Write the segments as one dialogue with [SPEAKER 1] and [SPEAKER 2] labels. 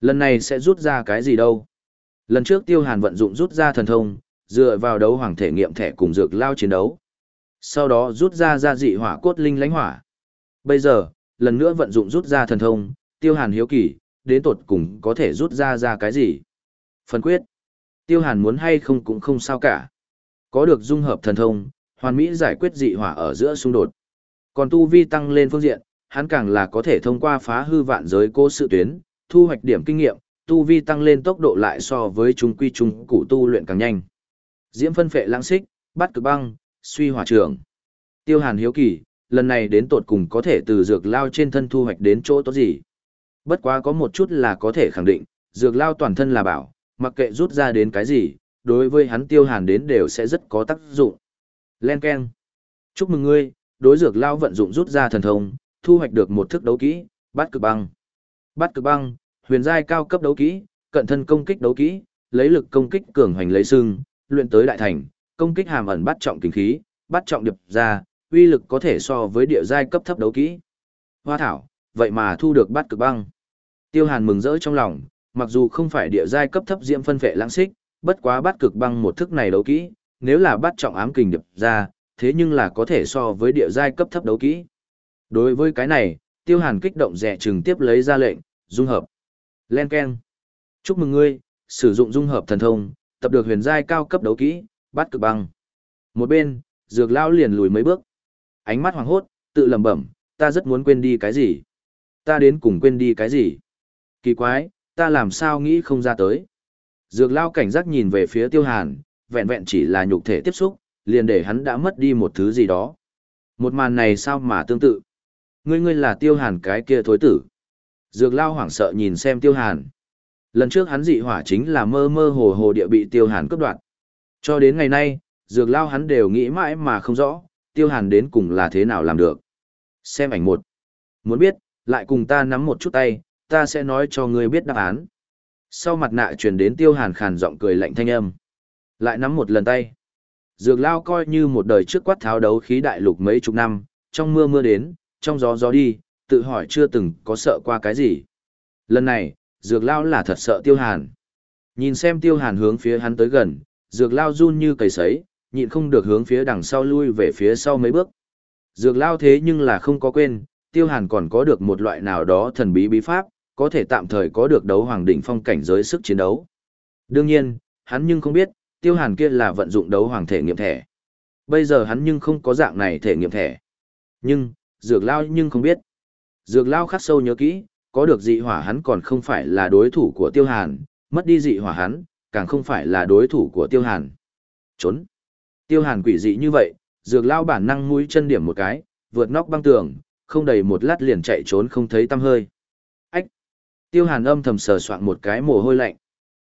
[SPEAKER 1] Lần này sẽ rút ra cái gì đâu? Lần trước Tiêu Hàn vận dụng rút ra thần thông, dựa vào đấu hoàng thể nghiệm thẻ cùng dược lao chiến đấu. Sau đó rút ra ra dị hỏa cốt linh lãnh hỏa. Bây giờ, lần nữa vận dụng rút ra thần thông, Tiêu Hàn hiếu kỳ, đến tột cùng có thể rút ra ra cái gì? Phần quyết. Tiêu Hàn muốn hay không cũng không sao cả. Có được dung hợp thần thông, hoàn mỹ giải quyết dị hỏa ở giữa xung đột. Còn tu vi tăng lên phương diện, hắn càng là có thể thông qua phá hư vạn giới cô sự tuyến, thu hoạch điểm kinh nghiệm, tu vi tăng lên tốc độ lại so với chúng quy trung cụ tu luyện càng nhanh. Diễm phân phệ lãng xích, bắt cực băng, suy hỏa trường. Tiêu Hàn hiếu kỳ, lần này đến tột cùng có thể từ dược lao trên thân thu hoạch đến chỗ tốt gì. Bất quá có một chút là có thể khẳng định, dược lao toàn thân là bảo, mặc kệ rút ra đến cái gì, đối với hắn Tiêu Hàn đến đều sẽ rất có tác dụng. Len Ken. Chúc mừng ngươi, đối dược lao vận dụng rút ra thần thông, thu hoạch được một thức đấu kỹ, bắt cực băng. Bắt cực băng, huyền giai cao cấp đấu kỹ, cận thân công kích đấu kỹ, lấy lực công kích cường hoành lấy sưng, luyện tới đại thành, công kích hàm ẩn bắt trọng kinh khí, bắt trọng điệp ra, uy lực có thể so với địa giai cấp thấp đấu kỹ. Hoa thảo, vậy mà thu được bắt cực băng. Tiêu Hàn mừng rỡ trong lòng, mặc dù không phải địa giai cấp thấp diễm phân vệ lãng xích, bất quá bắt cực băng một thức này đấu kỹ, nếu là bắt trọng ám kình điệp ra, thế nhưng là có thể so với địa giai cấp thấp đấu kỹ. Đối với cái này, Tiêu Hàn kích động rẻ chừng tiếp lấy ra lệnh, dung hợp. Len Ken. Chúc mừng ngươi, sử dụng dung hợp thần thông, tập được huyền giai cao cấp đấu kỹ, bắt cực băng. Một bên, dược lao liền lùi mấy bước. Ánh mắt hoàng hốt, tự lẩm bẩm, ta rất muốn quên đi cái gì. Ta đến cùng quên đi cái gì. Kỳ quái, ta làm sao nghĩ không ra tới. Dược lao cảnh giác nhìn về phía tiêu hàn, vẹn vẹn chỉ là nhục thể tiếp xúc, liền để hắn đã mất đi một thứ gì đó. Một màn này sao mà tương tự. Ngươi ngươi là tiêu hàn cái kia thối tử. Dược lao hoảng sợ nhìn xem tiêu hàn. Lần trước hắn dị hỏa chính là mơ mơ hồ hồ địa bị tiêu hàn cướp đoạt. Cho đến ngày nay, dược lao hắn đều nghĩ mãi mà không rõ, tiêu hàn đến cùng là thế nào làm được. Xem ảnh một. Muốn biết, lại cùng ta nắm một chút tay, ta sẽ nói cho ngươi biết đáp án. Sau mặt nạ truyền đến tiêu hàn khàn giọng cười lạnh thanh âm. Lại nắm một lần tay. Dược lao coi như một đời trước quát tháo đấu khí đại lục mấy chục năm, trong mưa mưa đến, trong gió gió đi, tự hỏi chưa từng có sợ qua cái gì. Lần này, dược lao là thật sợ tiêu hàn. Nhìn xem tiêu hàn hướng phía hắn tới gần, dược lao run như cầy sấy, nhịn không được hướng phía đằng sau lui về phía sau mấy bước. Dược lao thế nhưng là không có quên, tiêu hàn còn có được một loại nào đó thần bí bí pháp, có thể tạm thời có được đấu hoàng đỉnh phong cảnh giới sức chiến đấu. Đương nhiên, hắn nhưng không biết, tiêu hàn kia là vận dụng đấu hoàng thể nghiệm thẻ. Bây giờ hắn nhưng không có dạng này thể nghiệm thẻ. Nhưng, dược lao nhưng không biết. Dược lao khắc sâu nhớ kỹ, có được dị hỏa hắn còn không phải là đối thủ của tiêu hàn, mất đi dị hỏa hắn, càng không phải là đối thủ của tiêu hàn. Trốn. Tiêu hàn quỷ dị như vậy, dược lao bản năng mũi chân điểm một cái, vượt nóc băng tường, không đầy một lát liền chạy trốn không thấy tăm hơi. Ách! Tiêu hàn âm thầm sờ soạn một cái mồ hôi lạnh.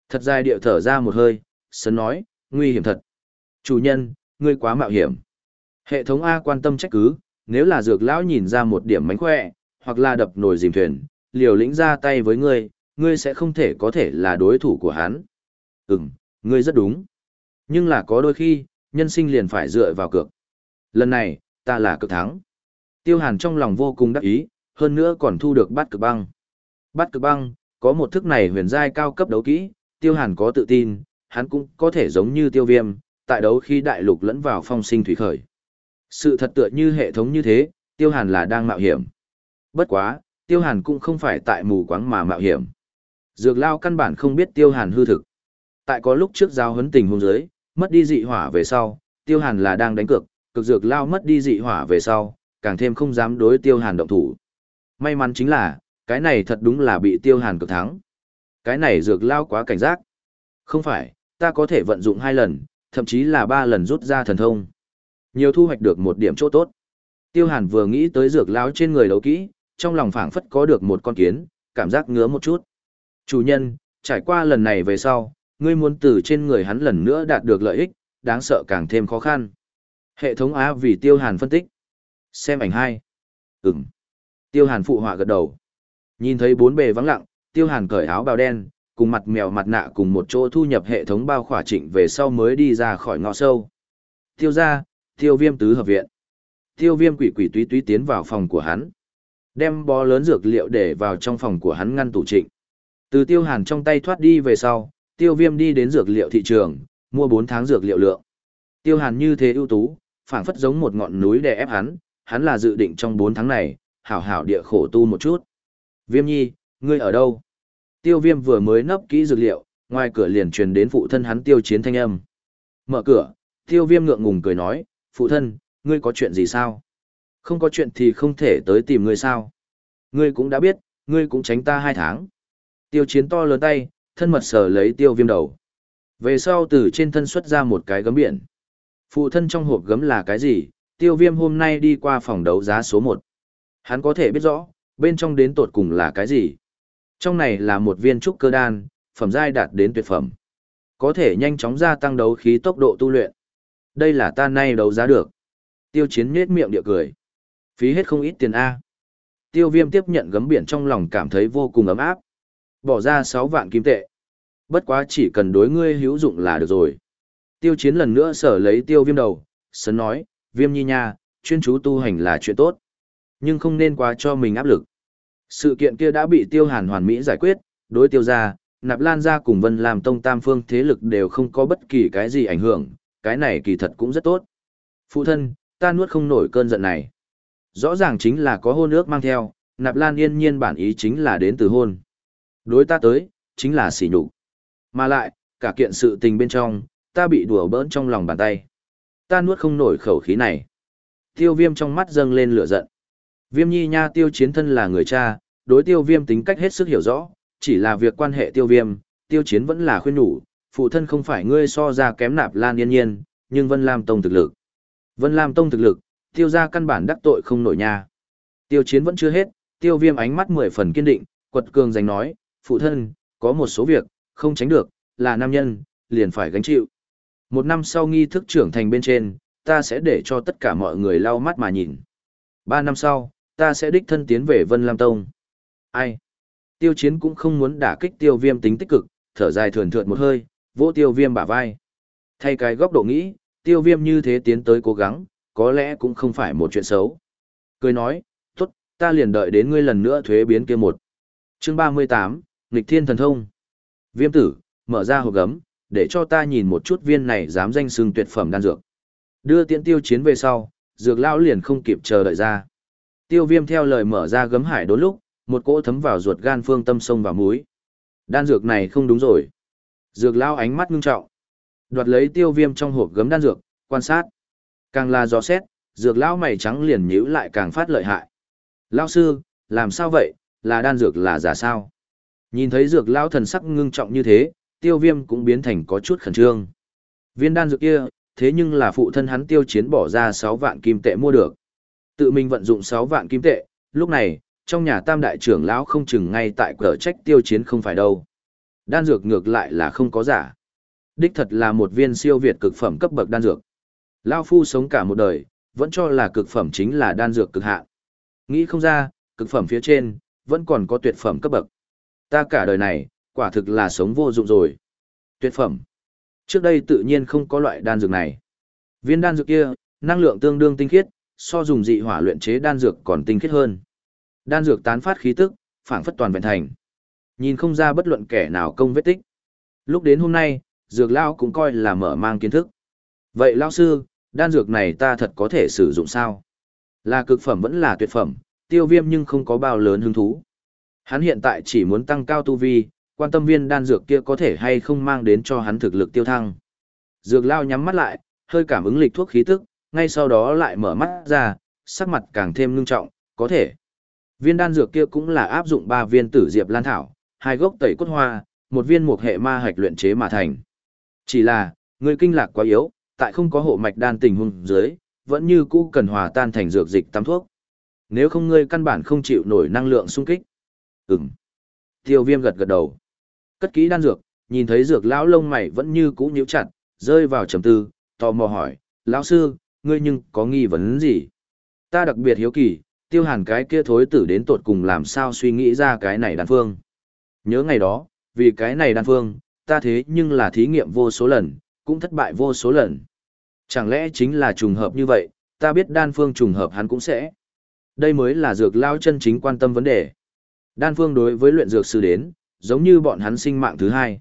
[SPEAKER 1] Thật dài điệu thở ra một hơi, sấn nói, nguy hiểm thật. Chủ nhân, ngươi quá mạo hiểm. Hệ thống A quan tâm trách cứ, nếu là dược lão nhìn ra một điểm mánh khỏe, hoặc là đập nồi dìm thuyền, liều lĩnh ra tay với ngươi, ngươi sẽ không thể có thể là đối thủ của hắn. Ừm, ngươi rất đúng. Nhưng là có đôi khi, nhân sinh liền phải dựa vào cược. Lần này, ta là cực thắng. Tiêu hàn trong lòng vô cùng đắc ý, hơn nữa còn thu được bát cực băng. Bát cực băng, có một thức này huyền giai cao cấp đấu kỹ, tiêu hàn có tự tin, hắn cũng có thể giống như tiêu viêm, tại đấu khi đại lục lẫn vào phong sinh thủy khởi. Sự thật tựa như hệ thống như thế, tiêu hàn là đang mạo hiểm. Bất quá, tiêu hàn cũng không phải tại mù quáng mà mạo hiểm. Dược lao căn bản không biết tiêu hàn hư thực. Tại có lúc trước giao huấn tình hôn giới, mất đi dị hỏa về sau, tiêu hàn là đang đánh cược, cực dược lao mất đi dị hỏa về sau, càng thêm không dám đối tiêu hàn động thủ. May mắn chính là, cái này thật đúng là bị tiêu hàn cực thắng. Cái này dược lao quá cảnh giác. Không phải, ta có thể vận dụng hai lần, thậm chí là ba lần rút ra thần thông. Nhiều thu hoạch được một điểm chỗ tốt. Tiêu hàn vừa nghĩ tới dược lao trên người đấu kỹ, trong lòng phảng phất có được một con kiến, cảm giác ngứa một chút. Chủ nhân, trải qua lần này về sau, ngươi muốn từ trên người hắn lần nữa đạt được lợi ích, đáng sợ càng thêm khó khăn. Hệ thống Á vì Tiêu Hàn phân tích. Xem ảnh hai. Ừm. Tiêu Hàn phụ họa gật đầu. Nhìn thấy bốn bề vắng lặng, Tiêu Hàn cởi áo bào đen, cùng mặt mèo mặt nạ cùng một chỗ thu nhập hệ thống bao khỏa trịnh về sau mới đi ra khỏi ngõ sâu. Tiêu ra, tiêu viêm tứ hợp viện. Tiêu viêm quỷ quỷ túy túy tiến vào phòng của hắn. Đem bó lớn dược liệu để vào trong phòng của hắn ngăn tủ trịnh. Từ tiêu hàn trong tay thoát đi về sau, tiêu viêm đi đến dược liệu thị trường, mua 4 tháng dược liệu lượng. Tiêu hàn như thế ưu tú, phảng phất giống một ngọn núi đè ép hắn, hắn là dự định trong 4 tháng này, hảo hảo địa khổ tu một chút. Viêm nhi, ngươi ở đâu? Tiêu viêm vừa mới nấp kỹ dược liệu, ngoài cửa liền truyền đến phụ thân hắn tiêu chiến thanh âm. Mở cửa, tiêu viêm ngượng ngùng cười nói, phụ thân, ngươi có chuyện gì sao? Không có chuyện thì không thể tới tìm ngươi sao? Ngươi cũng đã biết, ngươi cũng tránh ta hai tháng. Tiêu chiến to lớn tay, thân mật sờ lấy tiêu viêm đầu. Về sau từ trên thân xuất ra một cái gấm biển. Phụ thân trong hộp gấm là cái gì? Tiêu viêm hôm nay đi qua phòng đấu giá số 1. Hắn có thể biết rõ, bên trong đến tột cùng là cái gì? Trong này là một viên trúc cơ đan, phẩm giai đạt đến tuyệt phẩm. Có thể nhanh chóng gia tăng đấu khí tốc độ tu luyện. Đây là ta nay đấu giá được. Tiêu chiến nhết miệng địa cười. Phí hết không ít tiền A. Tiêu viêm tiếp nhận gấm biển trong lòng cảm thấy vô cùng ấm áp. Bỏ ra 6 vạn kim tệ. Bất quá chỉ cần đối ngươi hữu dụng là được rồi. Tiêu chiến lần nữa sở lấy tiêu viêm đầu, sấn nói, viêm nhi nha, chuyên chú tu hành là chuyện tốt. Nhưng không nên quá cho mình áp lực. Sự kiện kia đã bị tiêu hàn hoàn mỹ giải quyết, đối tiêu ra, nạp lan ra cùng vân làm tông tam phương thế lực đều không có bất kỳ cái gì ảnh hưởng, cái này kỳ thật cũng rất tốt. Phụ thân, ta nuốt không nổi cơn giận này. Rõ ràng chính là có hôn ước mang theo, nạp lan yên nhiên bản ý chính là đến từ hôn. Đối ta tới, chính là sỉ nhục. Mà lại, cả kiện sự tình bên trong, ta bị đùa bỡn trong lòng bàn tay. Ta nuốt không nổi khẩu khí này. Tiêu viêm trong mắt dâng lên lửa giận. Viêm nhi nha tiêu chiến thân là người cha, đối tiêu viêm tính cách hết sức hiểu rõ, chỉ là việc quan hệ tiêu viêm, tiêu chiến vẫn là khuyên nhủ, phụ thân không phải ngươi so ra kém nạp lan yên nhiên, nhưng Vân Lam Tông thực lực. Vân Lam Tông thực lực, tiêu ra căn bản đắc tội không nổi nha. Tiêu chiến vẫn chưa hết, tiêu viêm ánh mắt mười phần kiên định, quật cường giành nói, phụ thân, có một số việc, không tránh được, là nam nhân, liền phải gánh chịu. Một năm sau nghi thức trưởng thành bên trên, ta sẽ để cho tất cả mọi người lau mắt mà nhìn. Ba năm sau, ta sẽ đích thân tiến về Vân Lam Tông. Ai? Tiêu chiến cũng không muốn đả kích tiêu viêm tính tích cực, thở dài thườn thượt một hơi, vỗ tiêu viêm bả vai. Thay cái góc độ nghĩ, tiêu viêm như thế tiến tới cố gắng, có lẽ cũng không phải một chuyện xấu. Cười nói, tốt, ta liền đợi đến ngươi lần nữa thuế biến kia một. Chương 38, Nghịch Thiên Thần Thông. Viêm tử, mở ra hộp gấm, để cho ta nhìn một chút viên này dám danh xưng tuyệt phẩm đan dược. Đưa tiện tiêu chiến về sau, dược lão liền không kịp chờ đợi ra. Tiêu viêm theo lời mở ra gấm hải đốn lúc, một cỗ thấm vào ruột gan phương tâm sông vào múi. Đan dược này không đúng rồi. Dược lão ánh mắt ngưng trọng. Đoạt lấy tiêu viêm trong hộp gấm đan dược, quan sát. Càng là gió xét, dược lão mày trắng liền nhíu lại càng phát lợi hại. Lão sư, làm sao vậy, là đan dược là giả sao? Nhìn thấy dược lão thần sắc ngưng trọng như thế, tiêu viêm cũng biến thành có chút khẩn trương. Viên đan dược kia, thế nhưng là phụ thân hắn tiêu chiến bỏ ra 6 vạn kim tệ mua được. Tự mình vận dụng 6 vạn kim tệ, lúc này, trong nhà tam đại trưởng lão không chừng ngay tại cửa trách tiêu chiến không phải đâu. Đan dược ngược lại là không có giả. Đích thật là một viên siêu việt cực phẩm cấp bậc đan dược. Lão phu sống cả một đời, vẫn cho là cực phẩm chính là đan dược cực hạn. Nghĩ không ra, cực phẩm phía trên, vẫn còn có tuyệt phẩm cấp bậc. Ta cả đời này, quả thực là sống vô dụng rồi. Tuyệt phẩm. Trước đây tự nhiên không có loại đan dược này. Viên đan dược kia, năng lượng tương đương tinh khiết, so dùng dị hỏa luyện chế đan dược còn tinh khiết hơn. Đan dược tán phát khí tức, phảng phất toàn vẹn thành. Nhìn không ra bất luận kẻ nào công vết tích. Lúc đến hôm nay, dược lao cũng coi là mở mang kiến thức. Vậy lao sư, đan dược này ta thật có thể sử dụng sao? Là cực phẩm vẫn là tuyệt phẩm, tiêu viêm nhưng không có bao lớn hứng thú. Hắn hiện tại chỉ muốn tăng cao tu vi, quan tâm viên đan dược kia có thể hay không mang đến cho hắn thực lực tiêu thăng. Dược lao nhắm mắt lại, hơi cảm ứng lịch thuốc khí tức, ngay sau đó lại mở mắt ra, sắc mặt càng thêm ngưng trọng, có thể. Viên đan dược kia cũng là áp dụng 3 viên tử diệp lan thảo, hai gốc tẩy cốt hoa, một viên mục hệ ma hạch luyện chế mà thành. Chỉ là, người kinh lạc quá yếu, tại không có hộ mạch đan tình huống dưới, vẫn như cũ cần hòa tan thành dược dịch tắm thuốc. Nếu không ngươi căn bản không chịu nổi năng lượng xung kích. Ừm. Tiêu viêm gật gật đầu. Cất kỹ đan dược, nhìn thấy dược lão lông mày vẫn như cũ nhíu chặt, rơi vào trầm tư, tò mò hỏi, lão sư, ngươi nhưng có nghi vấn gì? Ta đặc biệt hiếu kỳ, tiêu hàn cái kia thối tử đến tột cùng làm sao suy nghĩ ra cái này đan phương. Nhớ ngày đó, vì cái này đan phương, ta thế nhưng là thí nghiệm vô số lần, cũng thất bại vô số lần. Chẳng lẽ chính là trùng hợp như vậy, ta biết đan phương trùng hợp hắn cũng sẽ. Đây mới là dược lao chân chính quan tâm vấn đề. Đan phương đối với luyện dược sư đến, giống như bọn hắn sinh mạng thứ hai.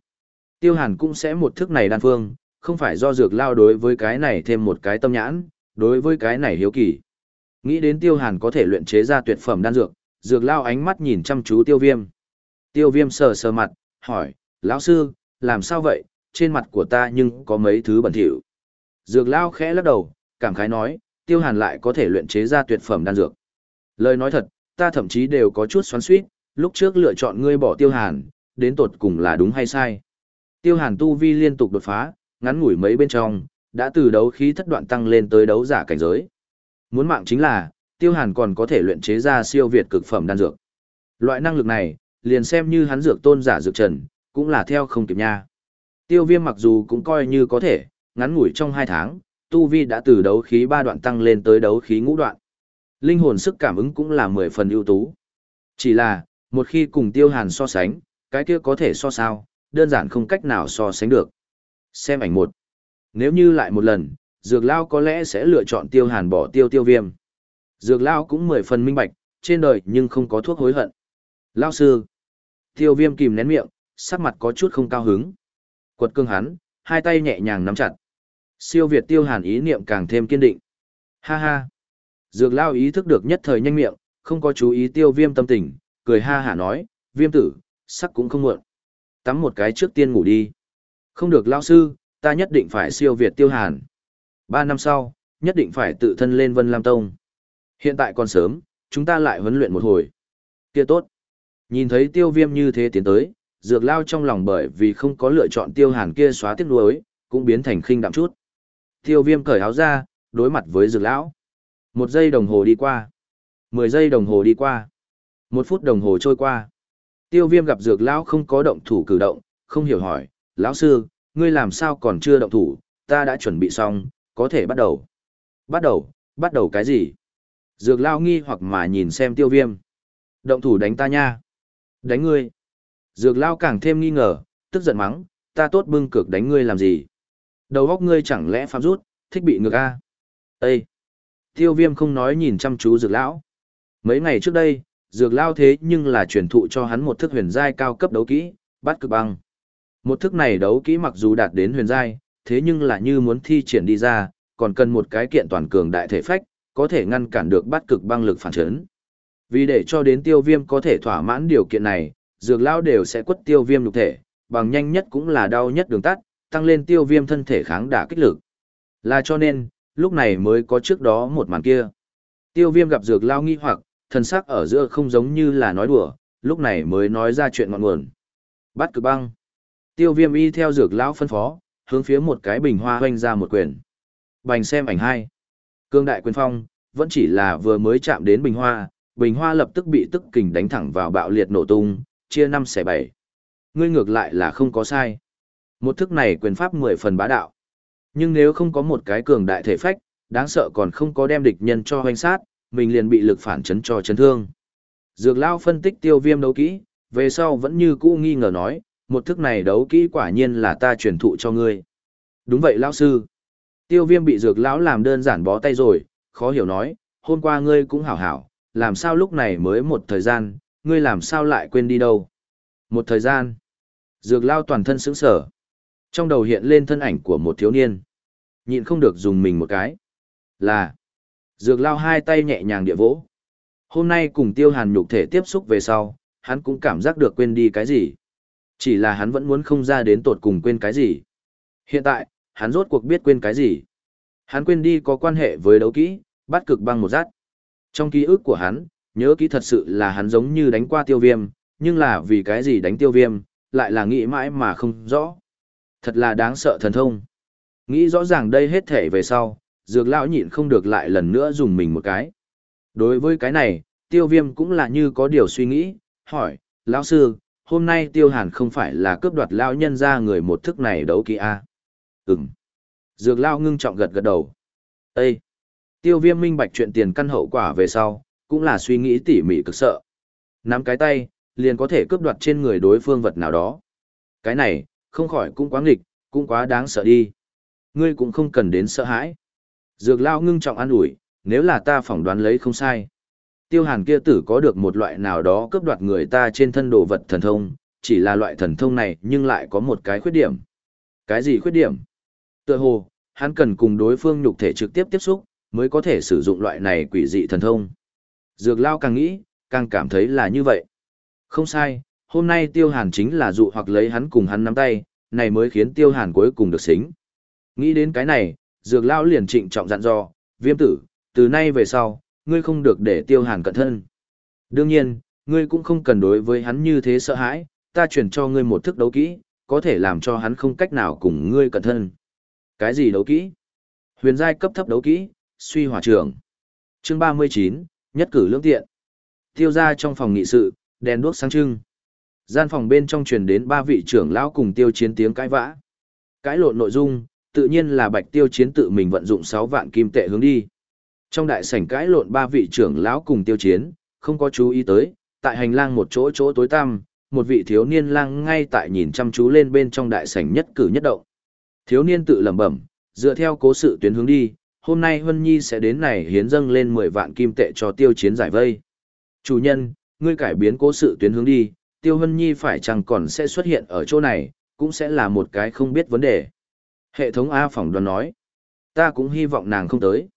[SPEAKER 1] Tiêu hàn cũng sẽ một thức này đan phương, không phải do dược lao đối với cái này thêm một cái tâm nhãn, đối với cái này hiếu kỳ. Nghĩ đến tiêu hàn có thể luyện chế ra tuyệt phẩm đan dược, dược lao ánh mắt nhìn chăm chú tiêu viêm. Tiêu viêm sờ sờ mặt, hỏi, lão sư, làm sao vậy, trên mặt của ta nhưng có mấy thứ bẩn thỉu. Dược lao khẽ lắc đầu, cảm khái nói, tiêu hàn lại có thể luyện chế ra tuyệt phẩm đan dược. Lời nói thật, ta thậm chí đều có chút xoắn suýt, lúc trước lựa chọn ngươi bỏ tiêu hàn, đến tột cùng là đúng hay sai. Tiêu hàn tu vi liên tục đột phá, ngắn ngủi mấy bên trong, đã từ đấu khí thất đoạn tăng lên tới đấu giả cảnh giới. Muốn mạng chính là, tiêu hàn còn có thể luyện chế ra siêu việt cực phẩm đan dược. Loại năng lực này, liền xem như hắn dược tôn giả dược trần, cũng là theo không kịp nha. Tiêu viêm mặc dù cũng coi như có thể, ngắn ngủi trong hai tháng, tu vi đã từ đấu khí ba đoạn tăng lên tới đấu khí ngũ đoạn. Linh hồn sức cảm ứng cũng là mười phần ưu tú. Chỉ là, một khi cùng tiêu hàn so sánh, cái kia có thể so sao, đơn giản không cách nào so sánh được. Xem ảnh một. Nếu như lại một lần, dược lao có lẽ sẽ lựa chọn tiêu hàn bỏ tiêu tiêu viêm. Dược lao cũng mười phần minh bạch, trên đời nhưng không có thuốc hối hận. Lao sư. Tiêu viêm kìm nén miệng, sắc mặt có chút không cao hứng. Quật cương hắn, hai tay nhẹ nhàng nắm chặt. Siêu Việt tiêu hàn ý niệm càng thêm kiên định. Ha ha. Dược lao ý thức được nhất thời nhanh miệng, không có chú ý tiêu viêm tâm tình, cười ha hả nói, viêm tử, sắc cũng không muộn. Tắm một cái trước tiên ngủ đi. Không được lao sư, ta nhất định phải siêu Việt tiêu hàn. Ba năm sau, nhất định phải tự thân lên Vân Lam Tông. Hiện tại còn sớm, chúng ta lại huấn luyện một hồi. Kia tốt. Nhìn thấy tiêu viêm như thế tiến tới, dược lao trong lòng bởi vì không có lựa chọn tiêu hàn kia xóa tiếc nuối, cũng biến thành khinh đạm chút. Tiêu viêm cởi áo ra, đối mặt với dược lão. Một giây đồng hồ đi qua. Mười giây đồng hồ đi qua. Một phút đồng hồ trôi qua. Tiêu viêm gặp dược lão không có động thủ cử động, không hiểu hỏi, lão sư, ngươi làm sao còn chưa động thủ, ta đã chuẩn bị xong, có thể bắt đầu. Bắt đầu, bắt đầu cái gì? Dược lão nghi hoặc mà nhìn xem tiêu viêm. Động thủ đánh ta nha. Đánh ngươi. Dược lão càng thêm nghi ngờ, tức giận mắng, ta tốt bưng cực đánh ngươi làm gì? Đầu óc ngươi chẳng lẽ phạm rút, thích bị ngược a? Ê! Tiêu viêm không nói nhìn chăm chú dược lão. Mấy ngày trước đây, dược lao thế nhưng là truyền thụ cho hắn một thức huyền giai cao cấp đấu kỹ, bắt cực băng. Một thức này đấu kỹ mặc dù đạt đến huyền giai, thế nhưng là như muốn thi triển đi ra, còn cần một cái kiện toàn cường đại thể phách, có thể ngăn cản được bắt cực băng lực phản chấn. Vì để cho đến tiêu viêm có thể thỏa mãn điều kiện này, dược lao đều sẽ quất tiêu viêm lục thể, bằng nhanh nhất cũng là đau nhất đường tắt, tăng lên tiêu viêm thân thể kháng đả kích lực. Là cho nên, lúc này mới có trước đó một màn kia. Tiêu viêm gặp dược lao nghi hoặc, thần sắc ở giữa không giống như là nói đùa, lúc này mới nói ra chuyện ngọn nguồn. Bắt cực băng. Tiêu viêm y theo dược lão phân phó, hướng phía một cái bình hoa hoanh ra một quyền. Bành xem ảnh hai. Cương đại quyền phong, vẫn chỉ là vừa mới chạm đến bình hoa, bình hoa lập tức bị tức kình đánh thẳng vào bạo liệt nổ tung, chia năm xẻ bảy. Ngươi ngược lại là không có sai. Một thức này quyền pháp mười phần bá đạo. Nhưng nếu không có một cái cường đại thể phách, đáng sợ còn không có đem địch nhân cho hoành sát, mình liền bị lực phản chấn cho chấn thương. Dược Lao phân tích tiêu viêm đấu kỹ, về sau vẫn như cũ nghi ngờ nói, một thức này đấu kỹ quả nhiên là ta truyền thụ cho ngươi. Đúng vậy lão sư. Tiêu viêm bị dược lão làm đơn giản bó tay rồi, khó hiểu nói, hôm qua ngươi cũng hảo hảo, làm sao lúc này mới một thời gian, ngươi làm sao lại quên đi đâu. Một thời gian. Dược lao toàn thân sững sở. Trong đầu hiện lên thân ảnh của một thiếu niên. Nhịn không được dùng mình một cái. Là. Dược lao hai tay nhẹ nhàng địa vỗ. Hôm nay cùng tiêu hàn nhục thể tiếp xúc về sau, hắn cũng cảm giác được quên đi cái gì. Chỉ là hắn vẫn muốn không ra đến tột cùng quên cái gì. Hiện tại, hắn rốt cuộc biết quên cái gì. Hắn quên đi có quan hệ với đấu kỹ, bắt cực băng một rát. Trong ký ức của hắn, nhớ kỹ thật sự là hắn giống như đánh qua tiêu viêm, nhưng là vì cái gì đánh tiêu viêm, lại là nghĩ mãi mà không rõ. Thật là đáng sợ thần thông. Nghĩ rõ ràng đây hết thể về sau, dược lão nhịn không được lại lần nữa dùng mình một cái. Đối với cái này, tiêu viêm cũng là như có điều suy nghĩ, hỏi, lão sư, hôm nay tiêu hàn không phải là cướp đoạt lão nhân ra người một thức này đấu kỹ a à? Ừm. Dược lão ngưng trọng gật gật đầu. Ê! Tiêu viêm minh bạch chuyện tiền căn hậu quả về sau, cũng là suy nghĩ tỉ mỉ cực sợ. Nắm cái tay, liền có thể cướp đoạt trên người đối phương vật nào đó. Cái này, không khỏi cũng quá nghịch, cũng quá đáng sợ đi. Ngươi cũng không cần đến sợ hãi. Dược lao ngưng trọng an ủi, nếu là ta phỏng đoán lấy không sai. Tiêu hàn kia tử có được một loại nào đó cướp đoạt người ta trên thân đồ vật thần thông, chỉ là loại thần thông này nhưng lại có một cái khuyết điểm. Cái gì khuyết điểm? Tựa hồ, hắn cần cùng đối phương nhục thể trực tiếp tiếp xúc, mới có thể sử dụng loại này quỷ dị thần thông. Dược lao càng nghĩ, càng cảm thấy là như vậy. Không sai, hôm nay tiêu hàn chính là dụ hoặc lấy hắn cùng hắn nắm tay, này mới khiến tiêu hàn cuối cùng được xính. Nghĩ đến cái này, dược lao liền trịnh trọng dặn dò, viêm tử, từ nay về sau, ngươi không được để tiêu hàn cẩn thân. Đương nhiên, ngươi cũng không cần đối với hắn như thế sợ hãi, ta chuyển cho ngươi một thức đấu kỹ, có thể làm cho hắn không cách nào cùng ngươi cẩn thân. Cái gì đấu kỹ? Huyền giai cấp thấp đấu kỹ, suy hỏa trường. Chương 39, nhất cử lưỡng tiện. Tiêu ra trong phòng nghị sự, đèn đuốc sáng trưng. Gian phòng bên trong truyền đến ba vị trưởng lão cùng tiêu chiến tiếng cãi vã. Cãi lộn nội dung, tự nhiên là bạch tiêu chiến tự mình vận dụng 6 vạn kim tệ hướng đi. Trong đại sảnh cãi lộn ba vị trưởng lão cùng tiêu chiến, không có chú ý tới, tại hành lang một chỗ chỗ tối tăm, một vị thiếu niên lang ngay tại nhìn chăm chú lên bên trong đại sảnh nhất cử nhất động. Thiếu niên tự lẩm bẩm, dựa theo cố sự tuyến hướng đi, hôm nay Huân Nhi sẽ đến này hiến dâng lên 10 vạn kim tệ cho tiêu chiến giải vây. Chủ nhân, ngươi cải biến cố sự tuyến hướng đi, tiêu Huân Nhi phải chẳng còn sẽ xuất hiện ở chỗ này, cũng sẽ là một cái không biết vấn đề. Hệ thống A phỏng đoán nói, ta cũng hy vọng nàng không tới.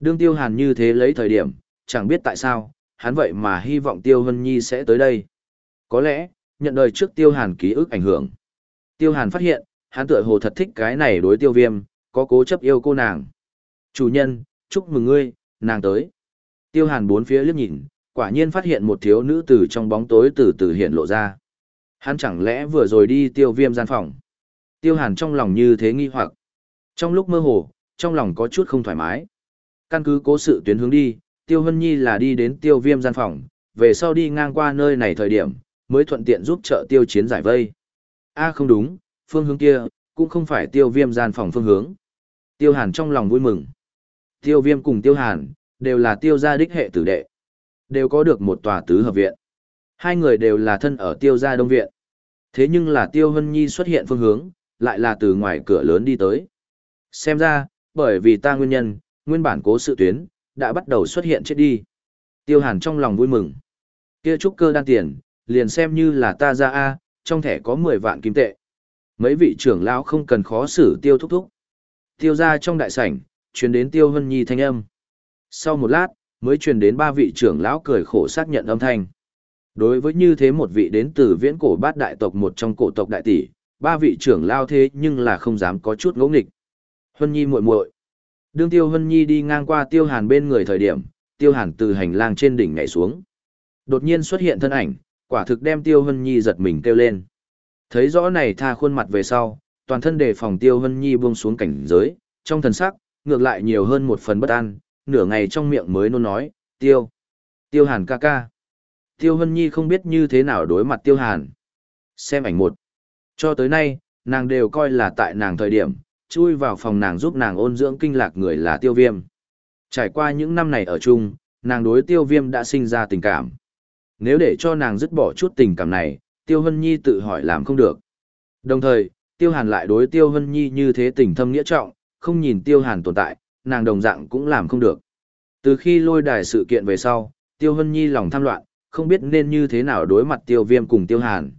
[SPEAKER 1] Đương tiêu hàn như thế lấy thời điểm, chẳng biết tại sao, hắn vậy mà hy vọng tiêu Huân Nhi sẽ tới đây. Có lẽ, nhận đời trước tiêu hàn ký ức ảnh hưởng. Tiêu hàn phát hiện, hắn tựa hồ thật thích cái này đối tiêu viêm, có cố chấp yêu cô nàng. Chủ nhân, chúc mừng ngươi, nàng tới. Tiêu hàn bốn phía liếc nhìn, quả nhiên phát hiện một thiếu nữ từ trong bóng tối từ từ hiện lộ ra. Hắn chẳng lẽ vừa rồi đi tiêu viêm gian phòng. Tiêu hàn trong lòng như thế nghi hoặc. Trong lúc mơ hồ, trong lòng có chút không thoải mái. Căn cứ cố sự tuyến hướng đi, tiêu hân nhi là đi đến tiêu viêm gian phòng, về sau đi ngang qua nơi này thời điểm, mới thuận tiện giúp trợ tiêu chiến giải vây. a không đúng, phương hướng kia, cũng không phải tiêu viêm gian phòng phương hướng. Tiêu hàn trong lòng vui mừng. Tiêu viêm cùng tiêu hàn, đều là tiêu gia đích hệ tử đệ. Đều có được một tòa tứ hợp viện. Hai người đều là thân ở tiêu gia đông viện. Thế nhưng là tiêu hân nhi xuất hiện phương hướng, lại là từ ngoài cửa lớn đi tới. Xem ra, bởi vì ta nguyên nhân, nguyên bản cố sự tuyến, đã bắt đầu xuất hiện chết đi. Tiêu hàn trong lòng vui mừng. Kia trúc cơ đan tiền, liền xem như là ta ra A, trong thẻ có 10 vạn kim tệ. Mấy vị trưởng lão không cần khó xử tiêu thúc thúc. Tiêu ra trong đại sảnh, truyền đến tiêu hân nhi thanh âm. Sau một lát, mới truyền đến ba vị trưởng lão cười khổ xác nhận âm thanh. Đối với như thế một vị đến từ viễn cổ bát đại tộc một trong cổ tộc đại tỷ, ba vị trưởng lao thế nhưng là không dám có chút ngỗ nghịch. Hân nhi muội muội. Đương tiêu hân nhi đi ngang qua tiêu hàn bên người thời điểm, tiêu hàn từ hành lang trên đỉnh nhảy xuống. Đột nhiên xuất hiện thân ảnh, quả thực đem tiêu hân nhi giật mình kêu lên. Thấy rõ này tha khuôn mặt về sau, toàn thân đề phòng tiêu hân nhi buông xuống cảnh giới, trong thần sắc, ngược lại nhiều hơn một phần bất an, nửa ngày trong miệng mới nôn nói, tiêu, tiêu hàn ca ca. Tiêu hân nhi không biết như thế nào đối mặt tiêu hàn. Xem ảnh một. Cho tới nay, nàng đều coi là tại nàng thời điểm, chui vào phòng nàng giúp nàng ôn dưỡng kinh lạc người là tiêu viêm. Trải qua những năm này ở chung, nàng đối tiêu viêm đã sinh ra tình cảm. Nếu để cho nàng dứt bỏ chút tình cảm này, tiêu hân nhi tự hỏi làm không được. Đồng thời, tiêu hàn lại đối tiêu hân nhi như thế tình thâm nghĩa trọng, không nhìn tiêu hàn tồn tại, nàng đồng dạng cũng làm không được. Từ khi lôi đài sự kiện về sau, tiêu hân nhi lòng tham loạn, không biết nên như thế nào đối mặt tiêu viêm cùng tiêu hàn.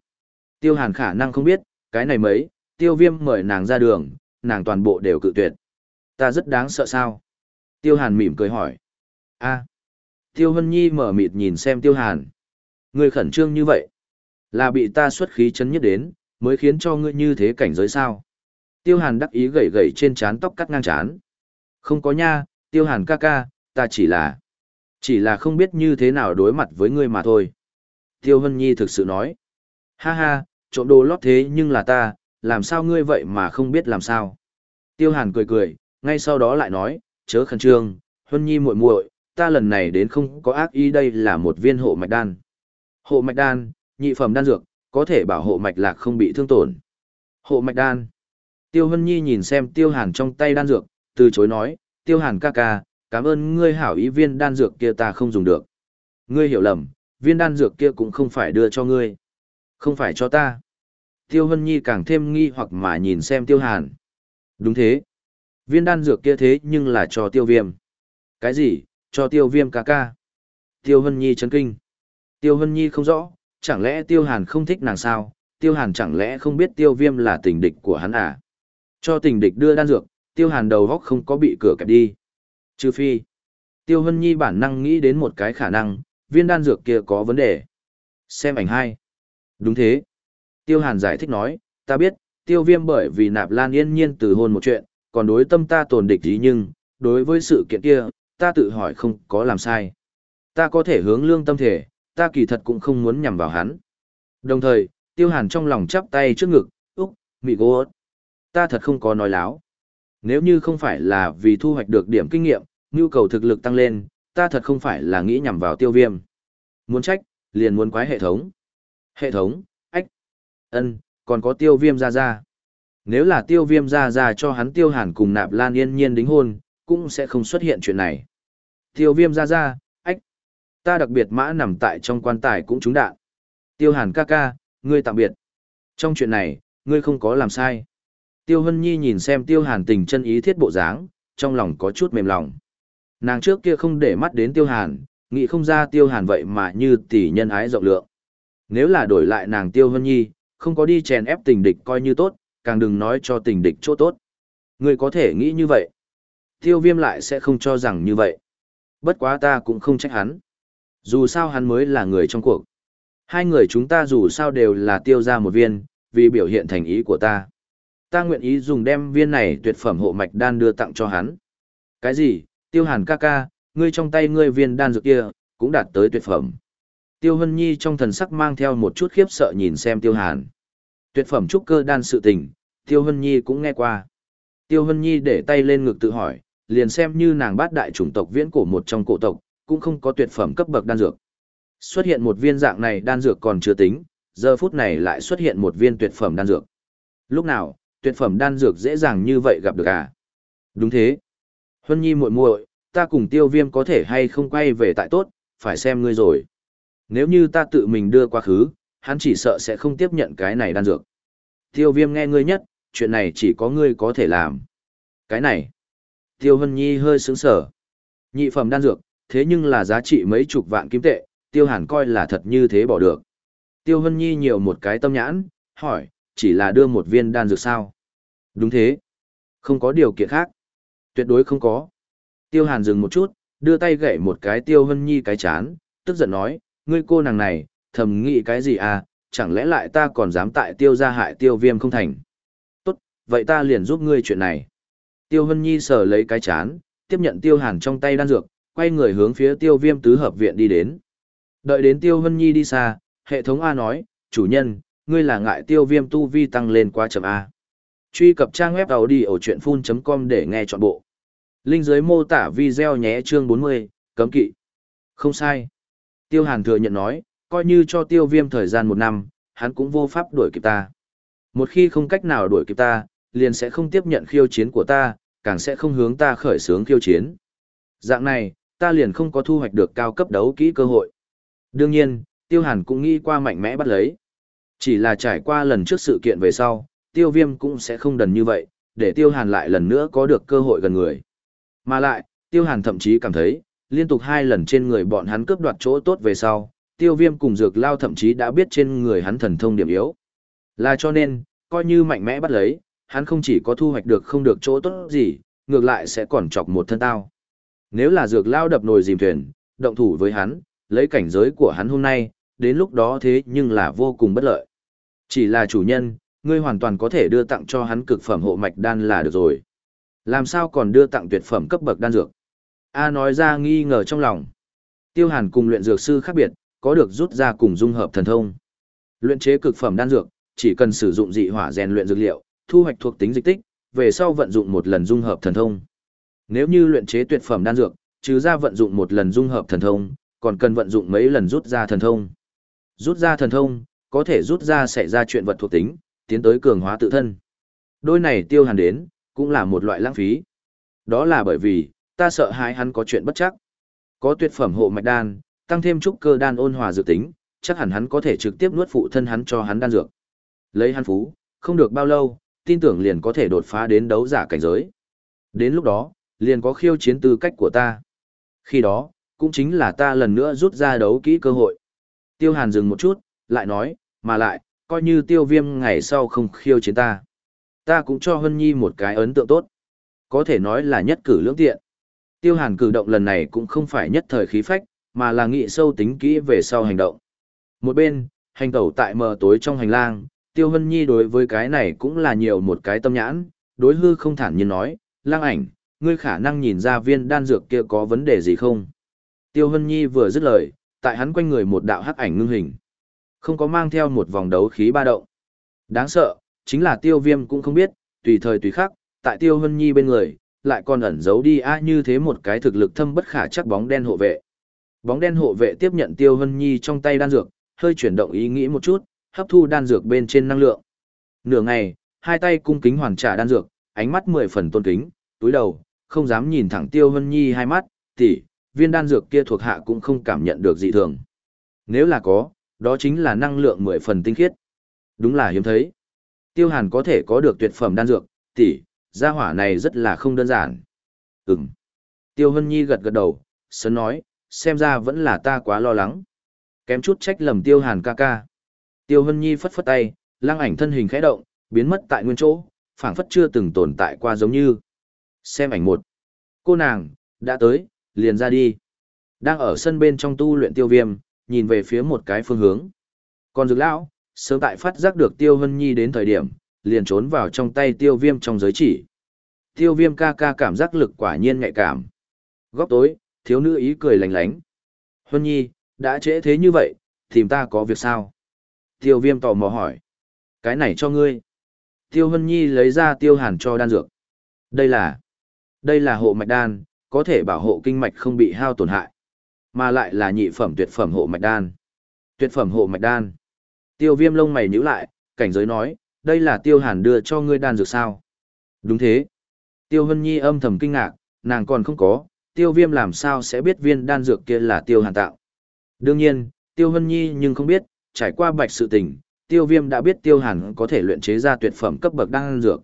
[SPEAKER 1] Tiêu hàn khả năng không biết, cái này mấy, tiêu viêm mời nàng ra đường, nàng toàn bộ đều cự tuyệt. Ta rất đáng sợ sao? Tiêu hàn mỉm cười hỏi. a Tiêu hân nhi mở mịt nhìn xem tiêu hàn. người khẩn trương như vậy, là bị ta xuất khí chấn nhất đến, mới khiến cho ngươi như thế cảnh giới sao. Tiêu hàn đắc ý gẩy gẩy trên trán tóc cắt ngang trán. Không có nha, tiêu hàn ca ca, ta chỉ là, chỉ là không biết như thế nào đối mặt với ngươi mà thôi. Tiêu hân nhi thực sự nói. Ha ha, trộm đồ lót thế nhưng là ta, làm sao ngươi vậy mà không biết làm sao. Tiêu hàn cười cười, ngay sau đó lại nói, chớ khẩn trương, hân nhi muội muội, ta lần này đến không có ác ý đây là một viên hộ mạch đan. Hộ mạch đan, nhị phẩm đan dược, có thể bảo hộ mạch lạc không bị thương tổn. Hộ mạch đan. Tiêu Hân Nhi nhìn xem Tiêu Hàn trong tay đan dược, từ chối nói, Tiêu Hàn ca ca, cảm ơn ngươi hảo ý viên đan dược kia ta không dùng được. Ngươi hiểu lầm, viên đan dược kia cũng không phải đưa cho ngươi. Không phải cho ta. Tiêu Hân Nhi càng thêm nghi hoặc mà nhìn xem Tiêu Hàn. Đúng thế. Viên đan dược kia thế nhưng là cho Tiêu Viêm. Cái gì, cho Tiêu Viêm ca ca. Tiêu Hân Nhi chấn kinh. Tiêu Hân Nhi không rõ, chẳng lẽ Tiêu Hàn không thích nàng sao, tiêu hàn chẳng lẽ không biết tiêu viêm là tình địch của hắn à? Cho tình địch đưa đan dược, tiêu hàn đầu góc không có bị cửa kẹp đi. Trừ phi, tiêu hân nhi bản năng nghĩ đến một cái khả năng, viên đan dược kia có vấn đề. Xem ảnh hai. Đúng thế. Tiêu hàn giải thích nói, ta biết, tiêu viêm bởi vì nạp lan yên nhiên từ hôn một chuyện, còn đối tâm ta tồn địch ý nhưng, đối với sự kiện kia, ta tự hỏi không có làm sai. Ta có thể hướng lương tâm thể, ta kỳ thật cũng không muốn nhằm vào hắn. Đồng thời, tiêu hàn trong lòng chắp tay trước ngực, úc, mị gô ớt. Ta thật không có nói láo. Nếu như không phải là vì thu hoạch được điểm kinh nghiệm, nhu cầu thực lực tăng lên, ta thật không phải là nghĩ nhằm vào tiêu viêm. Muốn trách, liền muốn quái hệ thống. Hệ thống, ách, ân, còn có tiêu viêm ra ra. Nếu là tiêu viêm ra ra cho hắn tiêu hàn cùng nạp lan yên nhiên đính hôn, cũng sẽ không xuất hiện chuyện này. Tiêu viêm ra ra, ách, ta đặc biệt mã nằm tại trong quan tài cũng trúng đạn. Tiêu hàn ca ca, ngươi tạm biệt. Trong chuyện này, ngươi không có làm sai. Tiêu Hân Nhi nhìn xem Tiêu Hàn tình chân ý thiết bộ dáng, trong lòng có chút mềm lòng. Nàng trước kia không để mắt đến Tiêu Hàn, nghĩ không ra Tiêu Hàn vậy mà như tỷ nhân ái rộng lượng. Nếu là đổi lại nàng Tiêu Hân Nhi, không có đi chèn ép tình địch coi như tốt, càng đừng nói cho tình địch chỗ tốt. Ngươi có thể nghĩ như vậy. Tiêu viêm lại sẽ không cho rằng như vậy. Bất quá ta cũng không trách hắn. Dù sao hắn mới là người trong cuộc. Hai người chúng ta dù sao đều là tiêu ra một viên, vì biểu hiện thành ý của ta. Ta nguyện ý dùng đem viên này tuyệt phẩm hộ mạch đan đưa tặng cho hắn. Cái gì, tiêu hàn ca ca, ngươi trong tay ngươi viên đan dược kia, cũng đạt tới tuyệt phẩm. Tiêu Hân Nhi trong thần sắc mang theo một chút khiếp sợ nhìn xem Tiêu Hàn. Tuyệt phẩm trúc cơ đan sự tình, Tiêu Hân Nhi cũng nghe qua. Tiêu Hân Nhi để tay lên ngực tự hỏi, liền xem như nàng bát đại chủng tộc viễn cổ một trong cổ tộc, cũng không có tuyệt phẩm cấp bậc đan dược. Xuất hiện một viên dạng này đan dược còn chưa tính, giờ phút này lại xuất hiện một viên tuyệt phẩm đan dược. Lúc nào, tuyệt phẩm đan dược dễ dàng như vậy gặp được à? Đúng thế. Huân Nhi muội muội, ta cùng Tiêu Viêm có thể hay không quay về tại tốt, phải xem ngươi rồi. Nếu như ta tự mình đưa quá khứ, hắn chỉ sợ sẽ không tiếp nhận cái này đan dược. Tiêu Viêm nghe ngươi nhất, chuyện này chỉ có ngươi có thể làm. Cái này. Tiêu huân Nhi hơi sướng sở. Nhị phẩm đan dược, thế nhưng là giá trị mấy chục vạn kim tệ, Tiêu Hàn coi là thật như thế bỏ được. Tiêu Hân Nhi nhiều một cái tâm nhãn, hỏi, chỉ là đưa một viên đan dược sao? Đúng thế. Không có điều kiện khác. Tuyệt đối không có. Tiêu Hàn dừng một chút, đưa tay gậy một cái Tiêu Hân Nhi cái chán, tức giận nói, ngươi cô nàng này, thầm nghĩ cái gì à, chẳng lẽ lại ta còn dám tại Tiêu gia hại Tiêu Viêm không thành? Tốt, vậy ta liền giúp ngươi chuyện này. Tiêu Hân Nhi sờ lấy cái chán, tiếp nhận Tiêu Hàn trong tay đan dược, quay người hướng phía Tiêu Viêm tứ hợp viện đi đến. Đợi đến Tiêu Hân Nhi đi xa, hệ thống A nói, chủ nhân, ngươi là ngại Tiêu Viêm tu vi tăng lên quá chậm A. Truy cập trang web tàu đi ở truyện com để nghe trọn bộ. Linh dưới mô tả video nhé chương 40, cấm kỵ. Không sai. Tiêu Hàn thừa nhận nói, coi như cho Tiêu Viêm thời gian một năm, hắn cũng vô pháp đuổi kịp ta. Một khi không cách nào đuổi kịp ta, liền sẽ không tiếp nhận khiêu chiến của ta, càng sẽ không hướng ta khởi xướng khiêu chiến. Dạng này, ta liền không có thu hoạch được cao cấp đấu kỹ cơ hội. Đương nhiên, Tiêu Hàn cũng nghĩ qua mạnh mẽ bắt lấy. Chỉ là trải qua lần trước sự kiện về sau, Tiêu Viêm cũng sẽ không đần như vậy, để Tiêu Hàn lại lần nữa có được cơ hội gần người. Mà lại, Tiêu Hàn thậm chí cảm thấy, liên tục hai lần trên người bọn hắn cướp đoạt chỗ tốt về sau, Tiêu Viêm cùng Dược Lao thậm chí đã biết trên người hắn thần thông điểm yếu. Là cho nên, coi như mạnh mẽ bắt lấy, hắn không chỉ có thu hoạch được không được chỗ tốt gì, ngược lại sẽ còn chọc một thân tao. Nếu là Dược Lao đập nồi dìm thuyền, động thủ với hắn, lấy cảnh giới của hắn hôm nay, đến lúc đó thế nhưng là vô cùng bất lợi. Chỉ là chủ nhân, ngươi hoàn toàn có thể đưa tặng cho hắn cực phẩm hộ mạch đan là được rồi. Làm sao còn đưa tặng tuyệt phẩm cấp bậc đan dược? A nói ra nghi ngờ trong lòng. Tiêu Hàn cùng luyện dược sư khác biệt, có được rút ra cùng dung hợp thần thông. Luyện chế cực phẩm đan dược, chỉ cần sử dụng dị hỏa rèn luyện dược liệu, thu hoạch thuộc tính dịch tích, về sau vận dụng một lần dung hợp thần thông. Nếu như luyện chế tuyệt phẩm đan dược, trừ ra vận dụng một lần dung hợp thần thông, còn cần vận dụng mấy lần rút ra thần thông. Rút ra thần thông, có thể rút ra xảy ra chuyện vật thuộc tính, tiến tới cường hóa tự thân. Đôi này tiêu hàn đến, cũng là một loại lãng phí. Đó là bởi vì, ta sợ hãi hắn có chuyện bất chắc. Có tuyệt phẩm hộ mạch đan, tăng thêm trúc cơ đan ôn hòa dự tính, chắc hẳn hắn có thể trực tiếp nuốt phụ thân hắn cho hắn đan dược. Lấy hắn phú, không được bao lâu, tin tưởng liền có thể đột phá đến đấu giả cảnh giới. Đến lúc đó, liền có khiêu chiến tư cách của ta. Khi đó, cũng chính là ta lần nữa rút ra đấu kỹ cơ hội. Tiêu Hàn dừng một chút, lại nói, mà lại, coi như tiêu viêm ngày sau không khiêu chiến ta. Ta cũng cho Hân Nhi một cái ấn tượng tốt. Có thể nói là nhất cử lưỡng tiện. Tiêu hàn cử động lần này cũng không phải nhất thời khí phách, mà là nghị sâu tính kỹ về sau hành động. Một bên, hành tẩu tại mờ tối trong hành lang, Tiêu Hân Nhi đối với cái này cũng là nhiều một cái tâm nhãn, đối hư không thản nhiên nói, lang ảnh, ngươi khả năng nhìn ra viên đan dược kia có vấn đề gì không? Tiêu Hân Nhi vừa dứt lời, tại hắn quanh người một đạo hắc ảnh ngưng hình. Không có mang theo một vòng đấu khí ba động. Đáng sợ, chính là tiêu viêm cũng không biết, tùy thời tùy khắc, tại tiêu hân nhi bên người, lại còn ẩn giấu đi a như thế một cái thực lực thâm bất khả chắc bóng đen hộ vệ. Bóng đen hộ vệ tiếp nhận tiêu hân nhi trong tay đan dược, hơi chuyển động ý nghĩ một chút, hấp thu đan dược bên trên năng lượng. Nửa ngày, hai tay cung kính hoàn trả đan dược, ánh mắt mười phần tôn kính, túi đầu, không dám nhìn thẳng tiêu hân nhi hai mắt, tỷ, viên đan dược kia thuộc hạ cũng không cảm nhận được dị thường. Nếu là có, đó chính là năng lượng mười phần tinh khiết. Đúng là hiếm thấy. Tiêu Hàn có thể có được tuyệt phẩm đan dược, tỷ, gia hỏa này rất là không đơn giản. Ừm. Tiêu Hân Nhi gật gật đầu, sớm nói, xem ra vẫn là ta quá lo lắng. Kém chút trách lầm Tiêu Hàn ca ca. Tiêu Hân Nhi phất phất tay, lăng ảnh thân hình khẽ động, biến mất tại nguyên chỗ, phảng phất chưa từng tồn tại qua giống như. Xem ảnh một. Cô nàng, đã tới, liền ra đi. Đang ở sân bên trong tu luyện tiêu viêm, nhìn về phía một cái phương hướng. Còn dược lão, sớm tại phát giác được tiêu hân nhi đến thời điểm, liền trốn vào trong tay tiêu viêm trong giới chỉ. Tiêu viêm ca ca cảm giác lực quả nhiên nhạy cảm. Góc tối, thiếu nữ ý cười lành lánh. Hân nhi, đã trễ thế như vậy, tìm ta có việc sao? Tiêu viêm tò mò hỏi. Cái này cho ngươi. Tiêu hân nhi lấy ra tiêu hàn cho đan dược. Đây là, đây là hộ mạch đan, có thể bảo hộ kinh mạch không bị hao tổn hại, mà lại là nhị phẩm tuyệt phẩm hộ mạch đan. Tuyệt phẩm hộ mạch đan. Tiêu Viêm lông mày nhíu lại, cảnh giới nói, đây là Tiêu Hàn đưa cho ngươi đan dược sao? Đúng thế. Tiêu Hân Nhi âm thầm kinh ngạc, nàng còn không có, Tiêu Viêm làm sao sẽ biết viên đan dược kia là Tiêu Hàn tạo? Đương nhiên, Tiêu Hân Nhi nhưng không biết, trải qua bạch sự tình, Tiêu Viêm đã biết Tiêu Hàn có thể luyện chế ra tuyệt phẩm cấp bậc đan dược.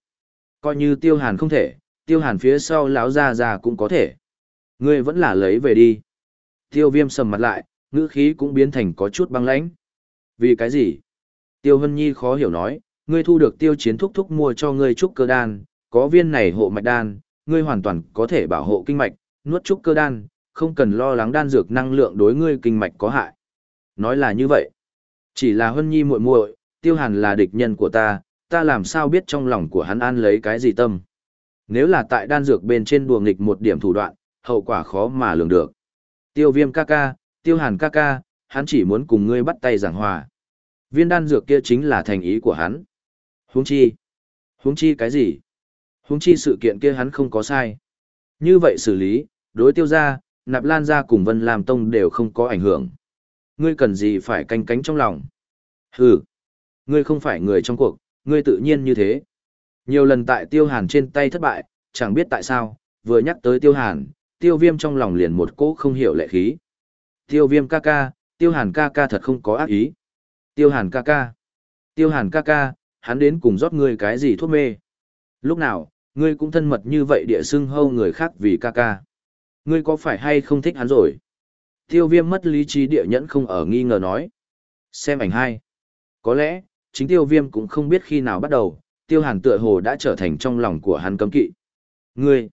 [SPEAKER 1] Coi như Tiêu Hàn không thể, Tiêu Hàn phía sau lão gia già cũng có thể. Ngươi vẫn là lấy về đi. Tiêu viêm sầm mặt lại, ngữ khí cũng biến thành có chút băng lãnh. Vì cái gì? Tiêu Hân Nhi khó hiểu nói, ngươi thu được tiêu chiến thúc thúc mua cho ngươi trúc cơ đan, có viên này hộ mạch đan, ngươi hoàn toàn có thể bảo hộ kinh mạch, nuốt trúc cơ đan, không cần lo lắng đan dược năng lượng đối ngươi kinh mạch có hại. Nói là như vậy. Chỉ là Hân Nhi muội muội, Tiêu Hàn là địch nhân của ta, ta làm sao biết trong lòng của hắn an lấy cái gì tâm. Nếu là tại đan dược bên trên đùa nghịch một điểm thủ đoạn, hậu quả khó mà lường được. Tiêu viêm ca ca, tiêu hàn ca ca, hắn chỉ muốn cùng ngươi bắt tay giảng hòa. Viên đan dược kia chính là thành ý của hắn. Huống chi? Huống chi cái gì? Huống chi sự kiện kia hắn không có sai. Như vậy xử lý, đối tiêu gia, nạp lan gia cùng vân làm tông đều không có ảnh hưởng. Ngươi cần gì phải canh cánh trong lòng? Hừ, ngươi không phải người trong cuộc, ngươi tự nhiên như thế. Nhiều lần tại tiêu hàn trên tay thất bại, chẳng biết tại sao, vừa nhắc tới tiêu hàn, tiêu viêm trong lòng liền một cỗ không hiểu lệ khí. Tiêu viêm ca ca, tiêu hàn ca ca thật không có ác ý. Tiêu hàn ca ca. Tiêu hàn ca ca, hắn đến cùng rót ngươi cái gì thuốc mê. Lúc nào, ngươi cũng thân mật như vậy địa xưng hâu người khác vì ca ca. Ngươi có phải hay không thích hắn rồi? Tiêu viêm mất lý trí địa nhẫn không ở nghi ngờ nói. Xem ảnh hai. Có lẽ, chính tiêu viêm cũng không biết khi nào bắt đầu, tiêu hàn tựa hồ đã trở thành trong lòng của hắn cấm kỵ. Ngươi,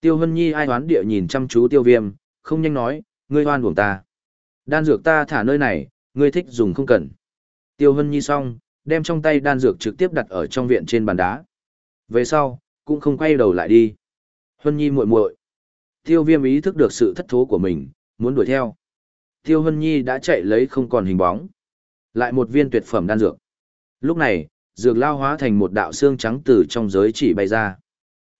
[SPEAKER 1] tiêu hân nhi ai hoán địa nhìn chăm chú tiêu viêm, không nhanh nói, ngươi hoan buồng ta. Đan dược ta thả nơi này, ngươi thích dùng không cần. Tiêu hân nhi xong, đem trong tay đan dược trực tiếp đặt ở trong viện trên bàn đá. Về sau, cũng không quay đầu lại đi. Hân nhi muội muội. Tiêu viêm ý thức được sự thất thố của mình, muốn đuổi theo. Tiêu hân nhi đã chạy lấy không còn hình bóng. Lại một viên tuyệt phẩm đan dược. Lúc này, dược lao hóa thành một đạo xương trắng từ trong giới chỉ bay ra.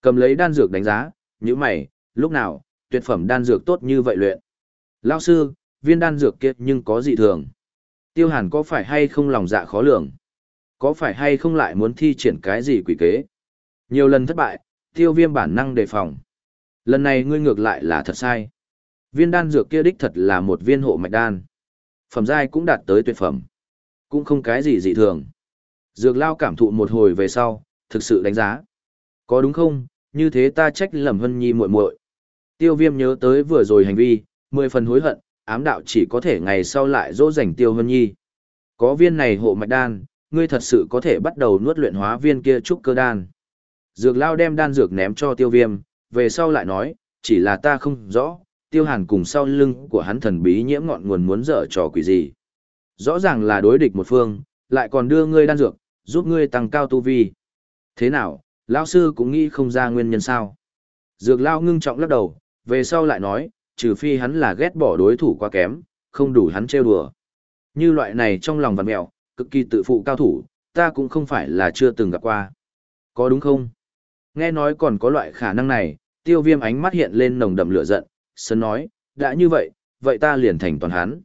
[SPEAKER 1] Cầm lấy đan dược đánh giá, như mày, lúc nào, tuyệt phẩm đan dược tốt như vậy luyện. Lao sư, viên đan dược kiệt nhưng có gì thường. Tiêu hàn có phải hay không lòng dạ khó lường? Có phải hay không lại muốn thi triển cái gì quỷ kế? Nhiều lần thất bại, tiêu viêm bản năng đề phòng. Lần này ngươi ngược lại là thật sai. Viên đan dược kia đích thật là một viên hộ mạch đan. Phẩm giai cũng đạt tới tuyệt phẩm. Cũng không cái gì dị thường. Dược lao cảm thụ một hồi về sau, thực sự đánh giá. Có đúng không, như thế ta trách lầm hân nhi muội muội. Tiêu viêm nhớ tới vừa rồi hành vi, mười phần hối hận, ám đạo chỉ có thể ngày sau lại dỗ dành tiêu hân nhi. Có viên này hộ mạch đan, ngươi thật sự có thể bắt đầu nuốt luyện hóa viên kia trúc cơ đan. Dược lao đem đan dược ném cho tiêu viêm, về sau lại nói, chỉ là ta không rõ, tiêu hàn cùng sau lưng của hắn thần bí nhiễm ngọn nguồn muốn dở trò quỷ gì. Rõ ràng là đối địch một phương, lại còn đưa ngươi đan dược, giúp ngươi tăng cao tu vi. Thế nào, lão sư cũng nghĩ không ra nguyên nhân sao. Dược lao ngưng trọng lắc đầu, về sau lại nói, trừ phi hắn là ghét bỏ đối thủ quá kém, không đủ hắn trêu đùa. Như loại này trong lòng vằn mẹo, cực kỳ tự phụ cao thủ, ta cũng không phải là chưa từng gặp qua. Có đúng không? Nghe nói còn có loại khả năng này, tiêu viêm ánh mắt hiện lên nồng đậm lửa giận, sân nói, đã như vậy, vậy ta liền thành toàn hắn.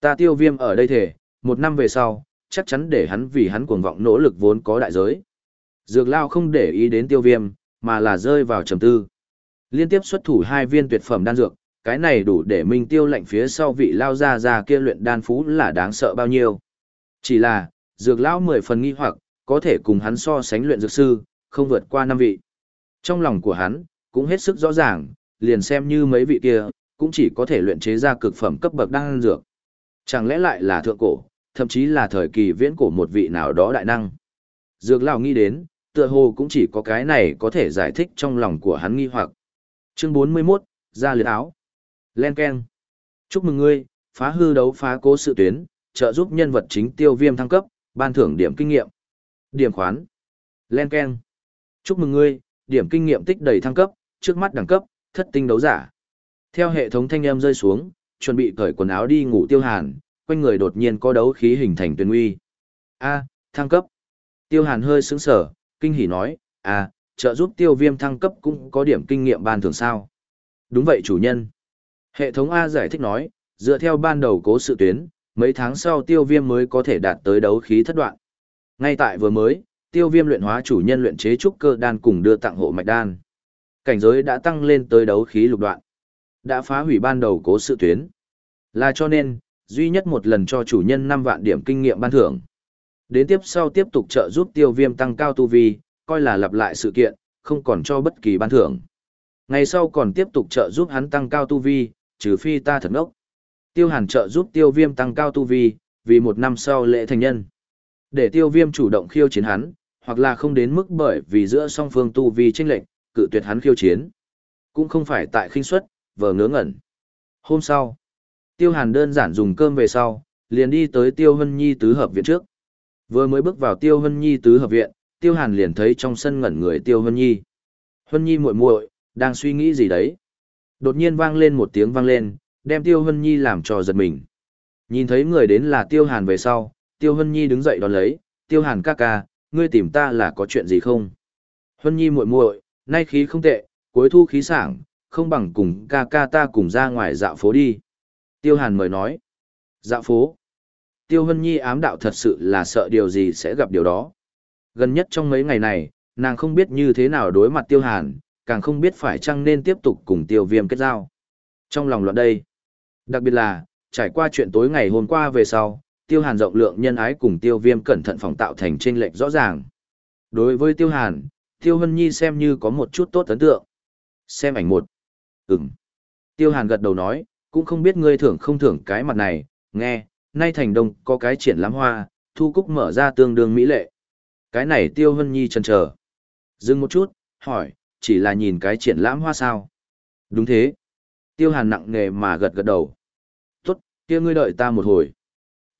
[SPEAKER 1] Ta tiêu viêm ở đây thể, một năm về sau, chắc chắn để hắn vì hắn cuồng vọng nỗ lực vốn có đại giới. Dược lao không để ý đến tiêu viêm, mà là rơi vào trầm tư. Liên tiếp xuất thủ hai viên tuyệt phẩm đan dược, cái này đủ để minh tiêu lệnh phía sau vị lao ra ra kia luyện đan phú là đáng sợ bao nhiêu. Chỉ là, dược lão mười phần nghi hoặc, có thể cùng hắn so sánh luyện dược sư, không vượt qua năm vị. Trong lòng của hắn, cũng hết sức rõ ràng, liền xem như mấy vị kia, cũng chỉ có thể luyện chế ra cực phẩm cấp bậc đan dược. Chẳng lẽ lại là thượng cổ, thậm chí là thời kỳ viễn cổ một vị nào đó đại năng. Dược lão nghĩ đến, tựa hồ cũng chỉ có cái này có thể giải thích trong lòng của hắn nghi hoặc. Chương 41, ra liệt áo. Len Ken. Chúc mừng ngươi, phá hư đấu phá cố sự tuyến, trợ giúp nhân vật chính tiêu viêm thăng cấp, ban thưởng điểm kinh nghiệm. Điểm khoán. Len Ken. Chúc mừng ngươi, điểm kinh nghiệm tích đầy thăng cấp, trước mắt đẳng cấp, thất tinh đấu giả. Theo hệ thống thanh âm rơi xuống, chuẩn bị cởi quần áo đi ngủ tiêu hàn, quanh người đột nhiên có đấu khí hình thành tuyên uy. A, thăng cấp. Tiêu hàn hơi sững sở, kinh hỉ nói, à, trợ giúp tiêu viêm thăng cấp cũng có điểm kinh nghiệm ban thưởng sao. Đúng vậy chủ nhân. Hệ thống A giải thích nói, dựa theo ban đầu cố sự tuyến, mấy tháng sau tiêu viêm mới có thể đạt tới đấu khí thất đoạn. Ngay tại vừa mới, tiêu viêm luyện hóa chủ nhân luyện chế trúc cơ đan cùng đưa tặng hộ mạch đan. Cảnh giới đã tăng lên tới đấu khí lục đoạn. Đã phá hủy ban đầu cố sự tuyến. Là cho nên, duy nhất một lần cho chủ nhân 5 vạn điểm kinh nghiệm ban thưởng. Đến tiếp sau tiếp tục trợ giúp tiêu viêm tăng cao tu vi, coi là lặp lại sự kiện, không còn cho bất kỳ ban thưởng. Ngày sau còn tiếp tục trợ giúp hắn tăng cao tu vi, trừ phi ta thật ngốc. Tiêu hàn trợ giúp tiêu viêm tăng cao tu vi, vì một năm sau lễ thành nhân. Để tiêu viêm chủ động khiêu chiến hắn, hoặc là không đến mức bởi vì giữa song phương tu vi tranh lệnh, cự tuyệt hắn khiêu chiến. Cũng không phải tại khinh suất, vờ ngớ ngẩn. Hôm sau, tiêu hàn đơn giản dùng cơm về sau, liền đi tới tiêu hân nhi tứ hợp viện trước. Vừa mới bước vào tiêu hân nhi tứ hợp viện, tiêu hàn liền thấy trong sân ngẩn người tiêu hân nhi. Hân nhi muội muội đang suy nghĩ gì đấy? Đột nhiên vang lên một tiếng vang lên, đem Tiêu Hân Nhi làm cho giật mình. Nhìn thấy người đến là Tiêu Hàn về sau, Tiêu Hân Nhi đứng dậy đón lấy, Tiêu Hàn ca ca, ngươi tìm ta là có chuyện gì không? Hân Nhi muội muội, nay khí không tệ, cuối thu khí sảng, không bằng cùng ca ca ta cùng ra ngoài dạo phố đi. Tiêu Hàn mời nói. Dạo phố. Tiêu Hân Nhi ám đạo thật sự là sợ điều gì sẽ gặp điều đó. Gần nhất trong mấy ngày này, nàng không biết như thế nào đối mặt Tiêu Hàn, càng không biết phải chăng nên tiếp tục cùng tiêu viêm kết giao. Trong lòng loạn đây, đặc biệt là, trải qua chuyện tối ngày hôm qua về sau, tiêu hàn rộng lượng nhân ái cùng tiêu viêm cẩn thận phòng tạo thành trên lệch rõ ràng. Đối với tiêu hàn, tiêu hân nhi xem như có một chút tốt ấn tượng. Xem ảnh một. Ừm. Tiêu hàn gật đầu nói, cũng không biết ngươi thưởng không thưởng cái mặt này, nghe, nay thành đông có cái triển lãm hoa, thu cúc mở ra tương đương mỹ lệ. Cái này tiêu hân nhi chần chờ Dừng một chút, hỏi, chỉ là nhìn cái triển lãm hoa sao. Đúng thế. Tiêu hàn nặng nề mà gật gật đầu. Tốt, kia ngươi đợi ta một hồi.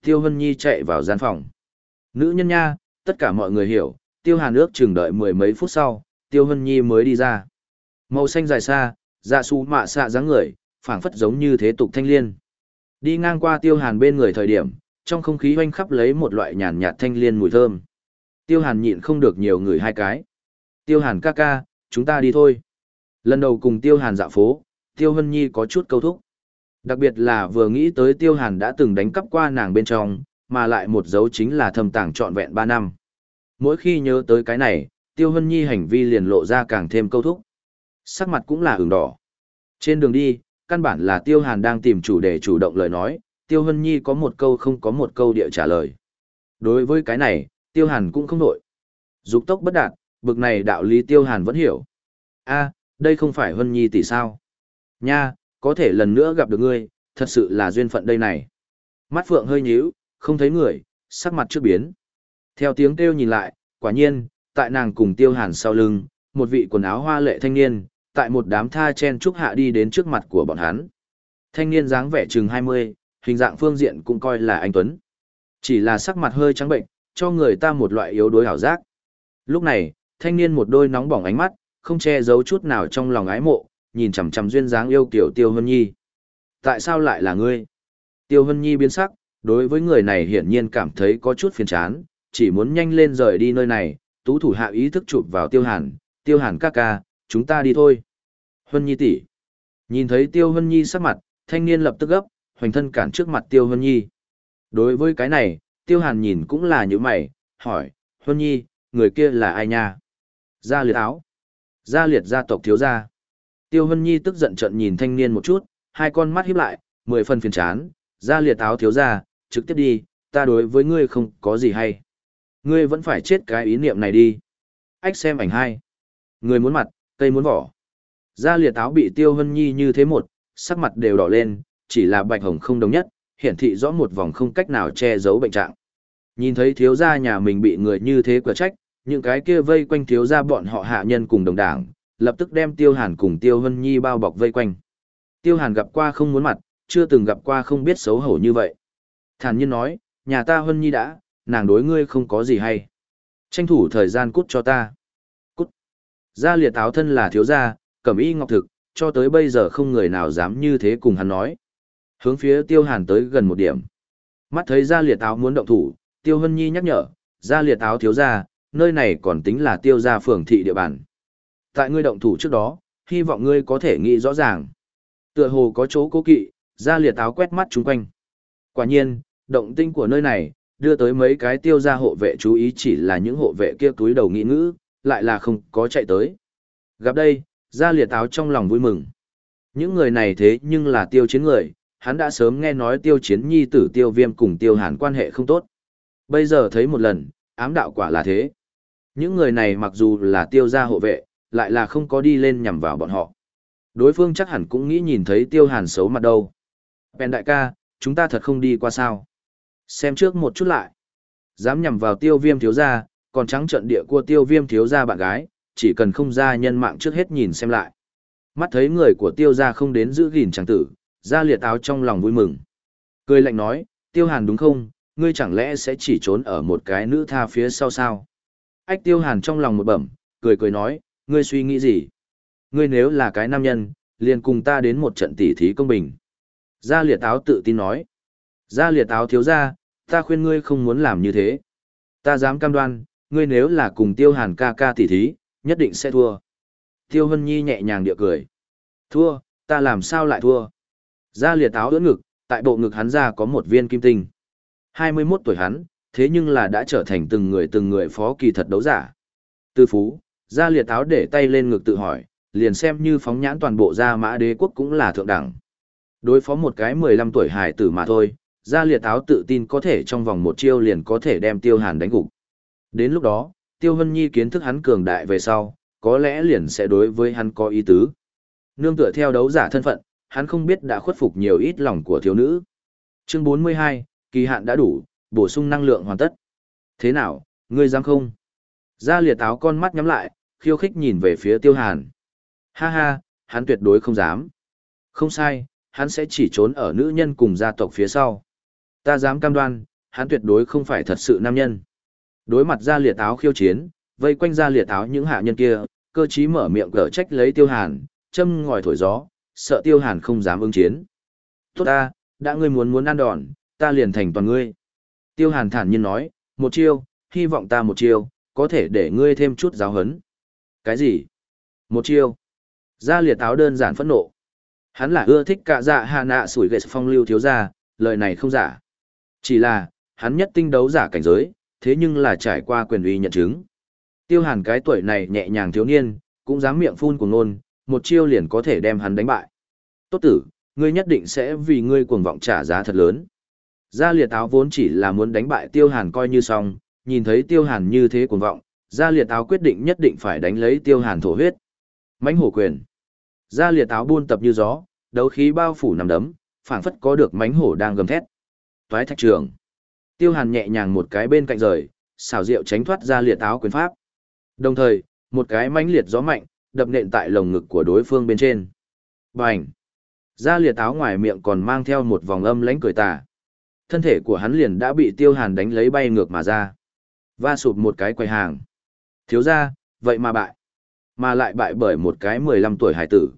[SPEAKER 1] Tiêu Hân Nhi chạy vào gian phòng. Nữ nhân nha, tất cả mọi người hiểu, Tiêu Hàn ước chừng đợi mười mấy phút sau, Tiêu Hân Nhi mới đi ra. Màu xanh dài xa, dạ su mạ xạ dáng người, phảng phất giống như thế tục thanh liên. Đi ngang qua Tiêu Hàn bên người thời điểm, trong không khí hoanh khắp lấy một loại nhàn nhạt thanh liên mùi thơm. Tiêu Hàn nhịn không được nhiều người hai cái. Tiêu Hàn ca ca, chúng ta đi thôi. Lần đầu cùng Tiêu Hàn dạo phố, Tiêu Hân Nhi có chút câu thúc. Đặc biệt là vừa nghĩ tới Tiêu Hàn đã từng đánh cắp qua nàng bên trong, mà lại một dấu chính là thâm tàng trọn vẹn ba năm. Mỗi khi nhớ tới cái này, Tiêu Hân Nhi hành vi liền lộ ra càng thêm câu thúc. Sắc mặt cũng là ửng đỏ. Trên đường đi, căn bản là Tiêu Hàn đang tìm chủ đề chủ động lời nói, Tiêu Hân Nhi có một câu không có một câu địa trả lời. Đối với cái này, Tiêu Hàn cũng không nổi. Dục tốc bất đạt, bực này đạo lý tiêu hàn vẫn hiểu. a đây không phải Hân Nhi tỷ sao? Nha, có thể lần nữa gặp được ngươi, thật sự là duyên phận đây này. Mắt phượng hơi nhíu, không thấy người, sắc mặt trước biến. Theo tiếng kêu nhìn lại, quả nhiên, tại nàng cùng tiêu hàn sau lưng, một vị quần áo hoa lệ thanh niên, tại một đám tha chen trúc hạ đi đến trước mặt của bọn hắn. Thanh niên dáng vẻ chừng 20, hình dạng phương diện cũng coi là anh Tuấn. Chỉ là sắc mặt hơi trắng bệnh, cho người ta một loại yếu đuối hảo giác. Lúc này, thanh niên một đôi nóng bỏng ánh mắt, không che giấu chút nào trong lòng ái mộ, nhìn chằm chằm duyên dáng yêu kiểu Tiêu Hân Nhi. Tại sao lại là ngươi? Tiêu Hân Nhi biến sắc, đối với người này hiển nhiên cảm thấy có chút phiền chán, chỉ muốn nhanh lên rời đi nơi này, tú thủ hạ ý thức chụp vào Tiêu Hàn, Tiêu Hàn ca ca, chúng ta đi thôi. Hân Nhi tỷ. Nhìn thấy Tiêu Hân Nhi sắc mặt, thanh niên lập tức gấp, hoành thân cản trước mặt Tiêu Hân Nhi. Đối với cái này, Tiêu Hàn nhìn cũng là như mày, hỏi, Hân Nhi, người kia là ai nha? Gia liệt áo. Gia liệt gia tộc thiếu gia. Tiêu Hân Nhi tức giận trận nhìn thanh niên một chút, hai con mắt híp lại, mười phần phiền chán, gia liệt áo thiếu gia, trực tiếp đi, ta đối với ngươi không có gì hay. Ngươi vẫn phải chết cái ý niệm này đi. Ách xem ảnh hai. Người muốn mặt, cây muốn vỏ. Gia liệt áo bị Tiêu Hân Nhi như thế một, sắc mặt đều đỏ lên, chỉ là bạch hồng không đồng nhất, hiển thị rõ một vòng không cách nào che giấu bệnh trạng. Nhìn thấy thiếu gia nhà mình bị người như thế quả trách, những cái kia vây quanh thiếu gia bọn họ hạ nhân cùng đồng đảng, lập tức đem Tiêu Hàn cùng Tiêu Hân Nhi bao bọc vây quanh. Tiêu Hàn gặp qua không muốn mặt, chưa từng gặp qua không biết xấu hổ như vậy. Thản nhiên nói, nhà ta Hân Nhi đã, nàng đối ngươi không có gì hay. Tranh thủ thời gian cút cho ta. Cút. Gia liệt áo thân là thiếu gia, cẩm y ngọc thực, cho tới bây giờ không người nào dám như thế cùng hắn nói. Hướng phía Tiêu Hàn tới gần một điểm. Mắt thấy Gia liệt áo muốn động thủ, Tiêu Hân Nhi nhắc nhở, Gia liệt áo thiếu gia, nơi này còn tính là Tiêu gia phường thị địa bàn. Tại ngươi động thủ trước đó, hy vọng ngươi có thể nghĩ rõ ràng. Tựa hồ có chỗ cố kỵ, Gia liệt áo quét mắt chung quanh. Quả nhiên, động tinh của nơi này, đưa tới mấy cái tiêu gia hộ vệ chú ý chỉ là những hộ vệ kia túi đầu nghĩ ngữ, lại là không có chạy tới. Gặp đây, Gia liệt áo trong lòng vui mừng. Những người này thế nhưng là tiêu chiến người, hắn đã sớm nghe nói tiêu chiến nhi tử tiêu viêm cùng tiêu hàn quan hệ không tốt. Bây giờ thấy một lần, ám đạo quả là thế. Những người này mặc dù là tiêu gia hộ vệ, lại là không có đi lên nhằm vào bọn họ. Đối phương chắc hẳn cũng nghĩ nhìn thấy tiêu hàn xấu mặt đâu. Bèn đại ca, chúng ta thật không đi qua sao. Xem trước một chút lại. Dám nhằm vào tiêu viêm thiếu gia, còn trắng trận địa của tiêu viêm thiếu gia bạn gái, chỉ cần không ra nhân mạng trước hết nhìn xem lại. Mắt thấy người của tiêu gia không đến giữ gìn chàng tử, ra liệt áo trong lòng vui mừng. Cười lạnh nói, tiêu hàn đúng không, ngươi chẳng lẽ sẽ chỉ trốn ở một cái nữ tha phía sau sao? Ách tiêu hàn trong lòng một bẩm, cười cười nói, ngươi suy nghĩ gì? Ngươi nếu là cái nam nhân, liền cùng ta đến một trận tỉ thí công bình. Gia liệt áo tự tin nói. Gia liệt áo thiếu ra, ta khuyên ngươi không muốn làm như thế. Ta dám cam đoan, ngươi nếu là cùng tiêu hàn ca ca tỉ thí, nhất định sẽ thua. Tiêu Hân Nhi nhẹ nhàng địa cười. Thua, ta làm sao lại thua? Gia liệt áo ưỡn ngực, tại bộ ngực hắn ra có một viên kim tinh. 21 tuổi hắn, thế nhưng là đã trở thành từng người từng người phó kỳ thật đấu giả. Tư phú, gia liệt áo để tay lên ngực tự hỏi, liền xem như phóng nhãn toàn bộ gia mã đế quốc cũng là thượng đẳng. Đối phó một cái 15 tuổi hải tử mà thôi, gia liệt áo tự tin có thể trong vòng một chiêu liền có thể đem tiêu hàn đánh gục. Đến lúc đó, tiêu hân nhi kiến thức hắn cường đại về sau, có lẽ liền sẽ đối với hắn có ý tứ. Nương tựa theo đấu giả thân phận, hắn không biết đã khuất phục nhiều ít lòng của thiếu nữ. Chương 42, kỳ hạn đã đủ, bổ sung năng lượng hoàn tất. Thế nào, ngươi dám không? Gia liệt Táo con mắt nhắm lại, khiêu khích nhìn về phía tiêu hàn. Ha ha, hắn tuyệt đối không dám. Không sai, hắn sẽ chỉ trốn ở nữ nhân cùng gia tộc phía sau. Ta dám cam đoan, hắn tuyệt đối không phải thật sự nam nhân. Đối mặt gia liệt áo khiêu chiến, vây quanh gia liệt áo những hạ nhân kia, cơ trí mở miệng cở trách lấy tiêu hàn, châm ngòi thổi gió, sợ tiêu hàn không dám ứng chiến. Tốt ta, đã ngươi muốn muốn ăn đòn, ta liền thành toàn ngươi. Tiêu hàn thản nhiên nói, một chiêu, hy vọng ta một chiêu, có thể để ngươi thêm chút giáo hấn. Cái gì? Một chiêu. Gia liệt áo đơn giản phẫn nộ. Hắn là ưa thích cả dạ hạ nạ sủi gậy phong lưu thiếu gia, lời này không giả. Chỉ là, hắn nhất tinh đấu giả cảnh giới, thế nhưng là trải qua quyền uy nhận chứng. Tiêu hàn cái tuổi này nhẹ nhàng thiếu niên, cũng dám miệng phun của nôn, một chiêu liền có thể đem hắn đánh bại. Tốt tử, ngươi nhất định sẽ vì ngươi cuồng vọng trả giá thật lớn. Gia liệt áo vốn chỉ là muốn đánh bại tiêu hàn coi như xong, nhìn thấy tiêu hàn như thế cuồng vọng, gia liệt áo quyết định nhất định phải đánh lấy tiêu hàn thổ huyết. mãnh hổ quyền. Gia liệt áo buôn tập như gió, đấu khí bao phủ nằm đấm, phảng phất có được mãnh hổ đang gầm thét. Toái thạch trường. Tiêu hàn nhẹ nhàng một cái bên cạnh rời, xảo diệu tránh thoát ra liệt áo quyền pháp. Đồng thời, một cái mãnh liệt gió mạnh, đập nện tại lồng ngực của đối phương bên trên. Bành! Ra liệt áo ngoài miệng còn mang theo một vòng âm lãnh cười tà. Thân thể của hắn liền đã bị tiêu hàn đánh lấy bay ngược mà ra. Va sụp một cái quầy hàng. Thiếu ra, vậy mà bại. Mà lại bại bởi một cái 15 tuổi hải tử.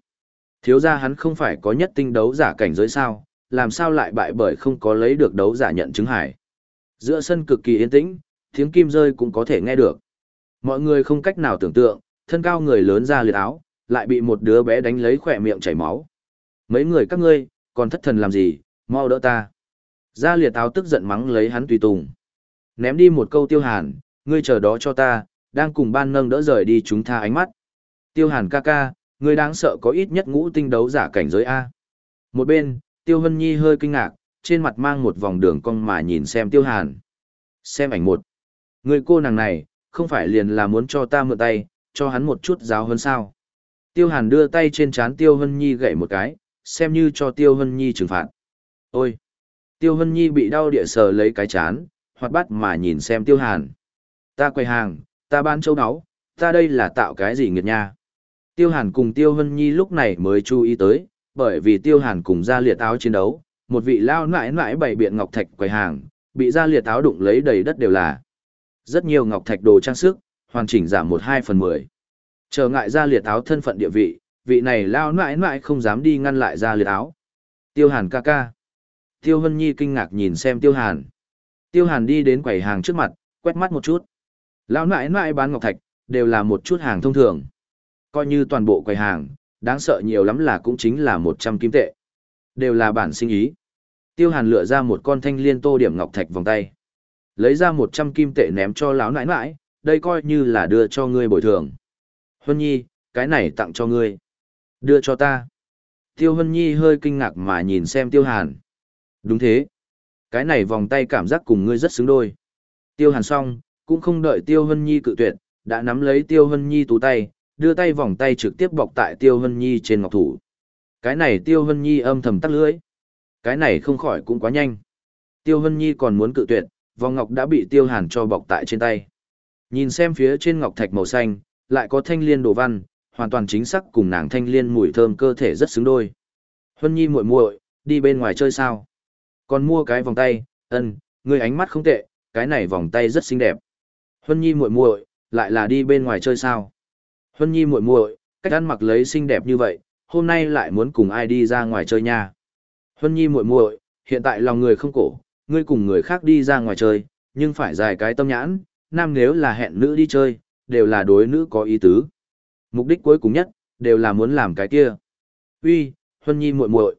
[SPEAKER 1] Thiếu ra hắn không phải có nhất tinh đấu giả cảnh giới sao, làm sao lại bại bởi không có lấy được đấu giả nhận chứng hải. Giữa sân cực kỳ yên tĩnh, tiếng kim rơi cũng có thể nghe được. Mọi người không cách nào tưởng tượng, thân cao người lớn ra liệt áo, lại bị một đứa bé đánh lấy khỏe miệng chảy máu. Mấy người các ngươi, còn thất thần làm gì, mau đỡ ta. Ra liệt áo tức giận mắng lấy hắn tùy tùng. Ném đi một câu tiêu hàn, ngươi chờ đó cho ta, đang cùng ban nâng đỡ rời đi chúng tha ánh mắt. Tiêu hàn ca ca, ngươi đáng sợ có ít nhất ngũ tinh đấu giả cảnh giới A. Một bên, tiêu hân nhi hơi kinh ngạc, trên mặt mang một vòng đường cong mà nhìn xem tiêu hàn. Xem ảnh một. Người cô nàng này, không phải liền là muốn cho ta mượn tay, cho hắn một chút giáo hơn sao. Tiêu hàn đưa tay trên trán tiêu hân nhi gậy một cái, xem như cho tiêu hân nhi trừng phạt. Ôi! Tiêu hân nhi bị đau địa sờ lấy cái chán, hoạt bắt mà nhìn xem tiêu hàn. Ta quay hàng, ta bán châu áo, ta đây là tạo cái gì nghiệt nha. Tiêu hàn cùng tiêu hân nhi lúc này mới chú ý tới, bởi vì tiêu hàn cùng ra liệt áo chiến đấu, một vị lao nãi nãi bày biện ngọc thạch quầy hàng, bị ra liệt áo đụng lấy đầy đất đều là. Rất nhiều ngọc thạch đồ trang sức, hoàn chỉnh giảm một hai phần mười. Trở ngại ra liệt áo thân phận địa vị, vị này lao nãi nãi không dám đi ngăn lại ra liệt áo. Tiêu hàn ca ca. Tiêu Hân Nhi kinh ngạc nhìn xem Tiêu Hàn. Tiêu Hàn đi đến quầy hàng trước mặt, quét mắt một chút. Lão nãi nãi bán ngọc thạch, đều là một chút hàng thông thường. Coi như toàn bộ quầy hàng, đáng sợ nhiều lắm là cũng chính là 100 kim tệ. Đều là bản sinh ý. Tiêu Hàn lựa ra một con thanh liên tô điểm ngọc thạch vòng tay. Lấy ra 100 kim tệ ném cho lão nãi nãi, đây coi như là đưa cho ngươi bồi thường. Huân Nhi, cái này tặng cho ngươi. Đưa cho ta. Tiêu huân Nhi hơi kinh ngạc mà nhìn xem Tiêu Hàn. Đúng thế. Cái này vòng tay cảm giác cùng ngươi rất xứng đôi. Tiêu Hàn xong, cũng không đợi Tiêu Hân Nhi cự tuyệt, đã nắm lấy Tiêu Hân Nhi tú tay, đưa tay vòng tay trực tiếp bọc tại Tiêu Hân Nhi trên ngọc thủ. Cái này Tiêu Hân Nhi âm thầm tắt lưỡi. Cái này không khỏi cũng quá nhanh. Tiêu Hân Nhi còn muốn cự tuyệt, vòng ngọc đã bị Tiêu Hàn cho bọc tại trên tay. Nhìn xem phía trên ngọc thạch màu xanh, lại có thanh liên đồ văn, hoàn toàn chính xác cùng nàng thanh liên mùi thơm cơ thể rất xứng đôi. Hân Nhi muội muội, đi bên ngoài chơi sao? Còn mua cái vòng tay, ân, ngươi ánh mắt không tệ, cái này vòng tay rất xinh đẹp. hân Nhi muội muội, lại là đi bên ngoài chơi sao? hân Nhi muội muội, cách ăn mặc lấy xinh đẹp như vậy, hôm nay lại muốn cùng ai đi ra ngoài chơi nha? Huân Nhi muội muội, hiện tại lòng người không cổ, ngươi cùng người khác đi ra ngoài chơi, nhưng phải dài cái tâm nhãn, nam nếu là hẹn nữ đi chơi, đều là đối nữ có ý tứ. Mục đích cuối cùng nhất, đều là muốn làm cái kia. Uy, Huân Nhi muội muội,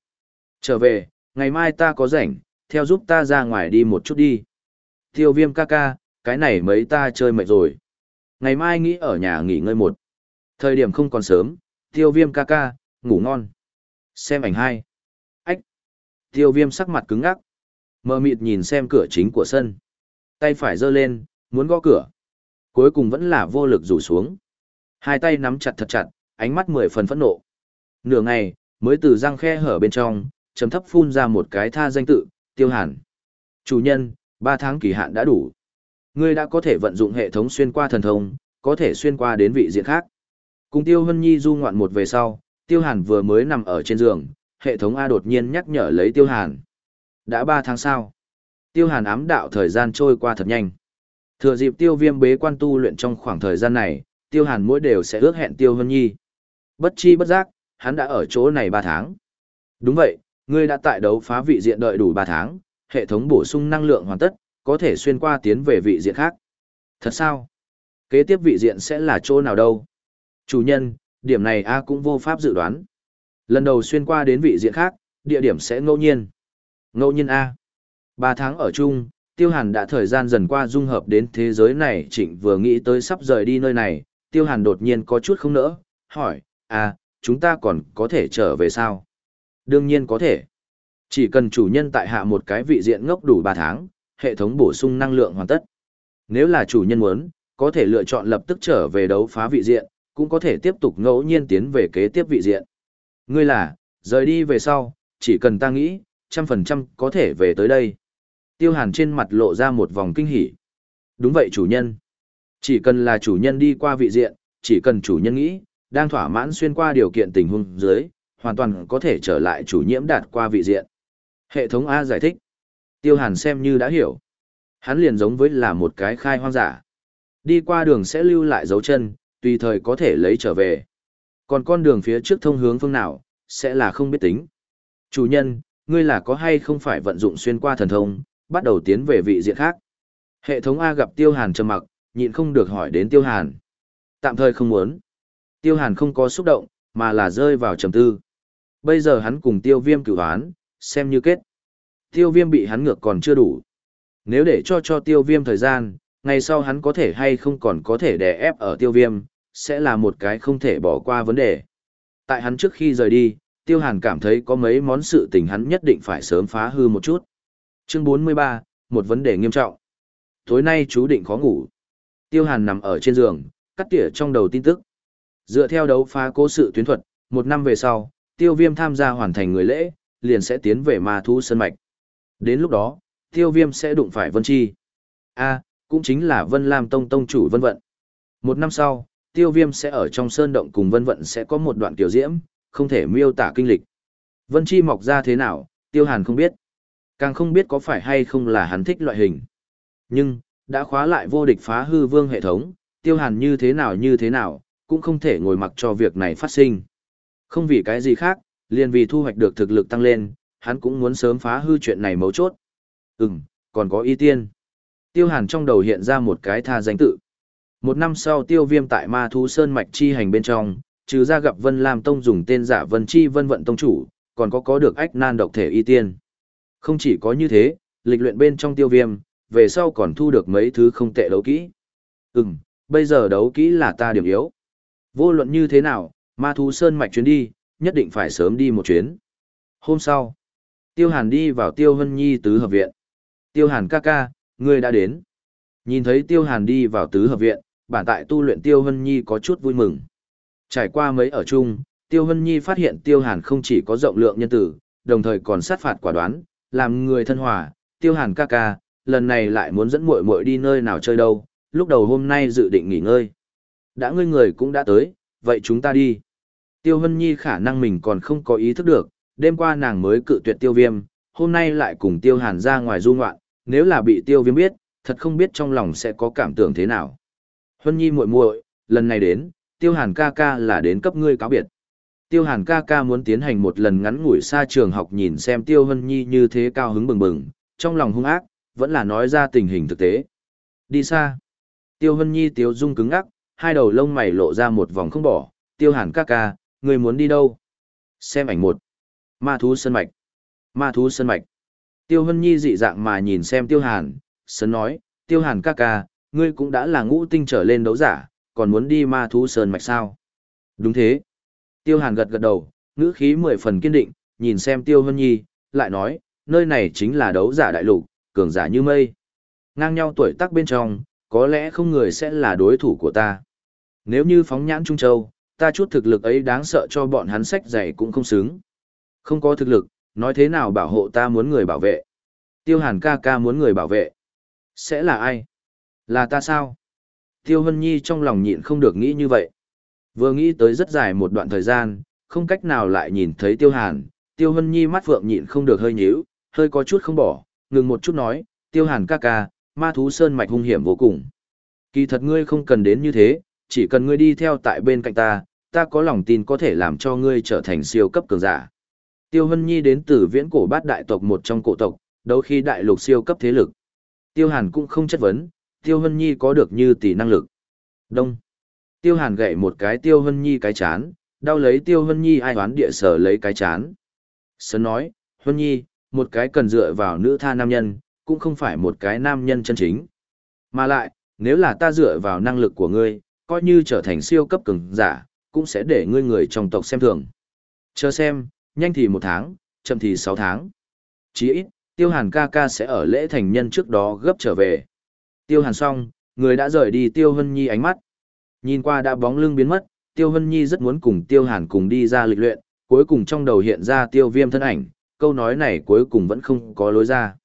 [SPEAKER 1] trở về, ngày mai ta có rảnh, theo giúp ta ra ngoài đi một chút đi. Tiêu viêm ca ca, cái này mấy ta chơi mệt rồi. Ngày mai nghĩ ở nhà nghỉ ngơi một. Thời điểm không còn sớm, tiêu viêm ca ca, ngủ ngon. Xem ảnh hai. Tiêu viêm sắc mặt cứng ngắc. Mờ mịt nhìn xem cửa chính của sân. Tay phải giơ lên, muốn gõ cửa. Cuối cùng vẫn là vô lực rủ xuống. Hai tay nắm chặt thật chặt, ánh mắt mười phần phẫn nộ. Nửa ngày, mới từ răng khe hở bên trong, trầm thấp phun ra một cái tha danh tự, tiêu hàn. Chủ nhân, ba tháng kỳ hạn đã đủ. Ngươi đã có thể vận dụng hệ thống xuyên qua thần thông, có thể xuyên qua đến vị diện khác. Cùng tiêu hân nhi du ngoạn một về sau, tiêu hàn vừa mới nằm ở trên giường, hệ thống A đột nhiên nhắc nhở lấy tiêu hàn. Đã ba tháng sau. Tiêu hàn ám đạo thời gian trôi qua thật nhanh. Thừa dịp tiêu viêm bế quan tu luyện trong khoảng thời gian này, tiêu hàn mỗi đều sẽ ước hẹn tiêu hân nhi. Bất chi bất giác, hắn đã ở chỗ này ba tháng. Đúng vậy, Ngươi đã tại đấu phá vị diện đợi đủ 3 tháng, hệ thống bổ sung năng lượng hoàn tất, có thể xuyên qua tiến về vị diện khác. Thật sao? Kế tiếp vị diện sẽ là chỗ nào đâu? Chủ nhân, điểm này A cũng vô pháp dự đoán. Lần đầu xuyên qua đến vị diện khác, địa điểm sẽ ngẫu nhiên. Ngẫu nhiên A. ba tháng ở chung, Tiêu Hàn đã thời gian dần qua dung hợp đến thế giới này trịnh vừa nghĩ tới sắp rời đi nơi này, Tiêu Hàn đột nhiên có chút không nỡ, hỏi, à, chúng ta còn có thể trở về sao? Đương nhiên có thể. Chỉ cần chủ nhân tại hạ một cái vị diện ngốc đủ 3 tháng, hệ thống bổ sung năng lượng hoàn tất. Nếu là chủ nhân muốn, có thể lựa chọn lập tức trở về đấu phá vị diện, cũng có thể tiếp tục ngẫu nhiên tiến về kế tiếp vị diện. Ngươi là, rời đi về sau, chỉ cần ta nghĩ, trăm phần trăm có thể về tới đây. Tiêu hàn trên mặt lộ ra một vòng kinh hỉ. Đúng vậy chủ nhân. Chỉ cần là chủ nhân đi qua vị diện, chỉ cần chủ nhân nghĩ, đang thỏa mãn xuyên qua điều kiện tình huống dưới, hoàn toàn có thể trở lại chủ nhiễm đạt qua vị diện. Hệ thống A giải thích. Tiêu Hàn xem như đã hiểu. Hắn liền giống với là một cái khai hoang giả. Đi qua đường sẽ lưu lại dấu chân, tùy thời có thể lấy trở về. Còn con đường phía trước thông hướng phương nào, sẽ là không biết tính. Chủ nhân, ngươi là có hay không phải vận dụng xuyên qua thần thông, bắt đầu tiến về vị diện khác. Hệ thống A gặp Tiêu Hàn trầm mặc, nhịn không được hỏi đến Tiêu Hàn. Tạm thời không muốn. Tiêu Hàn không có xúc động, mà là rơi vào trầm tư. Bây giờ hắn cùng Tiêu Viêm cửu hoán, xem như kết. Tiêu Viêm bị hắn ngược còn chưa đủ. Nếu để cho cho Tiêu Viêm thời gian, ngày sau hắn có thể hay không còn có thể đè ép ở Tiêu Viêm, sẽ là một cái không thể bỏ qua vấn đề. Tại hắn trước khi rời đi, Tiêu Hàn cảm thấy có mấy món sự tình hắn nhất định phải sớm phá hư một chút. Chương 43, một vấn đề nghiêm trọng. Tối nay chú định khó ngủ. Tiêu Hàn nằm ở trên giường, cắt tỉa trong đầu tin tức. Dựa theo đấu phá cố sự tuyến thuật, một năm về sau, Tiêu Viêm tham gia hoàn thành người lễ, liền sẽ tiến về ma thú sân mạch. Đến lúc đó, Tiêu Viêm sẽ đụng phải Vân Chi. A, cũng chính là Vân Lam Tông Tông chủ Vân Vận. Một năm sau, Tiêu Viêm sẽ ở trong sơn động cùng Vân Vận sẽ có một đoạn tiểu diễm, không thể miêu tả kinh lịch. Vân Chi mọc ra thế nào, Tiêu Hàn không biết. Càng không biết có phải hay không là hắn thích loại hình. Nhưng, đã khóa lại vô địch phá hư vương hệ thống, Tiêu Hàn như thế nào như thế nào, cũng không thể ngồi mặc cho việc này phát sinh. Không vì cái gì khác, liền vì thu hoạch được thực lực tăng lên, hắn cũng muốn sớm phá hư chuyện này mấu chốt. Ừm, còn có y tiên. Tiêu Hàn trong đầu hiện ra một cái tha danh tự. Một năm sau tiêu viêm tại ma thú sơn mạch chi hành bên trong, trừ ra gặp Vân Lam Tông dùng tên giả Vân Chi Vân Vận Tông Chủ, còn có có được ách nan độc thể y tiên. Không chỉ có như thế, lịch luyện bên trong tiêu viêm, về sau còn thu được mấy thứ không tệ đấu kỹ. Ừm, bây giờ đấu kỹ là ta điểm yếu. Vô luận như thế nào, ma thú sơn mạch chuyến đi, nhất định phải sớm đi một chuyến. Hôm sau, Tiêu Hàn đi vào Tiêu Hân Nhi tứ hợp viện. Tiêu Hàn ca ca, ngươi đã đến. Nhìn thấy Tiêu Hàn đi vào tứ hợp viện, bản tại tu luyện Tiêu Hân Nhi có chút vui mừng. Trải qua mấy ở chung, Tiêu Hân Nhi phát hiện Tiêu Hàn không chỉ có rộng lượng nhân tử, đồng thời còn sát phạt quả đoán, làm người thân hòa. Tiêu Hàn ca ca, lần này lại muốn dẫn muội muội đi nơi nào chơi đâu, lúc đầu hôm nay dự định nghỉ ngơi. Đã ngươi người cũng đã tới, vậy chúng ta đi. Tiêu Hân Nhi khả năng mình còn không có ý thức được, đêm qua nàng mới cự tuyệt tiêu viêm, hôm nay lại cùng tiêu hàn ra ngoài du ngoạn, nếu là bị tiêu viêm biết, thật không biết trong lòng sẽ có cảm tưởng thế nào. Huân Nhi muội muội, lần này đến, tiêu hàn ca ca là đến cấp ngươi cáo biệt. Tiêu hàn ca ca muốn tiến hành một lần ngắn ngủi xa trường học nhìn xem tiêu Hân Nhi như thế cao hứng bừng bừng, trong lòng hung ác, vẫn là nói ra tình hình thực tế. Đi xa. Tiêu Hân Nhi tiêu dung cứng ngắc, hai đầu lông mày lộ ra một vòng không bỏ, tiêu hàn ca ca, người muốn đi đâu? Xem ảnh một. Ma thú sơn mạch. Ma thú sơn mạch. Tiêu Hân Nhi dị dạng mà nhìn xem Tiêu Hàn, sấn nói, Tiêu Hàn ca ca, ngươi cũng đã là ngũ tinh trở lên đấu giả, còn muốn đi ma thú sơn mạch sao? Đúng thế. Tiêu Hàn gật gật đầu, ngữ khí mười phần kiên định, nhìn xem Tiêu Hân Nhi, lại nói, nơi này chính là đấu giả đại lục, cường giả như mây. Ngang nhau tuổi tác bên trong, có lẽ không người sẽ là đối thủ của ta. Nếu như phóng nhãn Trung Châu, ta chút thực lực ấy đáng sợ cho bọn hắn sách dày cũng không xứng. Không có thực lực, nói thế nào bảo hộ ta muốn người bảo vệ. Tiêu hàn ca ca muốn người bảo vệ. Sẽ là ai? Là ta sao? Tiêu Hân Nhi trong lòng nhịn không được nghĩ như vậy. Vừa nghĩ tới rất dài một đoạn thời gian, không cách nào lại nhìn thấy Tiêu Hàn, Tiêu Hân Nhi mắt phượng nhịn không được hơi nhíu, hơi có chút không bỏ, ngừng một chút nói, Tiêu Hàn ca ca, ma thú sơn mạch hung hiểm vô cùng. Kỳ thật ngươi không cần đến như thế, chỉ cần ngươi đi theo tại bên cạnh ta, ta có lòng tin có thể làm cho ngươi trở thành siêu cấp cường giả. Tiêu Hân Nhi đến từ viễn cổ bát đại tộc một trong cổ tộc, đấu khi đại lục siêu cấp thế lực. Tiêu Hàn cũng không chất vấn, Tiêu Hân Nhi có được như tỷ năng lực. Đông. Tiêu Hàn gậy một cái Tiêu Hân Nhi cái chán, đau lấy Tiêu Hân Nhi ai hoán địa sở lấy cái chán. Sơn nói, Hân Nhi, một cái cần dựa vào nữ tha nam nhân, cũng không phải một cái nam nhân chân chính. Mà lại, nếu là ta dựa vào năng lực của ngươi, coi như trở thành siêu cấp cường giả, cũng sẽ để ngươi người trong tộc xem thường. Chờ xem, nhanh thì một tháng, chậm thì sáu tháng. Chỉ ít, tiêu hàn ca ca sẽ ở lễ thành nhân trước đó gấp trở về. Tiêu hàn xong, người đã rời đi tiêu hân nhi ánh mắt. Nhìn qua đã bóng lưng biến mất, tiêu hân nhi rất muốn cùng tiêu hàn cùng đi ra lịch luyện, cuối cùng trong đầu hiện ra tiêu viêm thân ảnh, câu nói này cuối cùng vẫn không có lối ra.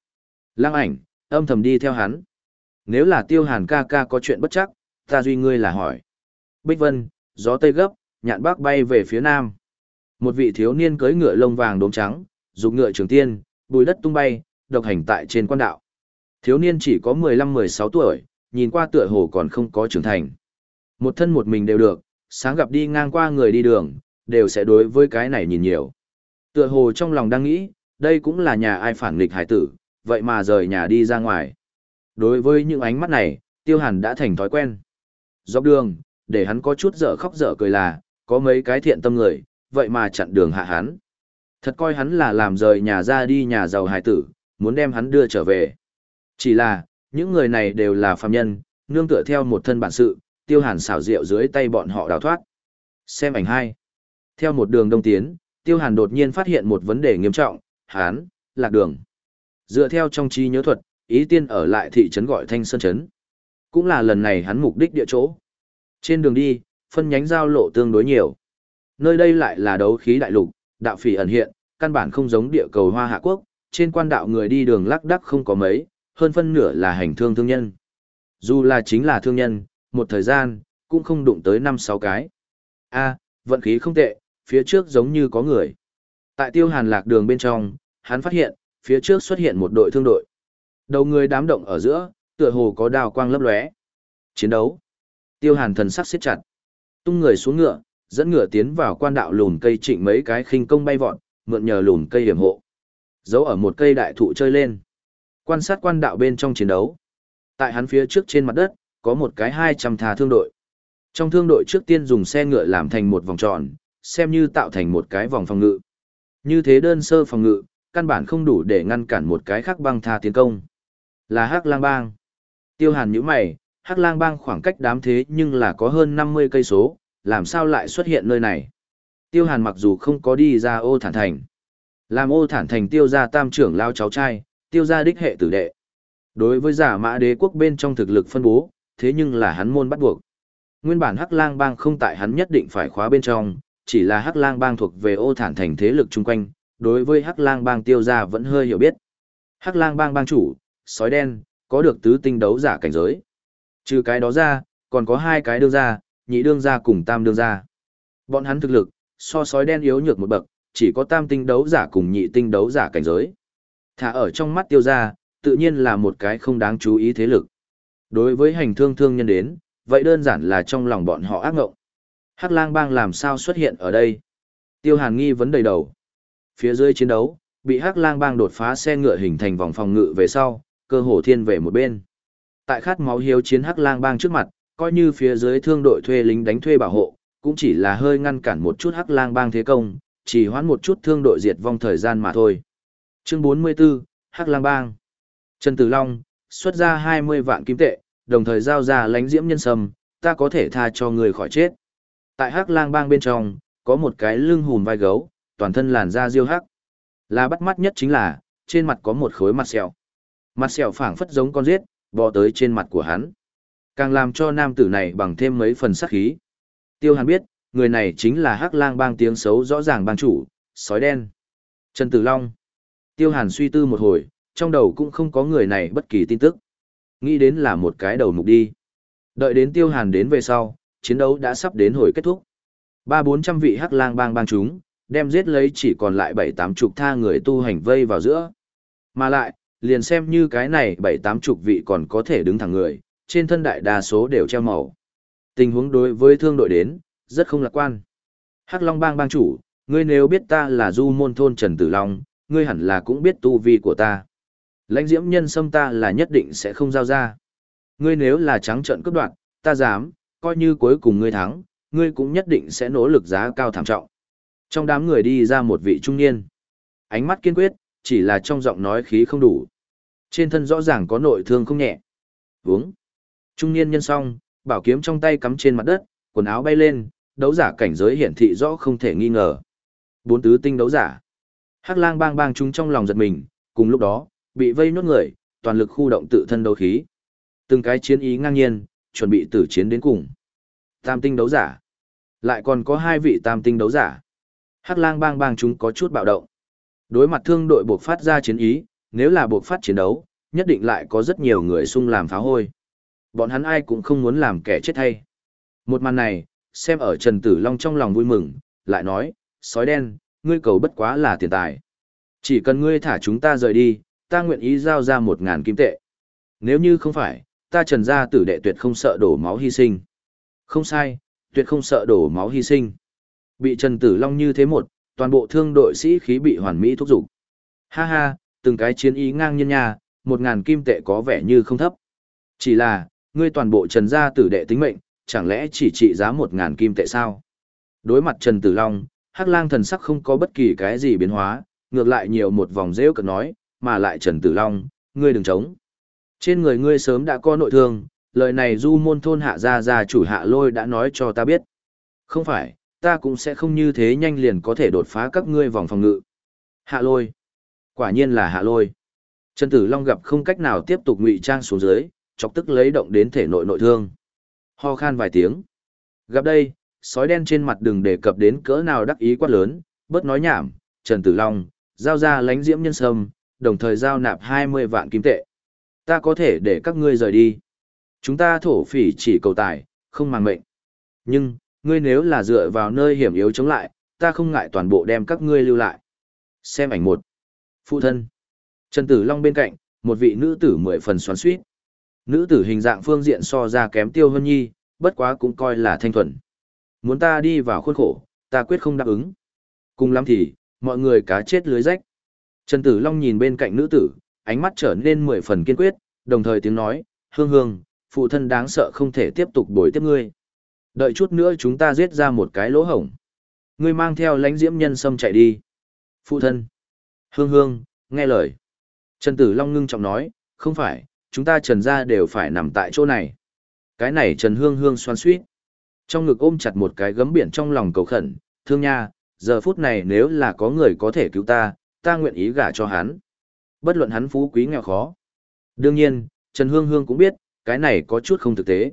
[SPEAKER 1] Lăng ảnh, âm thầm đi theo hắn. Nếu là tiêu hàn ca ca có chuyện bất chắc, ta duy ngươi là hỏi. Bích Vân, gió tây gấp, nhạn bác bay về phía nam. Một vị thiếu niên cưỡi ngựa lông vàng đốm trắng, dục ngựa trường tiên, bùi đất tung bay, độc hành tại trên quan đạo. Thiếu niên chỉ có 15-16 tuổi, nhìn qua tựa hồ còn không có trưởng thành. Một thân một mình đều được, sáng gặp đi ngang qua người đi đường, đều sẽ đối với cái này nhìn nhiều. Tựa hồ trong lòng đang nghĩ, đây cũng là nhà ai phản nghịch hải tử, vậy mà rời nhà đi ra ngoài. Đối với những ánh mắt này, tiêu hàn đã thành thói quen. Dọc đường, để hắn có chút dở khóc dở cười là, có mấy cái thiện tâm người, vậy mà chặn đường hạ hắn. Thật coi hắn là làm rời nhà ra đi nhà giàu hải tử, muốn đem hắn đưa trở về. Chỉ là, những người này đều là phàm nhân, nương tựa theo một thân bản sự, tiêu hàn xảo diệu dưới tay bọn họ đào thoát. Xem ảnh hai. Theo một đường đông tiến, tiêu hàn đột nhiên phát hiện một vấn đề nghiêm trọng, hán, lạc đường. Dựa theo trong trí nhớ thuật, ý tiên ở lại thị trấn gọi thanh sơn trấn. Cũng là lần này hắn mục đích địa chỗ. Trên đường đi, phân nhánh giao lộ tương đối nhiều. Nơi đây lại là đấu khí đại lục, đạo phỉ ẩn hiện, căn bản không giống địa cầu hoa hạ quốc, trên quan đạo người đi đường lắc đắc không có mấy, hơn phân nửa là hành thương thương nhân. Dù là chính là thương nhân, một thời gian, cũng không đụng tới năm sáu cái. a vận khí không tệ, phía trước giống như có người. Tại tiêu hàn lạc đường bên trong, hắn phát hiện, phía trước xuất hiện một đội thương đội. Đầu người đám động ở giữa, tựa hồ có đào quang lấp lóe. Chiến đấu. Tiêu hàn thần sắc siết chặt. Tung người xuống ngựa, dẫn ngựa tiến vào quan đạo lùn cây trịnh mấy cái khinh công bay vọt, mượn nhờ lùn cây hiểm hộ. Giấu ở một cây đại thụ chơi lên. Quan sát quan đạo bên trong chiến đấu. Tại hắn phía trước trên mặt đất, có một cái 200 thà thương đội. Trong thương đội trước tiên dùng xe ngựa làm thành một vòng tròn, xem như tạo thành một cái vòng phòng ngự. Như thế đơn sơ phòng ngự, căn bản không đủ để ngăn cản một cái khác băng tha tiến công. Là Hắc Lang Bang. Tiêu Hàn nhíu mày, Hắc Lang Bang khoảng cách đám thế nhưng là có hơn 50 cây số, làm sao lại xuất hiện nơi này? Tiêu Hàn mặc dù không có đi ra ô thản thành. Làm ô thản thành tiêu gia tam trưởng lao cháu trai, tiêu gia đích hệ tử đệ. Đối với giả mã đế quốc bên trong thực lực phân bố, thế nhưng là hắn môn bắt buộc. Nguyên bản Hắc Lang Bang không tại hắn nhất định phải khóa bên trong, chỉ là Hắc Lang Bang thuộc về ô thản thành thế lực chung quanh, đối với Hắc Lang Bang tiêu gia vẫn hơi hiểu biết. Hắc Lang Bang bang chủ, sói đen, có được tứ tinh đấu giả cảnh giới. Trừ cái đó ra, còn có hai cái đương gia, nhị đương gia cùng tam đương gia. Bọn hắn thực lực, so sói đen yếu nhược một bậc, chỉ có tam tinh đấu giả cùng nhị tinh đấu giả cảnh giới. Thả ở trong mắt tiêu gia, tự nhiên là một cái không đáng chú ý thế lực. Đối với hành thương thương nhân đến, vậy đơn giản là trong lòng bọn họ ác ngộng. Hắc lang bang làm sao xuất hiện ở đây? Tiêu hàn nghi vấn đầy đầu. Phía dưới chiến đấu, bị Hắc lang bang đột phá xe ngựa hình thành vòng phòng ngự về sau, cơ hồ thiên về một bên. Tại khát máu hiếu chiến Hắc lang bang trước mặt, coi như phía dưới thương đội thuê lính đánh thuê bảo hộ, cũng chỉ là hơi ngăn cản một chút Hắc lang bang thế công, chỉ hoãn một chút thương đội diệt vong thời gian mà thôi. Chương 44, Hắc lang bang. Trần Tử Long, xuất ra 20 vạn kim tệ, đồng thời giao ra lãnh diễm nhân sâm, ta có thể tha cho người khỏi chết. Tại hắc lang bang bên trong, có một cái lưng hùm vai gấu, toàn thân làn da diêu hắc. Là bắt mắt nhất chính là, trên mặt có một khối mặt sẹo. Mặt sẹo phảng phất giống con giết, bò tới trên mặt của hắn. Càng làm cho nam tử này bằng thêm mấy phần sắc khí. Tiêu hàn biết, người này chính là hắc lang bang tiếng xấu rõ ràng bang chủ, sói đen. Trần Tử Long. Tiêu hàn suy tư một hồi, trong đầu cũng không có người này bất kỳ tin tức. Nghĩ đến là một cái đầu mục đi. Đợi đến tiêu hàn đến về sau, chiến đấu đã sắp đến hồi kết thúc. Ba bốn trăm vị hắc lang bang bang chúng, đem giết lấy chỉ còn lại bảy tám chục tha người tu hành vây vào giữa. Mà lại, liền xem như cái này bảy tám chục vị còn có thể đứng thẳng người, trên thân đại đa số đều treo màu. Tình huống đối với thương đội đến, rất không lạc quan. Hắc Long bang bang chủ, ngươi nếu biết ta là du môn thôn Trần Tử Long, ngươi hẳn là cũng biết tu vi của ta. Lãnh diễm nhân xâm ta là nhất định sẽ không giao ra. Ngươi nếu là trắng trợn cướp đoạt, ta dám, coi như cuối cùng ngươi thắng, ngươi cũng nhất định sẽ nỗ lực giá cao thảm trọng. Trong đám người đi ra một vị trung niên. Ánh mắt kiên quyết, chỉ là trong giọng nói khí không đủ. Trên thân rõ ràng có nội thương không nhẹ. Vướng. Trung niên nhân song, bảo kiếm trong tay cắm trên mặt đất, quần áo bay lên, đấu giả cảnh giới hiển thị rõ không thể nghi ngờ. Bốn tứ tinh đấu giả. Hắc lang bang bang chúng trong lòng giật mình, cùng lúc đó, bị vây nốt người, toàn lực khu động tự thân đấu khí. Từng cái chiến ý ngang nhiên, chuẩn bị tử chiến đến cùng. Tam tinh đấu giả. Lại còn có hai vị tam tinh đấu giả. Hắc lang bang bang chúng có chút bạo động. Đối mặt thương đội buộc phát ra chiến ý, nếu là buộc phát chiến đấu, nhất định lại có rất nhiều người sung làm phá hôi. Bọn hắn ai cũng không muốn làm kẻ chết thay. Một màn này, xem ở Trần Tử Long trong lòng vui mừng, lại nói, sói đen, ngươi cầu bất quá là tiền tài. Chỉ cần ngươi thả chúng ta rời đi, ta nguyện ý giao ra một ngàn kim tệ. Nếu như không phải, ta trần gia tử đệ tuyệt không sợ đổ máu hy sinh. Không sai, tuyệt không sợ đổ máu hy sinh. Bị Trần Tử Long như thế một, toàn bộ thương đội sĩ khí bị hoàn mỹ thúc giục. Ha ha, từng cái chiến ý ngang nhiên nha, một ngàn kim tệ có vẻ như không thấp. Chỉ là, ngươi toàn bộ trần gia tử đệ tính mệnh, chẳng lẽ chỉ trị giá một ngàn kim tệ sao? Đối mặt Trần Tử Long, Hắc Lang thần sắc không có bất kỳ cái gì biến hóa, ngược lại nhiều một vòng rêu cợt nói, mà lại Trần Tử Long, ngươi đừng chống. Trên người ngươi sớm đã có nội thương, lời này du môn thôn hạ gia gia chủ hạ lôi đã nói cho ta biết. Không phải, ta cũng sẽ không như thế nhanh liền có thể đột phá các ngươi vòng phòng ngự. Hạ lôi. Quả nhiên là hạ lôi. Trần Tử Long gặp không cách nào tiếp tục ngụy trang xuống dưới, chọc tức lấy động đến thể nội nội thương. Ho khan vài tiếng. Gặp đây, sói đen trên mặt đừng đề cập đến cỡ nào đắc ý quát lớn, bớt nói nhảm, Trần Tử Long, giao ra lánh diễm nhân sâm, đồng thời giao nạp 20 vạn kim tệ. Ta có thể để các ngươi rời đi. Chúng ta thổ phỉ chỉ cầu tài, không màng mệnh. Nhưng, ngươi nếu là dựa vào nơi hiểm yếu chống lại, ta không ngại toàn bộ đem các ngươi lưu lại. Xem ảnh một. Phụ thân. Trần Tử Long bên cạnh, một vị nữ tử mười phần xoắn suýt. Nữ tử hình dạng phương diện so ra kém tiêu hơn nhi, bất quá cũng coi là thanh thuần. Muốn ta đi vào khuôn khổ, ta quyết không đáp ứng. Cùng lắm thì, mọi người cá chết lưới rách. Trần Tử Long nhìn bên cạnh nữ tử, ánh mắt trở nên mười phần kiên quyết, đồng thời tiếng nói, hương hương, phụ thân đáng sợ không thể tiếp tục bồi tiếp ngươi. Đợi chút nữa chúng ta giết ra một cái lỗ hổng. Ngươi mang theo lãnh diễm nhân sâm chạy đi. Phụ thân. Hương hương, nghe lời. Trần Tử Long ngưng trọng nói, không phải, chúng ta trần ra đều phải nằm tại chỗ này. Cái này Trần Hương Hương xoan suýt. Trong ngực ôm chặt một cái gấm biển trong lòng cầu khẩn, thương nha, giờ phút này nếu là có người có thể cứu ta, ta nguyện ý gả cho hắn. Bất luận hắn phú quý nghèo khó. Đương nhiên, Trần Hương Hương cũng biết, cái này có chút không thực tế.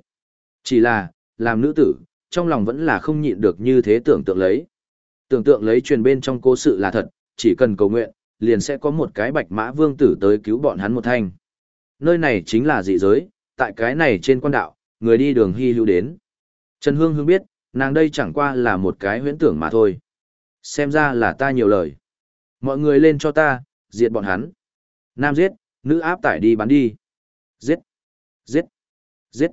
[SPEAKER 1] Chỉ là, làm nữ tử, trong lòng vẫn là không nhịn được như thế tưởng tượng lấy. Tưởng tượng lấy truyền bên trong cố sự là thật, chỉ cần cầu nguyện, liền sẽ có một cái bạch mã vương tử tới cứu bọn hắn một thanh. Nơi này chính là dị giới, tại cái này trên quan đạo, người đi đường hy lưu đến. Trần Hương Hương biết, nàng đây chẳng qua là một cái huyễn tưởng mà thôi. Xem ra là ta nhiều lời. Mọi người lên cho ta, diệt bọn hắn. Nam giết, nữ áp tải đi bắn đi. Giết, giết, giết.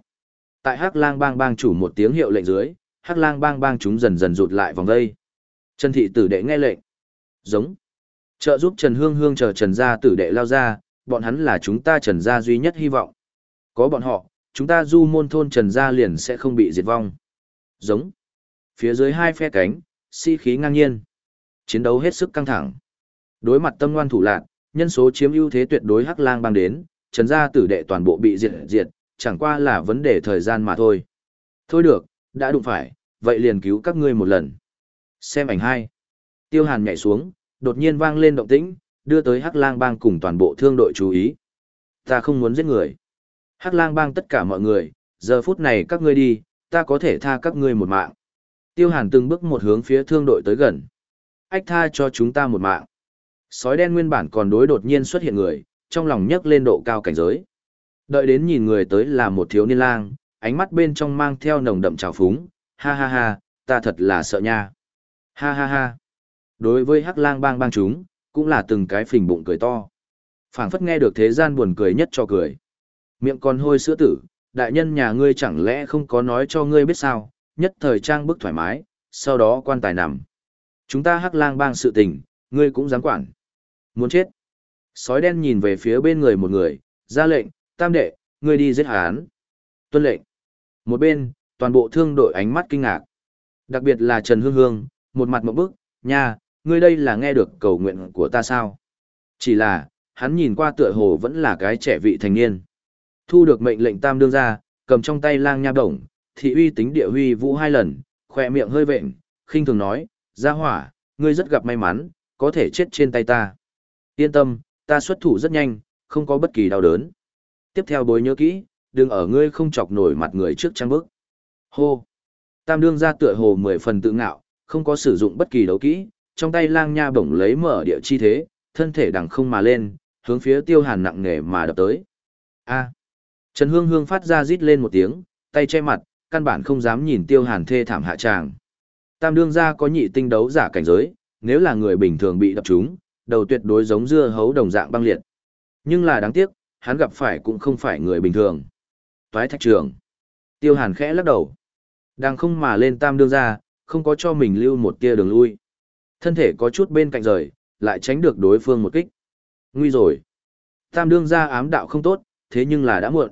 [SPEAKER 1] Tại Hắc Lang Bang Bang chủ một tiếng hiệu lệnh dưới, Hắc Lang Bang Bang chúng dần dần rụt lại vòng đây. Trần thị tử đệ nghe lệnh. Giống. Trợ giúp Trần Hương Hương chờ Trần gia tử đệ lao ra, bọn hắn là chúng ta Trần gia duy nhất hy vọng. Có bọn họ, chúng ta du môn thôn Trần gia liền sẽ không bị diệt vong. Giống. Phía dưới hai phe cánh, si khí ngang nhiên. Chiến đấu hết sức căng thẳng. Đối mặt tâm ngoan thủ lạc, nhân số chiếm ưu thế tuyệt đối Hắc Lang bang đến, Trần gia tử đệ toàn bộ bị diệt diệt, chẳng qua là vấn đề thời gian mà thôi. Thôi được, đã đụng phải, vậy liền cứu các ngươi một lần. Xem ảnh hai. Tiêu Hàn nhảy xuống, đột nhiên vang lên động tĩnh, đưa tới Hắc Lang bang cùng toàn bộ thương đội chú ý. Ta không muốn giết người. Hắc Lang bang tất cả mọi người, giờ phút này các ngươi đi, ta có thể tha các ngươi một mạng. Tiêu Hàn từng bước một hướng phía thương đội tới gần. Ách tha cho chúng ta một mạng. Sói đen nguyên bản còn đối đột nhiên xuất hiện người, trong lòng nhấc lên độ cao cảnh giới. Đợi đến nhìn người tới là một thiếu niên lang, ánh mắt bên trong mang theo nồng đậm trào phúng, ha ha ha, ta thật là sợ nha. Ha ha ha. Đối với hắc lang bang bang chúng, cũng là từng cái phình bụng cười to. phảng phất nghe được thế gian buồn cười nhất cho cười. Miệng còn hôi sữa tử, đại nhân nhà ngươi chẳng lẽ không có nói cho ngươi biết sao, nhất thời trang bức thoải mái, sau đó quan tài nằm. Chúng ta hắc lang bang sự tình, ngươi cũng dám quản. Muốn chết. Sói đen nhìn về phía bên người một người, ra lệnh, tam đệ, ngươi đi giết hán. Tuân lệnh. Một bên, toàn bộ thương đội ánh mắt kinh ngạc. Đặc biệt là Trần Hương Hương, một mặt một bức, nha, ngươi đây là nghe được cầu nguyện của ta sao? Chỉ là, hắn nhìn qua tựa hồ vẫn là cái trẻ vị thành niên. Thu được mệnh lệnh tam đương ra, cầm trong tay lang nha đồng, thị uy tính địa huy vũ hai lần, khỏe miệng hơi vện, khinh thường nói, Ra hỏa, ngươi rất gặp may mắn, có thể chết trên tay ta. Yên tâm, ta xuất thủ rất nhanh, không có bất kỳ đau đớn. Tiếp theo bối nhớ kỹ, đừng ở ngươi không chọc nổi mặt người trước trang bức. Hô! Tam đương ra tựa hồ mười phần tự ngạo, không có sử dụng bất kỳ đấu kỹ, trong tay lang nha bổng lấy mở địa chi thế, thân thể đằng không mà lên, hướng phía tiêu hàn nặng nề mà đập tới. A. Trần Hương Hương phát ra rít lên một tiếng, tay che mặt, căn bản không dám nhìn tiêu hàn thê thảm hạ tràng. Tam đương gia có nhị tinh đấu giả cảnh giới, nếu là người bình thường bị đập trúng, đầu tuyệt đối giống dưa hấu đồng dạng băng liệt. Nhưng là đáng tiếc, hắn gặp phải cũng không phải người bình thường. Toái thạch trường. Tiêu hàn khẽ lắc đầu. Đang không mà lên tam đương gia, không có cho mình lưu một tia đường lui. Thân thể có chút bên cạnh rời, lại tránh được đối phương một kích. Nguy rồi. Tam đương gia ám đạo không tốt, thế nhưng là đã muộn.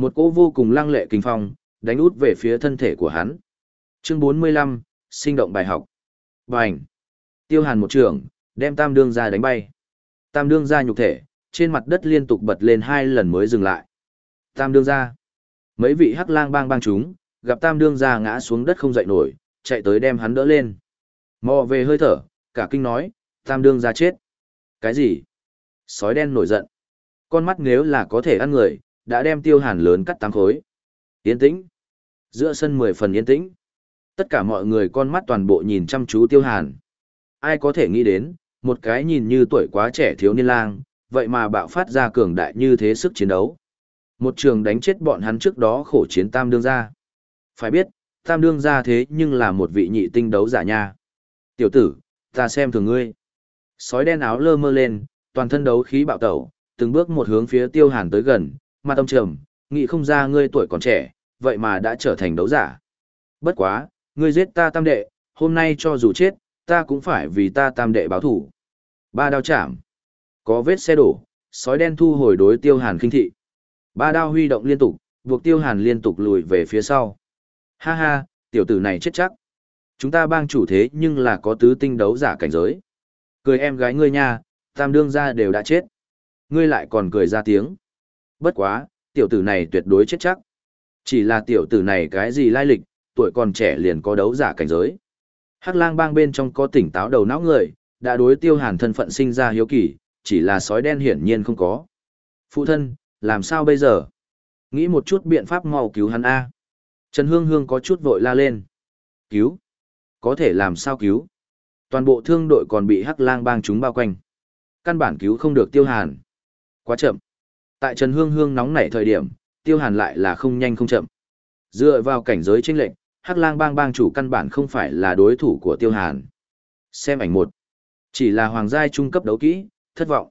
[SPEAKER 1] Một cỗ vô cùng lăng lệ kinh phong, đánh út về phía thân thể của hắn. Chương 45, sinh động bài học. Bành. Tiêu hàn một trường, đem tam đương gia đánh bay. Tam đương gia nhục thể, trên mặt đất liên tục bật lên hai lần mới dừng lại. Tam đương gia. Mấy vị hắc lang bang bang chúng, gặp tam đương gia ngã xuống đất không dậy nổi, chạy tới đem hắn đỡ lên. Mò về hơi thở, cả kinh nói, tam đương gia chết. Cái gì? Sói đen nổi giận. Con mắt nếu là có thể ăn người, đã đem tiêu hàn lớn cắt tám khối. Yên tĩnh. Giữa sân mười phần yên tĩnh. Tất cả mọi người con mắt toàn bộ nhìn chăm chú tiêu hàn. Ai có thể nghĩ đến, một cái nhìn như tuổi quá trẻ thiếu niên lang, vậy mà bạo phát ra cường đại như thế sức chiến đấu. Một trường đánh chết bọn hắn trước đó khổ chiến tam đương gia. Phải biết, tam đương gia thế nhưng là một vị nhị tinh đấu giả nha. Tiểu tử, ta xem thường ngươi. Sói đen áo lơ mơ lên, toàn thân đấu khí bạo tẩu, từng bước một hướng phía tiêu hàn tới gần, mà tâm trầm, nghĩ không ra ngươi tuổi còn trẻ, vậy mà đã trở thành đấu giả. Bất quá, ngươi giết ta tam đệ, hôm nay cho dù chết, ta cũng phải vì ta tam đệ báo thủ. Ba đao chạm. Có vết xe đổ, sói đen thu hồi đối tiêu hàn kinh thị. Ba đao huy động liên tục, buộc tiêu hàn liên tục lùi về phía sau. Ha ha, tiểu tử này chết chắc. Chúng ta bang chủ thế nhưng là có tứ tinh đấu giả cảnh giới. Cười em gái ngươi nha, tam đương gia đều đã chết. Ngươi lại còn cười ra tiếng. Bất quá, tiểu tử này tuyệt đối chết chắc. Chỉ là tiểu tử này cái gì lai lịch, tuổi còn trẻ liền có đấu giả cảnh giới. Hắc lang bang bên trong có tỉnh táo đầu não người, đã đối tiêu hàn thân phận sinh ra hiếu kỳ, chỉ là sói đen hiển nhiên không có. Phụ thân, làm sao bây giờ? Nghĩ một chút biện pháp mau cứu hắn A. Trần Hương Hương có chút vội la lên. Cứu? Có thể làm sao cứu? Toàn bộ thương đội còn bị hắc lang bang chúng bao quanh. Căn bản cứu không được tiêu hàn. Quá chậm. Tại Trần Hương Hương nóng nảy thời điểm, tiêu hàn lại là không nhanh không chậm. Dựa vào cảnh giới chênh lệnh, hắc lang bang bang chủ căn bản không phải là đối thủ của tiêu hàn. Xem ảnh một. Chỉ là hoàng giai trung cấp đấu kỹ, thất vọng.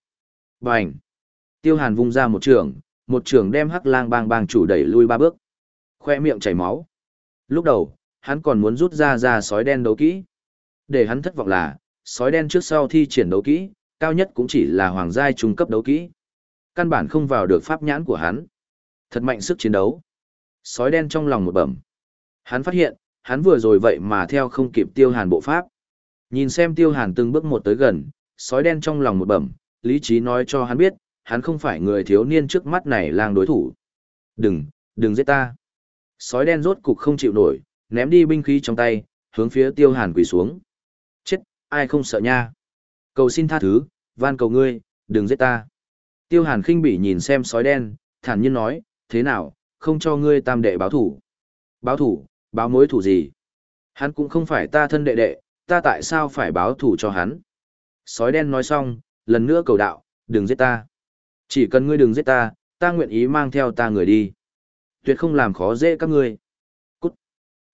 [SPEAKER 1] Bành. Tiêu hàn vung ra một trường, một trường đem hắc lang bang bang chủ đẩy lui ba bước. Khoe miệng chảy máu. Lúc đầu, hắn còn muốn rút ra ra sói đen đấu kỹ. Để hắn thất vọng là, sói đen trước sau thi triển đấu kỹ, cao nhất cũng chỉ là hoàng giai trung cấp đấu kỹ. Căn bản không vào được pháp nhãn của hắn. Thật mạnh sức chiến đấu. Sói đen trong lòng một bẩm. Hắn phát hiện, hắn vừa rồi vậy mà theo không kịp tiêu hàn bộ pháp. Nhìn xem tiêu hàn từng bước một tới gần, sói đen trong lòng một bẩm, lý trí nói cho hắn biết, hắn không phải người thiếu niên trước mắt này lang đối thủ. Đừng, đừng giết ta. Sói đen rốt cục không chịu nổi, ném đi binh khí trong tay, hướng phía tiêu hàn quỳ xuống. Chết, ai không sợ nha. Cầu xin tha thứ, van cầu ngươi, đừng giết ta. Tiêu hàn khinh bỉ nhìn xem sói đen, thản nhiên nói, thế nào, không cho ngươi tam đệ báo thủ. Báo thủ, báo mối thủ gì? Hắn cũng không phải ta thân đệ đệ, ta tại sao phải báo thủ cho hắn? Sói đen nói xong, lần nữa cầu đạo, đừng giết ta. Chỉ cần ngươi đừng giết ta, ta nguyện ý mang theo ta người đi. Tuyệt không làm khó dễ các ngươi. Cút.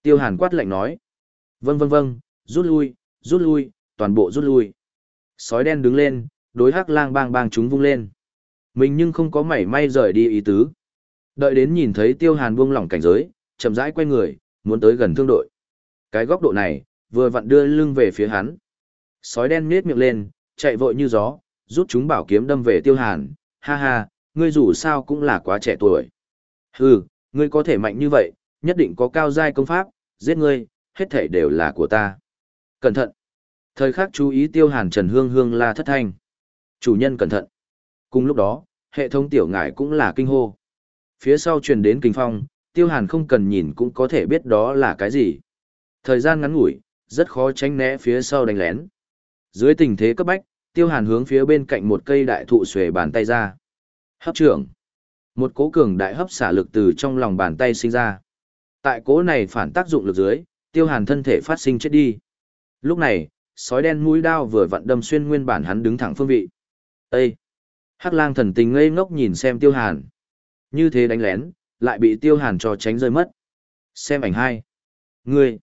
[SPEAKER 1] Tiêu hàn quát lạnh nói. Vâng vâng vâng, rút lui, rút lui, toàn bộ rút lui. Sói đen đứng lên, đối hắc lang bang bang chúng vung lên. Mình nhưng không có mảy may rời đi ý tứ. Đợi đến nhìn thấy tiêu hàn buông lỏng cảnh giới, chậm rãi quay người, muốn tới gần thương đội. Cái góc độ này, vừa vặn đưa lưng về phía hắn. Sói đen miết miệng lên, chạy vội như gió, rút chúng bảo kiếm đâm về tiêu hàn. Ha ha, ngươi dù sao cũng là quá trẻ tuổi. Hừ, ngươi có thể mạnh như vậy, nhất định có cao giai công pháp, giết ngươi, hết thể đều là của ta. Cẩn thận. Thời khắc chú ý tiêu hàn Trần Hương Hương la thất thanh. Chủ nhân cẩn thận. Cùng lúc đó, hệ thống tiểu ngải cũng là kinh hô. Phía sau truyền đến kinh phong, tiêu hàn không cần nhìn cũng có thể biết đó là cái gì. Thời gian ngắn ngủi, rất khó tránh né phía sau đánh lén. Dưới tình thế cấp bách, tiêu hàn hướng phía bên cạnh một cây đại thụ xuề bàn tay ra. Hấp trưởng. Một cố cường đại hấp xả lực từ trong lòng bàn tay sinh ra. Tại cố này phản tác dụng lực dưới, tiêu hàn thân thể phát sinh chết đi. Lúc này, sói đen mũi đao vừa vặn đâm xuyên nguyên bản hắn đứng thẳng phương vị. Ê! Hắc lang thần tình ngây ngốc nhìn xem tiêu hàn. Như thế đánh lén, lại bị tiêu hàn cho tránh rơi mất. Xem ảnh hai. Ngươi.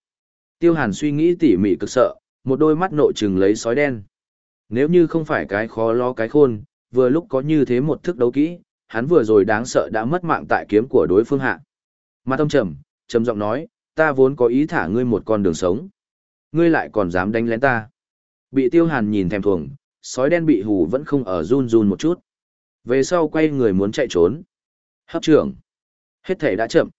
[SPEAKER 1] Tiêu hàn suy nghĩ tỉ mỉ cực sợ, một đôi mắt nội trừng lấy sói đen. Nếu như không phải cái khó lo cái khôn, vừa lúc có như thế một thức đấu kỹ, hắn vừa rồi đáng sợ đã mất mạng tại kiếm của đối phương hạ. Mặt ông trầm, trầm giọng nói, ta vốn có ý thả ngươi một con đường sống. Ngươi lại còn dám đánh lén ta. Bị tiêu hàn nhìn thèm thuồng, sói đen bị hù vẫn không ở run run một chút. Về sau quay người muốn chạy trốn. Hấp trưởng. Hết thể đã chậm.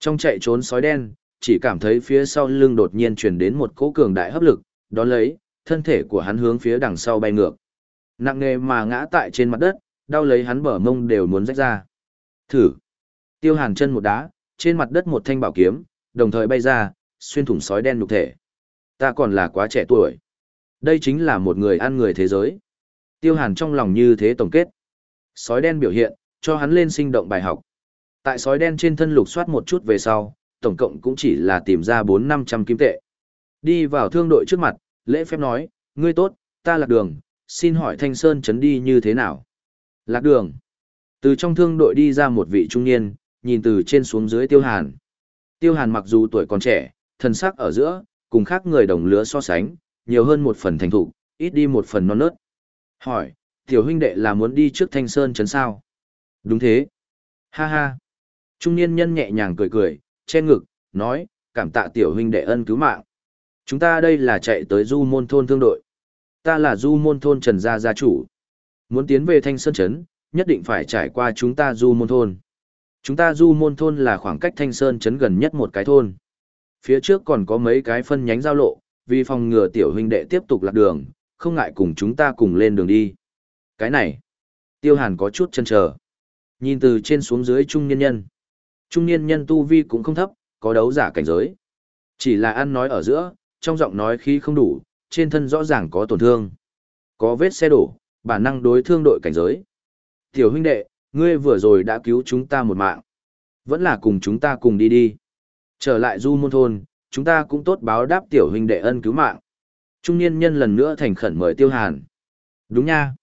[SPEAKER 1] Trong chạy trốn sói đen, chỉ cảm thấy phía sau lưng đột nhiên truyền đến một cỗ cường đại hấp lực, đón lấy, thân thể của hắn hướng phía đằng sau bay ngược. Nặng nề mà ngã tại trên mặt đất, đau lấy hắn bờ mông đều muốn rách ra. Thử. Tiêu hàn chân một đá, trên mặt đất một thanh bảo kiếm, đồng thời bay ra, xuyên thủng sói đen nhục thể. Ta còn là quá trẻ tuổi. Đây chính là một người ăn người thế giới. Tiêu hàn trong lòng như thế tổng kết. Sói đen biểu hiện, cho hắn lên sinh động bài học. Tại sói đen trên thân lục soát một chút về sau, tổng cộng cũng chỉ là tìm ra 4-500 kim tệ. Đi vào thương đội trước mặt, lễ phép nói, ngươi tốt, ta lạc đường, xin hỏi Thanh Sơn chấn đi như thế nào? Lạc đường. Từ trong thương đội đi ra một vị trung niên, nhìn từ trên xuống dưới tiêu hàn. Tiêu hàn mặc dù tuổi còn trẻ, thân sắc ở giữa, cùng khác người đồng lứa so sánh, nhiều hơn một phần thành thục, ít đi một phần non nớt. Hỏi, tiểu huynh đệ là muốn đi trước Thanh Sơn chấn sao? Đúng thế. Ha ha. Trung niên nhân nhẹ nhàng cười cười, che ngực, nói, cảm tạ tiểu huynh đệ ân cứu mạng. Chúng ta đây là chạy tới du môn thôn thương đội. Ta là du môn thôn Trần Gia Gia chủ. Muốn tiến về Thanh Sơn chấn, nhất định phải trải qua chúng ta du môn thôn. Chúng ta du môn thôn là khoảng cách Thanh Sơn chấn gần nhất một cái thôn. Phía trước còn có mấy cái phân nhánh giao lộ, vì phòng ngừa tiểu huynh đệ tiếp tục lạc đường, không ngại cùng chúng ta cùng lên đường đi. Cái này, tiêu hàn có chút chân chờ. Nhìn từ trên xuống dưới trung niên nhân. Trung niên nhân tu vi cũng không thấp, có đấu giả cảnh giới. Chỉ là ăn nói ở giữa, trong giọng nói khí không đủ, trên thân rõ ràng có tổn thương. Có vết xe đổ, bản năng đối thương đội cảnh giới. Tiểu huynh đệ, ngươi vừa rồi đã cứu chúng ta một mạng. Vẫn là cùng chúng ta cùng đi đi. Trở lại du môn thôn, chúng ta cũng tốt báo đáp tiểu huynh đệ ân cứu mạng. Trung niên nhân lần nữa thành khẩn mời tiêu hàn. Đúng nha.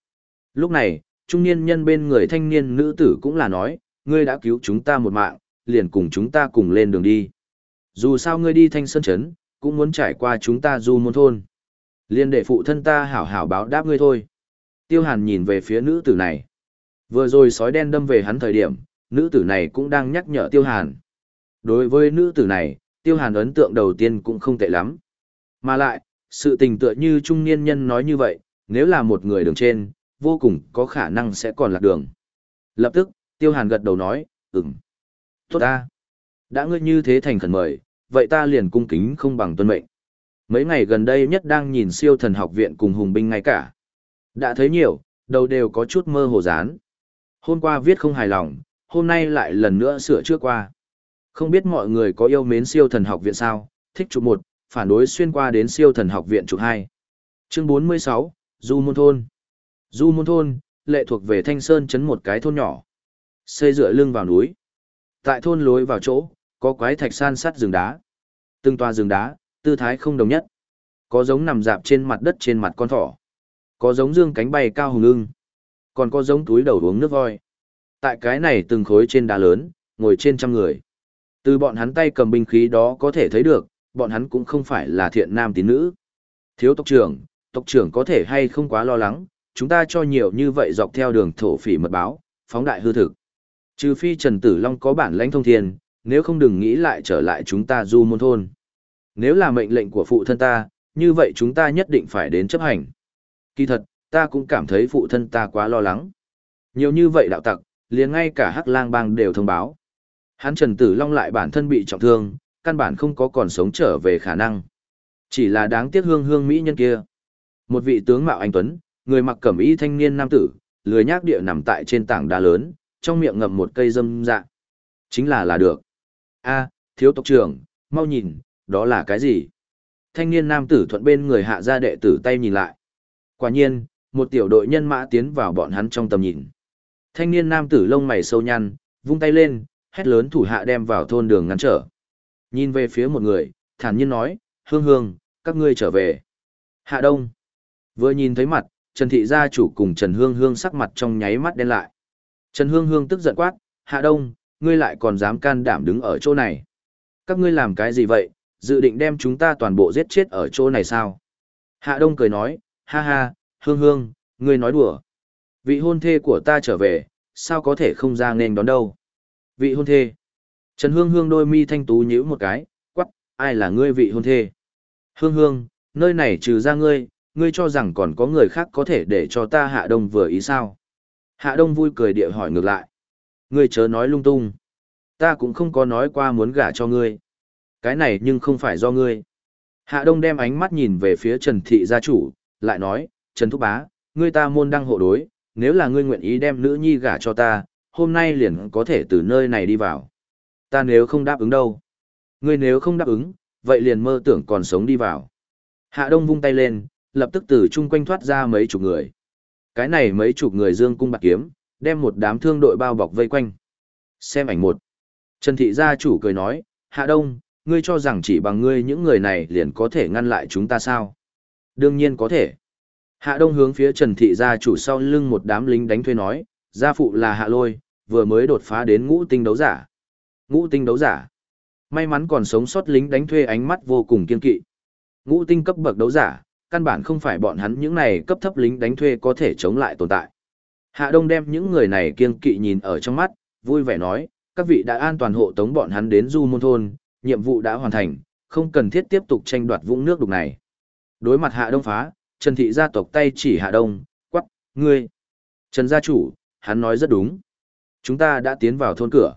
[SPEAKER 1] Lúc này, trung niên nhân bên người thanh niên nữ tử cũng là nói, ngươi đã cứu chúng ta một mạng, liền cùng chúng ta cùng lên đường đi. Dù sao ngươi đi thanh sơn chấn, cũng muốn trải qua chúng ta du môn thôn. Liên để phụ thân ta hảo hảo báo đáp ngươi thôi. Tiêu hàn nhìn về phía nữ tử này. Vừa rồi sói đen đâm về hắn thời điểm, nữ tử này cũng đang nhắc nhở tiêu hàn. Đối với nữ tử này, tiêu hàn ấn tượng đầu tiên cũng không tệ lắm. Mà lại, sự tình tựa như trung niên nhân nói như vậy, nếu là một người đường trên, vô cùng có khả năng sẽ còn lạc đường. Lập tức, tiêu hàn gật đầu nói, ừm. Tốt ta. Đã ngươi như thế thành khẩn mời, vậy ta liền cung kính không bằng tuân mệnh. Mấy ngày gần đây nhất đang nhìn siêu thần học viện cùng hùng binh ngay cả. Đã thấy nhiều, đầu đều có chút mơ hồ dán. Hôm qua viết không hài lòng, hôm nay lại lần nữa sửa trước qua. Không biết mọi người có yêu mến siêu thần học viện sao, thích chụp một, phản đối xuyên qua đến siêu thần học viện chụp hai. Chương 46, Du Môn Thôn. Du Môn Thôn, lệ thuộc về Thanh Sơn chấn một cái thôn nhỏ. Xây dựa lưng vào núi. Tại thôn lối vào chỗ, có quái thạch san sắt rừng đá. Từng toa rừng đá, tư thái không đồng nhất. Có giống nằm dạp trên mặt đất trên mặt con thỏ. Có giống dương cánh bay cao hùng ưng. Còn có giống túi đầu uống nước voi. Tại cái này từng khối trên đá lớn, ngồi trên trăm người. Từ bọn hắn tay cầm binh khí đó có thể thấy được, bọn hắn cũng không phải là thiện nam tín nữ. Thiếu tộc trưởng, tộc trưởng có thể hay không quá lo lắng, chúng ta cho nhiều như vậy dọc theo đường thổ phỉ mật báo, phóng đại hư thực. Trừ phi Trần Tử Long có bản lãnh thông thiên, nếu không đừng nghĩ lại trở lại chúng ta du môn thôn. Nếu là mệnh lệnh của phụ thân ta, như vậy chúng ta nhất định phải đến chấp hành. Kỳ thật, ta cũng cảm thấy phụ thân ta quá lo lắng. Nhiều như vậy đạo tặc, liền ngay cả Hắc Lang Bang đều thông báo. Hắn Trần Tử Long lại bản thân bị trọng thương, căn bản không có còn sống trở về khả năng. Chỉ là đáng tiếc hương hương mỹ nhân kia. Một vị tướng mạo anh tuấn, người mặc cẩm y thanh niên nam tử, lười nhác địa nằm tại trên tảng đá lớn, trong miệng ngậm một cây dâm dạ. Chính là là được. A, thiếu tộc trưởng, mau nhìn, đó là cái gì? Thanh niên nam tử thuận bên người hạ gia đệ tử tay nhìn lại. Quả nhiên, một tiểu đội nhân mã tiến vào bọn hắn trong tầm nhìn. Thanh niên nam tử lông mày sâu nhăn, vung tay lên, hét lớn thủ hạ đem vào thôn đường ngăn trở. Nhìn về phía một người, thản nhiên nói, hương hương, các ngươi trở về. Hạ đông. Vừa nhìn thấy mặt, Trần Thị gia chủ cùng Trần Hương Hương sắc mặt trong nháy mắt đen lại. Trần Hương Hương tức giận quát, Hạ Đông, ngươi lại còn dám can đảm đứng ở chỗ này. Các ngươi làm cái gì vậy, dự định đem chúng ta toàn bộ giết chết ở chỗ này sao? Hạ Đông cười nói, ha ha, Hương Hương, ngươi nói đùa. Vị hôn thê của ta trở về, sao có thể không ra nên đón đâu? Vị hôn thê. Trần Hương Hương đôi mi thanh tú nhíu một cái, quắc, ai là ngươi vị hôn thê? Hương Hương, nơi này trừ ra ngươi, ngươi cho rằng còn có người khác có thể để cho ta Hạ Đông vừa ý sao? Hạ Đông vui cười địa hỏi ngược lại. Ngươi chớ nói lung tung. Ta cũng không có nói qua muốn gả cho ngươi. Cái này nhưng không phải do ngươi. Hạ Đông đem ánh mắt nhìn về phía Trần Thị gia chủ, lại nói, Trần Thúc Bá, ngươi ta môn đăng hộ đối, nếu là ngươi nguyện ý đem nữ nhi gả cho ta, hôm nay liền có thể từ nơi này đi vào. Ta nếu không đáp ứng đâu. Ngươi nếu không đáp ứng, vậy liền mơ tưởng còn sống đi vào. Hạ Đông vung tay lên, lập tức từ chung quanh thoát ra mấy chục người. Cái này mấy chục người dương cung bạc kiếm, đem một đám thương đội bao bọc vây quanh. Xem ảnh một. Trần Thị gia chủ cười nói, Hạ Đông, ngươi cho rằng chỉ bằng ngươi những người này liền có thể ngăn lại chúng ta sao? Đương nhiên có thể. Hạ Đông hướng phía Trần Thị gia chủ sau lưng một đám lính đánh thuê nói, gia phụ là Hạ Lôi, vừa mới đột phá đến ngũ tinh đấu giả. Ngũ tinh đấu giả. May mắn còn sống sót lính đánh thuê ánh mắt vô cùng kiên kỵ. Ngũ tinh cấp bậc đấu giả, căn bản không phải bọn hắn những này cấp thấp lính đánh thuê có thể chống lại tồn tại. Hạ Đông đem những người này kiên kỵ nhìn ở trong mắt, vui vẻ nói, các vị đã an toàn hộ tống bọn hắn đến Du Môn Thôn, nhiệm vụ đã hoàn thành, không cần thiết tiếp tục tranh đoạt vũng nước đục này. Đối mặt Hạ Đông phá, Trần Thị gia tộc tay chỉ Hạ Đông, quắc, ngươi. Trần gia chủ, hắn nói rất đúng. Chúng ta đã tiến vào thôn cửa.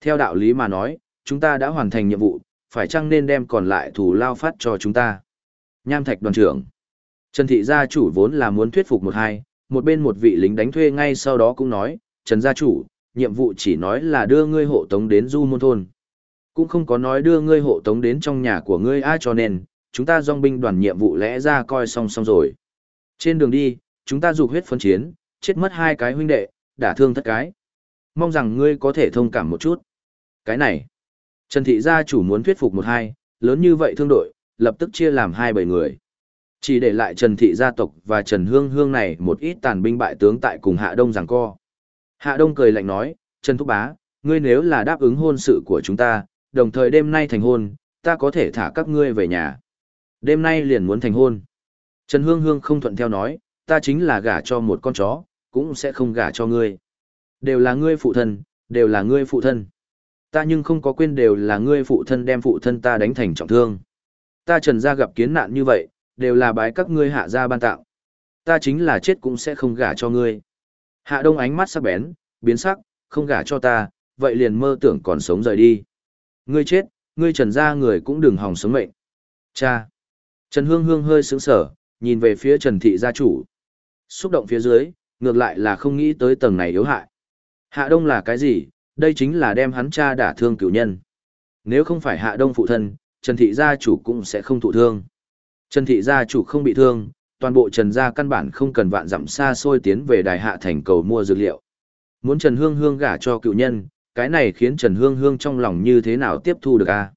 [SPEAKER 1] Theo đạo lý mà nói, chúng ta đã hoàn thành nhiệm vụ, phải chăng nên đem còn lại thủ lao phát cho chúng ta. Nham Thạch đoàn trưởng. Trần Thị gia chủ vốn là muốn thuyết phục một hai, một bên một vị lính đánh thuê ngay sau đó cũng nói, Trần gia chủ, nhiệm vụ chỉ nói là đưa ngươi hộ tống đến du môn thôn. Cũng không có nói đưa ngươi hộ tống đến trong nhà của ngươi ai cho nên, chúng ta dòng binh đoàn nhiệm vụ lẽ ra coi xong xong rồi. Trên đường đi, chúng ta dục huyết phân chiến, chết mất hai cái huynh đệ, đả thương thất cái. Mong rằng ngươi có thể thông cảm một chút. Cái này, Trần Thị gia chủ muốn thuyết phục một hai, lớn như vậy thương đội, lập tức chia làm hai bảy người. Chỉ để lại Trần Thị gia tộc và Trần Hương Hương này một ít tàn binh bại tướng tại cùng Hạ Đông giằng co. Hạ Đông cười lạnh nói, Trần Thúc Bá, ngươi nếu là đáp ứng hôn sự của chúng ta, đồng thời đêm nay thành hôn, ta có thể thả các ngươi về nhà. Đêm nay liền muốn thành hôn. Trần Hương Hương không thuận theo nói, ta chính là gả cho một con chó, cũng sẽ không gả cho ngươi. Đều là ngươi phụ thân, đều là ngươi phụ thân. Ta nhưng không có quên đều là ngươi phụ thân đem phụ thân ta đánh thành trọng thương. Ta trần gia gặp kiến nạn như vậy, đều là bái các ngươi hạ gia ban tạo. Ta chính là chết cũng sẽ không gả cho ngươi. Hạ đông ánh mắt sắc bén, biến sắc, không gả cho ta, vậy liền mơ tưởng còn sống rời đi. Ngươi chết, ngươi trần gia người cũng đừng hòng sống mệnh. Cha! Trần Hương Hương hơi sững sở, nhìn về phía Trần Thị gia chủ. Xúc động phía dưới, ngược lại là không nghĩ tới tầng này yếu hại. Hạ Đông là cái gì? Đây chính là đem hắn cha đả thương cửu nhân. Nếu không phải Hạ Đông phụ thân, Trần Thị gia chủ cũng sẽ không thụ thương. Trần Thị gia chủ không bị thương, toàn bộ Trần gia căn bản không cần vạn dặm xa xôi tiến về đài hạ thành cầu mua dược liệu. Muốn Trần Hương Hương gả cho cựu nhân, cái này khiến Trần Hương Hương trong lòng như thế nào tiếp thu được a?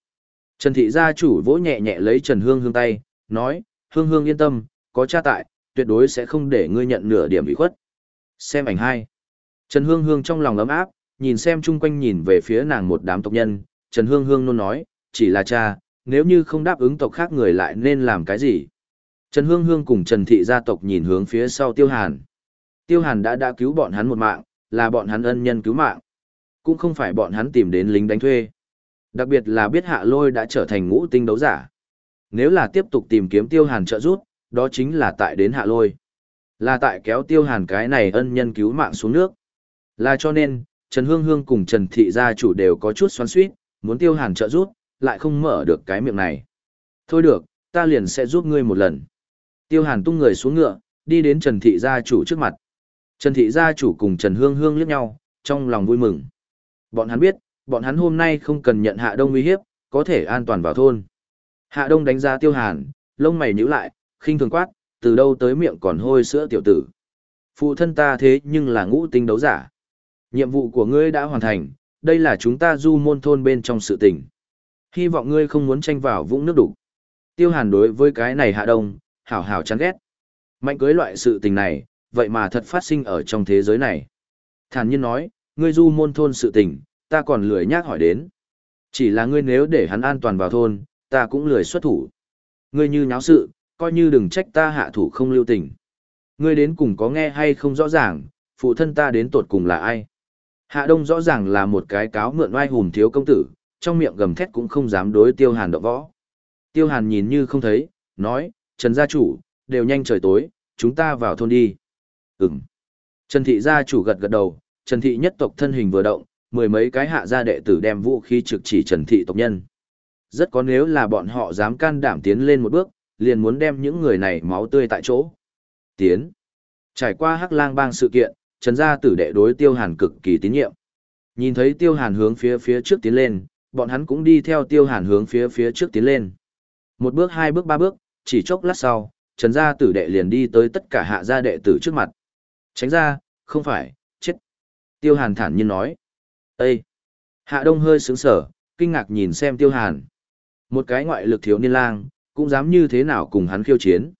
[SPEAKER 1] Trần Thị gia chủ vỗ nhẹ nhẹ lấy Trần Hương Hương tay, nói, Hương Hương yên tâm, có cha tại, tuyệt đối sẽ không để ngươi nhận nửa điểm bị khuất. Xem ảnh hai. Trần Hương Hương trong lòng ấm áp, nhìn xem chung quanh nhìn về phía nàng một đám tộc nhân, Trần Hương Hương nôn nói, chỉ là cha, nếu như không đáp ứng tộc khác người lại nên làm cái gì? Trần Hương Hương cùng Trần Thị gia tộc nhìn hướng phía sau Tiêu Hàn. Tiêu Hàn đã đã cứu bọn hắn một mạng, là bọn hắn ân nhân cứu mạng. Cũng không phải bọn hắn tìm đến lính đánh thuê. Đặc biệt là biết hạ lôi đã trở thành ngũ tinh đấu giả. Nếu là tiếp tục tìm kiếm Tiêu Hàn trợ giúp, đó chính là tại đến hạ lôi. Là tại kéo Tiêu Hàn cái này ân nhân cứu mạng xuống nước. Là cho nên, Trần Hương Hương cùng Trần Thị gia chủ đều có chút xoắn xuýt, muốn Tiêu Hàn trợ giúp, lại không mở được cái miệng này. Thôi được, ta liền sẽ giúp ngươi một lần. Tiêu Hàn tung người xuống ngựa, đi đến Trần Thị gia chủ trước mặt. Trần Thị gia chủ cùng Trần Hương Hương liếc nhau, trong lòng vui mừng. Bọn hắn biết, bọn hắn hôm nay không cần nhận Hạ Đông uy hiếp, có thể an toàn vào thôn. Hạ Đông đánh giá Tiêu Hàn, lông mày nhíu lại, khinh thường quát, từ đâu tới miệng còn hôi sữa tiểu tử. Phụ thân ta thế nhưng là ngũ tinh đấu giả. Nhiệm vụ của ngươi đã hoàn thành, đây là chúng ta du môn thôn bên trong sự tình. Hy vọng ngươi không muốn tranh vào vũng nước đủ. Tiêu hàn đối với cái này hạ đông, hảo hảo chán ghét. Mạnh cưới loại sự tình này, vậy mà thật phát sinh ở trong thế giới này. Thản nhiên nói, ngươi du môn thôn sự tình, ta còn lười nhác hỏi đến. Chỉ là ngươi nếu để hắn an toàn vào thôn, ta cũng lười xuất thủ. Ngươi như nháo sự, coi như đừng trách ta hạ thủ không lưu tình. Ngươi đến cùng có nghe hay không rõ ràng, phụ thân ta đến tột cùng là ai. Hạ Đông rõ ràng là một cái cáo mượn oai hùm thiếu công tử, trong miệng gầm thét cũng không dám đối Tiêu Hàn động võ. Tiêu Hàn nhìn như không thấy, nói, Trần gia chủ, đều nhanh trời tối, chúng ta vào thôn đi. Ừm. Trần thị gia chủ gật gật đầu, Trần thị nhất tộc thân hình vừa động, mười mấy cái hạ gia đệ tử đem vũ khí trực chỉ Trần thị tộc nhân. Rất có nếu là bọn họ dám can đảm tiến lên một bước, liền muốn đem những người này máu tươi tại chỗ. Tiến. Trải qua Hắc Lang Bang sự kiện, Trần gia tử đệ đối Tiêu Hàn cực kỳ tín nhiệm. Nhìn thấy Tiêu Hàn hướng phía phía trước tiến lên, bọn hắn cũng đi theo Tiêu Hàn hướng phía phía trước tiến lên. Một bước hai bước ba bước, chỉ chốc lát sau, Trần gia tử đệ liền đi tới tất cả hạ gia đệ tử trước mặt. Tránh ra, không phải, chết. Tiêu Hàn thản nhiên nói. Ê! Hạ Đông hơi sướng sở, kinh ngạc nhìn xem Tiêu Hàn. Một cái ngoại lực thiếu niên lang, cũng dám như thế nào cùng hắn khiêu chiến.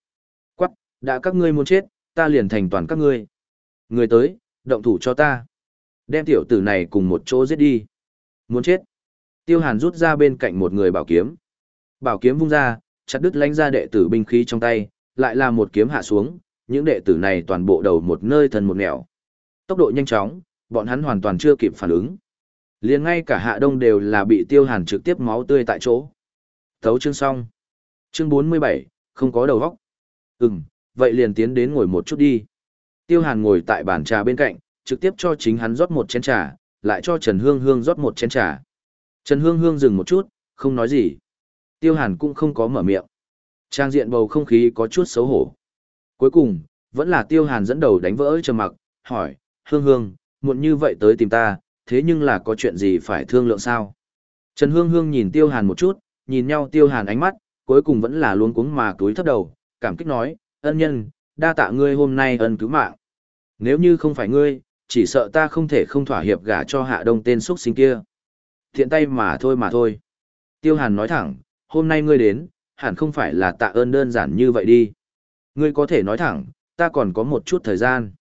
[SPEAKER 1] Quắc, đã các ngươi muốn chết, ta liền thành toàn các ngươi. Người tới, động thủ cho ta. Đem tiểu tử này cùng một chỗ giết đi. Muốn chết. Tiêu Hàn rút ra bên cạnh một người bảo kiếm. Bảo kiếm vung ra, chặt đứt lánh ra đệ tử binh khí trong tay, lại là một kiếm hạ xuống, những đệ tử này toàn bộ đầu một nơi thần một nẻo. Tốc độ nhanh chóng, bọn hắn hoàn toàn chưa kịp phản ứng. liền ngay cả hạ đông đều là bị tiêu hàn trực tiếp máu tươi tại chỗ. Thấu chương xong. Chương 47, không có đầu góc. Ừm, vậy liền tiến đến ngồi một chút đi. Tiêu hàn ngồi tại bàn trà bên cạnh, trực tiếp cho chính hắn rót một chén trà, lại cho Trần Hương Hương rót một chén trà. Trần Hương Hương dừng một chút, không nói gì. Tiêu hàn cũng không có mở miệng. Trang diện bầu không khí có chút xấu hổ. Cuối cùng, vẫn là tiêu hàn dẫn đầu đánh vỡ trầm mặc, hỏi, Hương Hương, muộn như vậy tới tìm ta, thế nhưng là có chuyện gì phải thương lượng sao? Trần Hương Hương nhìn tiêu hàn một chút, nhìn nhau tiêu hàn ánh mắt, cuối cùng vẫn là luống cuống mà túi thấp đầu, cảm kích nói, ân nhân, đa tạ ngươi hôm nay ân cứu mạng. Nếu như không phải ngươi, chỉ sợ ta không thể không thỏa hiệp gả cho hạ đông tên xuất sinh kia. Thiện tay mà thôi mà thôi. Tiêu hàn nói thẳng, hôm nay ngươi đến, hẳn không phải là tạ ơn đơn giản như vậy đi. Ngươi có thể nói thẳng, ta còn có một chút thời gian.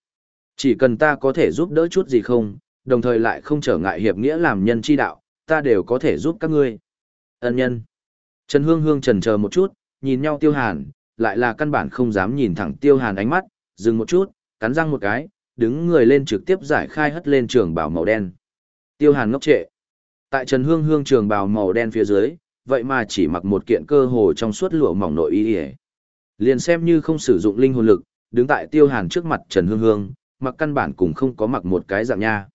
[SPEAKER 1] Chỉ cần ta có thể giúp đỡ chút gì không, đồng thời lại không trở ngại hiệp nghĩa làm nhân chi đạo, ta đều có thể giúp các ngươi. Ân nhân. Trần Hương Hương trần chờ một chút, nhìn nhau tiêu hàn, lại là căn bản không dám nhìn thẳng tiêu hàn ánh mắt, dừng một chút, cắn răng một cái, đứng người lên trực tiếp giải khai hất lên trường bảo màu đen. Tiêu hàn ngốc trệ. Tại Trần Hương Hương trường bào màu đen phía dưới, vậy mà chỉ mặc một kiện cơ hồ trong suốt lụa mỏng nội y ỉa liền xem như không sử dụng linh hồn lực đứng tại tiêu hàn trước mặt trần hương hương mặc căn bản cũng không có mặc một cái dạng nha.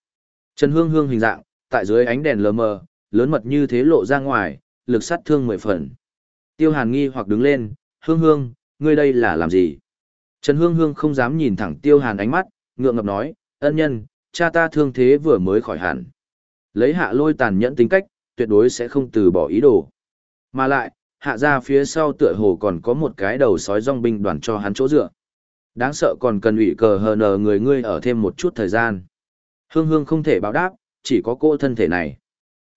[SPEAKER 1] Trần hương hương hình dạng tại dưới ánh đèn lờ mờ lớn mật như thế lộ ra ngoài lực sát thương mười phần. Tiêu hàn nghi hoặc đứng lên hương hương ngươi đây là làm gì? Trần hương hương không dám nhìn thẳng tiêu hàn ánh mắt ngượng ngập nói ân nhân cha ta thương thế vừa mới khỏi hẳn lấy hạ lôi tàn nhẫn tính cách tuyệt đối sẽ không từ bỏ ý đồ mà lại, hạ ra phía sau tựa hồ còn có một cái đầu sói rong binh đoàn cho hắn chỗ dựa. Đáng sợ còn cần ủy cờ hờ nờ người ngươi ở thêm một chút thời gian. Hương Hương không thể báo đáp, chỉ có cô thân thể này.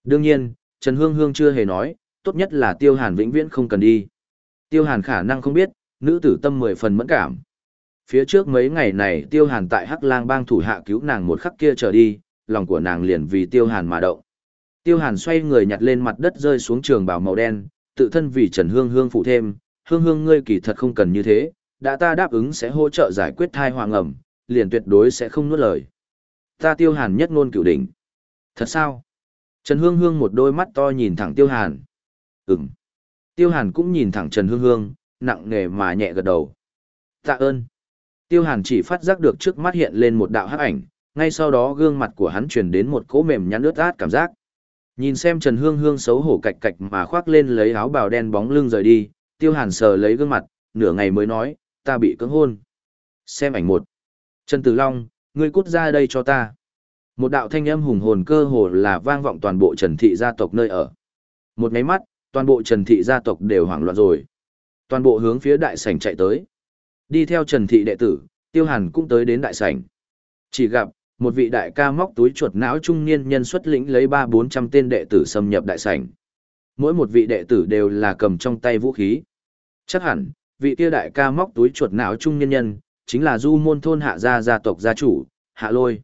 [SPEAKER 1] Đương nhiên, Trần Hương Hương chưa hề nói, tốt nhất là Tiêu Hàn vĩnh viễn không cần đi. Tiêu Hàn khả năng không biết, nữ tử tâm mười phần mẫn cảm. Phía trước mấy ngày này Tiêu Hàn tại Hắc Lang bang thủ hạ cứu nàng một khắc kia trở đi, lòng của nàng liền vì Tiêu Hàn mà động. Tiêu Hàn xoay người nhặt lên mặt đất rơi xuống trường bào màu đen, tự thân vì Trần Hương Hương phụ thêm, Hương Hương ngươi kỳ thật không cần như thế, đã ta đáp ứng sẽ hỗ trợ giải quyết thai hoàng ẩm, liền tuyệt đối sẽ không nuốt lời. Ta Tiêu Hàn nhất ngôn cửu đỉnh. Thật sao? Trần Hương Hương một đôi mắt to nhìn thẳng Tiêu Hàn. Ừm. Tiêu Hàn cũng nhìn thẳng Trần Hương Hương, nặng nề mà nhẹ gật đầu. Tạ ơn. Tiêu Hàn chỉ phát giác được trước mắt hiện lên một đạo hắc ảnh, ngay sau đó gương mặt của hắn truyền đến một cỗ mềm nhăn ướt át cảm giác. Nhìn xem Trần Hương Hương xấu hổ cạch cạch mà khoác lên lấy áo bào đen bóng lưng rời đi, Tiêu Hàn sờ lấy gương mặt, nửa ngày mới nói, ta bị cưỡng hôn. Xem ảnh một. Trần Tử Long, ngươi cút ra đây cho ta. Một đạo thanh âm hùng hồn cơ hồ là vang vọng toàn bộ Trần Thị gia tộc nơi ở. Một máy mắt, toàn bộ Trần Thị gia tộc đều hoảng loạn rồi. Toàn bộ hướng phía đại sảnh chạy tới. Đi theo Trần Thị đệ tử, Tiêu Hàn cũng tới đến đại sảnh. Chỉ gặp, một vị đại ca móc túi chuột não trung niên nhân xuất lĩnh lấy ba bốn trăm tên đệ tử xâm nhập đại sảnh mỗi một vị đệ tử đều là cầm trong tay vũ khí chắc hẳn vị kia đại ca móc túi chuột não trung niên nhân, chính là du môn thôn hạ gia gia tộc gia chủ, hạ lôi.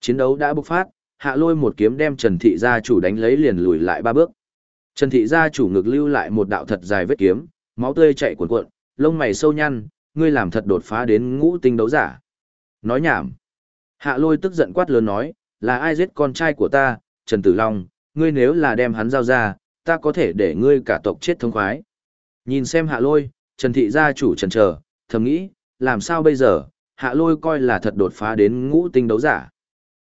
[SPEAKER 1] Chiến đấu đã bộc phát, hạ lôi một kiếm đem Trần Thị gia chủ đánh lấy liền lùi lại ba bước. Trần Thị gia chủ ngực lưu lại một đạo thật dài vết kiếm, máu tươi chảy cuồn cuộn, lông mày sâu nhăn, ngươi làm thật đột phá đến ngũ tinh đấu giả. Nói nhảm. Hạ lôi tức giận quát lớn nói, là ai giết con trai của ta, Trần Tử Long, ngươi nếu là đem hắn giao ra, ta có thể để ngươi cả tộc chết thống khoái. Nhìn xem hạ lôi, Trần Thị gia chủ trần trở, thầm nghĩ, làm sao bây giờ, hạ lôi coi là thật đột phá đến ngũ tinh đấu giả.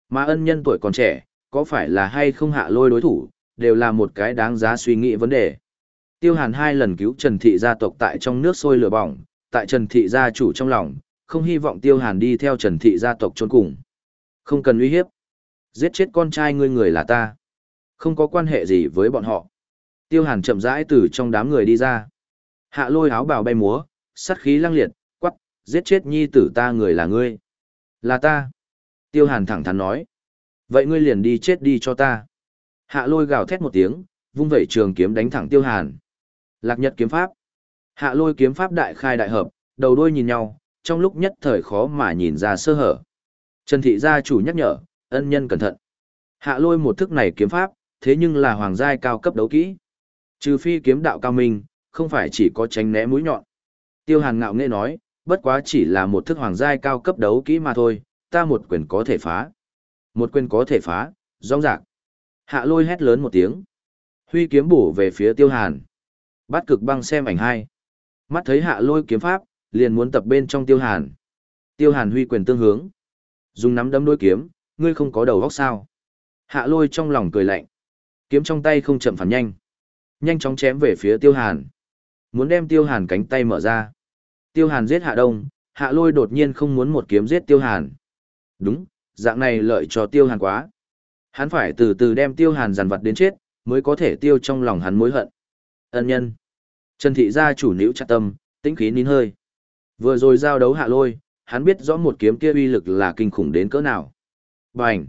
[SPEAKER 1] Mà ân nhân tuổi còn trẻ, có phải là hay không hạ lôi đối thủ, đều là một cái đáng giá suy nghĩ vấn đề. Tiêu Hàn hai lần cứu Trần Thị gia tộc tại trong nước sôi lửa bỏng, tại Trần Thị gia chủ trong lòng, không hy vọng Tiêu Hàn đi theo Trần Thị gia tộc trốn cùng. Không cần uy hiếp. Giết chết con trai ngươi người là ta. Không có quan hệ gì với bọn họ. Tiêu Hàn chậm rãi từ trong đám người đi ra. Hạ lôi áo bào bay múa, sát khí lăng liệt, quắc, giết chết nhi tử ta người là ngươi. Là ta. Tiêu Hàn thẳng thắn nói. Vậy ngươi liền đi chết đi cho ta. Hạ lôi gào thét một tiếng, vung vẩy trường kiếm đánh thẳng Tiêu Hàn. Lạc nhật kiếm pháp. Hạ lôi kiếm pháp đại khai đại hợp, đầu đôi nhìn nhau, trong lúc nhất thời khó mà nhìn ra sơ hở. Trần thị gia chủ nhắc nhở, ân nhân cẩn thận. Hạ lôi một thức này kiếm pháp, thế nhưng là hoàng giai cao cấp đấu kỹ. Trừ phi kiếm đạo cao minh, không phải chỉ có tránh né mũi nhọn. Tiêu Hàn ngạo nghễ nói, bất quá chỉ là một thức hoàng giai cao cấp đấu kỹ mà thôi, ta một quyền có thể phá. Một quyền có thể phá, rong rạc. Hạ lôi hét lớn một tiếng. Huy kiếm bổ về phía Tiêu Hàn. Bắt cực băng xem ảnh hai. Mắt thấy hạ lôi kiếm pháp, liền muốn tập bên trong Tiêu Hàn. Tiêu Hàn huy quyền tương hướng. Dùng nắm đấm đôi kiếm, ngươi không có đầu óc sao. Hạ lôi trong lòng cười lạnh. Kiếm trong tay không chậm phản nhanh. Nhanh chóng chém về phía Tiêu Hàn. Muốn đem Tiêu Hàn cánh tay mở ra. Tiêu Hàn giết Hạ Đông, Hạ Lôi đột nhiên không muốn một kiếm giết Tiêu Hàn. Đúng, dạng này lợi cho Tiêu Hàn quá. Hắn phải từ từ đem Tiêu Hàn giàn vật đến chết, mới có thể tiêu trong lòng hắn mối hận. Ân nhân. Trần thị gia chủ nữ chặt tâm, tĩnh khí nín hơi. Vừa rồi giao đấu Hạ Lôi, hắn biết rõ một kiếm kia uy lực là kinh khủng đến cỡ nào. Bành.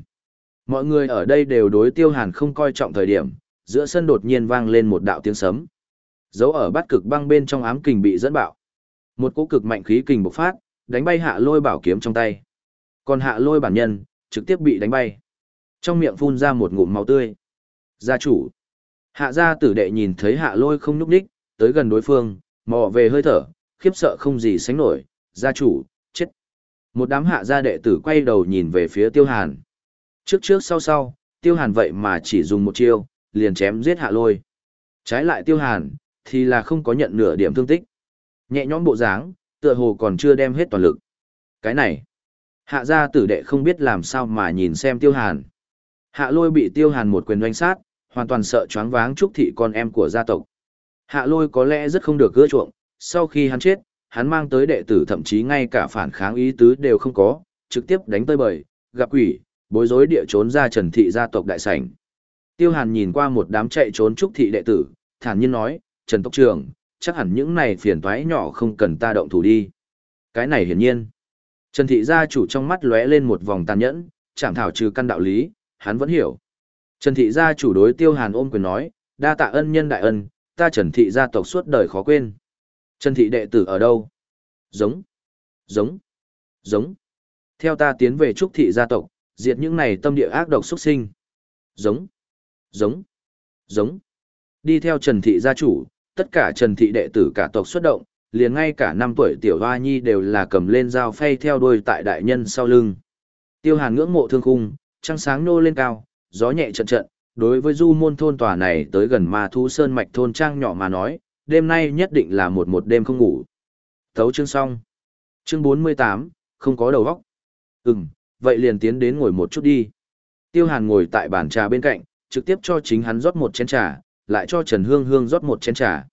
[SPEAKER 1] Mọi người ở đây đều đối Tiêu Hàn không coi trọng thời điểm, giữa sân đột nhiên vang lên một đạo tiếng sấm. Dấu ở bát cực băng bên trong ám kình bị dẫn bạo. Một cỗ cực mạnh khí kình bộc phát, đánh bay hạ lôi bảo kiếm trong tay. Còn hạ lôi bản nhân, trực tiếp bị đánh bay. Trong miệng phun ra một ngụm máu tươi. Gia chủ. Hạ gia tử đệ nhìn thấy hạ lôi không nhúc đích, tới gần đối phương, mò về hơi thở, khiếp sợ không gì sánh nổi. Gia chủ. Một đám hạ gia đệ tử quay đầu nhìn về phía tiêu hàn. Trước trước sau sau, tiêu hàn vậy mà chỉ dùng một chiêu, liền chém giết hạ lôi. Trái lại tiêu hàn, thì là không có nhận nửa điểm thương tích. Nhẹ nhõm bộ dáng, tựa hồ còn chưa đem hết toàn lực. Cái này, hạ gia tử đệ không biết làm sao mà nhìn xem tiêu hàn. Hạ lôi bị tiêu hàn một quyền doanh sát, hoàn toàn sợ choáng váng trúc thị con em của gia tộc. Hạ lôi có lẽ rất không được gỡ chuộng, sau khi hắn chết, hắn mang tới đệ tử thậm chí ngay cả phản kháng ý tứ đều không có, trực tiếp đánh tơi bời, gặp quỷ, bối rối địa trốn ra trần thị gia tộc đại sảnh. Tiêu hàn nhìn qua một đám chạy trốn trúc thị đệ tử, thản nhiên nói, Trần tộc trưởng, chắc hẳn những này phiền toái nhỏ không cần ta động thủ đi. Cái này hiển nhiên. Trần Thị gia chủ trong mắt lóe lên một vòng tàn nhẫn, chẳng thảo trừ căn đạo lý, hắn vẫn hiểu. Trần Thị gia chủ đối Tiêu Hàn ôm quyền nói, đa tạ ân nhân đại ân, ta Trần Thị gia tộc suốt đời khó quên. Trần Thị đệ tử ở đâu? Giống, giống, giống. Theo ta tiến về Trúc Thị gia tộc, diệt những này tâm địa ác độc xuất sinh. Giống, giống, giống. Đi theo Trần Thị gia chủ, tất cả Trần Thị đệ tử cả tộc xuất động, liền ngay cả năm tuổi tiểu hoa nhi đều là cầm lên dao phay theo đuôi tại đại nhân sau lưng. Tiêu Hàn ngưỡng mộ thương khung, trăng sáng nô lên cao, gió nhẹ trận trận, đối với du môn thôn tòa này tới gần ma thu sơn mạch thôn trang nhỏ mà nói, đêm nay nhất định là một một đêm không ngủ. Thấu chương xong. Chương 48, không có đầu óc. Ừm, vậy liền tiến đến ngồi một chút đi. Tiêu Hàn ngồi tại bàn trà bên cạnh, trực tiếp cho chính hắn rót một chén trà, lại cho Trần Hương Hương rót một chén trà.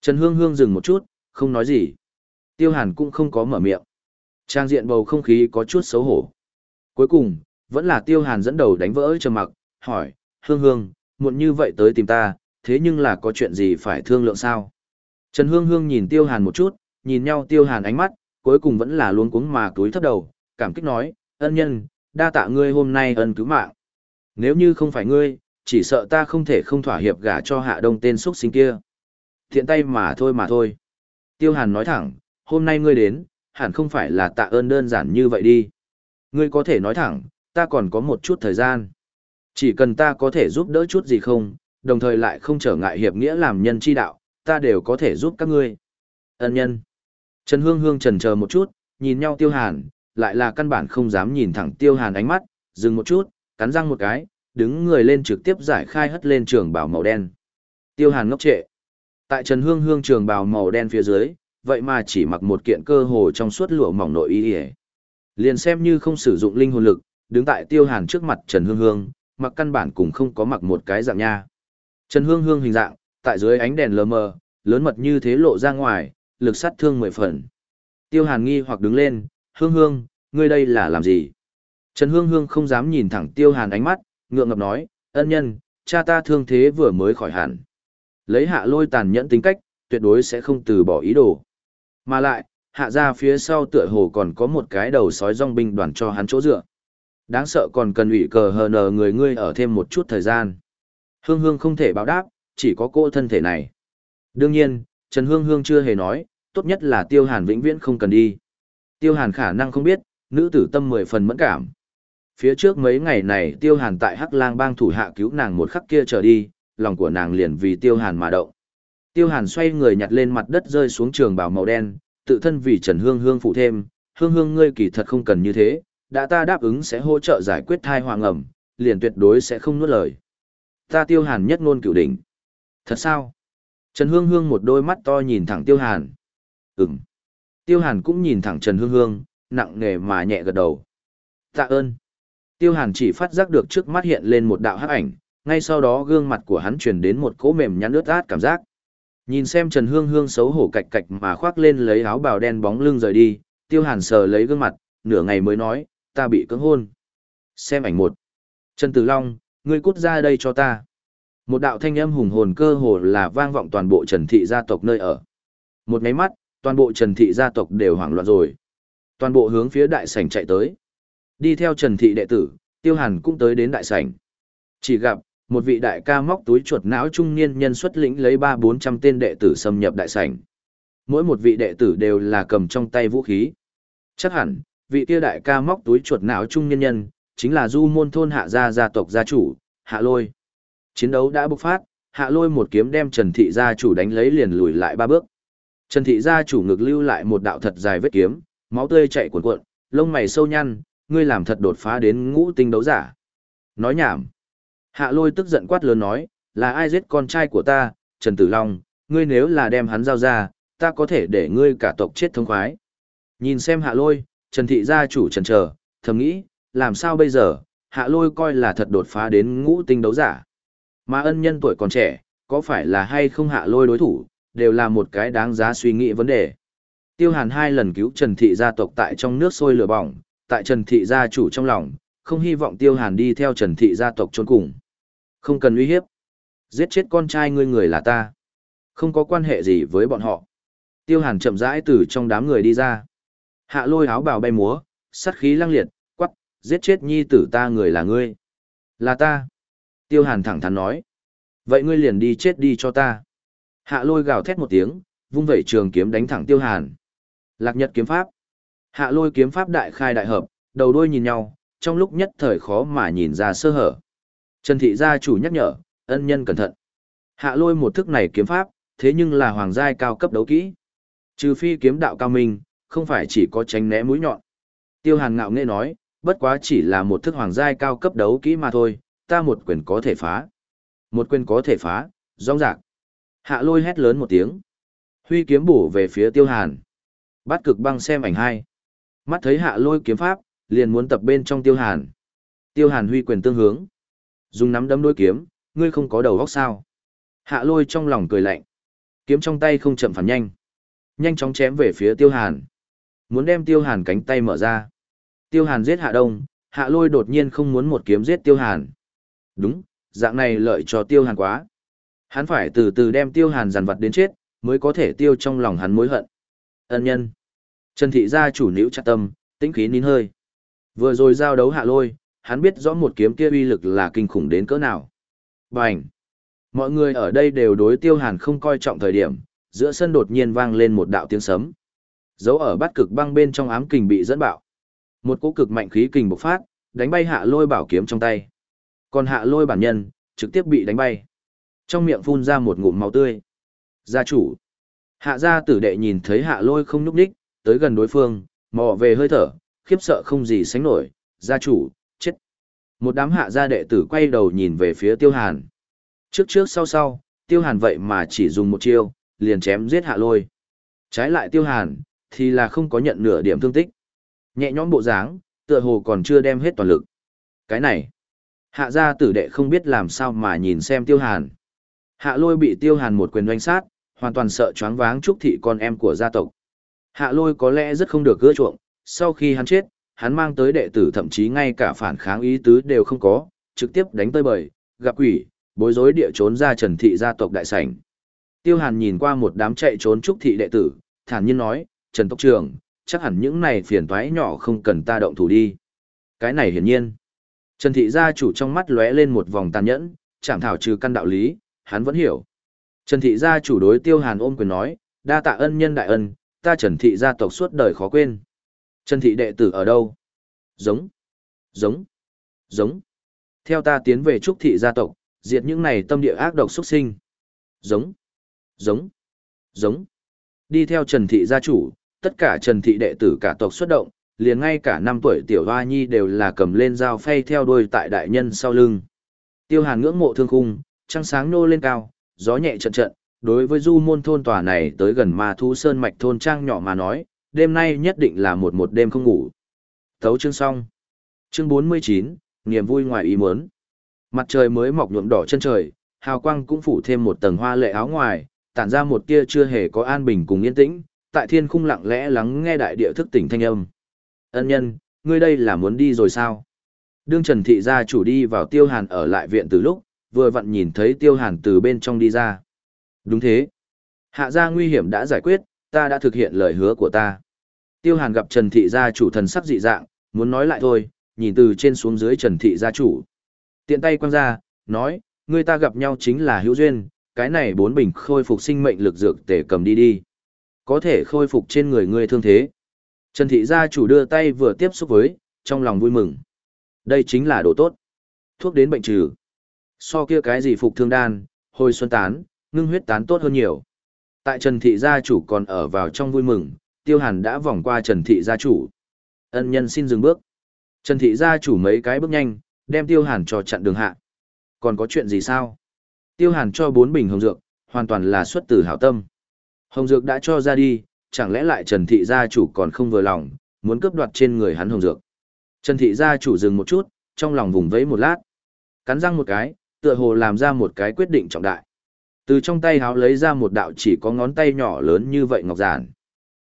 [SPEAKER 1] Trần Hương Hương dừng một chút, không nói gì. Tiêu Hàn cũng không có mở miệng. Trang diện bầu không khí có chút xấu hổ. Cuối cùng, vẫn là Tiêu Hàn dẫn đầu đánh vỡ trầm mặc, hỏi, Hương Hương, muộn như vậy tới tìm ta, thế nhưng là có chuyện gì phải thương lượng sao? Trần Hương Hương nhìn Tiêu Hàn một chút, nhìn nhau Tiêu Hàn ánh mắt, cuối cùng vẫn là luôn cuống mà túi thấp đầu, cảm kích nói, ân nhân, đa tạ ngươi hôm nay ân cứu mạng. Nếu như không phải ngươi, chỉ sợ ta không thể không thỏa hiệp gả cho hạ đông tên xuất sinh kia. Thiện tay mà thôi mà thôi. Tiêu Hàn nói thẳng, hôm nay ngươi đến, hẳn không phải là tạ ơn đơn giản như vậy đi. Ngươi có thể nói thẳng, ta còn có một chút thời gian. Chỉ cần ta có thể giúp đỡ chút gì không, đồng thời lại không trở ngại hiệp nghĩa làm nhân chi đạo, ta đều có thể giúp các ngươi. Ân nhân. Trần Hương Hương trần chờ một chút, nhìn nhau Tiêu Hàn, lại là căn bản không dám nhìn thẳng Tiêu Hàn ánh mắt, dừng một chút, cắn răng một cái, đứng người lên trực tiếp giải khai hất lên trường bào màu đen. Tiêu Hàn ngốc trệ. Tại Trần Hương Hương trường bào màu đen phía dưới, vậy mà chỉ mặc một kiện cơ hồ trong suốt lụa mỏng nội y. Liền xem như không sử dụng linh hồn lực, đứng tại Tiêu Hàn trước mặt Trần Hương Hương, mặc căn bản cũng không có mặc một cái dạng nha. Trần Hương Hương hình dạng, tại dưới ánh đèn lờ mờ, lớn mật như thế lộ ra ngoài, lực sát thương mười phần. Tiêu Hàn nghi hoặc đứng lên, Hương Hương, ngươi đây là làm gì? Trần Hương Hương không dám nhìn thẳng Tiêu Hàn ánh mắt, ngượng ngập nói, ân nhân, cha ta thương thế vừa mới khỏi hẳn. Lấy hạ lôi tàn nhẫn tính cách, tuyệt đối sẽ không từ bỏ ý đồ. Mà lại, hạ ra phía sau tựa hồ còn có một cái đầu sói rong binh đoàn cho hắn chỗ dựa. Đáng sợ còn cần ủy cờ hờ nờ người ngươi ở thêm một chút thời gian. Hương Hương không thể báo đáp, chỉ có cô thân thể này. Đương nhiên, Trần Hương Hương chưa hề nói, tốt nhất là Tiêu Hàn vĩnh viễn không cần đi. Tiêu Hàn khả năng không biết, nữ tử tâm mười phần mẫn cảm. Phía trước mấy ngày này Tiêu Hàn tại Hắc Lang bang thủ hạ cứu nàng một khắc kia trở đi, lòng của nàng liền vì Tiêu Hàn mà động. Tiêu Hàn xoay người nhặt lên mặt đất rơi xuống trường bào màu đen, tự thân vì Trần Hương Hương phụ thêm, Hương Hương ngươi kỳ thật không cần như thế, đã ta đáp ứng sẽ hỗ trợ giải quyết thai hoàng ẩm, liền tuyệt đối sẽ không nuốt lời. Ta Tiêu Hàn nhất ngôn cửu đỉnh. Thật sao? Trần Hương Hương một đôi mắt to nhìn thẳng Tiêu Hàn. Ừm. Tiêu Hàn cũng nhìn thẳng Trần Hương Hương, nặng nề mà nhẹ gật đầu. Tạ ơn. Tiêu Hàn chỉ phát giác được trước mắt hiện lên một đạo hắc ảnh, ngay sau đó gương mặt của hắn truyền đến một cỗ mềm nhăn ướt át cảm giác. Nhìn xem Trần Hương Hương xấu hổ cạch cạch mà khoác lên lấy áo bào đen bóng lưng rời đi, Tiêu Hàn sờ lấy gương mặt, nửa ngày mới nói, ta bị cưỡng hôn. Xem ảnh một. Trần Tử Long, ngươi cút ra đây cho ta. Một đạo thanh âm hùng hồn cơ hồ là vang vọng toàn bộ Trần Thị gia tộc nơi ở. Một máy mắt, toàn bộ Trần Thị gia tộc đều hoảng loạn rồi. Toàn bộ hướng phía đại sảnh chạy tới. Đi theo Trần Thị đệ tử, Tiêu Hàn cũng tới đến đại sảnh. Chỉ gặp, một vị đại ca móc túi chuột não trung niên nhân xuất lĩnh lấy ba bốn trăm tên đệ tử xâm nhập đại sảnh. Mỗi một vị đệ tử đều là cầm trong tay vũ khí. Chắc hẳn, vị kia đại ca móc túi chuột não trung niên nhân, chính là du môn thôn hạ gia gia tộc gia chủ, hạ lôi. Chiến đấu đã bộc phát, hạ lôi một kiếm đem Trần Thị gia chủ đánh lấy liền lùi lại ba bước. Trần Thị gia chủ ngực lưu lại một đạo thật dài vết kiếm, máu tươi chảy cuồn cuộn, lông mày sâu nhăn, ngươi làm thật đột phá đến ngũ tinh đấu giả. Nói nhảm. Hạ lôi tức giận quát lớn nói, là ai giết con trai của ta, Trần Tử Long, ngươi nếu là đem hắn giao ra, ta có thể để ngươi cả tộc chết thông khoái. Nhìn xem hạ lôi, Trần Thị gia chủ trần chờ, thầm nghĩ, làm sao bây giờ, hạ lôi coi là thật đột phá đến ngũ tinh đấu giả. Mà ân nhân tuổi còn trẻ, có phải là hay không hạ lôi đối thủ, đều là một cái đáng giá suy nghĩ vấn đề. Tiêu Hàn hai lần cứu Trần Thị gia tộc tại trong nước sôi lửa bỏng, tại Trần Thị gia chủ trong lòng, không hy vọng Tiêu Hàn đi theo Trần Thị gia tộc trốn cùng. Không cần uy hiếp. Giết chết con trai ngươi người là ta. Không có quan hệ gì với bọn họ. Tiêu Hàn chậm rãi từ trong đám người đi ra. Hạ lôi áo bào bay múa, sắt khí lăng liệt, giết chết nhi tử ta người là ngươi. Là ta. Tiêu Hàn thẳng thắn nói. Vậy ngươi liền đi chết đi cho ta. Hạ lôi gào thét một tiếng, vung vẩy trường kiếm đánh thẳng Tiêu Hàn. Lạc nhật kiếm pháp. Hạ lôi kiếm pháp đại khai đại hợp, đầu đuôi nhìn nhau, trong lúc nhất thời khó mà nhìn ra sơ hở. Trần thị gia chủ nhắc nhở, ân nhân cẩn thận. Hạ lôi một thức này kiếm pháp, thế nhưng là hoàng giai cao cấp đấu kỹ. Trừ phi kiếm đạo cao minh, không phải chỉ có tránh né mũi nhọn. Tiêu Hàn ngạo nghễ nói, bất quá chỉ là một thức hoàng giai cao cấp đấu kỹ mà thôi, ta một quyền có thể phá. Một quyền có thể phá, rong rạc. Hạ lôi hét lớn một tiếng. Huy kiếm bổ về phía Tiêu Hàn. Bắt cực băng xem ảnh hai. Mắt thấy hạ lôi kiếm pháp, liền muốn tập bên trong Tiêu Hàn. Tiêu Hàn huy quyền tương hướng. Dùng nắm đấm đối kiếm, ngươi không có đầu góc sao. Hạ lôi trong lòng cười lạnh. Kiếm trong tay không chậm phản nhanh. Nhanh chóng chém về phía Tiêu Hàn. Muốn đem Tiêu Hàn cánh tay mở ra. Tiêu Hàn giết Hạ Đông, Hạ lôi đột nhiên không muốn một kiếm giết Tiêu Hàn. Đúng, dạng này lợi cho Tiêu Hàn quá. Hắn phải từ từ đem Tiêu Hàn giàn vật đến chết, mới có thể tiêu trong lòng hắn mối hận. Ân nhân. Trần thị gia chủ nữ chặt tâm, tĩnh khí nín hơi. Vừa rồi giao đấu hạ lôi, hắn biết rõ một kiếm kia uy lực là kinh khủng đến cỡ nào. Bành! Mọi người ở đây đều đối tiêu hàn không coi trọng thời điểm, giữa sân đột nhiên vang lên một đạo tiếng sấm. Dấu ở bát cực băng bên trong ám kình bị dẫn bạo. Một cỗ cực mạnh khí kình bộc phát, đánh bay hạ lôi bảo kiếm trong tay. Còn hạ lôi bản nhân, trực tiếp bị đánh bay. Trong miệng phun ra một ngụm máu tươi. Gia chủ. Hạ gia tử đệ nhìn thấy hạ lôi không nhúc đích, tới gần đối phương, mò về hơi thở, khiếp sợ không gì sánh nổi. Gia chủ, chết. Một đám hạ gia đệ tử quay đầu nhìn về phía tiêu hàn. Trước trước sau sau, tiêu hàn vậy mà chỉ dùng một chiêu, liền chém giết hạ lôi. Trái lại tiêu hàn, thì là không có nhận nửa điểm thương tích. Nhẹ nhõm bộ dáng, tựa hồ còn chưa đem hết toàn lực. Cái này, hạ gia tử đệ không biết làm sao mà nhìn xem tiêu hàn. Hạ lôi bị tiêu hàn một quyền doanh sát, hoàn toàn sợ choáng váng trúc thị con em của gia tộc. Hạ lôi có lẽ rất không được gỡ chuộng, sau khi hắn chết, hắn mang tới đệ tử thậm chí ngay cả phản kháng ý tứ đều không có, trực tiếp đánh tơi bời, gặp quỷ, bối rối địa trốn ra trần thị gia tộc đại sảnh. Tiêu hàn nhìn qua một đám chạy trốn trúc thị đệ tử, thản nhiên nói, Trần Tộc Trường, chắc hẳn những này phiền toái nhỏ không cần ta động thủ đi. Cái này hiển nhiên. Trần Thị gia chủ trong mắt lóe lên một vòng tàn nhẫn, chảm thảo trừ căn đạo lý, hắn vẫn hiểu. Trần Thị gia chủ đối Tiêu Hàn ôm quyền nói, đa tạ ân nhân đại ân, ta Trần Thị gia tộc suốt đời khó quên. Trần Thị đệ tử ở đâu? Giống, giống, giống. Theo ta tiến về Trúc Thị gia tộc, diệt những này tâm địa ác độc xuất sinh. Giống, giống, giống. Đi theo Trần Thị gia chủ, tất cả Trần Thị đệ tử cả tộc xuất động, liền ngay cả năm tuổi tiểu hoa nhi đều là cầm lên dao phay theo đuôi tại đại nhân sau lưng. Tiêu Hàn ngưỡng mộ thương khung, trăng sáng nô lên cao, gió nhẹ trận trận, đối với du môn thôn tòa này tới gần ma thu sơn mạch thôn trang nhỏ mà nói, đêm nay nhất định là một một đêm không ngủ. Thấu chương xong. Chương 49, niềm vui ngoài ý muốn. Mặt trời mới mọc nhuộm đỏ chân trời, hào quang cũng phủ thêm một tầng hoa lệ áo ngoài, tản ra một tia chưa hề có an bình cùng yên tĩnh, tại thiên khung lặng lẽ lắng nghe đại địa thức tỉnh thanh âm. Ân nhân, ngươi đây là muốn đi rồi sao? Đương Trần Thị gia chủ đi vào Tiêu Hàn ở lại viện từ lúc, vừa vặn nhìn thấy Tiêu Hàn từ bên trong đi ra. Đúng thế. Hạ gia nguy hiểm đã giải quyết, ta đã thực hiện lời hứa của ta. Tiêu Hàn gặp Trần Thị gia chủ thần sắc dị dạng, muốn nói lại thôi, nhìn từ trên xuống dưới Trần Thị gia chủ. Tiện tay quăng ra, nói, người ta gặp nhau chính là hữu duyên, cái này bốn bình khôi phục sinh mệnh lực dược tể cầm đi đi. Có thể khôi phục trên người ngươi thương thế. Trần thị gia chủ đưa tay vừa tiếp xúc với, trong lòng vui mừng. Đây chính là đồ tốt. Thuốc đến bệnh trừ. So kia cái gì phục thương đan, hồi xuân tán, ngưng huyết tán tốt hơn nhiều. Tại Trần thị gia chủ còn ở vào trong vui mừng, tiêu hàn đã vòng qua Trần thị gia chủ. Ân nhân xin dừng bước. Trần thị gia chủ mấy cái bước nhanh, đem tiêu hàn cho chặn đường hạ. Còn có chuyện gì sao? Tiêu hàn cho bốn bình hồng dược, hoàn toàn là xuất từ hảo tâm. Hồng dược đã cho ra đi, chẳng lẽ lại Trần thị gia chủ còn không vừa lòng, muốn cướp đoạt trên người hắn hồng dược. Trần thị gia chủ dừng một chút, trong lòng vùng vẫy một lát. Cắn răng một cái, tựa hồ làm ra một cái quyết định trọng đại. Từ trong tay háo lấy ra một đạo chỉ có ngón tay nhỏ lớn như vậy ngọc giản.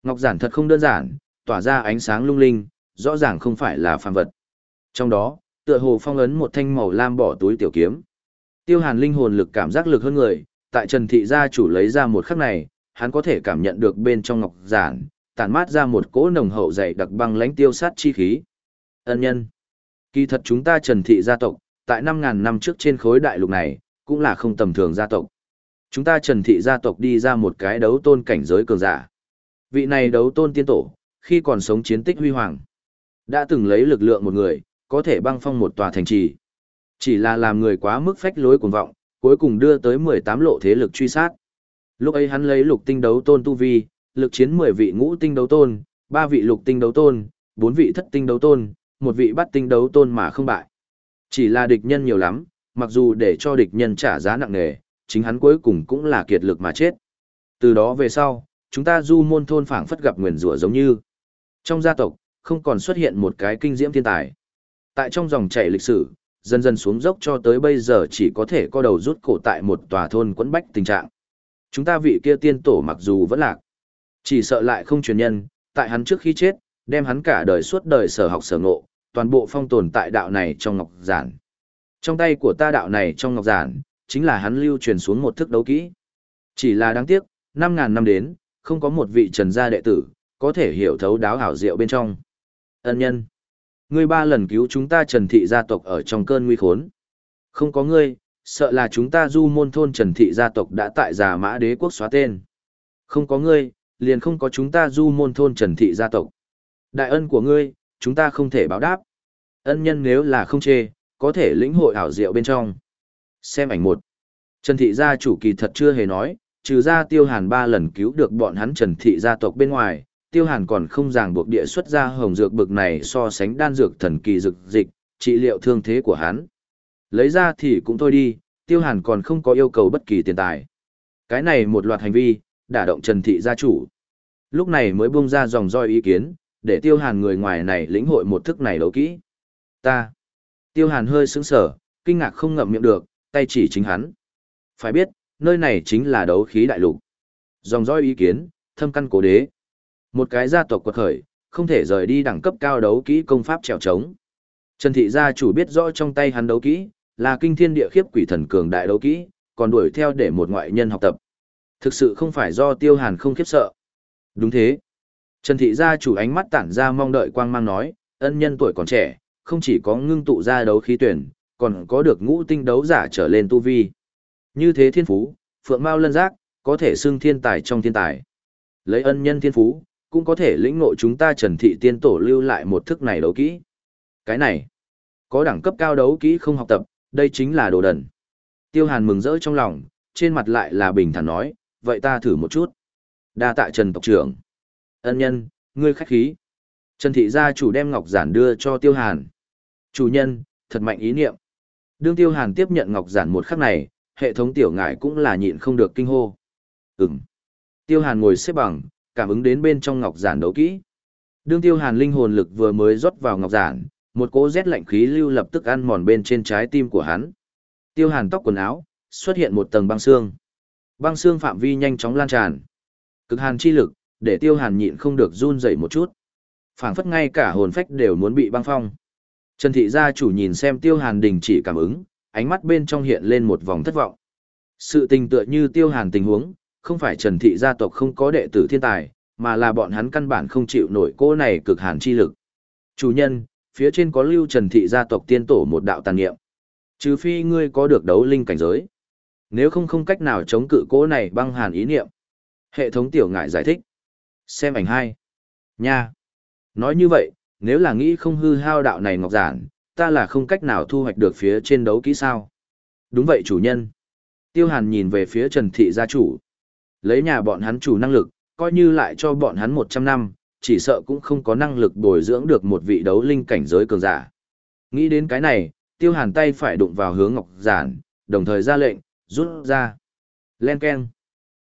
[SPEAKER 1] Ngọc giản thật không đơn giản, tỏa ra ánh sáng lung linh, rõ ràng không phải là phàm vật. Trong đó, tựa hồ phong ấn một thanh màu lam bỏ túi tiểu kiếm. Tiêu Hàn linh hồn lực cảm giác lực hơn người, tại Trần thị gia chủ lấy ra một khắc này, hắn có thể cảm nhận được bên trong ngọc giản, tản mát ra một cỗ nồng hậu dày đặc băng lãnh tiêu sát chi khí. Ân nhân. Kỳ thật chúng ta Trần thị gia tộc, tại năm ngàn năm trước trên khối đại lục này, cũng là không tầm thường gia tộc. Chúng ta Trần thị gia tộc đi ra một cái đấu tôn cảnh giới cường giả. Vị này đấu tôn tiên tổ, khi còn sống chiến tích huy hoàng, đã từng lấy lực lượng một người, có thể băng phong một tòa thành trì. Chỉ là làm người quá mức phách lối cuồng vọng, cuối cùng đưa tới 18 lộ thế lực truy sát. Lúc ấy hắn lấy lục tinh đấu tôn tu vi, lực chiến 10 vị ngũ tinh đấu tôn, 3 vị lục tinh đấu tôn, 4 vị thất tinh đấu tôn, một vị bắt tinh đấu tôn mà không bại. Chỉ là địch nhân nhiều lắm, mặc dù để cho địch nhân trả giá nặng nề, chính hắn cuối cùng cũng là kiệt lực mà chết. Từ đó về sau, chúng ta du môn thôn phảng phất gặp nguyền rủa giống như. Trong gia tộc, không còn xuất hiện một cái kinh diễm thiên tài. Tại trong dòng chảy lịch sử, dần dần xuống dốc cho tới bây giờ chỉ có thể co đầu rút cổ tại một tòa thôn quẫn bách tình trạng. Chúng ta vị kia tiên tổ mặc dù vẫn lạc, chỉ sợ lại không truyền nhân, tại hắn trước khi chết, đem hắn cả đời suốt đời sở học sở ngộ, toàn bộ phong tồn tại đạo này trong ngọc giản. Trong tay của ta đạo này trong ngọc giản, chính là hắn lưu truyền xuống một thức đấu kỹ. Chỉ là đáng tiếc, 5.000 năm đến, không có một vị trần gia đệ tử, có thể hiểu thấu đáo hảo diệu bên trong. Ân nhân. Ngươi ba lần cứu chúng ta trần thị gia tộc ở trong cơn nguy khốn. Không có ngươi, sợ là chúng ta du môn thôn trần thị gia tộc đã tại già mã đế quốc xóa tên. Không có ngươi, liền không có chúng ta du môn thôn Trần Thị gia tộc. Đại ân của ngươi, chúng ta không thể báo đáp. Ân nhân nếu là không chê, có thể lĩnh hội ảo diệu bên trong. Xem ảnh một. Trần Thị gia chủ kỳ thật chưa hề nói, trừ ra Tiêu Hàn ba lần cứu được bọn hắn Trần Thị gia tộc bên ngoài, Tiêu Hàn còn không ràng buộc địa xuất ra hồng dược bực này so sánh đan dược thần kỳ dược dịch, trị liệu thương thế của hắn. Lấy ra thì cũng thôi đi, Tiêu Hàn còn không có yêu cầu bất kỳ tiền tài. Cái này một loạt hành vi, đả động Trần Thị gia chủ. Lúc này mới buông ra dòng roi ý kiến, để Tiêu Hàn người ngoài này lĩnh hội một thức này đấu kỹ. Ta. Tiêu Hàn hơi sững sờ, kinh ngạc không ngậm miệng được, tay chỉ chính hắn. Phải biết, nơi này chính là đấu khí đại lục. Dòng roi ý kiến, thâm căn cố đế. Một cái gia tộc quật khởi, không thể rời đi đẳng cấp cao đấu kỹ công pháp trèo trống. Trần thị gia chủ biết rõ trong tay hắn đấu kỹ, là kinh thiên địa khiếp quỷ thần cường đại đấu kỹ, còn đuổi theo để một ngoại nhân học tập. Thực sự không phải do tiêu hàn không khiếp sợ. Đúng thế. Trần thị gia chủ ánh mắt tản ra mong đợi quang mang nói, ân nhân tuổi còn trẻ, không chỉ có ngưng tụ ra đấu khí tuyển, còn có được ngũ tinh đấu giả trở lên tu vi. Như thế thiên phú, phượng mao lân giác, có thể xưng thiên tài trong thiên tài. Lấy ân nhân thiên phú, cũng có thể lĩnh ngộ chúng ta trần thị tiên tổ lưu lại một thức này đấu kỹ. Cái này, có đẳng cấp cao đấu kỹ không học tập, đây chính là đồ đần. Tiêu Hàn mừng rỡ trong lòng, trên mặt lại là bình thản nói, vậy ta thử một chút. Đa tạ Trần tộc trưởng. Ân nhân, ngươi khách khí. Trần thị gia chủ đem ngọc giản đưa cho Tiêu Hàn. Chủ nhân, thật mạnh ý niệm. Đương Tiêu Hàn tiếp nhận ngọc giản một khắc này, hệ thống tiểu ngải cũng là nhịn không được kinh hô. Ừm. Tiêu Hàn ngồi xếp bằng, cảm ứng đến bên trong ngọc giản đấu kỹ. Đương Tiêu Hàn linh hồn lực vừa mới rót vào ngọc giản, một cỗ rét lạnh khí lưu lập tức ăn mòn bên trên trái tim của hắn. Tiêu Hàn tóc quần áo, xuất hiện một tầng băng xương. Băng xương phạm vi nhanh chóng lan tràn. Cực hàn chi lực, để Tiêu Hàn nhịn không được run rẩy một chút. Phảng phất ngay cả hồn phách đều muốn bị băng phong. Trần thị gia chủ nhìn xem Tiêu Hàn đình chỉ cảm ứng, ánh mắt bên trong hiện lên một vòng thất vọng. Sự tình tựa như Tiêu Hàn tình huống, không phải Trần thị gia tộc không có đệ tử thiên tài, mà là bọn hắn căn bản không chịu nổi cô này cực hàn chi lực. Chủ nhân, phía trên có lưu Trần thị gia tộc tiên tổ một đạo tàn niệm. Trừ phi ngươi có được đấu linh cảnh giới. Nếu không không cách nào chống cự cố này băng hàn ý niệm. Hệ thống tiểu ngại giải thích. Xem ảnh hai. Nha. Nói như vậy, nếu là nghĩ không hư hao đạo này ngọc giản, ta là không cách nào thu hoạch được phía trên đấu kỹ sao. Đúng vậy chủ nhân. Tiêu hàn nhìn về phía Trần Thị gia chủ. Lấy nhà bọn hắn chủ năng lực, coi như lại cho bọn hắn 100 năm, chỉ sợ cũng không có năng lực bồi dưỡng được một vị đấu linh cảnh giới cường giả. Nghĩ đến cái này, tiêu hàn tay phải đụng vào hướng ngọc giản, đồng thời ra lệnh, rút ra. Len Ken.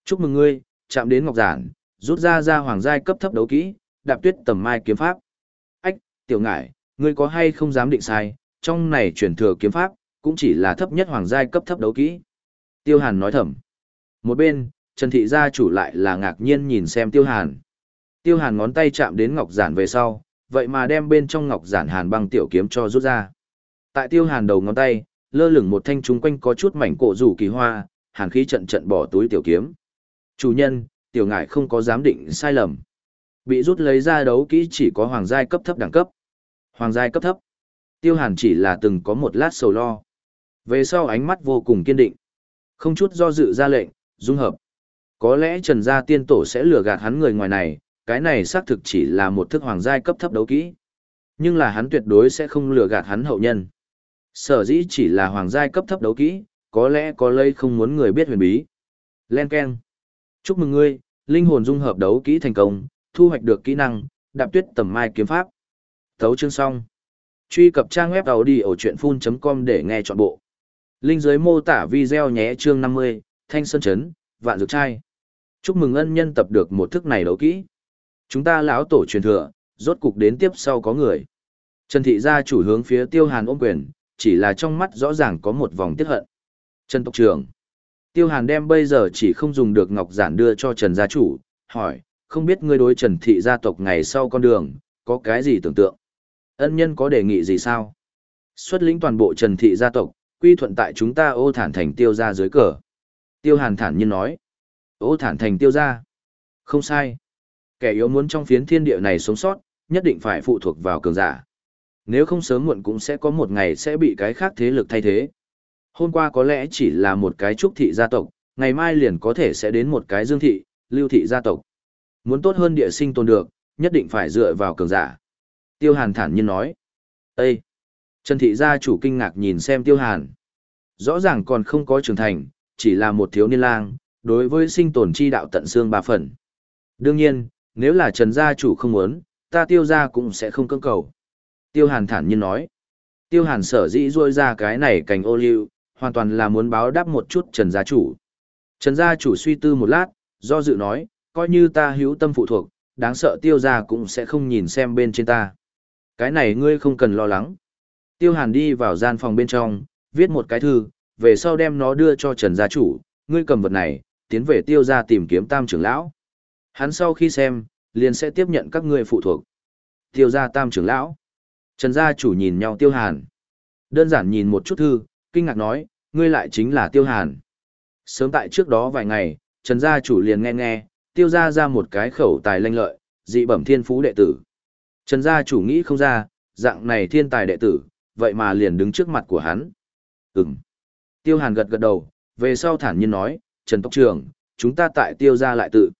[SPEAKER 1] Chúc mừng ngươi, chạm đến ngọc giản, rút ra ra hoàng giai cấp thấp đấu kỹ, đạp tuyết tầm mai kiếm pháp. Ách, tiểu ngải, ngươi có hay không dám định sai, trong này truyền thừa kiếm pháp, cũng chỉ là thấp nhất hoàng giai cấp thấp đấu kỹ. Tiêu hàn nói thầm. Một bên, Trần Thị gia chủ lại là ngạc nhiên nhìn xem Tiêu hàn. Tiêu hàn ngón tay chạm đến ngọc giản về sau, vậy mà đem bên trong ngọc giản hàn băng tiểu kiếm cho rút ra. Tại tiêu hàn đầu ngón tay, lơ lửng một thanh trung quanh có chút mảnh cổ rủ kỳ hoa, hàn khí trận trận bỏ túi tiểu kiếm. Chủ nhân, tiểu ngải không có giám định sai lầm. Bị rút lấy ra đấu kỹ chỉ có hoàng giai cấp thấp đẳng cấp. Hoàng giai cấp thấp. Tiêu hàn chỉ là từng có một lát sầu lo. Về sau ánh mắt vô cùng kiên định. Không chút do dự ra lệnh, dung hợp. Có lẽ Trần Gia Tiên Tổ sẽ lừa gạt hắn người ngoài này, cái này xác thực chỉ là một thức hoàng giai cấp thấp đấu kỹ. Nhưng là hắn tuyệt đối sẽ không lừa gạt hắn hậu nhân. Sở dĩ chỉ là hoàng giai cấp thấp đấu kỹ, có lẽ có lây không muốn người biết huyền bí. Len Ken. Chúc mừng ngươi, linh hồn dung hợp đấu kỹ thành công, thu hoạch được kỹ năng, đạp tuyết tầm mai kiếm pháp. Thấu chương xong. Truy cập trang web đầu đi ở chuyện full.com để nghe trọn bộ. Linh dưới mô tả video nhé chương 50, Thanh Sơn Trấn, Vạn Dược Trai. Chúc mừng ân nhân tập được một thức này đấu kỹ. Chúng ta lão tổ truyền thừa, rốt cục đến tiếp sau có người. Trần thị gia chủ hướng phía tiêu hàn ôm quyền, chỉ là trong mắt rõ ràng có một vòng tiết hận. Trần tộc trưởng. Tiêu hàn đem bây giờ chỉ không dùng được ngọc giản đưa cho Trần gia chủ, hỏi, không biết ngươi đối Trần thị gia tộc ngày sau con đường, có cái gì tưởng tượng? Ân nhân có đề nghị gì sao? Xuất lĩnh toàn bộ Trần thị gia tộc, quy thuận tại chúng ta ô thản thành tiêu gia dưới cờ. Tiêu hàn thản nhiên nói. Ô thản thành tiêu gia. Không sai. Kẻ yếu muốn trong phiến thiên địa này sống sót, nhất định phải phụ thuộc vào cường giả. Nếu không sớm muộn cũng sẽ có một ngày sẽ bị cái khác thế lực thay thế. Hôm qua có lẽ chỉ là một cái trúc thị gia tộc, ngày mai liền có thể sẽ đến một cái dương thị, lưu thị gia tộc. Muốn tốt hơn địa sinh tồn được, nhất định phải dựa vào cường giả. Tiêu Hàn thản nhiên nói. Ê! Trần thị gia chủ kinh ngạc nhìn xem Tiêu Hàn. Rõ ràng còn không có trưởng thành, chỉ là một thiếu niên lang, đối với sinh tồn chi đạo tận xương ba phần. Đương nhiên, nếu là Trần gia chủ không muốn, ta tiêu gia cũng sẽ không cưỡng cầu. Tiêu Hàn thản nhiên nói. Tiêu Hàn sở dĩ rôi ra cái này cành ô liu, hoàn toàn là muốn báo đáp một chút Trần gia chủ. Trần gia chủ suy tư một lát, do dự nói, coi như ta hữu tâm phụ thuộc, đáng sợ tiêu gia cũng sẽ không nhìn xem bên trên ta. Cái này ngươi không cần lo lắng. Tiêu Hàn đi vào gian phòng bên trong, viết một cái thư, về sau đem nó đưa cho Trần gia chủ, ngươi cầm vật này, tiến về tiêu gia tìm kiếm tam trưởng lão. Hắn sau khi xem, liền sẽ tiếp nhận các ngươi phụ thuộc. Tiêu gia tam trưởng lão. Trần gia chủ nhìn nhau tiêu hàn. Đơn giản nhìn một chút thư, kinh ngạc nói, ngươi lại chính là tiêu hàn. Sớm tại trước đó vài ngày, Trần gia chủ liền nghe nghe, tiêu gia ra một cái khẩu tài lanh lợi, dị bẩm thiên phú đệ tử. Trần gia chủ nghĩ không ra, dạng này thiên tài đệ tử, vậy mà liền đứng trước mặt của hắn. Ừm. Tiêu hàn gật gật đầu, về sau thản nhiên nói, Trần Tốc Trường, chúng ta tại tiêu gia lại tự.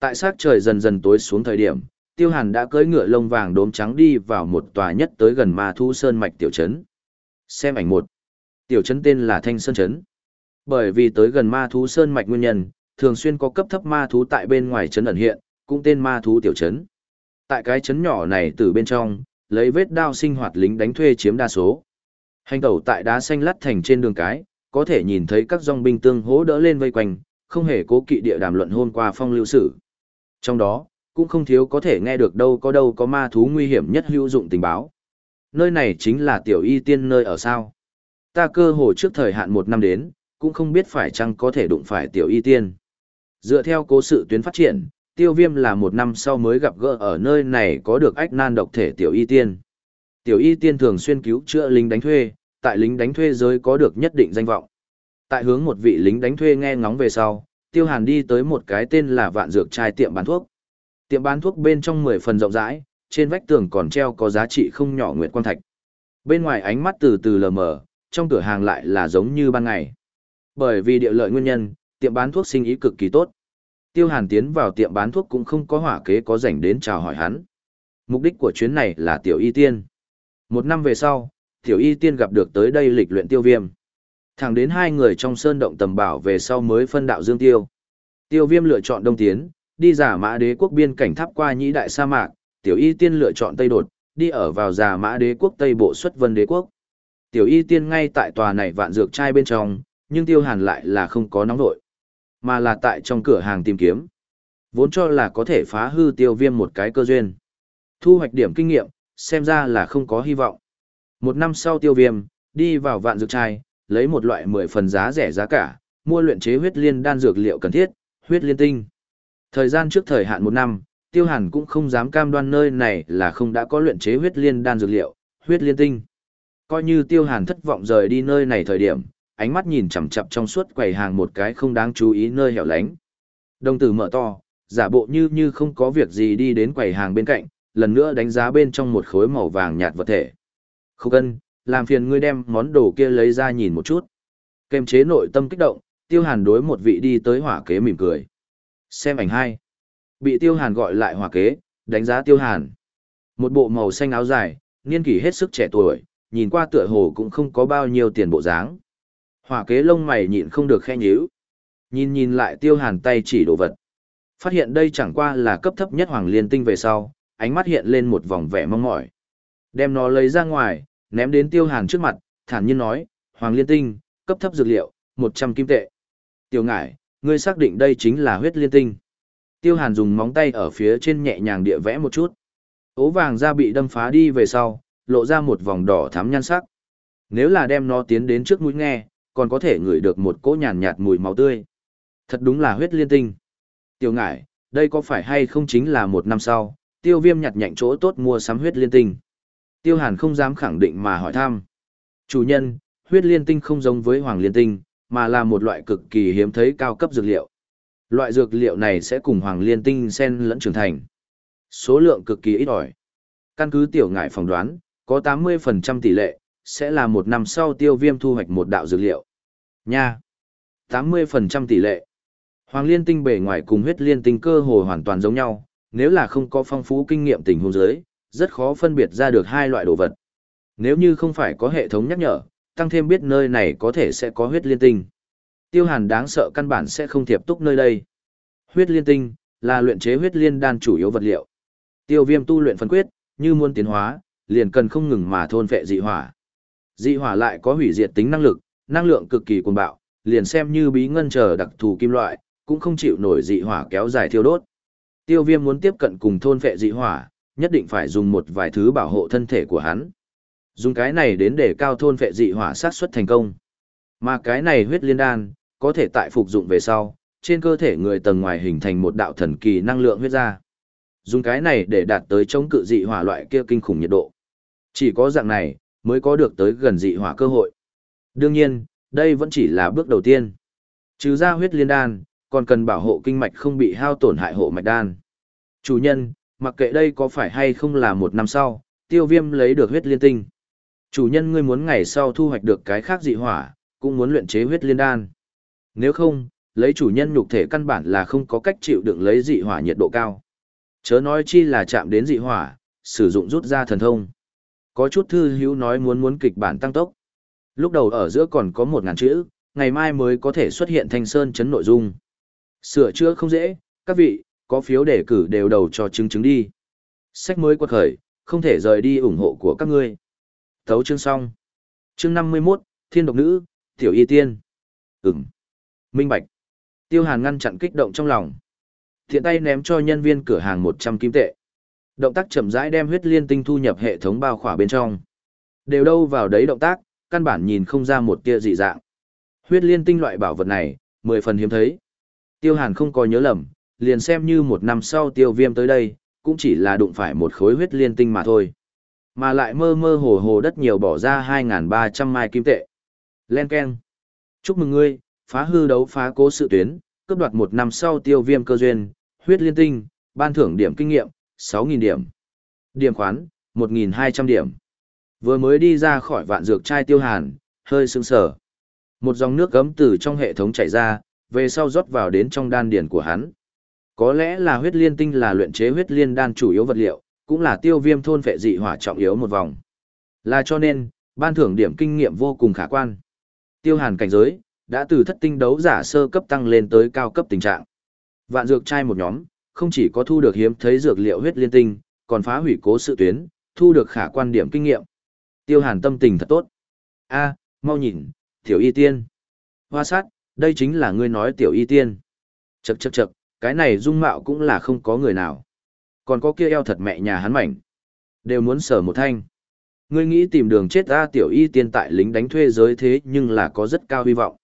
[SPEAKER 1] Tại sát trời dần dần tối xuống thời điểm, Tiêu Hàn đã cưỡi ngựa lông vàng đốm trắng đi vào một tòa nhất tới gần Ma Thu Sơn mạch tiểu trấn. Xem ảnh một. Tiểu trấn tên là Thanh Sơn trấn. Bởi vì tới gần Ma Thú Sơn mạch nguyên nhân, thường xuyên có cấp thấp ma thú tại bên ngoài trấn ẩn hiện, cũng tên Ma Thú tiểu trấn. Tại cái trấn nhỏ này từ bên trong, lấy vết đao sinh hoạt lính đánh thuê chiếm đa số. Hành tẩu tại đá xanh lắt thành trên đường cái, có thể nhìn thấy các dòng binh tương hỗ đỡ lên vây quanh, không hề cố kỵ địa đàm luận hôm qua phong lưu sử. Trong đó, cũng không thiếu có thể nghe được đâu có đâu có ma thú nguy hiểm nhất hữu dụng tình báo. Nơi này chính là tiểu y tiên nơi ở sao. Ta cơ hồ trước thời hạn một năm đến, cũng không biết phải chăng có thể đụng phải tiểu y tiên. Dựa theo cố sự tuyến phát triển, tiêu viêm là một năm sau mới gặp gỡ ở nơi này có được ách nan độc thể tiểu y tiên. Tiểu y tiên thường xuyên cứu chữa lính đánh thuê, tại lính đánh thuê giới có được nhất định danh vọng. Tại hướng một vị lính đánh thuê nghe ngóng về sau, Tiêu Hàn đi tới một cái tên là Vạn Dược Trai tiệm bán thuốc. Tiệm bán thuốc bên trong mười phần rộng rãi, trên vách tường còn treo có giá trị không nhỏ nguyệt quang thạch. Bên ngoài ánh mắt từ từ lờ mờ, trong cửa hàng lại là giống như ban ngày. Bởi vì địa lợi nguyên nhân, tiệm bán thuốc sinh ý cực kỳ tốt. Tiêu Hàn tiến vào tiệm bán thuốc cũng không có hỏa kế có rảnh đến chào hỏi hắn. Mục đích của chuyến này là tiểu y tiên. Một năm về sau, tiểu y tiên gặp được tới đây lịch luyện tiêu viêm. Thẳng đến hai người trong sơn động tầm bảo về sau mới phân đạo dương tiêu. Tiêu viêm lựa chọn đông tiến, đi giả mã đế quốc biên cảnh tháp qua nhĩ đại sa mạc, tiểu y tiên lựa chọn tây đột, đi ở vào giả mã đế quốc tây bộ xuất vân đế quốc. Tiểu y tiên ngay tại tòa này vạn dược trai bên trong, nhưng tiêu hàn lại là không có nóng nội, mà là tại trong cửa hàng tìm kiếm. Vốn cho là có thể phá hư tiêu viêm một cái cơ duyên. Thu hoạch điểm kinh nghiệm, xem ra là không có hy vọng. Một năm sau tiêu viêm, đi vào vạn dược trai, lấy một loại mười phần giá rẻ giá cả, mua luyện chế huyết liên đan dược liệu cần thiết, huyết liên tinh. Thời gian trước thời hạn một năm, Tiêu Hàn cũng không dám cam đoan nơi này là không đã có luyện chế huyết liên đan dược liệu, huyết liên tinh. Coi như Tiêu Hàn thất vọng rời đi nơi này thời điểm, ánh mắt nhìn chằm chằm trong suốt quầy hàng một cái không đáng chú ý nơi hẻo lánh. Đồng tử mở to, giả bộ như như không có việc gì đi đến quầy hàng bên cạnh, lần nữa đánh giá bên trong một khối màu vàng nhạt vật thể. khô cân, làm phiền ngươi đem món đồ kia lấy ra nhìn một chút. Kềm chế nội tâm kích động, tiêu hàn đối một vị đi tới hỏa kế mỉm cười. Xem ảnh hai. Bị tiêu hàn gọi lại hỏa kế, đánh giá tiêu hàn. Một bộ màu xanh áo dài, niên kỷ hết sức trẻ tuổi, nhìn qua tựa hồ cũng không có bao nhiêu tiền bộ dáng. Hỏa kế lông mày nhịn không được khe nhíu. Nhìn nhìn lại tiêu hàn tay chỉ đồ vật. Phát hiện đây chẳng qua là cấp thấp nhất hoàng liên tinh về sau, ánh mắt hiện lên một vòng vẻ mong mỏi. Đem nó lấy ra ngoài, ném đến tiêu hàn trước mặt, thản nhiên nói, Hoàng Liên Tinh, cấp thấp dược liệu, một trăm kim tệ. Tiêu ngải, ngươi xác định đây chính là huyết liên tinh. Tiêu hàn dùng móng tay ở phía trên nhẹ nhàng địa vẽ một chút. Ố vàng da bị đâm phá đi về sau, lộ ra một vòng đỏ thắm nhan sắc. Nếu là đem nó tiến đến trước mũi nghe, còn có thể ngửi được một cỗ nhàn nhạt mùi máu tươi. Thật đúng là huyết liên tinh. Tiêu ngải, đây có phải hay không chính là một năm sau, tiêu viêm nhặt nhạnh chỗ tốt mua sắm huyết liên tinh. Tiêu Hàn không dám khẳng định mà hỏi thăm. Chủ nhân, huyết liên tinh không giống với hoàng liên tinh, mà là một loại cực kỳ hiếm thấy cao cấp dược liệu. Loại dược liệu này sẽ cùng hoàng liên tinh xen lẫn trưởng thành. Số lượng cực kỳ ít ỏi. Căn cứ tiểu ngại phỏng đoán, có 80% tỷ lệ, sẽ là một năm sau tiêu viêm thu hoạch một đạo dược liệu. Nha! 80% tỷ lệ. Hoàng liên tinh bề ngoài cùng huyết liên tinh cơ hồ hoàn toàn giống nhau, nếu là không có phong phú kinh nghiệm tình huống giới, rất khó phân biệt ra được hai loại đồ vật. Nếu như không phải có hệ thống nhắc nhở, tăng thêm biết nơi này có thể sẽ có huyết liên tinh. Tiêu Hàn đáng sợ căn bản sẽ không thiệp túc nơi đây. Huyết liên tinh là luyện chế huyết liên đan chủ yếu vật liệu. Tiêu Viêm tu luyện phân quyết, như muốn tiến hóa, liền cần không ngừng mà thôn phệ dị hỏa. Dị hỏa lại có hủy diệt tính năng lực, năng lượng cực kỳ cuồng bạo, liền xem như bí ngân chờ đặc thù kim loại, cũng không chịu nổi dị hỏa kéo dài thiêu đốt. Tiêu Viêm muốn tiếp cận cùng thôn phệ dị hỏa, nhất định phải dùng một vài thứ bảo hộ thân thể của hắn. Dùng cái này đến để cao thôn phệ dị hỏa sát xuất thành công. Mà cái này huyết liên đan, có thể tại phục dụng về sau, trên cơ thể người tầng ngoài hình thành một đạo thần kỳ năng lượng huyết ra. Dùng cái này để đạt tới chống cự dị hỏa loại kia kinh khủng nhiệt độ. Chỉ có dạng này, mới có được tới gần dị hỏa cơ hội. Đương nhiên, đây vẫn chỉ là bước đầu tiên. Trừ ra huyết liên đan, còn cần bảo hộ kinh mạch không bị hao tổn hại hộ mạch đan. Chủ nhân, mặc kệ đây có phải hay không là một năm sau, tiêu viêm lấy được huyết liên tinh. Chủ nhân ngươi muốn ngày sau thu hoạch được cái khác dị hỏa, cũng muốn luyện chế huyết liên đan. Nếu không, lấy chủ nhân nhục thể căn bản là không có cách chịu đựng lấy dị hỏa nhiệt độ cao. Chớ nói chi là chạm đến dị hỏa, sử dụng rút ra thần thông. Có chút thư hữu nói muốn muốn kịch bản tăng tốc. Lúc đầu ở giữa còn có một ngàn chữ, ngày mai mới có thể xuất hiện thanh sơn chấn nội dung. Sửa chữa không dễ, các vị, có phiếu đề cử đều đầu cho chứng chứng đi. Sách mới quật khởi, không thể rời đi ủng hộ của các ngươi. Thấu chương xong. Chương 51, Thiên độc nữ, Tiểu Y Tiên. Ừm. Minh Bạch. Tiêu Hàn ngăn chặn kích động trong lòng. Thiện tay ném cho nhân viên cửa hàng 100 kim tệ. Động tác chậm rãi đem huyết liên tinh thu nhập hệ thống bao khỏa bên trong. Đều đâu vào đấy động tác, căn bản nhìn không ra một tia dị dạng. Huyết liên tinh loại bảo vật này, mười phần hiếm thấy. Tiêu Hàn không có nhớ lầm, liền xem như một năm sau tiêu viêm tới đây, cũng chỉ là đụng phải một khối huyết liên tinh mà thôi. Mà lại mơ mơ hồ hồ đất nhiều bỏ ra 2.300 mai kim tệ. Len Ken. Chúc mừng ngươi, phá hư đấu phá cố sự tuyến, cướp đoạt một năm sau tiêu viêm cơ duyên, huyết liên tinh, ban thưởng điểm kinh nghiệm, 6.000 điểm. Điểm khoán, 1.200 điểm. Vừa mới đi ra khỏi vạn dược chai tiêu hàn, hơi sững sở Một dòng nước gấm từ trong hệ thống chảy ra, về sau rót vào đến trong đan điển của hắn. Có lẽ là huyết liên tinh là luyện chế huyết liên đan chủ yếu vật liệu, cũng là tiêu viêm thôn vệ dị hỏa trọng yếu một vòng. Là cho nên, ban thưởng điểm kinh nghiệm vô cùng khả quan. Tiêu hàn cảnh giới, đã từ thất tinh đấu giả sơ cấp tăng lên tới cao cấp tình trạng. Vạn dược trai một nhóm, không chỉ có thu được hiếm thấy dược liệu huyết liên tinh, còn phá hủy cố sự tuyến, thu được khả quan điểm kinh nghiệm. Tiêu hàn tâm tình thật tốt. a mau nhìn, tiểu y tiên. Hoa sát, đây chính là ngươi nói tiểu y tiên. Chậc chậc chậc, cái này dung mạo cũng là không có người nào. Còn có kia eo thật mẹ nhà hắn mảnh. Đều muốn sở một thanh. Ngươi nghĩ tìm đường chết ra tiểu y tiên tại lính đánh thuê giới thế nhưng là có rất cao hy vọng.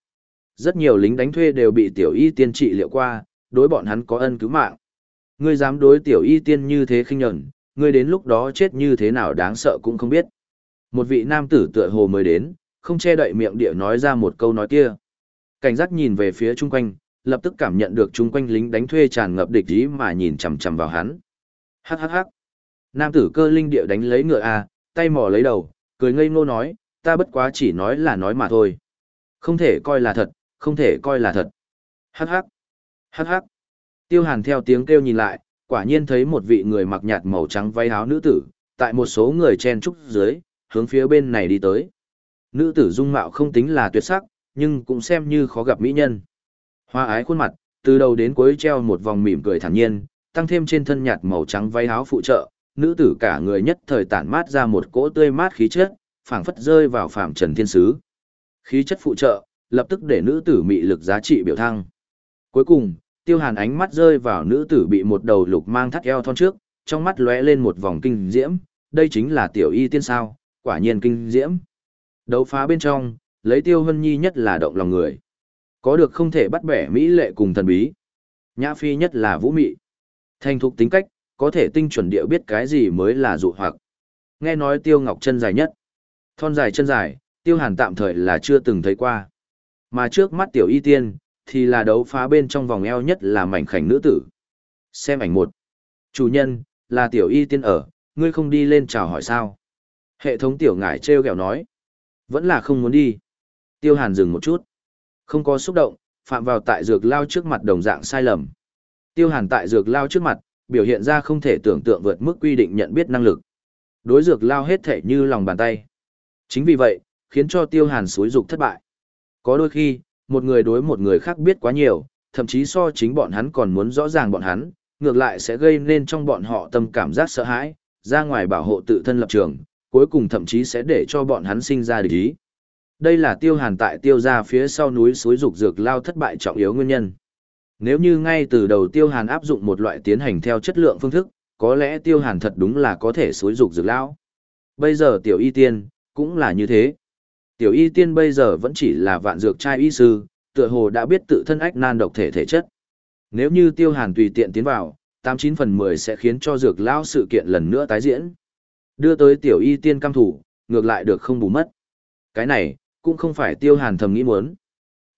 [SPEAKER 1] Rất nhiều lính đánh thuê đều bị tiểu y tiên trị liệu qua, đối bọn hắn có ân cứu mạng. Ngươi dám đối tiểu y tiên như thế khinh nhẫn, ngươi đến lúc đó chết như thế nào đáng sợ cũng không biết. Một vị nam tử tựa hồ mới đến, không che đậy miệng địa nói ra một câu nói kia. Cảnh giác nhìn về phía chung quanh, lập tức cảm nhận được chung quanh lính đánh thuê tràn ngập địch ý mà nhìn chằm chằm vào hắn. Hắc hắc hắc. Nam tử cơ linh địa đánh lấy ngựa a, tay mò lấy đầu, cười ngây ngô nói, ta bất quá chỉ nói là nói mà thôi. Không thể coi là thật, không thể coi là thật. Hắc hắc. Hắc hắc. Tiêu Hàn theo tiếng kêu nhìn lại, quả nhiên thấy một vị người mặc nhạt màu trắng váy áo nữ tử, tại một số người chen trúc dưới, hướng phía bên này đi tới. Nữ tử dung mạo không tính là tuyệt sắc, nhưng cũng xem như khó gặp mỹ nhân. Hoa ái khuôn mặt, từ đầu đến cuối treo một vòng mỉm cười thản nhiên, tăng thêm trên thân nhạt màu trắng váy áo phụ trợ, nữ tử cả người nhất thời tản mát ra một cỗ tươi mát khí chất, phảng phất rơi vào phạm trần thiên sứ. Khí chất phụ trợ, lập tức để nữ tử mị lực giá trị biểu thăng. Cuối cùng, tiêu hàn ánh mắt rơi vào nữ tử bị một đầu lục mang thắt eo thon trước, trong mắt lóe lên một vòng kinh diễm, đây chính là tiểu y tiên sao, quả nhiên kinh diễm. Đấu phá bên trong, lấy tiêu hân nhi nhất là động lòng người. Có được không thể bắt bẻ mỹ lệ cùng thần bí. Nhã phi nhất là vũ mị. Thành thục tính cách, có thể tinh chuẩn địa biết cái gì mới là dụ hoặc. Nghe nói tiêu ngọc chân dài nhất. Thon dài chân dài, tiêu hàn tạm thời là chưa từng thấy qua. Mà trước mắt tiểu y tiên, thì là đấu phá bên trong vòng eo nhất là mảnh khảnh nữ tử. Xem ảnh một. Chủ nhân, là tiểu y tiên ở, ngươi không đi lên chào hỏi sao. Hệ thống tiểu ngải treo kẹo nói. Vẫn là không muốn đi. Tiêu hàn dừng một chút. Không có xúc động, phạm vào tại dược lao trước mặt đồng dạng sai lầm. Tiêu hàn tại dược lao trước mặt, biểu hiện ra không thể tưởng tượng vượt mức quy định nhận biết năng lực. Đối dược lao hết thể như lòng bàn tay. Chính vì vậy, khiến cho tiêu hàn xối dục thất bại. Có đôi khi, một người đối một người khác biết quá nhiều, thậm chí so chính bọn hắn còn muốn rõ ràng bọn hắn, ngược lại sẽ gây nên trong bọn họ tâm cảm giác sợ hãi, ra ngoài bảo hộ tự thân lập trường, cuối cùng thậm chí sẽ để cho bọn hắn sinh ra địch ý. Đây là tiêu hàn tại tiêu ra phía sau núi suối dục dược lao thất bại trọng yếu nguyên nhân. Nếu như ngay từ đầu tiêu hàn áp dụng một loại tiến hành theo chất lượng phương thức, có lẽ tiêu hàn thật đúng là có thể suối dục dược lao. Bây giờ tiểu y tiên, cũng là như thế. Tiểu y tiên bây giờ vẫn chỉ là vạn dược trai y sư, tựa hồ đã biết tự thân ách nan độc thể thể chất. Nếu như tiêu hàn tùy tiện tiến vào, 89 phần 10 sẽ khiến cho dược lao sự kiện lần nữa tái diễn. Đưa tới tiểu y tiên cam thủ, ngược lại được không bù mất. Cái này, cũng không phải tiêu hàn thầm nghĩ muốn.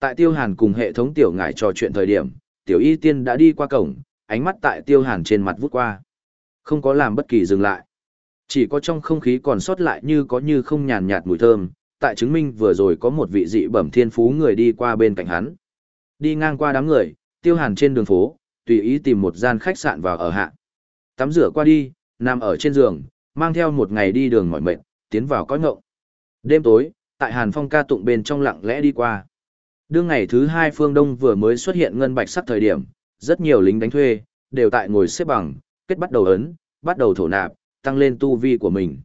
[SPEAKER 1] Tại tiêu hàn cùng hệ thống tiểu ngải trò chuyện thời điểm, tiểu y tiên đã đi qua cổng, ánh mắt tại tiêu hàn trên mặt vút qua. Không có làm bất kỳ dừng lại. Chỉ có trong không khí còn sót lại như có như không nhàn nhạt mùi thơm, tại chứng minh vừa rồi có một vị dị bẩm thiên phú người đi qua bên cạnh hắn. Đi ngang qua đám người, tiêu hàn trên đường phố, tùy ý tìm một gian khách sạn vào ở hạ. Tắm rửa qua đi, nằm ở trên giường, mang theo một ngày đi đường mỏi mệt, tiến vào cõi ngộng. Đêm tối, tại Hàn Phong ca tụng bên trong lặng lẽ đi qua. Đương ngày thứ hai phương Đông vừa mới xuất hiện ngân bạch sắc thời điểm, rất nhiều lính đánh thuê, đều tại ngồi xếp bằng, kết bắt đầu ấn, bắt đầu thổ nạp, tăng lên tu vi của mình.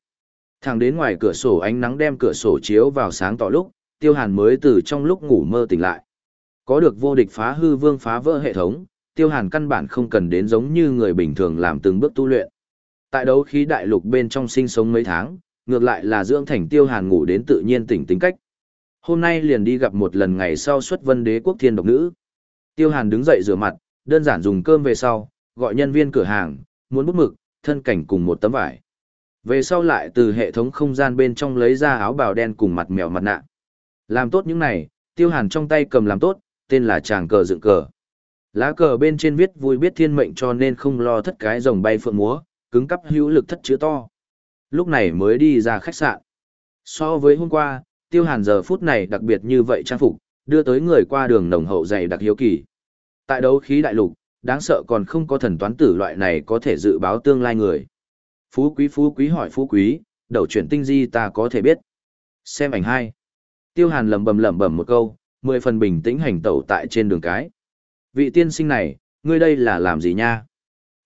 [SPEAKER 1] Thẳng đến ngoài cửa sổ ánh nắng đem cửa sổ chiếu vào sáng tỏ lúc, Tiêu Hàn mới từ trong lúc ngủ mơ tỉnh lại. Có được vô địch phá hư vương phá vỡ hệ thống, Tiêu Hàn căn bản không cần đến giống như người bình thường làm từng bước tu luyện. Tại đấu khí đại lục bên trong sinh sống mấy tháng, ngược lại là dưỡng thành Tiêu Hàn ngủ đến tự nhiên tỉnh tính cách. Hôm nay liền đi gặp một lần ngày sau xuất vân đế quốc thiên độc nữ. Tiêu Hàn đứng dậy rửa mặt, đơn giản dùng cơm về sau, gọi nhân viên cửa hàng, muốn bút mực, thân cảnh cùng một tấm vải. Về sau lại từ hệ thống không gian bên trong lấy ra áo bào đen cùng mặt mèo mặt nạ. Làm tốt những này, tiêu hàn trong tay cầm làm tốt, tên là tràng cờ dựng cờ. Lá cờ bên trên viết vui biết thiên mệnh cho nên không lo thất cái rồng bay phượng múa, cứng cắp hữu lực thất chữ to. Lúc này mới đi ra khách sạn. So với hôm qua, tiêu hàn giờ phút này đặc biệt như vậy trang phục, đưa tới người qua đường nồng hậu dày đặc hiếu kỳ. Tại đấu khí đại lục, đáng sợ còn không có thần toán tử loại này có thể dự báo tương lai người. Phú quý phú quý hỏi phú quý, đầu chuyển tinh di ta có thể biết. Xem ảnh hai. Tiêu hàn lầm bầm lẩm bẩm một câu, mười phần bình tĩnh hành tẩu tại trên đường cái. Vị tiên sinh này, ngươi đây là làm gì nha?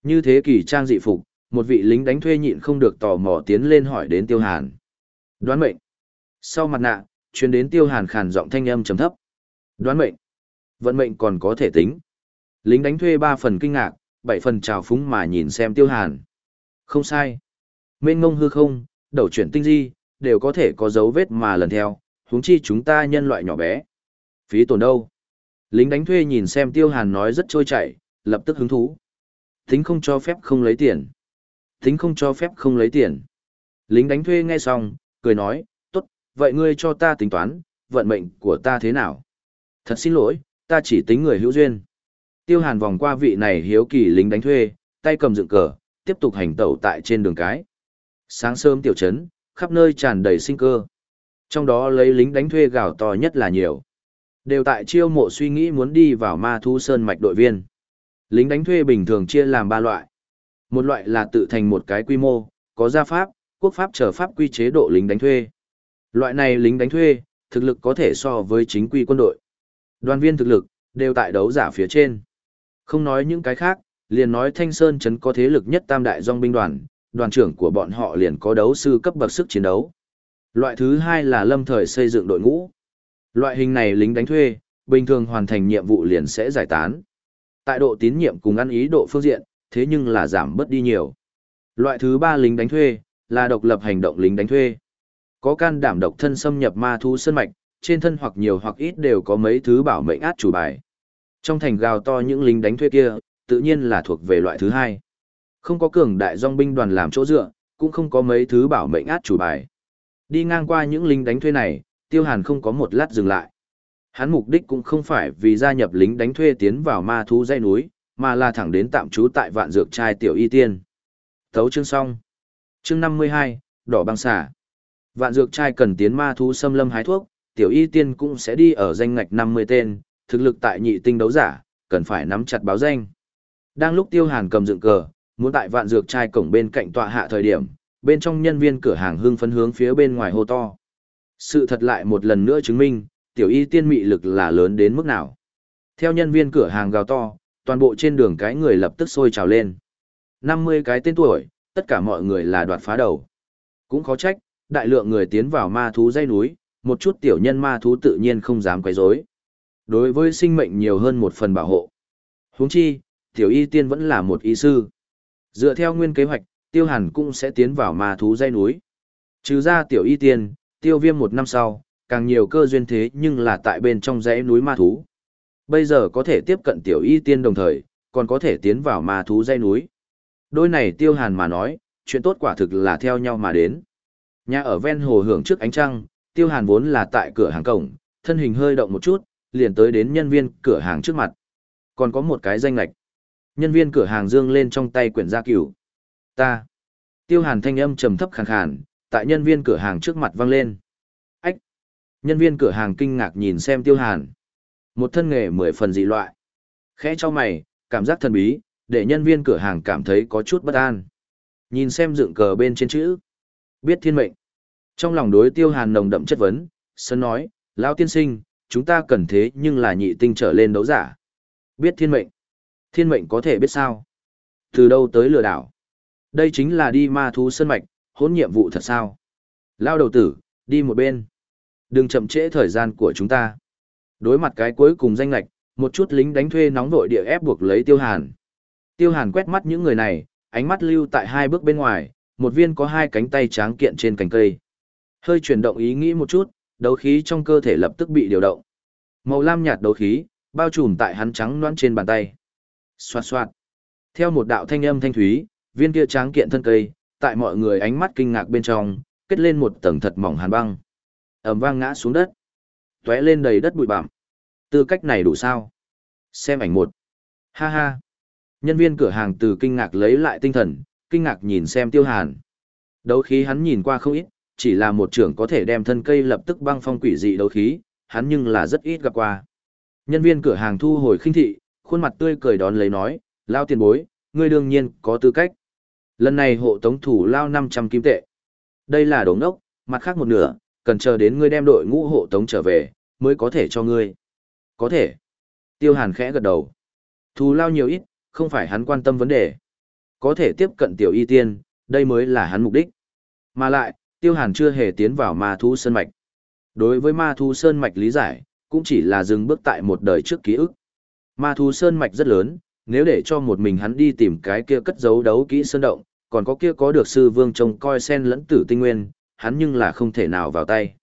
[SPEAKER 1] Như thế kỳ trang dị phục, một vị lính đánh thuê nhịn không được tò mò tiến lên hỏi đến tiêu hàn. Đoán mệnh. Sau mặt nạ, chuyến đến tiêu hàn khàn giọng thanh âm trầm thấp. Đoán mệnh. Vận mệnh còn có thể tính. Lính đánh thuê ba phần kinh ngạc, bảy phần trào phúng mà nhìn xem tiêu hàn. Không sai. Mênh ngông hư không, đầu chuyển tinh di, đều có thể có dấu vết mà lần theo, huống chi chúng ta nhân loại nhỏ bé. Phí tổn đâu? Lính đánh thuê nhìn xem tiêu hàn nói rất trôi chảy, lập tức hứng thú. thính không cho phép không lấy tiền. Tính không cho phép không lấy tiền. Lính đánh thuê nghe xong, cười nói, tốt, vậy ngươi cho ta tính toán, vận mệnh của ta thế nào? Thật xin lỗi, ta chỉ tính người hữu duyên. Tiêu hàn vòng qua vị này hiếu kỳ lính đánh thuê, tay cầm dựng cờ, tiếp tục hành tẩu tại trên đường cái. Sáng sớm tiểu trấn, khắp nơi tràn đầy sinh cơ. Trong đó lấy lính đánh thuê gạo to nhất là nhiều. Đều tại chiêu mộ suy nghĩ muốn đi vào ma thu sơn mạch đội viên. Lính đánh thuê bình thường chia làm ba loại. Một loại là tự thành một cái quy mô, có gia pháp, quốc pháp trở pháp quy chế độ lính đánh thuê. Loại này lính đánh thuê, thực lực có thể so với chính quy quân đội. Đoàn viên thực lực, đều tại đấu giả phía trên. Không nói những cái khác, liền nói Thanh Sơn Trấn có thế lực nhất tam đại dòng binh đoàn, đoàn trưởng của bọn họ liền có đấu sư cấp bậc sức chiến đấu. Loại thứ hai là lâm thời xây dựng đội ngũ. Loại hình này lính đánh thuê, bình thường hoàn thành nhiệm vụ liền sẽ giải tán. Tại độ tín nhiệm cùng ăn ý độ phương diện, thế nhưng là giảm bớt đi nhiều. Loại thứ ba lính đánh thuê, là độc lập hành động lính đánh thuê. Có can đảm độc thân xâm nhập ma thu sơn mạch, trên thân hoặc nhiều hoặc ít đều có mấy thứ bảo mệnh át chủ bài. Trong thành gào to những lính đánh thuê kia, tự nhiên là thuộc về loại thứ hai. Không có cường đại dòng binh đoàn làm chỗ dựa, cũng không có mấy thứ bảo mệnh át chủ bài. Đi ngang qua những lính đánh thuê này, Tiêu Hàn không có một lát dừng lại. Hắn mục đích cũng không phải vì gia nhập lính đánh thuê tiến vào ma thú dây núi, mà là thẳng đến tạm trú tại vạn dược trai tiểu y tiên. Thấu chương xong. Chương 52, đỏ băng xả. Vạn dược trai cần tiến ma thú xâm lâm hái thuốc, tiểu y tiên cũng sẽ đi ở danh ngạch 50 tên, thực lực tại nhị tinh đấu giả, cần phải nắm chặt báo danh. Đang lúc Tiêu Hàn cầm dựng cờ, muốn tại vạn dược trai cổng bên cạnh tọa hạ thời điểm, bên trong nhân viên cửa hàng hưng phấn hướng phía bên ngoài hô to. Sự thật lại một lần nữa chứng minh, tiểu y tiên mị lực là lớn đến mức nào. Theo nhân viên cửa hàng gào to, toàn bộ trên đường cái người lập tức sôi trào lên. 50 cái tên tuổi, tất cả mọi người là đoạt phá đầu. Cũng khó trách, đại lượng người tiến vào ma thú dây núi, một chút tiểu nhân ma thú tự nhiên không dám quấy rối. Đối với sinh mệnh nhiều hơn một phần bảo hộ. Huống chi, tiểu y tiên vẫn là một y sư. Dựa theo nguyên kế hoạch, tiêu hàn cũng sẽ tiến vào ma thú dây núi. Trừ ra tiểu y tiên, tiêu viêm một năm sau, càng nhiều cơ duyên thế nhưng là tại bên trong dãy núi ma thú. Bây giờ có thể tiếp cận tiểu y tiên đồng thời, còn có thể tiến vào ma thú dây núi. Đôi này tiêu hàn mà nói, chuyện tốt quả thực là theo nhau mà đến. Nhà ở ven hồ hưởng trước ánh trăng, tiêu hàn vốn là tại cửa hàng cổng, thân hình hơi động một chút, liền tới đến nhân viên cửa hàng trước mặt. Còn có một cái danh lạch. Nhân viên cửa hàng dương lên trong tay quyển gia cửu. Ta. Tiêu hàn thanh âm trầm thấp khàn khàn, tại nhân viên cửa hàng trước mặt vang lên. Ách. Nhân viên cửa hàng kinh ngạc nhìn xem tiêu hàn. Một thân nghề mười phần dị loại. Khẽ cho mày, cảm giác thần bí, để nhân viên cửa hàng cảm thấy có chút bất an. Nhìn xem dựng cờ bên trên chữ. Biết thiên mệnh. Trong lòng đối tiêu hàn nồng đậm chất vấn, sân nói, lão tiên sinh, chúng ta cần thế nhưng là nhị tinh trở lên đấu giả. Biết thiên mệnh. Thiên mệnh có thể biết sao? Từ đâu tới lừa đảo? Đây chính là đi ma thú sân mạch, hỗn nhiệm vụ thật sao? Lao đầu tử, đi một bên. Đừng chậm trễ thời gian của chúng ta. Đối mặt cái cuối cùng danh lạch, một chút lính đánh thuê nóng vội địa ép buộc lấy tiêu hàn. Tiêu hàn quét mắt những người này, ánh mắt lưu tại hai bước bên ngoài, một viên có hai cánh tay tráng kiện trên cành cây. Hơi chuyển động ý nghĩ một chút, đấu khí trong cơ thể lập tức bị điều động. Màu lam nhạt đấu khí, bao trùm tại hắn trắng loãng trên bàn tay. Xoạt xoạt. Theo một đạo thanh âm thanh thúy, viên kia tráng kiện thân cây, tại mọi người ánh mắt kinh ngạc bên trong, kết lên một tầng thật mỏng hàn băng. ầm vang ngã xuống đất. Tóe lên đầy đất bụi bặm. Tư cách này đủ sao? Xem ảnh một. Ha ha. Nhân viên cửa hàng từ kinh ngạc lấy lại tinh thần, kinh ngạc nhìn xem tiêu hàn. Đấu khí hắn nhìn qua không ít, chỉ là một trưởng có thể đem thân cây lập tức băng phong quỷ dị đấu khí, hắn nhưng là rất ít gặp qua. Nhân viên cửa hàng thu hồi khinh thị, khuôn mặt tươi cười đón lấy nói, lao tiền bối, ngươi đương nhiên có tư cách. Lần này hộ tống thủ lao 500 kim tệ. Đây là đống đốc, mặt khác một nửa, cần chờ đến ngươi đem đội ngũ hộ tống trở về, mới có thể cho ngươi. Có thể. Tiêu hàn khẽ gật đầu. Thù lao nhiều ít, không phải hắn quan tâm vấn đề. Có thể tiếp cận tiểu y tiên, đây mới là hắn mục đích. Mà lại, tiêu hàn chưa hề tiến vào ma thú sơn mạch. Đối với ma thú sơn mạch lý giải, cũng chỉ là dừng bước tại một đời trước ký ức. Ma thú sơn mạch rất lớn, nếu để cho một mình hắn đi tìm cái kia cất giấu đấu kỹ sơn động, còn có kia có được sư vương trông coi sen lẫn tử tinh nguyên, hắn nhưng là không thể nào vào tay.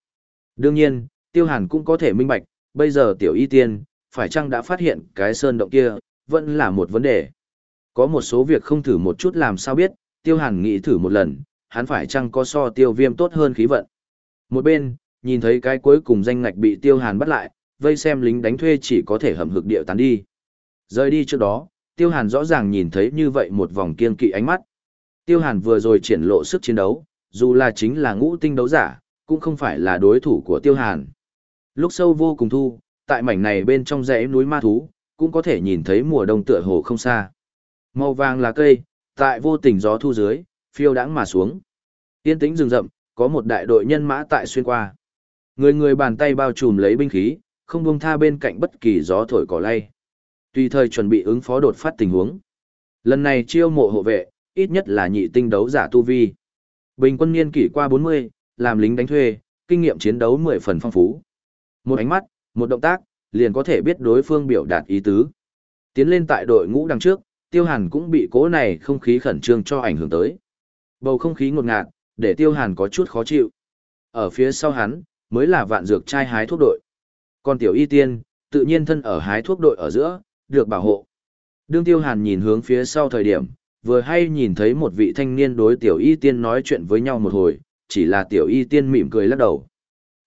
[SPEAKER 1] Đương nhiên, tiêu hàn cũng có thể minh bạch, bây giờ tiểu y tiên, phải chăng đã phát hiện cái sơn động kia, vẫn là một vấn đề. Có một số việc không thử một chút làm sao biết, tiêu hàn nghĩ thử một lần, hắn phải chăng có so tiêu viêm tốt hơn khí vận. Một bên, nhìn thấy cái cuối cùng danh ngạch bị tiêu hàn bắt lại, vây xem lính đánh thuê chỉ có thể hầm hực điệu tán đi. Rời đi trước đó, tiêu hàn rõ ràng nhìn thấy như vậy một vòng kiên kỵ ánh mắt. Tiêu hàn vừa rồi triển lộ sức chiến đấu, dù là chính là ngũ tinh đấu giả, cũng không phải là đối thủ của tiêu hàn. Lúc sâu vô cùng thu, tại mảnh này bên trong dãy núi ma thú, cũng có thể nhìn thấy mùa đông tựa hồ không xa. Màu vàng là cây, tại vô tình gió thu dưới, phiêu đãng mà xuống. Tiên tĩnh rừng rậm, có một đại đội nhân mã tại xuyên qua. Người người bàn tay bao trùm lấy binh khí, không buông tha bên cạnh bất kỳ gió thổi cỏ lay. Tùy thời chuẩn bị ứng phó đột phát tình huống. Lần này chiêu mộ hộ vệ, ít nhất là nhị tinh đấu giả tu vi. Bình quân niên kỷ qua 40, làm lính đánh thuê, kinh nghiệm chiến đấu 10 phần phong phú. Một ánh mắt, một động tác, liền có thể biết đối phương biểu đạt ý tứ. Tiến lên tại đội ngũ đằng trước, Tiêu Hàn cũng bị cố này không khí khẩn trương cho ảnh hưởng tới. Bầu không khí ngột ngạt, để Tiêu Hàn có chút khó chịu. Ở phía sau hắn, mới là vạn dược trai hái thuốc đội. Còn Tiểu Y Tiên, tự nhiên thân ở hái thuốc đội ở giữa, được bảo hộ. Đương Tiêu Hàn nhìn hướng phía sau thời điểm, vừa hay nhìn thấy một vị thanh niên đối Tiểu Y Tiên nói chuyện với nhau một hồi, chỉ là Tiểu Y Tiên mỉm cười lắc đầu.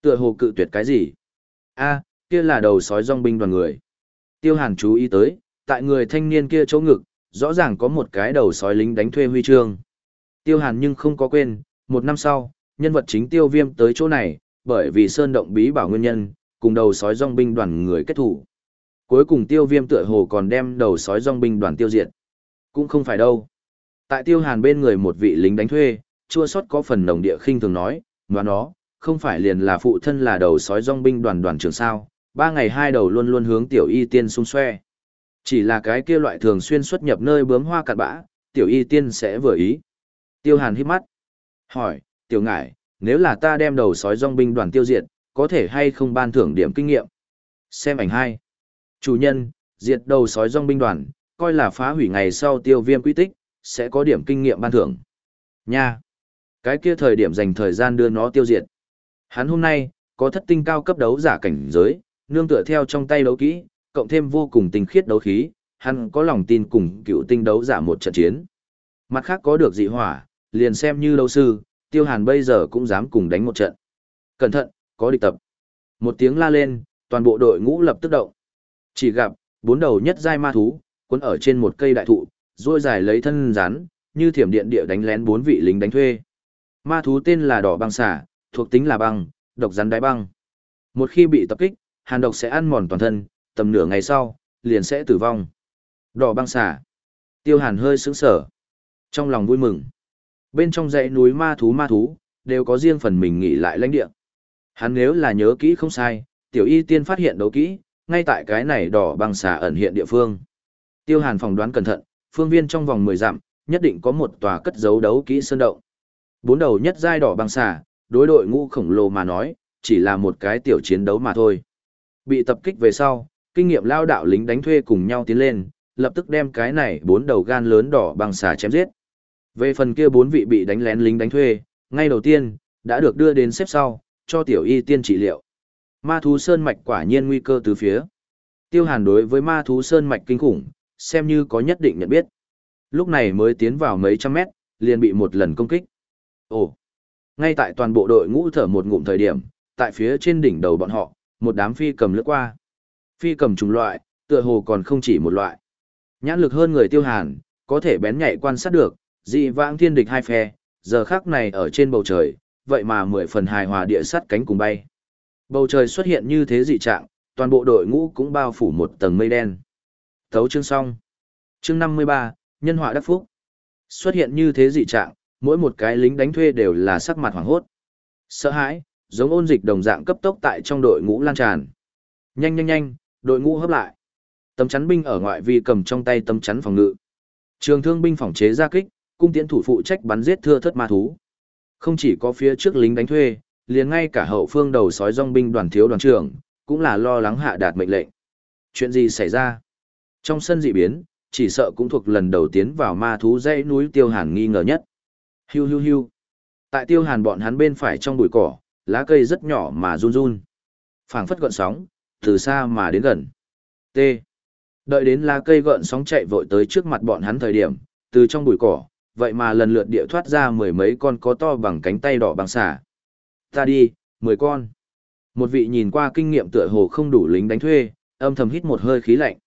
[SPEAKER 1] Tựa hồ cự tuyệt cái gì? A kia là đầu sói rong binh đoàn người. Tiêu Hàn chú ý tới, tại người thanh niên kia chỗ ngực, rõ ràng có một cái đầu sói lính đánh thuê huy chương. Tiêu Hàn nhưng không có quên, một năm sau, nhân vật chính Tiêu Viêm tới chỗ này, bởi vì sơn động bí bảo nguyên nhân, cùng đầu sói dòng binh đoàn người kết thủ. Cuối cùng tiêu viêm tựa hồ còn đem đầu sói dòng binh đoàn tiêu diệt. Cũng không phải đâu. Tại tiêu hàn bên người một vị lính đánh thuê, chua sót có phần nồng địa khinh thường nói, ngoan nó, không phải liền là phụ thân là đầu sói dòng binh đoàn đoàn trưởng sao, ba ngày hai đầu luôn luôn hướng tiểu y tiên xung xoe. Chỉ là cái kia loại thường xuyên xuất nhập nơi bướm hoa cạn bã, tiểu y tiên sẽ vừa ý. Tiêu hàn hít mắt. Hỏi, tiểu ngải, nếu là ta đem đầu sói dòng binh đoàn tiêu diệt, có thể hay không ban thưởng điểm kinh nghiệm? Xem ảnh hai. Chủ nhân, diệt đầu sói dòng binh đoàn, coi là phá hủy ngày sau tiêu viêm quy tích, sẽ có điểm kinh nghiệm ban thưởng. Nha! Cái kia thời điểm dành thời gian đưa nó tiêu diệt. Hắn hôm nay, có thất tinh cao cấp đấu giả cảnh giới, nương tựa theo trong tay đấu kỹ, cộng thêm vô cùng tinh khiết đấu khí, hắn có lòng tin cùng cựu tinh đấu giả một trận chiến. Mặt khác có được dị hỏa, liền xem như đấu sư, tiêu hàn bây giờ cũng dám cùng đánh một trận. Cẩn thận, có địch tập. Một tiếng la lên, toàn bộ đội ngũ lập tức động. Chỉ gặp, bốn đầu nhất giai ma thú, cuốn ở trên một cây đại thụ, ruôi dài lấy thân rắn, như thiểm điện địa đánh lén bốn vị lính đánh thuê. Ma thú tên là đỏ băng xả, thuộc tính là băng, độc rắn đáy băng. Một khi bị tập kích, hàn độc sẽ ăn mòn toàn thân, tầm nửa ngày sau, liền sẽ tử vong. Đỏ băng xả. Tiêu hàn hơi sững sở. Trong lòng vui mừng. Bên trong dãy núi ma thú ma thú, đều có riêng phần mình nghỉ lại lãnh địa. Hắn nếu là nhớ kỹ không sai, tiểu y tiên phát hiện đấu kỹ, ngay tại cái này đỏ băng xà ẩn hiện địa phương. Tiêu Hàn phỏng đoán cẩn thận, phương viên trong vòng 10 dặm, nhất định có một tòa cất giấu đấu kỹ sơn động. Bốn đầu nhất giai đỏ băng xà, đối đội ngũ khổng lồ mà nói, chỉ là một cái tiểu chiến đấu mà thôi. Bị tập kích về sau, kinh nghiệm lao đạo lính đánh thuê cùng nhau tiến lên, lập tức đem cái này bốn đầu gan lớn đỏ bằng xà chém giết. Về phần kia bốn vị bị đánh lén lính đánh thuê, ngay đầu tiên, đã được đưa đến xếp sau, cho tiểu y tiên trị liệu. Ma thú sơn mạch quả nhiên nguy cơ từ phía. Tiêu hàn đối với ma thú sơn mạch kinh khủng, xem như có nhất định nhận biết. Lúc này mới tiến vào mấy trăm mét, liền bị một lần công kích. Ồ! Ngay tại toàn bộ đội ngũ thở một ngụm thời điểm, tại phía trên đỉnh đầu bọn họ, một đám phi cầm lướt qua. Phi cầm trùng loại, tựa hồ còn không chỉ một loại. Nhãn lực hơn người tiêu hàn, có thể bén nhạy quan sát được, dị vãng thiên địch hai phe, giờ khác này ở trên bầu trời, vậy mà mười phần hài hòa địa sắt cánh cùng bay. Bầu trời xuất hiện như thế dị trạng, toàn bộ đội ngũ cũng bao phủ một tầng mây đen. Thấu chương xong. Chương 53, nhân họa đắc phúc. Xuất hiện như thế dị trạng, mỗi một cái lính đánh thuê đều là sắc mặt hoảng hốt. Sợ hãi, giống ôn dịch đồng dạng cấp tốc tại trong đội ngũ lan tràn. Nhanh nhanh nhanh, đội ngũ hấp lại. Tấm chắn binh ở ngoại vi cầm trong tay tấm chắn phòng ngự. Trường thương binh phòng chế ra kích, cung tiễn thủ phụ trách bắn giết thưa thất ma thú. Không chỉ có phía trước lính đánh thuê, liền ngay cả hậu phương đầu sói dòng binh đoàn thiếu đoàn trưởng, cũng là lo lắng hạ đạt mệnh lệnh. Chuyện gì xảy ra? Trong sân dị biến, chỉ sợ cũng thuộc lần đầu tiến vào ma thú dãy núi tiêu hàn nghi ngờ nhất. Hiu hiu hiu. Tại tiêu hàn bọn hắn bên phải trong bụi cỏ, lá cây rất nhỏ mà run run. phảng phất gợn sóng, từ xa mà đến gần. T. Đợi đến lá cây gợn sóng chạy vội tới trước mặt bọn hắn thời điểm, từ trong bụi cỏ, vậy mà lần lượt địa thoát ra mười mấy con có to bằng cánh tay đỏ bằng xả. Ta đi, mười con. Một vị nhìn qua kinh nghiệm tựa hồ không đủ lính đánh thuê, âm thầm hít một hơi khí lạnh.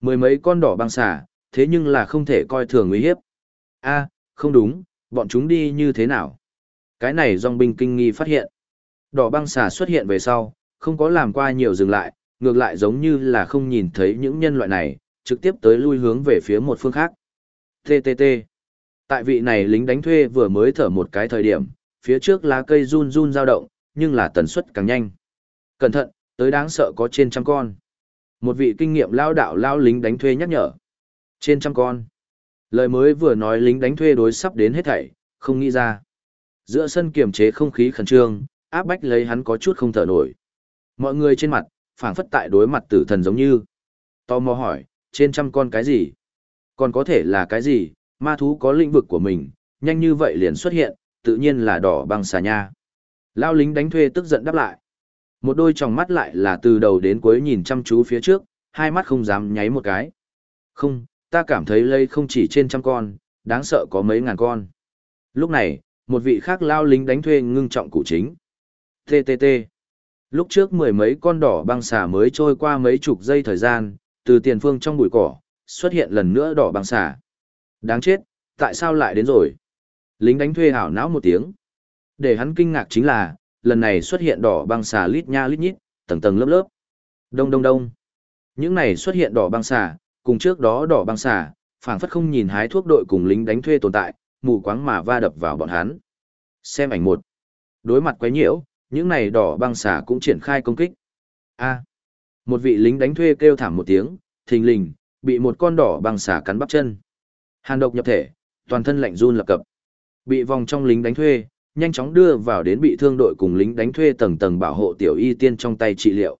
[SPEAKER 1] Mười mấy con đỏ băng xả, thế nhưng là không thể coi thường nguy hiếp. a không đúng, bọn chúng đi như thế nào? Cái này dòng binh kinh nghi phát hiện. Đỏ băng xà xuất hiện về sau, không có làm qua nhiều dừng lại, ngược lại giống như là không nhìn thấy những nhân loại này, trực tiếp tới lui hướng về phía một phương khác. TTT. Tại vị này lính đánh thuê vừa mới thở một cái thời điểm, phía trước lá cây run run dao động, nhưng là tần suất càng nhanh. Cẩn thận, tới đáng sợ có trên trăm con. Một vị kinh nghiệm lao đạo lao lính đánh thuê nhắc nhở. Trên trăm con. Lời mới vừa nói lính đánh thuê đối sắp đến hết thảy, không nghĩ ra. Giữa sân kiềm chế không khí khẩn trương, áp bách lấy hắn có chút không thở nổi. Mọi người trên mặt, phảng phất tại đối mặt tử thần giống như. Tò mò hỏi, trên trăm con cái gì? Còn có thể là cái gì? Ma thú có lĩnh vực của mình, nhanh như vậy liền xuất hiện, tự nhiên là đỏ băng xà nha. Lao lính đánh thuê tức giận đáp lại. Một đôi tròng mắt lại là từ đầu đến cuối nhìn chăm chú phía trước, hai mắt không dám nháy một cái. Không, ta cảm thấy lây không chỉ trên trăm con, đáng sợ có mấy ngàn con. Lúc này, một vị khác lao lính đánh thuê ngưng trọng cụ chính. TTT. Lúc trước mười mấy con đỏ băng xà mới trôi qua mấy chục giây thời gian, từ tiền phương trong bụi cỏ, xuất hiện lần nữa đỏ băng xà. Đáng chết, tại sao lại đến rồi? Lính đánh thuê hảo não một tiếng. Để hắn kinh ngạc chính là, lần này xuất hiện đỏ băng xà lít nha lít nhít, tầng tầng lớp lớp. Đông đông đông. Những này xuất hiện đỏ băng xà, cùng trước đó đỏ băng xà, phảng phất không nhìn hái thuốc đội cùng lính đánh thuê tồn tại, mù quáng mà va đập vào bọn hắn. Xem ảnh một. Đối mặt quấy nhiễu, những này đỏ băng xà cũng triển khai công kích. A. một vị lính đánh thuê kêu thảm một tiếng, thình lình, bị một con đỏ băng xà cắn bắp chân. Hàn độc nhập thể, toàn thân lạnh run lập cập. Bị vòng trong lính đánh thuê, nhanh chóng đưa vào đến bị thương đội cùng lính đánh thuê tầng tầng bảo hộ tiểu y tiên trong tay trị liệu.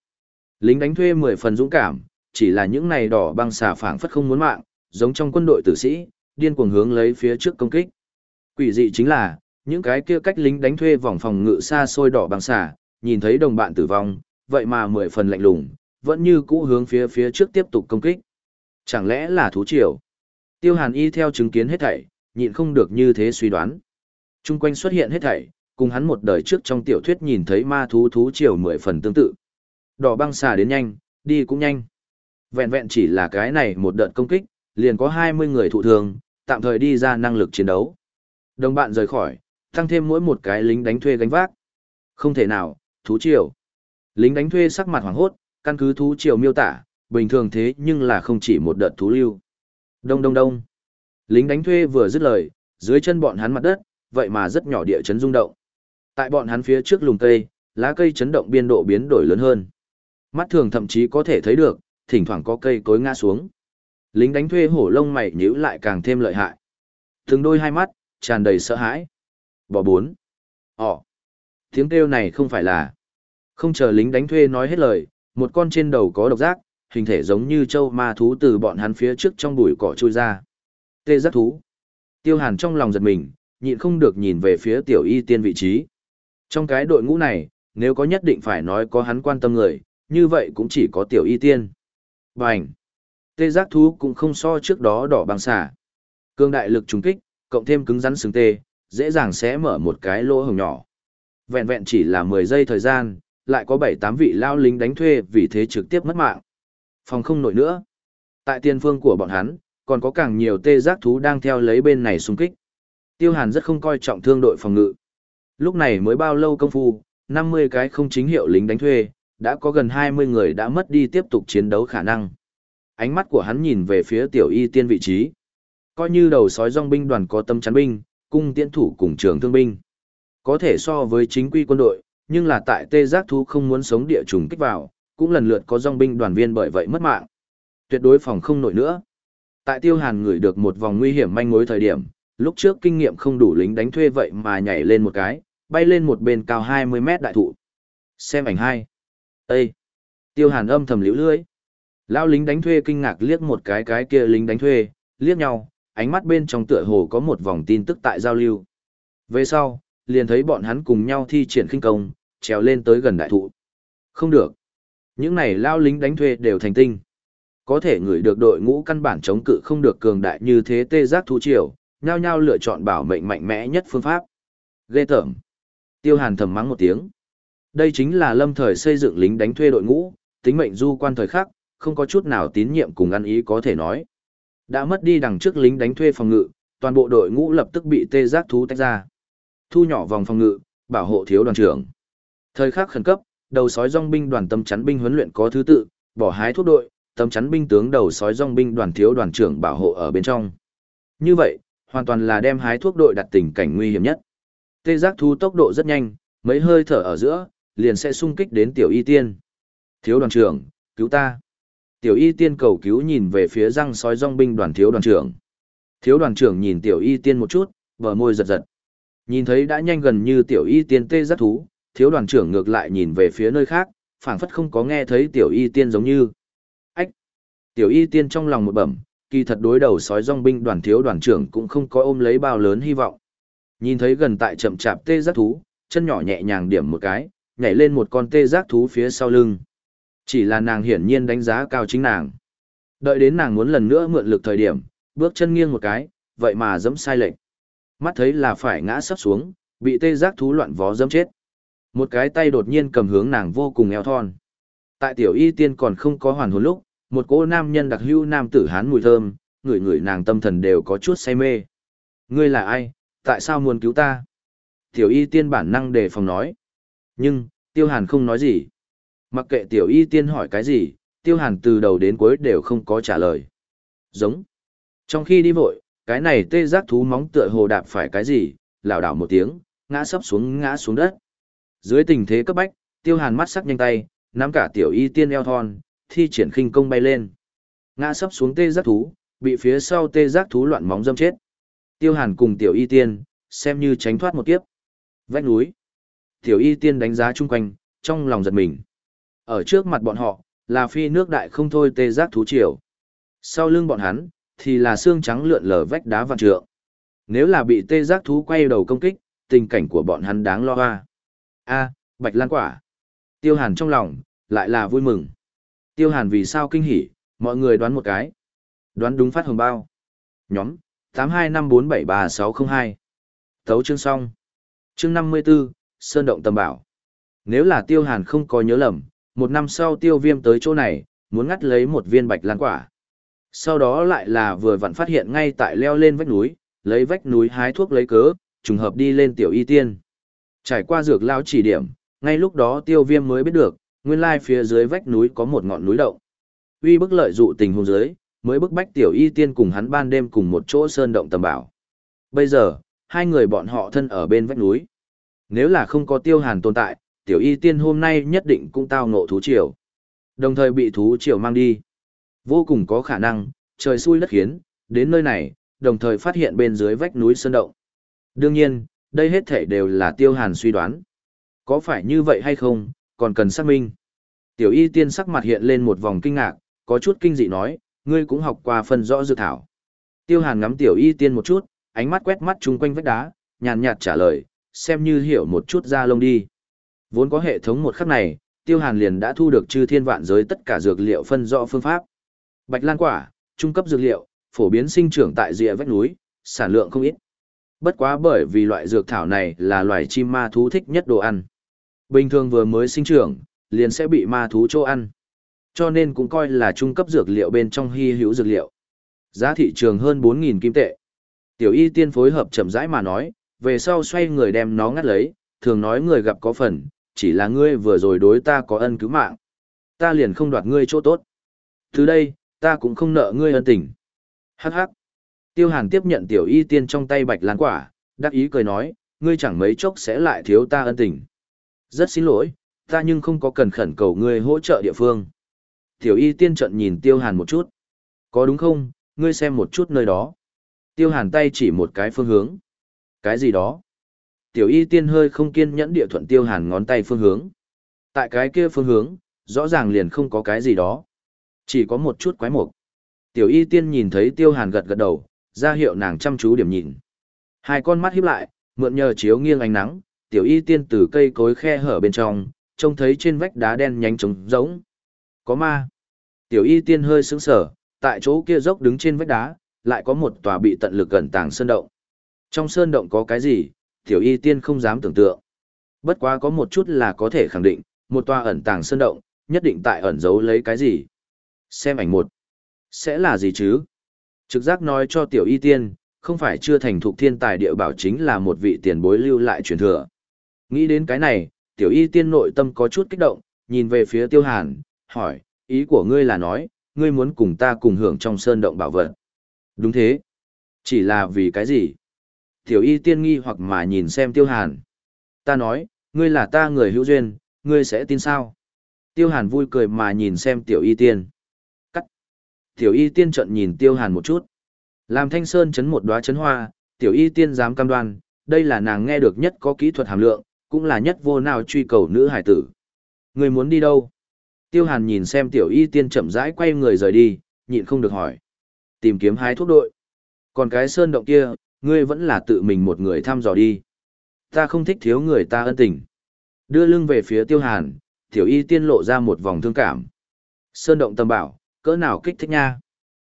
[SPEAKER 1] Lính đánh thuê mười phần dũng cảm, chỉ là những này đỏ băng xà phảng phất không muốn mạng, giống trong quân đội tử sĩ, điên cuồng hướng lấy phía trước công kích. Quỷ dị chính là, những cái kia cách lính đánh thuê vòng phòng ngự xa xôi đỏ băng xà, nhìn thấy đồng bạn tử vong, vậy mà mười phần lạnh lùng, vẫn như cũ hướng phía phía trước tiếp tục công kích. Chẳng lẽ là thú triều? Tiêu Hàn y theo chứng kiến hết thảy, nhịn không được như thế suy đoán. Trung quanh xuất hiện hết thảy, cùng hắn một đời trước trong tiểu thuyết nhìn thấy ma thú thú triều mười phần tương tự. Đỏ băng xà đến nhanh, đi cũng nhanh. Vẹn vẹn chỉ là cái này một đợt công kích, liền có 20 người thụ thương, tạm thời đi ra năng lực chiến đấu. Đồng bạn rời khỏi, tăng thêm mỗi một cái lính đánh thuê gánh vác. Không thể nào, thú triều. Lính đánh thuê sắc mặt hoảng hốt, căn cứ thú triều miêu tả, bình thường thế nhưng là không chỉ một đợt thú lưu. Đông đông đông. Lính đánh thuê vừa dứt lời, dưới chân bọn hắn mặt đất, vậy mà rất nhỏ địa chấn rung động. Tại bọn hắn phía trước lùm cây, lá cây chấn động biên độ biến đổi lớn hơn. Mắt thường thậm chí có thể thấy được, thỉnh thoảng có cây cối ngã xuống. Lính đánh thuê hổ lông mày nhíu lại càng thêm lợi hại. Từng đôi hai mắt, tràn đầy sợ hãi. Bỏ bốn. Ồ. Tiếng kêu này không phải là. Không chờ lính đánh thuê nói hết lời, một con trên đầu có độc giác, hình thể giống như châu ma thú từ bọn hắn phía trước trong bụi cỏ trôi ra. Tê giác thú. Tiêu hàn trong lòng giật mình, nhịn không được nhìn về phía tiểu y tiên vị trí. Trong cái đội ngũ này, nếu có nhất định phải nói có hắn quan tâm người, như vậy cũng chỉ có tiểu y tiên. Bành! Tê giác thú cũng không so trước đó đỏ bằng xả. Cương đại lực trùng kích, cộng thêm cứng rắn sừng tê, dễ dàng sẽ mở một cái lỗ hồng nhỏ. Vẹn vẹn chỉ là 10 giây thời gian, lại có 7-8 vị lao lính đánh thuê vì thế trực tiếp mất mạng. Phòng không nổi nữa. Tại tiền phương của bọn hắn, còn có càng nhiều tê giác thú đang theo lấy bên này xung kích. Tiêu Hàn rất không coi trọng thương đội phòng ngự. Lúc này mới bao lâu công phu, 50 cái không chính hiệu lính đánh thuê, đã có gần 20 người đã mất đi tiếp tục chiến đấu khả năng. Ánh mắt của hắn nhìn về phía tiểu y tiên vị trí. Coi như đầu sói dòng binh đoàn có tâm chắn binh, cung tiễn thủ cùng trường thương binh. Có thể so với chính quy quân đội, nhưng là tại tê giác thú không muốn sống địa trùng kích vào, cũng lần lượt có dòng binh đoàn viên bởi vậy mất mạng. Tuyệt đối phòng không nổi nữa. Tại tiêu hàn ngửi được một vòng nguy hiểm manh mối thời điểm, lúc trước kinh nghiệm không đủ lính đánh thuê vậy mà nhảy lên một cái, bay lên một bên cao 20 mét đại thụ. Xem ảnh hai. Ê! Tiêu hàn âm thầm liễu lưới. Lao lính đánh thuê kinh ngạc liếc một cái cái kia lính đánh thuê, liếc nhau, ánh mắt bên trong tựa hồ có một vòng tin tức tại giao lưu. Về sau, liền thấy bọn hắn cùng nhau thi triển khinh công, trèo lên tới gần đại thụ. Không được. Những này lao lính đánh thuê đều thành tinh. Có thể người được đội ngũ căn bản chống cự không được cường đại như thế tê giác thú triều, nhao nhao lựa chọn bảo mệnh mạnh mẽ nhất phương pháp. Ghê tởm. Tiêu Hàn thầm mắng một tiếng. Đây chính là lâm thời xây dựng lính đánh thuê đội ngũ, tính mệnh du quan thời khắc, không có chút nào tín nhiệm cùng ăn ý có thể nói. Đã mất đi đằng trước lính đánh thuê phòng ngự, toàn bộ đội ngũ lập tức bị tê giác thú tách ra. Thu nhỏ vòng phòng ngự, bảo hộ thiếu đoàn trưởng. Thời khắc khẩn cấp, đầu sói dòng binh đoàn tâm chắn binh huấn luyện có thứ tự, bỏ hái thuốc đội, tâm chắn binh tướng đầu sói dòng binh đoàn thiếu đoàn trưởng bảo hộ ở bên trong. Như vậy, hoàn toàn là đem hái thuốc đội đặt tình cảnh nguy hiểm nhất. Tê giác thú tốc độ rất nhanh, mấy hơi thở ở giữa, liền sẽ sung kích đến tiểu y tiên. Thiếu đoàn trưởng, cứu ta. Tiểu y tiên cầu cứu nhìn về phía răng sói rong binh đoàn thiếu đoàn trưởng. Thiếu đoàn trưởng nhìn tiểu y tiên một chút, bờ môi giật giật. Nhìn thấy đã nhanh gần như tiểu y tiên tê giác thú, thiếu đoàn trưởng ngược lại nhìn về phía nơi khác, phảng phất không có nghe thấy tiểu y tiên giống như. Ách! Tiểu y tiên trong lòng một bẩm, kỳ thật đối đầu sói rong binh đoàn thiếu đoàn trưởng cũng không có ôm lấy bao lớn hy vọng. Nhìn thấy gần tại chậm chạp tê giác thú, chân nhỏ nhẹ nhàng điểm một cái, nhảy lên một con tê giác thú phía sau lưng. Chỉ là nàng hiển nhiên đánh giá cao chính nàng. Đợi đến nàng muốn lần nữa mượn lực thời điểm, bước chân nghiêng một cái, vậy mà dẫm sai lệch. Mắt thấy là phải ngã sắp xuống, bị tê giác thú loạn vó dẫm chết. Một cái tay đột nhiên cầm hướng nàng vô cùng eo thon. Tại tiểu y tiên còn không có hoàn hồn lúc, một cô nam nhân đặc hữu nam tử hán mùi thơm, người người nàng tâm thần đều có chút say mê. Ngươi là ai, tại sao muốn cứu ta? Tiểu y tiên bản năng đề phòng nói. Nhưng, tiêu hàn không nói gì. Mặc kệ tiểu y tiên hỏi cái gì, Tiêu hàn từ đầu đến cuối đều không có trả lời. Giống. Trong khi đi vội, cái này tê giác thú móng tựa hồ đạp phải cái gì, lảo đảo một tiếng, ngã sấp xuống ngã xuống đất. Dưới tình thế cấp bách, tiêu hàn mắt sắc nhanh tay, nắm cả tiểu y tiên eo thon, thi triển khinh công bay lên. Ngã sấp xuống tê giác thú, bị phía sau tê giác thú loạn móng dâm chết. Tiêu hàn cùng tiểu y tiên, xem như tránh thoát một kiếp. Vách núi. Tiểu y tiên đánh giá chung quanh, trong lòng giật mình. Ở trước mặt bọn họ, là phi nước đại không thôi tê giác thú triều. Sau lưng bọn hắn, thì là xương trắng lượn lờ vách đá vạn trượng. Nếu là bị tê giác thú quay đầu công kích, tình cảnh của bọn hắn đáng lo hoa. A, bạch lan quả. Tiêu hàn trong lòng, lại là vui mừng. Tiêu hàn vì sao kinh hỉ, mọi người đoán một cái. Đoán đúng phát hồng bao. Nhóm, 825473602. Thấu chương xong. Chương 54, Sơn Động Tầm Bảo. Nếu là tiêu hàn không có nhớ lầm, một năm sau tiêu viêm tới chỗ này, muốn ngắt lấy một viên bạch lan quả. Sau đó lại là vừa vặn phát hiện ngay tại leo lên vách núi, lấy vách núi hái thuốc lấy cớ, trùng hợp đi lên tiểu y tiên. Trải qua dược lao chỉ điểm, ngay lúc đó tiêu viêm mới biết được, nguyên lai phía dưới vách núi có một ngọn núi động. Uy bức lợi dụ tình huống dưới, mới bức bách tiểu y tiên cùng hắn ban đêm cùng một chỗ sơn động tầm bảo. Bây giờ, hai người bọn họ thân ở bên vách núi. Nếu là không có tiêu hàn tồn tại, tiểu y tiên hôm nay nhất định cũng tao ngộ thú triều. Đồng thời bị thú triều mang đi. Vô cùng có khả năng, trời xui đất khiến, đến nơi này, đồng thời phát hiện bên dưới vách núi sơn động. Đương nhiên, đây hết thể đều là tiêu hàn suy đoán. Có phải như vậy hay không, còn cần xác minh. Tiểu y tiên sắc mặt hiện lên một vòng kinh ngạc, có chút kinh dị nói, ngươi cũng học qua phân rõ dự thảo. Tiêu hàn ngắm tiểu y tiên một chút, ánh mắt quét mắt chung quanh vách đá, nhàn nhạt trả lời, xem như hiểu một chút ra lông đi. Vốn có hệ thống một khắc này, tiêu hàn liền đã thu được chư thiên vạn giới tất cả dược liệu phân rõ phương pháp. Bạch lan quả, trung cấp dược liệu, phổ biến sinh trưởng tại rìa vách núi, sản lượng không ít. Bất quá bởi vì loại dược thảo này là loài chim ma thú thích nhất đồ ăn. Bình thường vừa mới sinh trưởng, liền sẽ bị ma thú chỗ ăn. Cho nên cũng coi là trung cấp dược liệu bên trong hy hữu dược liệu. Giá thị trường hơn 4.000 kim tệ. Tiểu y tiên phối hợp chậm rãi mà nói, về sau xoay người đem nó ngắt lấy, thường nói người gặp có phần, chỉ là ngươi vừa rồi đối ta có ân cứu mạng. Ta liền không đoạt ngươi chỗ tốt. Từ đây, ta cũng không nợ ngươi ân tình. Hắc hắc. Tiêu Hàn tiếp nhận tiểu y tiên trong tay bạch lan quả, đắc ý cười nói, ngươi chẳng mấy chốc sẽ lại thiếu ta ân tình. Rất xin lỗi, ta nhưng không có cần khẩn cầu ngươi hỗ trợ địa phương. Tiểu y tiên trận nhìn Tiêu Hàn một chút. Có đúng không, ngươi xem một chút nơi đó. Tiêu Hàn tay chỉ một cái phương hướng. Cái gì đó? Tiểu y tiên hơi không kiên nhẫn địa thuận Tiêu Hàn ngón tay phương hướng. Tại cái kia phương hướng, rõ ràng liền không có cái gì đó. Chỉ có một chút quái mục. Tiểu y tiên nhìn thấy Tiêu Hàn gật gật đầu, ra hiệu nàng chăm chú điểm nhìn. Hai con mắt híp lại, mượn nhờ chiếu nghiêng ánh nắng, tiểu y tiên từ cây cối khe hở bên trong, trông thấy trên vách đá đen nhánh trống rỗng. Có ma. Tiểu y tiên hơi sững sờ, tại chỗ kia dốc đứng trên vách đá, lại có một tòa bị tận lực gần tàng sơn động. Trong sơn động có cái gì, tiểu y tiên không dám tưởng tượng. Bất quá có một chút là có thể khẳng định, một tòa ẩn tàng sơn động, nhất định tại ẩn giấu lấy cái gì. Xem ảnh một. Sẽ là gì chứ? Trực giác nói cho tiểu y tiên, không phải chưa thành thục thiên tài địa bảo chính là một vị tiền bối lưu lại truyền thừa. Nghĩ đến cái này, tiểu y tiên nội tâm có chút kích động, nhìn về phía tiêu hàn, hỏi, ý của ngươi là nói, ngươi muốn cùng ta cùng hưởng trong sơn động bảo vật. Đúng thế. Chỉ là vì cái gì? Tiểu y tiên nghi hoặc mà nhìn xem tiêu hàn. Ta nói, ngươi là ta người hữu duyên, ngươi sẽ tin sao? Tiêu hàn vui cười mà nhìn xem tiểu y tiên. Tiểu y tiên trận nhìn tiêu hàn một chút. Làm thanh sơn chấn một đóa chấn hoa, tiểu y tiên dám cam đoan, đây là nàng nghe được nhất có kỹ thuật hàm lượng, cũng là nhất vô nào truy cầu nữ hải tử. Người muốn đi đâu? Tiêu hàn nhìn xem tiểu y tiên chậm rãi quay người rời đi, nhịn không được hỏi. Tìm kiếm hai thuốc đội. Còn cái sơn động kia, ngươi vẫn là tự mình một người thăm dò đi. Ta không thích thiếu người ta ân tình. Đưa lưng về phía tiêu hàn, tiểu y tiên lộ ra một vòng thương cảm. Sơn động tâm bảo, cỡ nào kích thích nha.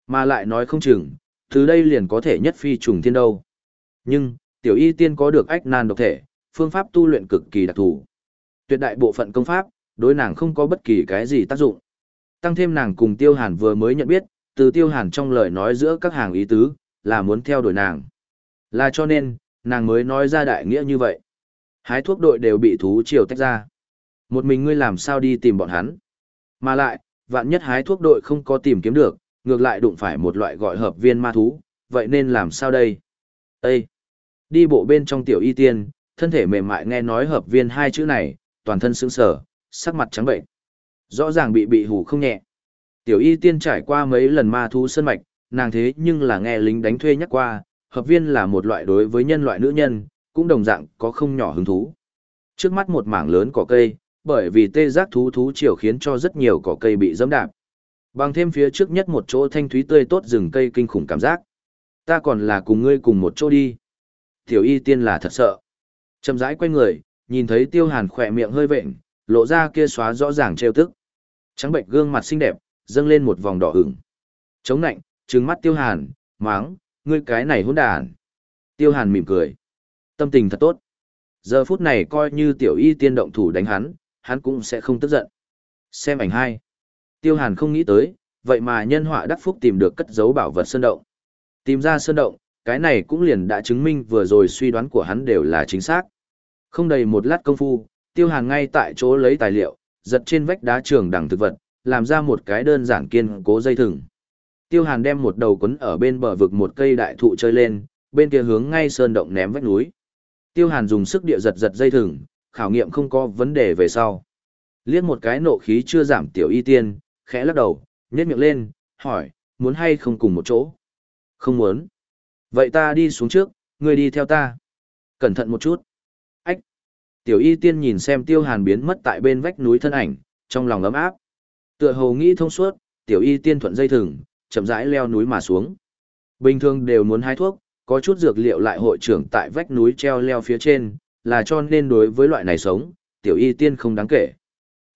[SPEAKER 1] Mà lại nói không chừng, từ đây liền có thể nhất phi trùng thiên đâu. Nhưng, tiểu y tiên có được ách nan độc thể, phương pháp tu luyện cực kỳ đặc thù. Tuyệt đại bộ phận công pháp, đối nàng không có bất kỳ cái gì tác dụng. Tăng thêm nàng cùng tiêu hàn vừa mới nhận biết, từ tiêu hàn trong lời nói giữa các hàng ý tứ, là muốn theo đuổi nàng. Là cho nên, nàng mới nói ra đại nghĩa như vậy. Hái thuốc đội đều bị thú triều tách ra. Một mình ngươi làm sao đi tìm bọn hắn. Mà lại, Vạn nhất hái thuốc đội không có tìm kiếm được, ngược lại đụng phải một loại gọi hợp viên ma thú, vậy nên làm sao đây? Ê! Đi bộ bên trong tiểu y tiên, thân thể mềm mại nghe nói hợp viên hai chữ này, toàn thân sững sờ, sắc mặt trắng bệnh. Rõ ràng bị bị hủ không nhẹ. Tiểu y tiên trải qua mấy lần ma thú sân mạch, nàng thế nhưng là nghe lính đánh thuê nhắc qua, hợp viên là một loại đối với nhân loại nữ nhân, cũng đồng dạng có không nhỏ hứng thú. Trước mắt một mảng lớn cỏ cây, bởi vì tê giác thú thú chiều khiến cho rất nhiều cỏ cây bị dẫm đạp. Bằng thêm phía trước nhất một chỗ thanh thúy tươi tốt rừng cây kinh khủng cảm giác. Ta còn là cùng ngươi cùng một chỗ đi. Tiểu y tiên là thật sợ. Chầm rãi quay người, nhìn thấy tiêu hàn khỏe miệng hơi vệnh, lộ ra kia xóa rõ ràng trêu tức. Trắng bệnh gương mặt xinh đẹp, dâng lên một vòng đỏ ửng. Chống nạnh, trừng mắt tiêu hàn, máng, ngươi cái này hỗn đản. Tiêu hàn mỉm cười. Tâm tình thật tốt. Giờ phút này coi như tiểu y tiên động thủ đánh hắn, hắn cũng sẽ không tức giận. Xem ảnh hai. Tiêu hàn không nghĩ tới, vậy mà nhân họa đắc phúc tìm được cất giấu bảo vật sơn động. Tìm ra sơn động, cái này cũng liền đã chứng minh vừa rồi suy đoán của hắn đều là chính xác. Không đầy một lát công phu, tiêu hàn ngay tại chỗ lấy tài liệu, giật trên vách đá trường đẳng thực vật, làm ra một cái đơn giản kiên cố dây thừng. Tiêu hàn đem một đầu quấn ở bên bờ vực một cây đại thụ chơi lên, bên kia hướng ngay sơn động ném vách núi. Tiêu hàn dùng sức địa giật giật dây thừng, khảo nghiệm không có vấn đề về sau. Liếc một cái nộ khí chưa giảm tiểu y tiên, khẽ lắc đầu, nhét miệng lên, hỏi, muốn hay không cùng một chỗ? Không muốn. Vậy ta đi xuống trước, ngươi đi theo ta. Cẩn thận một chút. Ách. Tiểu y tiên nhìn xem tiêu hàn biến mất tại bên vách núi thân ảnh, trong lòng ấm áp. Tựa hồ nghĩ thông suốt, tiểu y tiên thuận dây thừng, chậm rãi leo núi mà xuống. Bình thường đều muốn hái thuốc, có chút dược liệu lại hội trưởng tại vách núi treo leo phía trên, là cho nên đối với loại này sống, tiểu y tiên không đáng kể.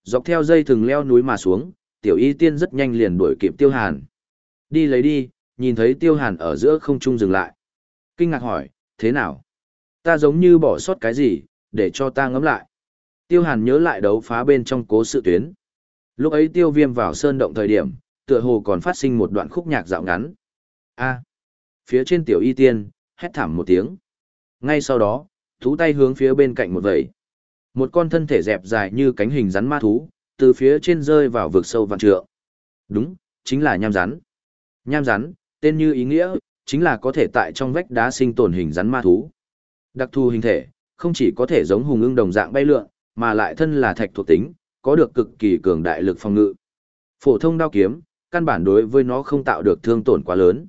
[SPEAKER 1] Dọc theo dây thừng leo núi mà xuống, tiểu y tiên rất nhanh liền đuổi kịp tiêu hàn. Đi lấy đi, nhìn thấy tiêu hàn ở giữa không trung dừng lại. Kinh ngạc hỏi, thế nào? Ta giống như bỏ sót cái gì, để cho ta ngẫm lại. Tiêu hàn nhớ lại đấu phá bên trong cố sự tuyến. Lúc ấy tiêu viêm vào sơn động thời điểm, tựa hồ còn phát sinh một đoạn khúc nhạc dạo ngắn. A. Phía trên tiểu y tiên, hét thảm một tiếng. Ngay sau đó, thú tay hướng phía bên cạnh một vẩy. Một con thân thể dẹp dài như cánh hình rắn ma thú, từ phía trên rơi vào vực sâu vạn trượng. Đúng, chính là nham rắn. Nham rắn, tên như ý nghĩa, chính là có thể tại trong vách đá sinh tồn hình rắn ma thú. Đặc thù hình thể, không chỉ có thể giống hùng ưng đồng dạng bay lượn, mà lại thân là thạch thuộc tính, có được cực kỳ cường đại lực phòng ngự. Phổ thông đao kiếm, căn bản đối với nó không tạo được thương tổn quá lớn.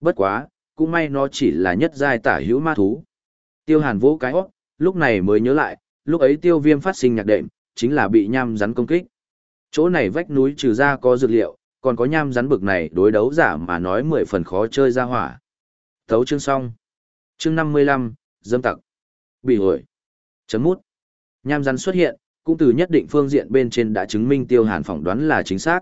[SPEAKER 1] Bất quá, cũng may nó chỉ là nhất giai tả hữu ma thú. Tiêu Hàn vỗ cái hót, lúc này mới nhớ lại, lúc ấy tiêu viêm phát sinh nhạc đệm, chính là bị nham rắn công kích. Chỗ này vách núi trừ ra có dược liệu, còn có nham rắn bực này đối đấu giả mà nói mười phần khó chơi ra hỏa. Thấu chương xong. Chương năm mươi lăm dâm tặc. Bị hồi. Chấm mút. Nham rắn xuất hiện, cũng từ nhất định phương diện bên trên đã chứng minh tiêu hàn phỏng đoán là chính xác.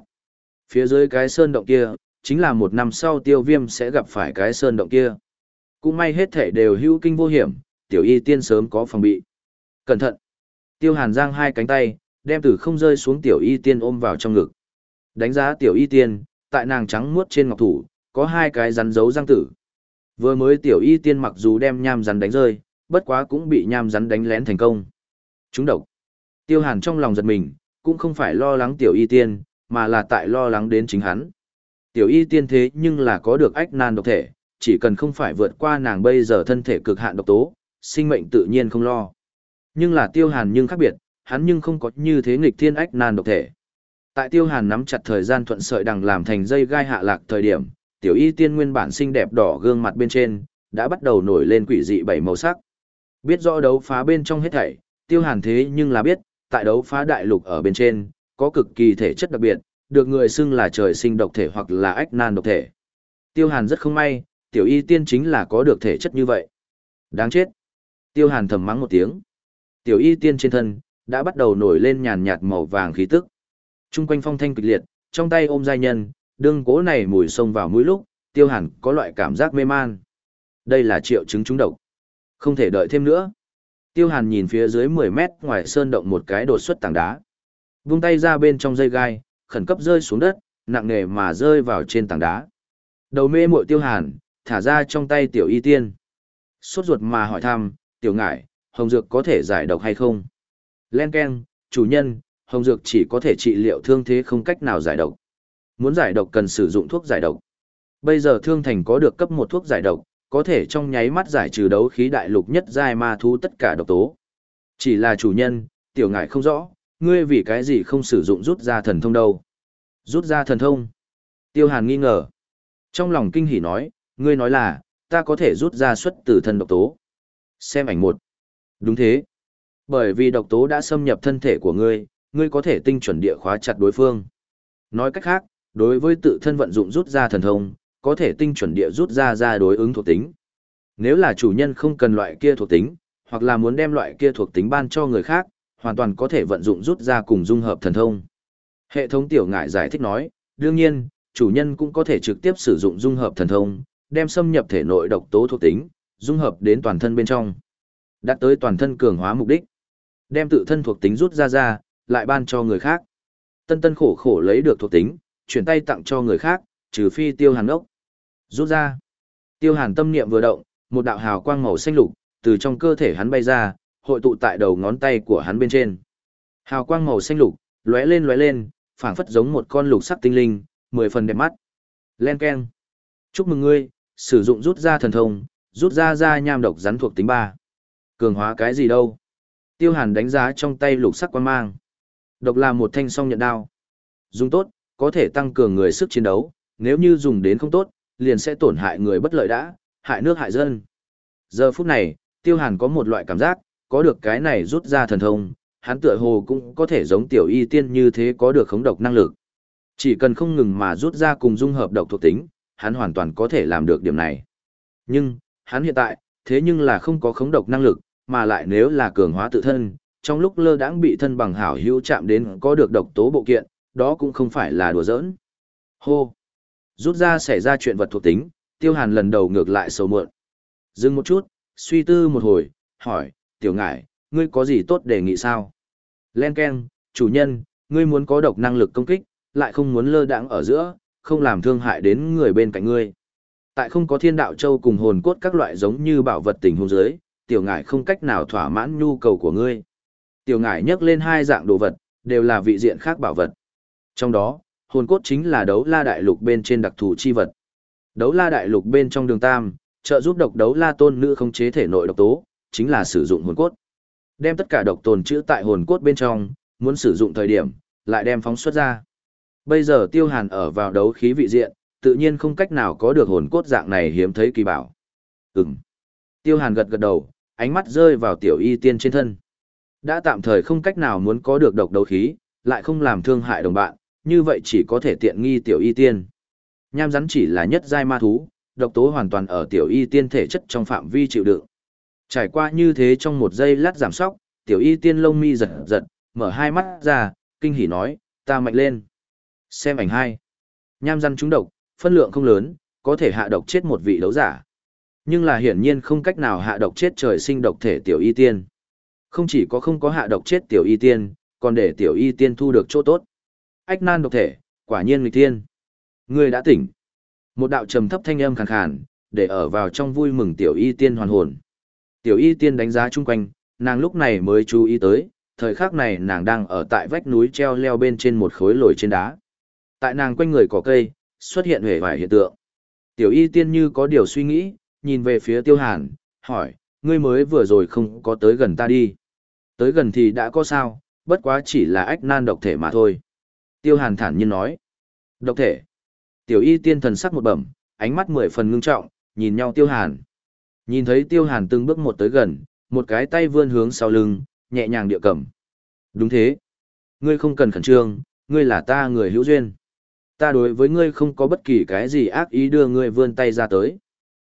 [SPEAKER 1] Phía dưới cái sơn động kia, chính là một năm sau tiêu viêm sẽ gặp phải cái sơn động kia. Cũng may hết thể đều hữu kinh vô hiểm, tiểu y tiên sớm có phòng bị. Cẩn thận! Tiêu hàn giang hai cánh tay, đem từ không rơi xuống tiểu y tiên ôm vào trong ngực. Đánh giá tiểu y tiên, tại nàng trắng muốt trên ngọc thủ, có hai cái rắn dấu răng tử. Vừa mới tiểu y tiên mặc dù đem nham rắn đánh rơi, bất quá cũng bị nham rắn đánh lén thành công. Chúng độc. Tiêu hàn trong lòng giật mình, cũng không phải lo lắng tiểu y tiên, mà là tại lo lắng đến chính hắn. Tiểu y tiên thế nhưng là có được ách nan độc thể, chỉ cần không phải vượt qua nàng bây giờ thân thể cực hạn độc tố, sinh mệnh tự nhiên không lo. Nhưng là tiêu hàn nhưng khác biệt, hắn nhưng không có như thế nghịch thiên ách nan độc thể. Tại tiêu hàn nắm chặt thời gian thuận sợi đằng làm thành dây gai hạ lạc thời điểm, tiểu y tiên nguyên bản xinh đẹp đỏ gương mặt bên trên, đã bắt đầu nổi lên quỷ dị bảy màu sắc. Biết rõ đấu phá bên trong hết thảy, tiêu hàn thế nhưng là biết, tại đấu phá đại lục ở bên trên, có cực kỳ thể chất đặc biệt, được người xưng là trời sinh độc thể hoặc là ách nan độc thể. Tiêu hàn rất không may, tiểu y tiên chính là có được thể chất như vậy. Đáng chết. Tiêu hàn thầm mắng một tiếng. Tiểu y tiên trên thân, đã bắt đầu nổi lên nhàn nhạt màu vàng khí tức. Trung quanh phong thanh kịch liệt, trong tay ôm giai nhân, đương cố này mùi sông vào mũi lúc, tiêu hàn có loại cảm giác mê man. Đây là triệu chứng trúng độc. Không thể đợi thêm nữa. Tiêu hàn nhìn phía dưới 10 mét ngoài sơn động một cái đột xuất tảng đá. Vung tay ra bên trong dây gai, khẩn cấp rơi xuống đất, nặng nề mà rơi vào trên tảng đá. Đầu mê muội tiêu hàn, thả ra trong tay tiểu y tiên. Sốt ruột mà hỏi thăm, tiểu ngải, hồng dược có thể giải độc hay không? Len Ken, chủ nhân, hồng dược chỉ có thể trị liệu thương thế không cách nào giải độc. Muốn giải độc cần sử dụng thuốc giải độc. Bây giờ thương thành có được cấp một thuốc giải độc, có thể trong nháy mắt giải trừ đấu khí đại lục nhất giai ma thú tất cả độc tố. Chỉ là chủ nhân, tiểu ngải không rõ, ngươi vì cái gì không sử dụng rút ra thần thông đâu. Rút ra thần thông. Tiêu hàn nghi ngờ. Trong lòng kinh hỉ nói, ngươi nói là, ta có thể rút ra xuất từ thân độc tố. Xem ảnh một. Đúng thế. Bởi vì độc tố đã xâm nhập thân thể của ngươi, ngươi có thể tinh chuẩn địa khóa chặt đối phương. Nói cách khác, đối với tự thân vận dụng rút ra thần thông, có thể tinh chuẩn địa rút ra ra đối ứng thuộc tính. Nếu là chủ nhân không cần loại kia thuộc tính, hoặc là muốn đem loại kia thuộc tính ban cho người khác, hoàn toàn có thể vận dụng rút ra cùng dung hợp thần thông. Hệ thống tiểu ngại giải thích nói, đương nhiên, chủ nhân cũng có thể trực tiếp sử dụng dung hợp thần thông, đem xâm nhập thể nội độc tố thuộc tính, dung hợp đến toàn thân bên trong. Đạt tới toàn thân cường hóa mục đích. Đem tự thân thuộc tính rút ra ra, lại ban cho người khác. Tân tân khổ khổ lấy được thuộc tính, chuyển tay tặng cho người khác, trừ phi tiêu hàn ốc. Rút ra. Tiêu hàn tâm niệm vừa động, một đạo hào quang màu xanh lục, từ trong cơ thể hắn bay ra, hội tụ tại đầu ngón tay của hắn bên trên. Hào quang màu xanh lục, lóe lên lóe lên, phảng phất giống một con lục sắc tinh linh, mười phần đẹp mắt. Len keng. Chúc mừng ngươi, sử dụng rút ra thần thông, rút ra ra nham độc rắn thuộc tính ba. Cường hóa cái gì đâu? Tiêu Hàn đánh giá trong tay lục sắc quan mang. Độc là một thanh song nhận đao. Dùng tốt, có thể tăng cường người sức chiến đấu, nếu như dùng đến không tốt, liền sẽ tổn hại người bất lợi đã, hại nước hại dân. Giờ phút này, Tiêu Hàn có một loại cảm giác, có được cái này rút ra thần thông, hắn tựa hồ cũng có thể giống tiểu y tiên như thế có được khống độc năng lực. Chỉ cần không ngừng mà rút ra cùng dung hợp độc thuộc tính, hắn hoàn toàn có thể làm được điểm này. Nhưng, hắn hiện tại, thế nhưng là không có khống độc năng lực, mà lại nếu là cường hóa tự thân, trong lúc lơ đãng bị thân bằng hảo hữu chạm đến có được độc tố bộ kiện, đó cũng không phải là đùa giỡn. Hô! Rút ra xảy ra chuyện vật thuộc tính, tiêu hàn lần đầu ngược lại sầu mượn. Dừng một chút, suy tư một hồi, hỏi, tiểu ngải, ngươi có gì tốt đề nghị sao? Len Ken, chủ nhân, ngươi muốn có độc năng lực công kích, lại không muốn lơ đãng ở giữa, không làm thương hại đến người bên cạnh ngươi. Tại không có thiên đạo châu cùng hồn cốt các loại giống như bảo vật tình hôn giới, tiểu ngải không cách nào thỏa mãn nhu cầu của ngươi. Tiểu ngải nhắc lên hai dạng đồ vật, đều là vị diện khác bảo vật. Trong đó, hồn cốt chính là đấu la đại lục bên trên đặc thù chi vật. Đấu la đại lục bên trong đường tam, trợ giúp độc đấu la tôn nữ không chế thể nội độc tố, chính là sử dụng hồn cốt. Đem tất cả độc tồn trữ tại hồn cốt bên trong, muốn sử dụng thời điểm, lại đem phóng xuất ra. Bây giờ tiêu hàn ở vào đấu khí vị diện, tự nhiên không cách nào có được hồn cốt dạng này hiếm thấy kỳ bảo. Ừm. Tiêu hàn gật gật đầu, ánh mắt rơi vào tiểu y tiên trên thân. Đã tạm thời không cách nào muốn có được độc đấu khí, lại không làm thương hại đồng bạn, như vậy chỉ có thể tiện nghi tiểu y tiên. Nham rắn chỉ là nhất giai ma thú, độc tố hoàn toàn ở tiểu y tiên thể chất trong phạm vi chịu đựng. Trải qua như thế trong một giây lát giảm sóc, tiểu y tiên lông mi giật giật, mở hai mắt ra, kinh hỉ nói, ta mạnh lên. Xem ảnh hai. Nham răn trúng độc, phân lượng không lớn, có thể hạ độc chết một vị đấu giả. Nhưng là hiển nhiên không cách nào hạ độc chết trời sinh độc thể tiểu y tiên. Không chỉ có không có hạ độc chết tiểu y tiên, còn để tiểu y tiên thu được chỗ tốt. Ách nan độc thể, quả nhiên nghịch tiên. Người đã tỉnh. Một đạo trầm thấp thanh âm khàn khàn, để ở vào trong vui mừng tiểu y tiên hoàn hồn. Tiểu y tiên đánh giá chung quanh, nàng lúc này mới chú ý tới, thời khắc này nàng đang ở tại vách núi treo leo bên trên một khối lồi trên đá. Tại nàng quanh người có cây, xuất hiện hề vài hiện tượng. Tiểu y tiên như có điều suy nghĩ, nhìn về phía tiêu hàn, hỏi, ngươi mới vừa rồi không có tới gần ta đi. Tới gần thì đã có sao, bất quá chỉ là ách nan độc thể mà thôi. Tiêu hàn thản nhiên nói. Độc thể. Tiểu y tiên thần sắc một bẩm, ánh mắt mười phần ngưng trọng, nhìn nhau tiêu hàn. Nhìn thấy tiêu hàn từng bước một tới gần, một cái tay vươn hướng sau lưng, nhẹ nhàng địa cầm. Đúng thế. Ngươi không cần khẩn trương, ngươi là ta người hữu duyên. Ta đối với ngươi không có bất kỳ cái gì ác ý đưa ngươi vươn tay ra tới.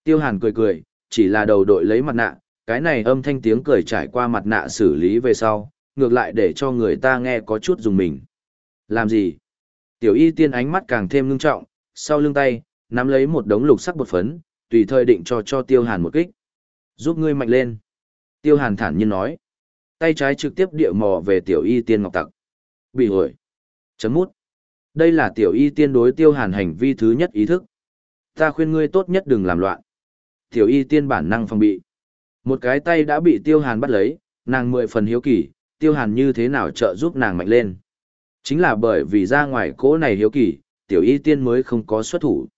[SPEAKER 1] Tiêu hàn cười cười, chỉ là đầu đội lấy mặt nạ, cái này âm thanh tiếng cười trải qua mặt nạ xử lý về sau, ngược lại để cho người ta nghe có chút dùng mình. Làm gì? Tiểu y tiên ánh mắt càng thêm ngưng trọng, sau lưng tay, nắm lấy một đống lục sắc bột phấn, tùy thời định cho cho tiêu hàn một kích. Giúp ngươi mạnh lên. Tiêu hàn thản nhiên nói. Tay trái trực tiếp địa mò về tiểu y tiên ngọc tặc. Bị hồi. Chấm mút. Đây là tiểu y tiên đối tiêu hàn hành vi thứ nhất ý thức. Ta khuyên ngươi tốt nhất đừng làm loạn. Tiểu y tiên bản năng phòng bị. Một cái tay đã bị tiêu hàn bắt lấy, nàng mười phần hiếu kỳ, tiêu hàn như thế nào trợ giúp nàng mạnh lên. Chính là bởi vì ra ngoài cỗ này hiếu kỳ, tiểu y tiên mới không có xuất thủ.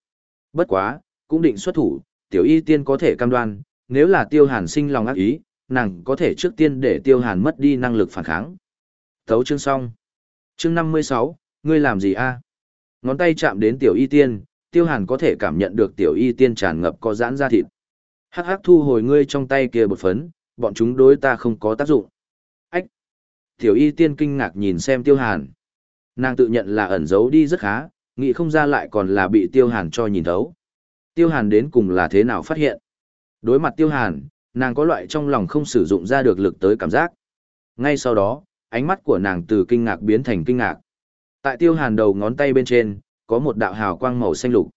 [SPEAKER 1] Bất quá, cũng định xuất thủ, tiểu y tiên có thể cam đoan, nếu là tiêu hàn sinh lòng ác ý, nàng có thể trước tiên để tiêu hàn mất đi năng lực phản kháng. Thấu chương xong. Chương 56, ngươi làm gì a? Ngón tay chạm đến tiểu y tiên, tiêu hàn có thể cảm nhận được tiểu y tiên tràn ngập có giãn ra thịt. Hắc hắc thu hồi ngươi trong tay kia bột phấn, bọn chúng đối ta không có tác dụng. Ách! Tiểu y tiên kinh ngạc nhìn xem tiêu hàn. Nàng tự nhận là ẩn giấu đi rất khá, nghĩ không ra lại còn là bị tiêu hàn cho nhìn thấu. Tiêu hàn đến cùng là thế nào phát hiện? Đối mặt tiêu hàn, nàng có loại trong lòng không sử dụng ra được lực tới cảm giác. Ngay sau đó, ánh mắt của nàng từ kinh ngạc biến thành kinh ngạc. Tại tiêu hàn đầu ngón tay bên trên, có một đạo hào quang màu xanh lục.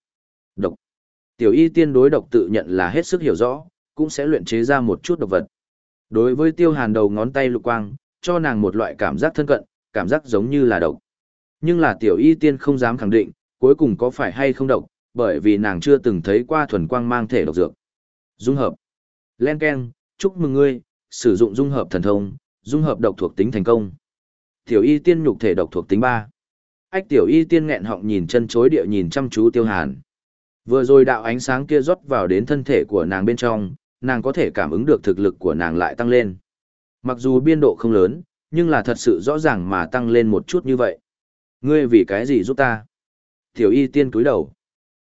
[SPEAKER 1] Độc. Tiểu y tiên đối độc tự nhận là hết sức hiểu rõ, cũng sẽ luyện chế ra một chút độc vật. Đối với tiêu hàn đầu ngón tay lục quang, cho nàng một loại cảm giác thân cận, cảm giác giống như là độc. Nhưng là tiểu y tiên không dám khẳng định, cuối cùng có phải hay không độc, bởi vì nàng chưa từng thấy qua thuần quang mang thể độc dược. Dung hợp. Len Ken, chúc mừng ngươi, sử dụng dung hợp thần thông, dung hợp độc thuộc tính thành công. Tiểu y tiên nhục thể độc thuộc tính 3. Ách tiểu y tiên nghẹn họng nhìn chân chối địa nhìn chăm chú tiêu hàn. Vừa rồi đạo ánh sáng kia rót vào đến thân thể của nàng bên trong, nàng có thể cảm ứng được thực lực của nàng lại tăng lên. Mặc dù biên độ không lớn, nhưng là thật sự rõ ràng mà tăng lên một chút như vậy. Ngươi vì cái gì giúp ta? Tiểu y tiên cúi đầu.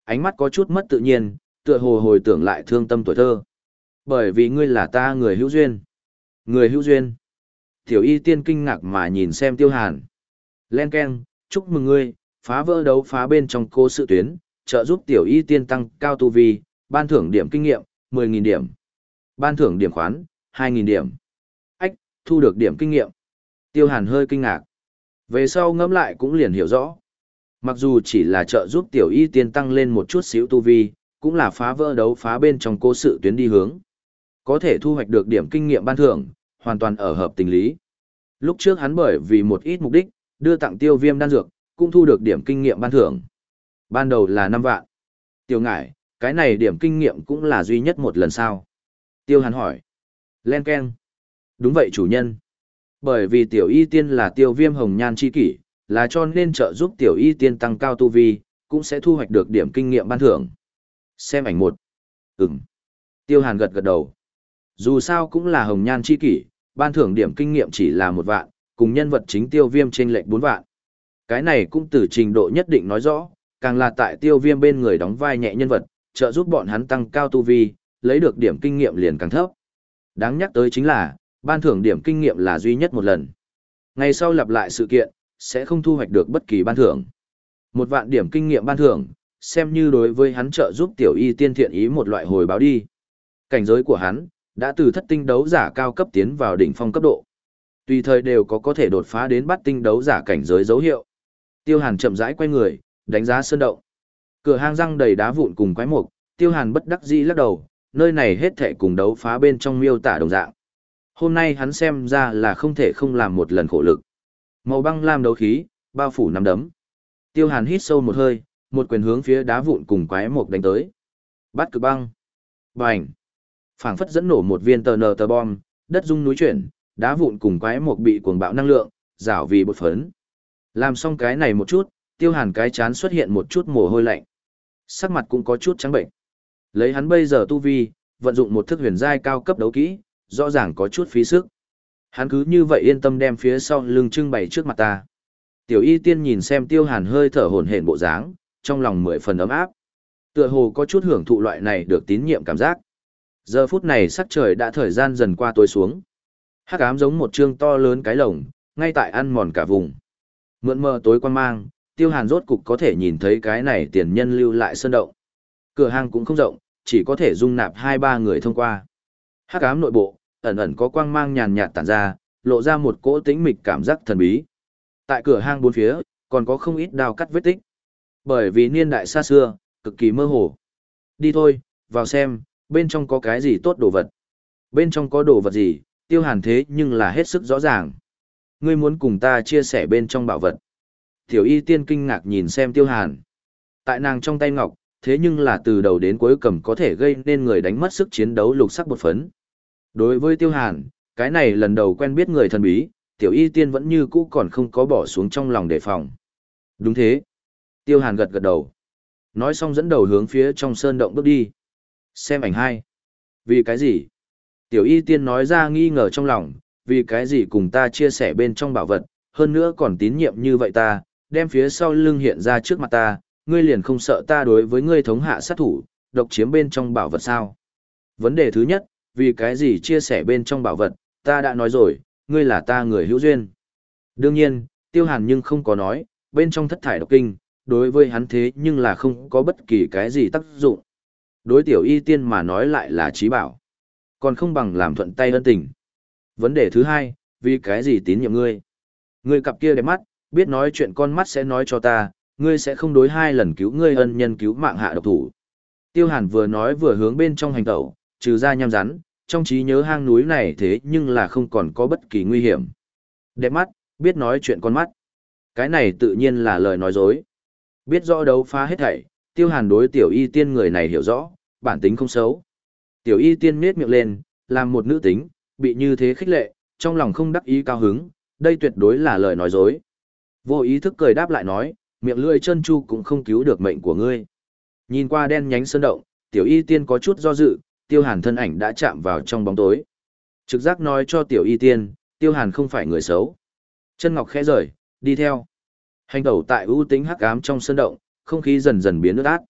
[SPEAKER 1] Ánh mắt có chút mất tự nhiên, tựa hồ hồi tưởng lại thương tâm tuổi thơ. Bởi vì ngươi là ta người hữu duyên. Người hữu duyên. Tiểu y tiên kinh ngạc mà nhìn xem tiêu hàn. Len Ken, chúc mừng ngươi, phá vỡ đấu phá bên trong cô sự tuyến, trợ giúp tiểu y tiên tăng cao tu vi, ban thưởng điểm kinh nghiệm, 10.000 điểm. Ban thưởng điểm khoán, 2.000 điểm. Ách, thu được điểm kinh nghiệm. Tiêu hàn hơi kinh ngạc. Về sau ngẫm lại cũng liền hiểu rõ. Mặc dù chỉ là trợ giúp tiểu y tiên tăng lên một chút xíu tu vi, cũng là phá vỡ đấu phá bên trong cố sự tuyến đi hướng. Có thể thu hoạch được điểm kinh nghiệm ban thưởng, hoàn toàn ở hợp tình lý. Lúc trước hắn bởi vì một ít mục đích, đưa tặng tiêu viêm đan dược, cũng thu được điểm kinh nghiệm ban thưởng. Ban đầu là 5 vạn. Tiêu ngải, cái này điểm kinh nghiệm cũng là duy nhất một lần sao. Tiêu hắn hỏi. Len Ken. Đúng vậy chủ nhân. Bởi vì tiểu y tiên là tiêu viêm hồng nhan chi kỷ, là cho nên trợ giúp tiểu y tiên tăng cao tu vi, cũng sẽ thu hoạch được điểm kinh nghiệm ban thưởng. Xem ảnh một. Ừm. Tiêu hàn gật gật đầu. Dù sao cũng là hồng nhan chi kỷ, ban thưởng điểm kinh nghiệm chỉ là một vạn, cùng nhân vật chính tiêu viêm trên lệnh bốn vạn. Cái này cũng từ trình độ nhất định nói rõ, càng là tại tiêu viêm bên người đóng vai nhẹ nhân vật, trợ giúp bọn hắn tăng cao tu vi, lấy được điểm kinh nghiệm liền càng thấp. Đáng nhắc tới chính là, ban thưởng điểm kinh nghiệm là duy nhất một lần. Ngày sau lặp lại sự kiện, sẽ không thu hoạch được bất kỳ ban thưởng. Một vạn điểm kinh nghiệm ban thưởng, xem như đối với hắn trợ giúp tiểu y tiên thiện ý một loại hồi báo đi. Cảnh giới của hắn, đã từ thất tinh đấu giả cao cấp tiến vào đỉnh phong cấp độ. Tùy thời đều có có thể đột phá đến bắt tinh đấu giả cảnh giới dấu hiệu. Tiêu Hàn chậm rãi quay người, đánh giá sơn động. Cửa hang răng đầy đá vụn cùng quái mục, Tiêu Hàn bất đắc dĩ lắc đầu, nơi này hết thể cùng đấu phá bên trong miêu tả đồng dạng. Hôm nay hắn xem ra là không thể không làm một lần khổ lực. Màu băng lam đấu khí, bao phủ nắm đấm. Tiêu Hàn hít sâu một hơi, một quyền hướng phía đá vụn cùng quái mục đánh tới. Bắt cực băng. Bành. Phảng phất dẫn nổ một viên tờ nờ tờ bom, đất rung núi chuyển, đá vụn cùng quái mục bị cuồng bạo năng lượng, rảo vì bột phấn. Làm xong cái này một chút, tiêu hàn cái chán xuất hiện một chút mồ hôi lạnh. Sắc mặt cũng có chút trắng bệnh. Lấy hắn bây giờ tu vi, vận dụng một thức huyền giai cao cấp đấu kỹ, rõ ràng có chút phí sức. Hắn cứ như vậy yên tâm đem phía sau lưng trưng bày trước mặt ta. Tiểu y tiên nhìn xem tiêu hàn hơi thở hổn hển bộ dáng, trong lòng mười phần ấm áp. Tựa hồ có chút hưởng thụ loại này được tín nhiệm cảm giác. Giờ phút này sắc trời đã thời gian dần qua tối xuống. Hắc ám giống một trương to lớn cái lồng, ngay tại ăn mòn cả vùng. Mượn mờ tối quan mang, tiêu hàn rốt cục có thể nhìn thấy cái này tiền nhân lưu lại sơn động. Cửa hàng cũng không rộng, chỉ có thể dung nạp hai ba người thông qua. Hắc ám nội bộ, ẩn ẩn có quang mang nhàn nhạt tản ra, lộ ra một cỗ tĩnh mịch cảm giác thần bí. Tại cửa hang bốn phía, còn có không ít đào cắt vết tích. Bởi vì niên đại xa xưa, cực kỳ mơ hồ. Đi thôi, vào xem, bên trong có cái gì tốt đồ vật. Bên trong có đồ vật gì, tiêu hàn thế nhưng là hết sức rõ ràng. Ngươi muốn cùng ta chia sẻ bên trong bảo vật. Tiểu y tiên kinh ngạc nhìn xem tiêu hàn. Tại nàng trong tay ngọc, thế nhưng là từ đầu đến cuối cầm có thể gây nên người đánh mất sức chiến đấu lục sắc bột phấn. Đối với tiêu hàn, cái này lần đầu quen biết người thần bí, tiểu y tiên vẫn như cũ còn không có bỏ xuống trong lòng đề phòng. Đúng thế. Tiêu hàn gật gật đầu. Nói xong dẫn đầu hướng phía trong sơn động bước đi. Xem ảnh hai. Vì cái gì? Tiểu y tiên nói ra nghi ngờ trong lòng, vì cái gì cùng ta chia sẻ bên trong bảo vật, hơn nữa còn tín nhiệm như vậy ta, đem phía sau lưng hiện ra trước mặt ta, ngươi liền không sợ ta đối với ngươi thống hạ sát thủ, độc chiếm bên trong bảo vật sao? Vấn đề thứ nhất, vì cái gì chia sẻ bên trong bảo vật, ta đã nói rồi, ngươi là ta người hữu duyên. Đương nhiên, tiêu hàn nhưng không có nói, bên trong thất thải độc kinh, đối với hắn thế nhưng là không có bất kỳ cái gì tác dụng. Đối tiểu y tiên mà nói lại là trí bảo. Còn không bằng làm thuận tay ân tình. Vấn đề thứ hai, vì cái gì tín nhiệm ngươi? Ngươi cặp kia đẹp mắt, biết nói chuyện con mắt sẽ nói cho ta, ngươi sẽ không đối hai lần cứu ngươi ân nhân cứu mạng hạ độc thủ. Tiêu Hàn vừa nói vừa hướng bên trong hành tẩu, trừ ra nham rắn, trong trí nhớ hang núi này thế nhưng là không còn có bất kỳ nguy hiểm. Đẹp mắt, biết nói chuyện con mắt. Cái này tự nhiên là lời nói dối. Biết rõ đấu phá hết thảy, tiêu hàn đối tiểu y tiên người này hiểu rõ, bản tính không xấu. Tiểu y tiên nết miệng lên, làm một nữ tính, bị như thế khích lệ, trong lòng không đắc ý cao hứng, đây tuyệt đối là lời nói dối. Vô ý thức cười đáp lại nói, miệng lưỡi chân chu cũng không cứu được mệnh của ngươi. Nhìn qua đen nhánh sơn động, tiểu y tiên có chút do dự, tiêu hàn thân ảnh đã chạm vào trong bóng tối. Trực giác nói cho tiểu y tiên, tiêu hàn không phải người xấu. Chân ngọc khẽ rời, đi theo. Hành tẩu tại ưu tính hắc ám trong sơn động, không khí dần dần biến nước át.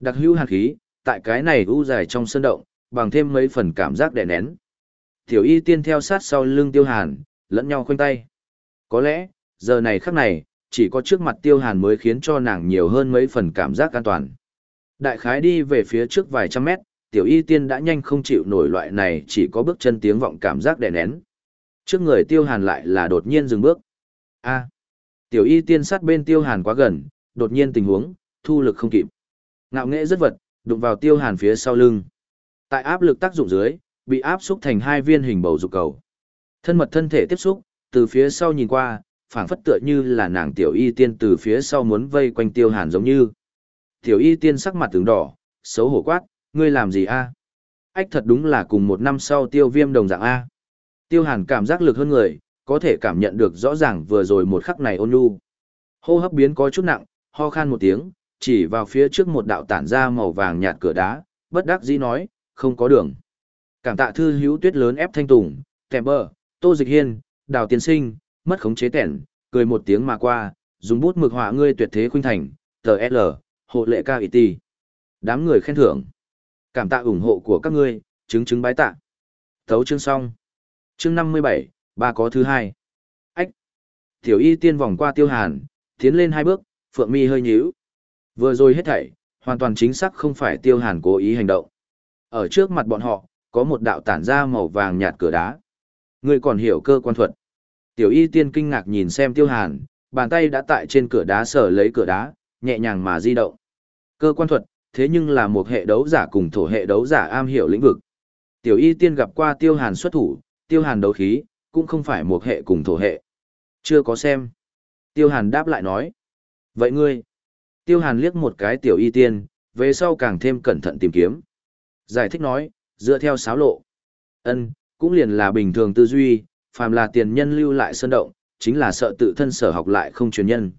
[SPEAKER 1] Đặc hữu hàn khí, tại cái này ưu dài trong sơn động, bằng thêm mấy phần cảm giác đè nén. Tiểu y tiên theo sát sau lưng tiêu hàn, lẫn nhau khoanh tay. Có lẽ, giờ này khắc này, chỉ có trước mặt tiêu hàn mới khiến cho nàng nhiều hơn mấy phần cảm giác an toàn. Đại khái đi về phía trước vài trăm mét, tiểu y tiên đã nhanh không chịu nổi loại này chỉ có bước chân tiếng vọng cảm giác đè nén. Trước người tiêu hàn lại là đột nhiên dừng bước. a tiểu y tiên sát bên tiêu hàn quá gần, đột nhiên tình huống, thu lực không kịp. Ngạo nghệ rất vật, đụng vào tiêu hàn phía sau lưng. Tại áp lực tác dụng dưới, bị áp xúc thành hai viên hình bầu dục cầu. Thân mật thân thể tiếp xúc, từ phía sau nhìn qua, phảng phất tựa như là nàng tiểu y tiên từ phía sau muốn vây quanh tiêu hàn giống như. Tiểu y tiên sắc mặt tướng đỏ, xấu hổ quát, ngươi làm gì a? Ách thật đúng là cùng một năm sau tiêu viêm đồng dạng a. Tiêu hàn cảm giác lực hơn người, có thể cảm nhận được rõ ràng vừa rồi một khắc này ôn nhu. Hô hấp biến có chút nặng, ho khan một tiếng, chỉ vào phía trước một đạo tản ra màu vàng nhạt cửa đá, bất đắc dĩ nói, không có đường. Cảm tạ thư hữu tuyết lớn ép thanh tùng, kèm bờ, tô dịch hiên, đào tiên sinh, mất khống chế tẻn, cười một tiếng mà qua, dùng bút mực họa ngươi tuyệt thế khuynh thành, tờ L, hộ lệ ca y. Đám người khen thưởng. Cảm tạ ủng hộ của các ngươi, chứng chứng bái tạ. Thấu chương xong. Chương năm mươi bảy, ba có thứ hai. Ách. Tiểu y tiên vòng qua tiêu hàn, tiến lên hai bước, phượng mi hơi nhíu. Vừa rồi hết thảy, hoàn toàn chính xác không phải tiêu hàn cố ý hành động. Ở trước mặt bọn họ, có một đạo tản ra màu vàng nhạt cửa đá. Ngươi còn hiểu cơ quan thuật. Tiểu y tiên kinh ngạc nhìn xem tiêu hàn, bàn tay đã tại trên cửa đá sở lấy cửa đá, nhẹ nhàng mà di động. Cơ quan thuật, thế nhưng là một hệ đấu giả cùng thổ hệ đấu giả am hiểu lĩnh vực. Tiểu y tiên gặp qua tiêu hàn xuất thủ, tiêu hàn đấu khí, cũng không phải một hệ cùng thổ hệ. Chưa có xem. Tiêu hàn đáp lại nói. Vậy ngươi? Tiêu hàn liếc một cái tiểu y tiên, về sau càng thêm cẩn thận tìm kiếm. Giải thích nói, dựa theo sáo lộ. ân cũng liền là bình thường tư duy, phàm là tiền nhân lưu lại sơn động, chính là sợ tự thân sở học lại không truyền nhân.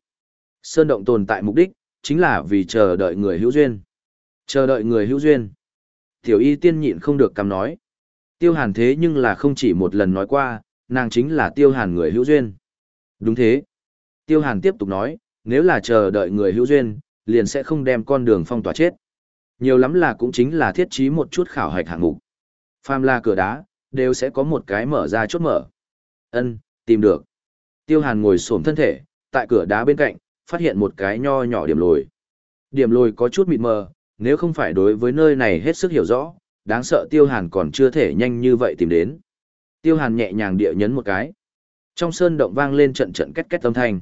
[SPEAKER 1] Sơn động tồn tại mục đích, chính là vì chờ đợi người hữu duyên. Chờ đợi người hữu duyên. Tiểu y tiên nhịn không được cầm nói. Tiêu hàn thế nhưng là không chỉ một lần nói qua, nàng chính là tiêu hàn người hữu duyên. Đúng thế. Tiêu hàn tiếp tục nói, nếu là chờ đợi người hữu duyên, liền sẽ không đem con đường phong tỏa chết. Nhiều lắm là cũng chính là thiết trí một chút khảo hạch hạng mục. Phàm là cửa đá, đều sẽ có một cái mở ra chốt mở. Ân, tìm được. Tiêu Hàn ngồi xổm thân thể, tại cửa đá bên cạnh, phát hiện một cái nho nhỏ điểm lồi. Điểm lồi có chút mịt mờ, nếu không phải đối với nơi này hết sức hiểu rõ, đáng sợ Tiêu Hàn còn chưa thể nhanh như vậy tìm đến. Tiêu Hàn nhẹ nhàng địa nhấn một cái. Trong sơn động vang lên trận trận két két âm thanh.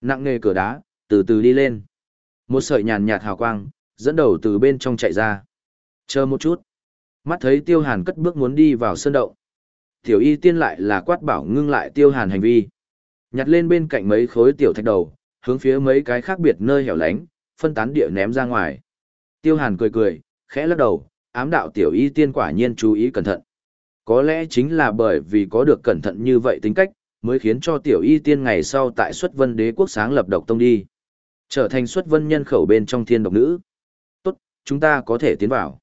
[SPEAKER 1] Nặng nề cửa đá, từ từ đi lên. Một sợi nhàn nhạt hào quang, dẫn đầu từ bên trong chạy ra. Chờ một chút. Mắt thấy Tiêu Hàn cất bước muốn đi vào sơn động. Tiểu y tiên lại là quát bảo ngưng lại Tiêu Hàn hành vi. Nhặt lên bên cạnh mấy khối tiểu thạch đầu, hướng phía mấy cái khác biệt nơi hẻo lánh, phân tán địa ném ra ngoài. Tiêu Hàn cười cười, khẽ lắc đầu, ám đạo tiểu y tiên quả nhiên chú ý cẩn thận. Có lẽ chính là bởi vì có được cẩn thận như vậy tính cách, mới khiến cho tiểu y tiên ngày sau tại xuất vân đế quốc sáng lập độc tông đi. Trở thành xuất vân nhân khẩu bên trong thiên độc nữ. Tốt, chúng ta có thể tiến vào.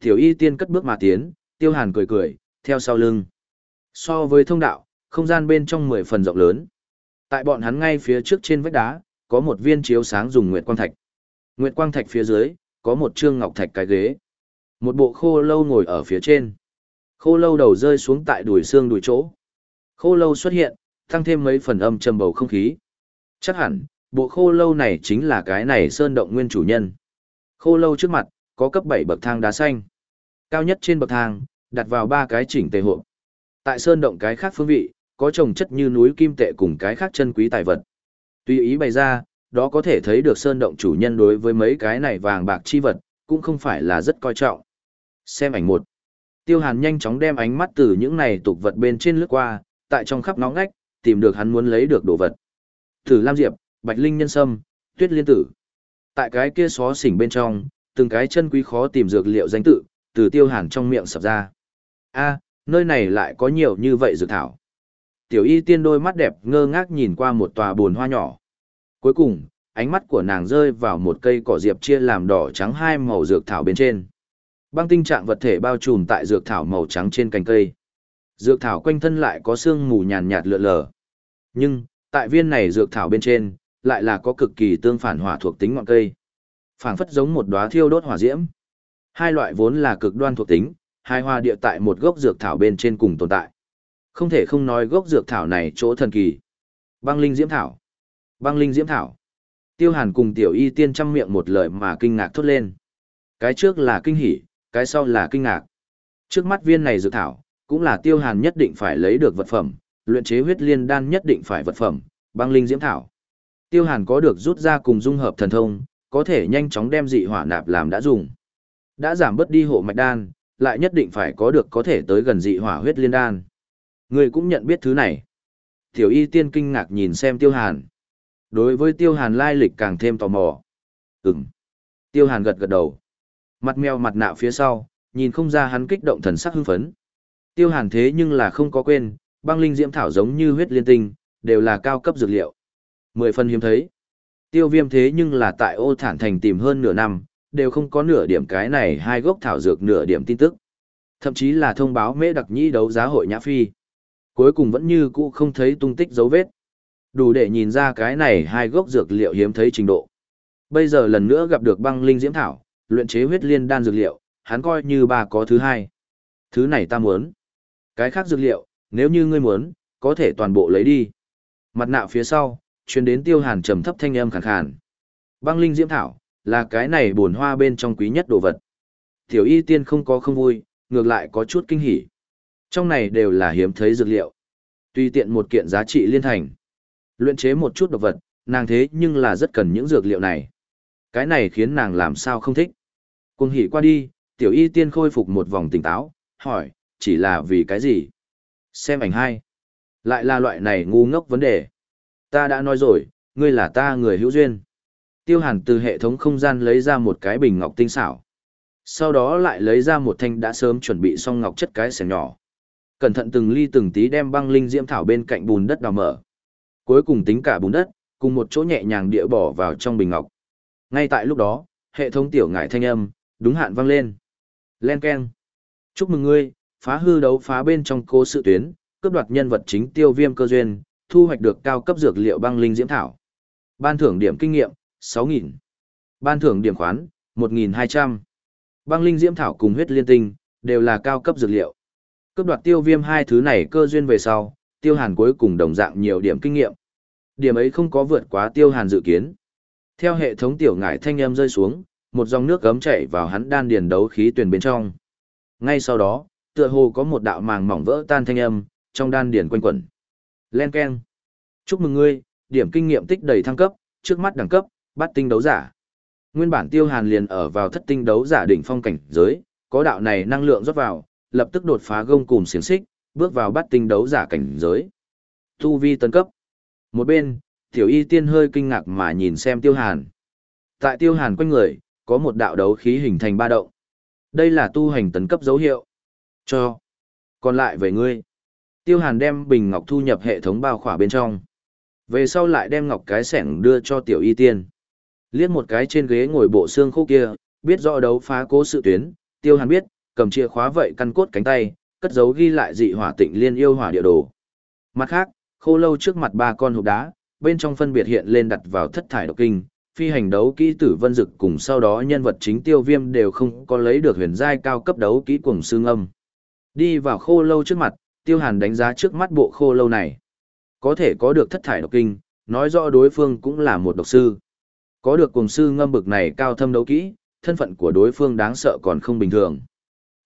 [SPEAKER 1] Tiểu y tiên cất bước mà tiến, tiêu hàn cười cười, theo sau lưng. So với thông đạo, không gian bên trong mười phần rộng lớn. Tại bọn hắn ngay phía trước trên vách đá, có một viên chiếu sáng dùng nguyệt quang thạch. Nguyệt quang thạch phía dưới, có một trương ngọc thạch cái ghế. Một bộ khô lâu ngồi ở phía trên. Khô lâu đầu rơi xuống tại đùi xương đùi chỗ. Khô lâu xuất hiện, tăng thêm mấy phần âm trầm bầu không khí. Chắc hẳn, bộ khô lâu này chính là cái này sơn động nguyên chủ nhân. Khô lâu trước mặt, có cấp 7 bậc thang đá xanh. Cao nhất trên bậc thang, đặt vào ba cái chỉnh tề hộp. Tại sơn động cái khác phương vị, có trồng chất như núi kim tệ cùng cái khác chân quý tài vật. Tùy ý bày ra, đó có thể thấy được sơn động chủ nhân đối với mấy cái này vàng bạc chi vật, cũng không phải là rất coi trọng. Xem ảnh một. Tiêu Hàn nhanh chóng đem ánh mắt từ những này tục vật bên trên lướt qua, tại trong khắp nóng ngách, tìm được hắn muốn lấy được đồ vật. Tử Lam Diệp, Bạch Linh Nhân Sâm, Tuyết Liên Tử. Tại cái kia xó xỉnh bên trong, từng cái chân quý khó tìm dược liệu danh tự, từ Tiêu Hàn trong miệng sập ra. A, nơi này lại có nhiều như vậy dược thảo. Tiểu y tiên đôi mắt đẹp ngơ ngác nhìn qua một tòa bồn hoa nhỏ. Cuối cùng, ánh mắt của nàng rơi vào một cây cỏ diệp chia làm đỏ trắng hai màu dược thảo bên trên. Băng tinh trạng vật thể bao trùm tại dược thảo màu trắng trên cành cây. Dược thảo quanh thân lại có sương mù nhàn nhạt lượn lờ. Nhưng, tại viên này dược thảo bên trên, lại là có cực kỳ tương phản hỏa thuộc tính ngọn cây. Phảng phất giống một đóa thiêu đốt hỏa diễm. Hai loại vốn là cực đoan thuộc tính, hai hoa địa tại một gốc dược thảo bên trên cùng tồn tại. Không thể không nói gốc dược thảo này chỗ thần kỳ. Băng linh diễm thảo. Băng linh diễm thảo. Tiêu Hàn cùng tiểu y tiên trăm miệng một lời mà kinh ngạc thốt lên. Cái trước là kinh hỉ, cái sau là kinh ngạc. Trước mắt viên này dược thảo, cũng là tiêu hàn nhất định phải lấy được vật phẩm, luyện chế huyết liên đan nhất định phải vật phẩm, băng linh diễm thảo. Tiêu hàn có được rút ra cùng dung hợp thần thông, có thể nhanh chóng đem dị hỏa nạp làm đã dùng. Đã giảm bớt đi hộ mạch đan, lại nhất định phải có được có thể tới gần dị hỏa huyết liên đan. Người cũng nhận biết thứ này. Tiểu y tiên kinh ngạc nhìn xem tiêu hàn. Đối với tiêu hàn lai lịch càng thêm tò mò. Ừm. Tiêu hàn gật gật đầu. Mặt mèo mặt nạ phía sau, nhìn không ra hắn kích động thần sắc hưng phấn. Tiêu hàn thế nhưng là không có quên, băng linh diễm thảo giống như huyết liên tinh, đều là cao cấp dược liệu. Mười phần hiếm thấy. Tiêu viêm thế nhưng là tại ô thản thành tìm hơn nửa năm, đều không có nửa điểm cái này hai gốc thảo dược nửa điểm tin tức. Thậm chí là thông báo mễ đặc nhĩ đấu giá hội nhã phi. Cuối cùng vẫn như cũ không thấy tung tích dấu vết. Đủ để nhìn ra cái này hai gốc dược liệu hiếm thấy trình độ. Bây giờ lần nữa gặp được băng linh diễm thảo, luyện chế huyết liên đan dược liệu, hắn coi như ba có thứ hai. Thứ này ta muốn. Cái khác dược liệu, nếu như ngươi muốn, có thể toàn bộ lấy đi. Mặt nạ phía sau, chuyên đến tiêu hàn trầm thấp thanh âm khàn khàn. Băng linh diễm thảo, là cái này bổn hoa bên trong quý nhất đồ vật. Tiểu y tiên không có không vui, ngược lại có chút kinh hỉ. Trong này đều là hiếm thấy dược liệu. Tuy tiện một kiện giá trị liên thành. Luyện chế một chút độc vật, nàng thế nhưng là rất cần những dược liệu này. Cái này khiến nàng làm sao không thích. Cuồng hỉ qua đi, tiểu y tiên khôi phục một vòng tỉnh táo, hỏi, chỉ là vì cái gì? Xem ảnh hai. Lại là loại này ngu ngốc vấn đề. Ta đã nói rồi, ngươi là ta người hữu duyên. Tiêu hàn từ hệ thống không gian lấy ra một cái bình ngọc tinh xảo. Sau đó lại lấy ra một thanh đã sớm chuẩn bị xong ngọc chất cái xẻng nhỏ. Cẩn thận từng ly từng tí đem băng linh diễm thảo bên cạnh bùn đất đào mở. Cuối cùng tính cả bùn đất, cùng một chỗ nhẹ nhàng địa bỏ vào trong bình ngọc. Ngay tại lúc đó, hệ thống tiểu ngải thanh âm, đúng hạn vang lên. Len Ken. Chúc mừng ngươi, phá hư đấu phá bên trong cố sự tuyến, cướp đoạt nhân vật chính tiêu viêm cơ duyên, thu hoạch được cao cấp dược liệu băng linh diễm thảo. Ban thưởng điểm kinh nghiệm, 6.000. Ban thưởng điểm khoán, 1.200. Băng linh diễm thảo cùng huyết liên tinh, đều là cao cấp dược liệu. Cướp đoạt tiêu viêm hai thứ này cơ duyên về sau, tiêu hàn cuối cùng đồng dạng nhiều điểm kinh nghiệm. Điểm ấy không có vượt quá tiêu hàn dự kiến. Theo hệ thống tiểu ngải thanh âm rơi xuống, một dòng nước gấm chảy vào hắn đan điền đấu khí tuyển bên trong. Ngay sau đó, tựa hồ có một đạo màng mỏng vỡ tan thanh âm, trong đan điền quanh quẩn. Len keng. Chúc mừng ngươi, điểm kinh nghiệm tích đầy thăng cấp, trước mắt đẳng cấp, bắt tinh đấu giả. Nguyên bản tiêu hàn liền ở vào thất tinh đấu giả đỉnh phong cảnh giới, có đạo này năng lượng rót vào, lập tức đột phá gông cùng xiềng xích, bước vào bắt tinh đấu giả cảnh giới. Tu vi tấn cấp. Một bên, tiểu y tiên hơi kinh ngạc mà nhìn xem tiêu hàn. Tại tiêu hàn quanh người, có một đạo đấu khí hình thành ba động. Đây là tu hành tấn cấp dấu hiệu. Cho. Còn lại về ngươi. Tiêu Hàn đem bình ngọc thu nhập hệ thống bao khỏa bên trong. Về sau lại đem ngọc cái sẻng đưa cho tiểu y tiên. Liếc một cái trên ghế ngồi bộ xương khô kia, biết rõ đấu phá cố sự tuyến, Tiêu Hàn biết, cầm chìa khóa vậy căn cốt cánh tay, cất dấu ghi lại dị hỏa tịnh liên yêu hỏa địa đồ. Mặt khác, khô lâu trước mặt ba con hộp đá, bên trong phân biệt hiện lên đặt vào thất thải độc kinh, phi hành đấu kỹ tử vân dực cùng sau đó nhân vật chính tiêu viêm đều không có lấy được huyền giai cao cấp đấu kỹ cùng xương âm. Đi vào khô lâu trước mặt, tiêu hàn đánh giá trước mắt bộ khô lâu này. Có thể có được thất thải độc kinh, nói rõ đối phương cũng là một độc sư. Có được cùng sư ngâm bực này cao thâm đấu kỹ, thân phận của đối phương đáng sợ còn không bình thường.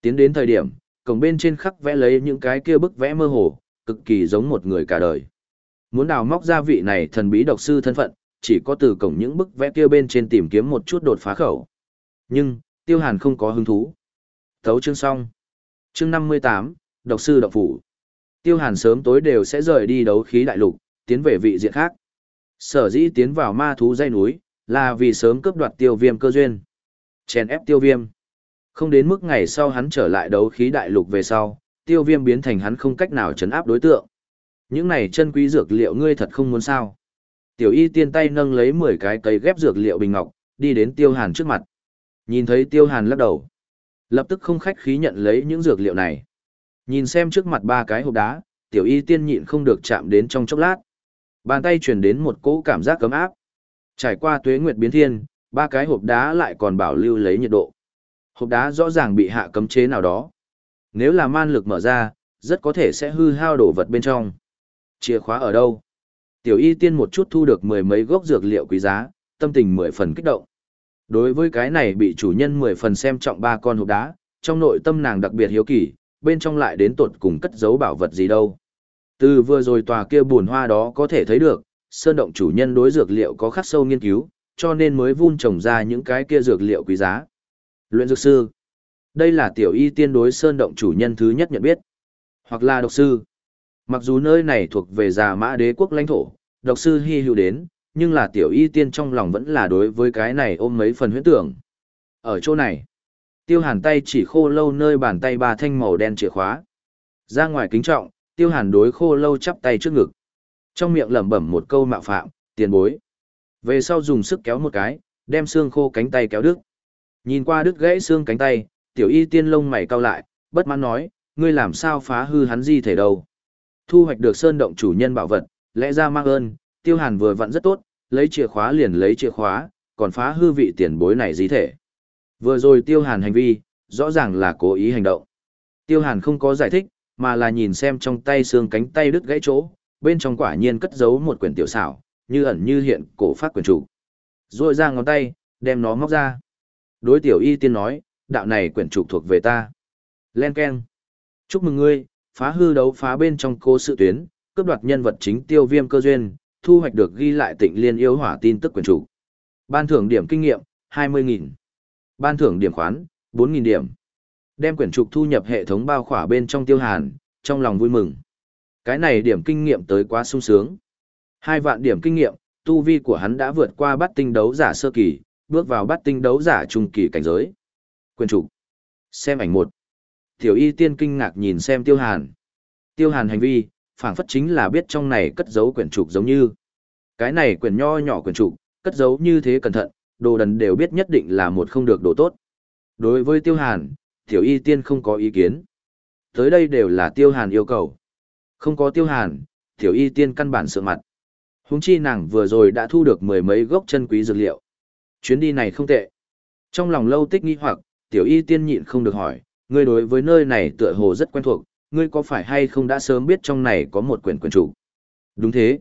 [SPEAKER 1] Tiến đến thời điểm, cổng bên trên khắc vẽ lấy những cái kia bức vẽ mơ hồ, cực kỳ giống một người cả đời. Muốn đào móc ra vị này thần bí độc sư thân phận, chỉ có từ cổng những bức vẽ kia bên trên tìm kiếm một chút đột phá khẩu. Nhưng, Tiêu Hàn không có hứng thú. Thấu chương xong. Chương 58, Độc sư độc phủ. Tiêu Hàn sớm tối đều sẽ rời đi đấu khí đại lục, tiến về vị diện khác. Sở dĩ tiến vào ma thú dây núi, là vì sớm cướp đoạt tiêu viêm cơ duyên. Chèn ép tiêu viêm. Không đến mức ngày sau hắn trở lại đấu khí đại lục về sau, tiêu viêm biến thành hắn không cách nào chấn áp đối tượng. Những này chân quý dược liệu ngươi thật không muốn sao. Tiểu y tiên tay nâng lấy 10 cái cây ghép dược liệu bình ngọc, đi đến tiêu hàn trước mặt. Nhìn thấy tiêu hàn lắc đầu. Lập tức không khách khí nhận lấy những dược liệu này. Nhìn xem trước mặt ba cái hộp đá, tiểu y tiên nhịn không được chạm đến trong chốc lát. Bàn tay truyền đến một cỗ cảm giác cấm áp. Trải qua tuế nguyệt biến thiên, ba cái hộp đá lại còn bảo lưu lấy nhiệt độ. Hộp đá rõ ràng bị hạ cấm chế nào đó. Nếu là man lực mở ra, rất có thể sẽ hư hao đổ vật bên trong. Chìa khóa ở đâu? Tiểu y tiên một chút thu được mười mấy gốc dược liệu quý giá, tâm tình mười phần kích động. Đối với cái này bị chủ nhân mười phần xem trọng ba con hộp đá, trong nội tâm nàng đặc biệt hiếu kỳ, bên trong lại đến tột cùng cất giấu bảo vật gì đâu. Từ vừa rồi tòa kia buồn hoa đó có thể thấy được, sơn động chủ nhân đối dược liệu có khắc sâu nghiên cứu, cho nên mới vun trồng ra những cái kia dược liệu quý giá. Luyện dược sư. Đây là tiểu y tiên đối sơn động chủ nhân thứ nhất nhận biết. Hoặc là độc sư. Mặc dù nơi này thuộc về già mã đế quốc lãnh thổ, độc sư hy hữu đến, nhưng là tiểu y tiên trong lòng vẫn là đối với cái này ôm mấy phần huyễn tưởng. Ở chỗ này, tiêu hàn tay chỉ khô lâu nơi bàn tay ba thanh màu đen chìa khóa. Ra ngoài kính trọng, tiêu hàn đối khô lâu chắp tay trước ngực. Trong miệng lẩm bẩm một câu mạo phạm, tiền bối. Về sau dùng sức kéo một cái, đem xương khô cánh tay kéo đứt. Nhìn qua đứt gãy xương cánh tay, tiểu y tiên lông mày cau lại, bất mãn nói, ngươi làm sao phá hư hắn di thể đâu. Thu hoạch được sơn động chủ nhân bảo vật, lẽ ra mang ơn, tiêu hàn vừa vặn rất tốt, lấy chìa khóa liền lấy chìa khóa, còn phá hư vị tiền bối này di thể. Vừa rồi tiêu hàn hành vi, rõ ràng là cố ý hành động. Tiêu hàn không có giải thích, mà là nhìn xem trong tay xương cánh tay đứt gãy chỗ, bên trong quả nhiên cất giấu một quyển tiểu xảo, như ẩn như hiện cổ phát quyển chủ. Rồi ra ngón tay, đem nó móc ra. Đối tiểu y tiên nói, đạo này quyển trục thuộc về ta. Len Ken. Chúc mừng ngươi, phá hư đấu phá bên trong cố sự tuyến, cướp đoạt nhân vật chính tiêu viêm cơ duyên, thu hoạch được ghi lại tịnh liên yêu hỏa tin tức quyển trục. Ban thưởng điểm kinh nghiệm, 20.000. Ban thưởng điểm khoán, 4.000 điểm. Đem quyển trục thu nhập hệ thống bao khỏa bên trong tiêu hàn, trong lòng vui mừng. Cái này điểm kinh nghiệm tới quá sung sướng. Hai vạn điểm kinh nghiệm, tu vi của hắn đã vượt qua bắt tinh đấu giả sơ kỳ, bước vào bắt tinh đấu giả trung kỳ cảnh giới. Quyền chủ. Xem ảnh một. Tiểu y tiên kinh ngạc nhìn xem tiêu hàn. Tiêu hàn hành vi, phảng phất chính là biết trong này cất giấu quyển trục giống như. Cái này quyển nho nhỏ quyển trục, cất giấu như thế cẩn thận, đồ đần đều biết nhất định là một không được đồ tốt. Đối với tiêu hàn, tiểu y tiên không có ý kiến. Tới đây đều là tiêu hàn yêu cầu. Không có tiêu hàn, tiểu y tiên căn bản sợ mặt. Húng chi nàng vừa rồi đã thu được mười mấy gốc chân quý dược liệu. Chuyến đi này không tệ. Trong lòng lâu tích nghi hoặc, tiểu y tiên nhịn không được hỏi, ngươi đối với nơi này tựa hồ rất quen thuộc, ngươi có phải hay không đã sớm biết trong này có một quyển quyển chủ? Đúng thế.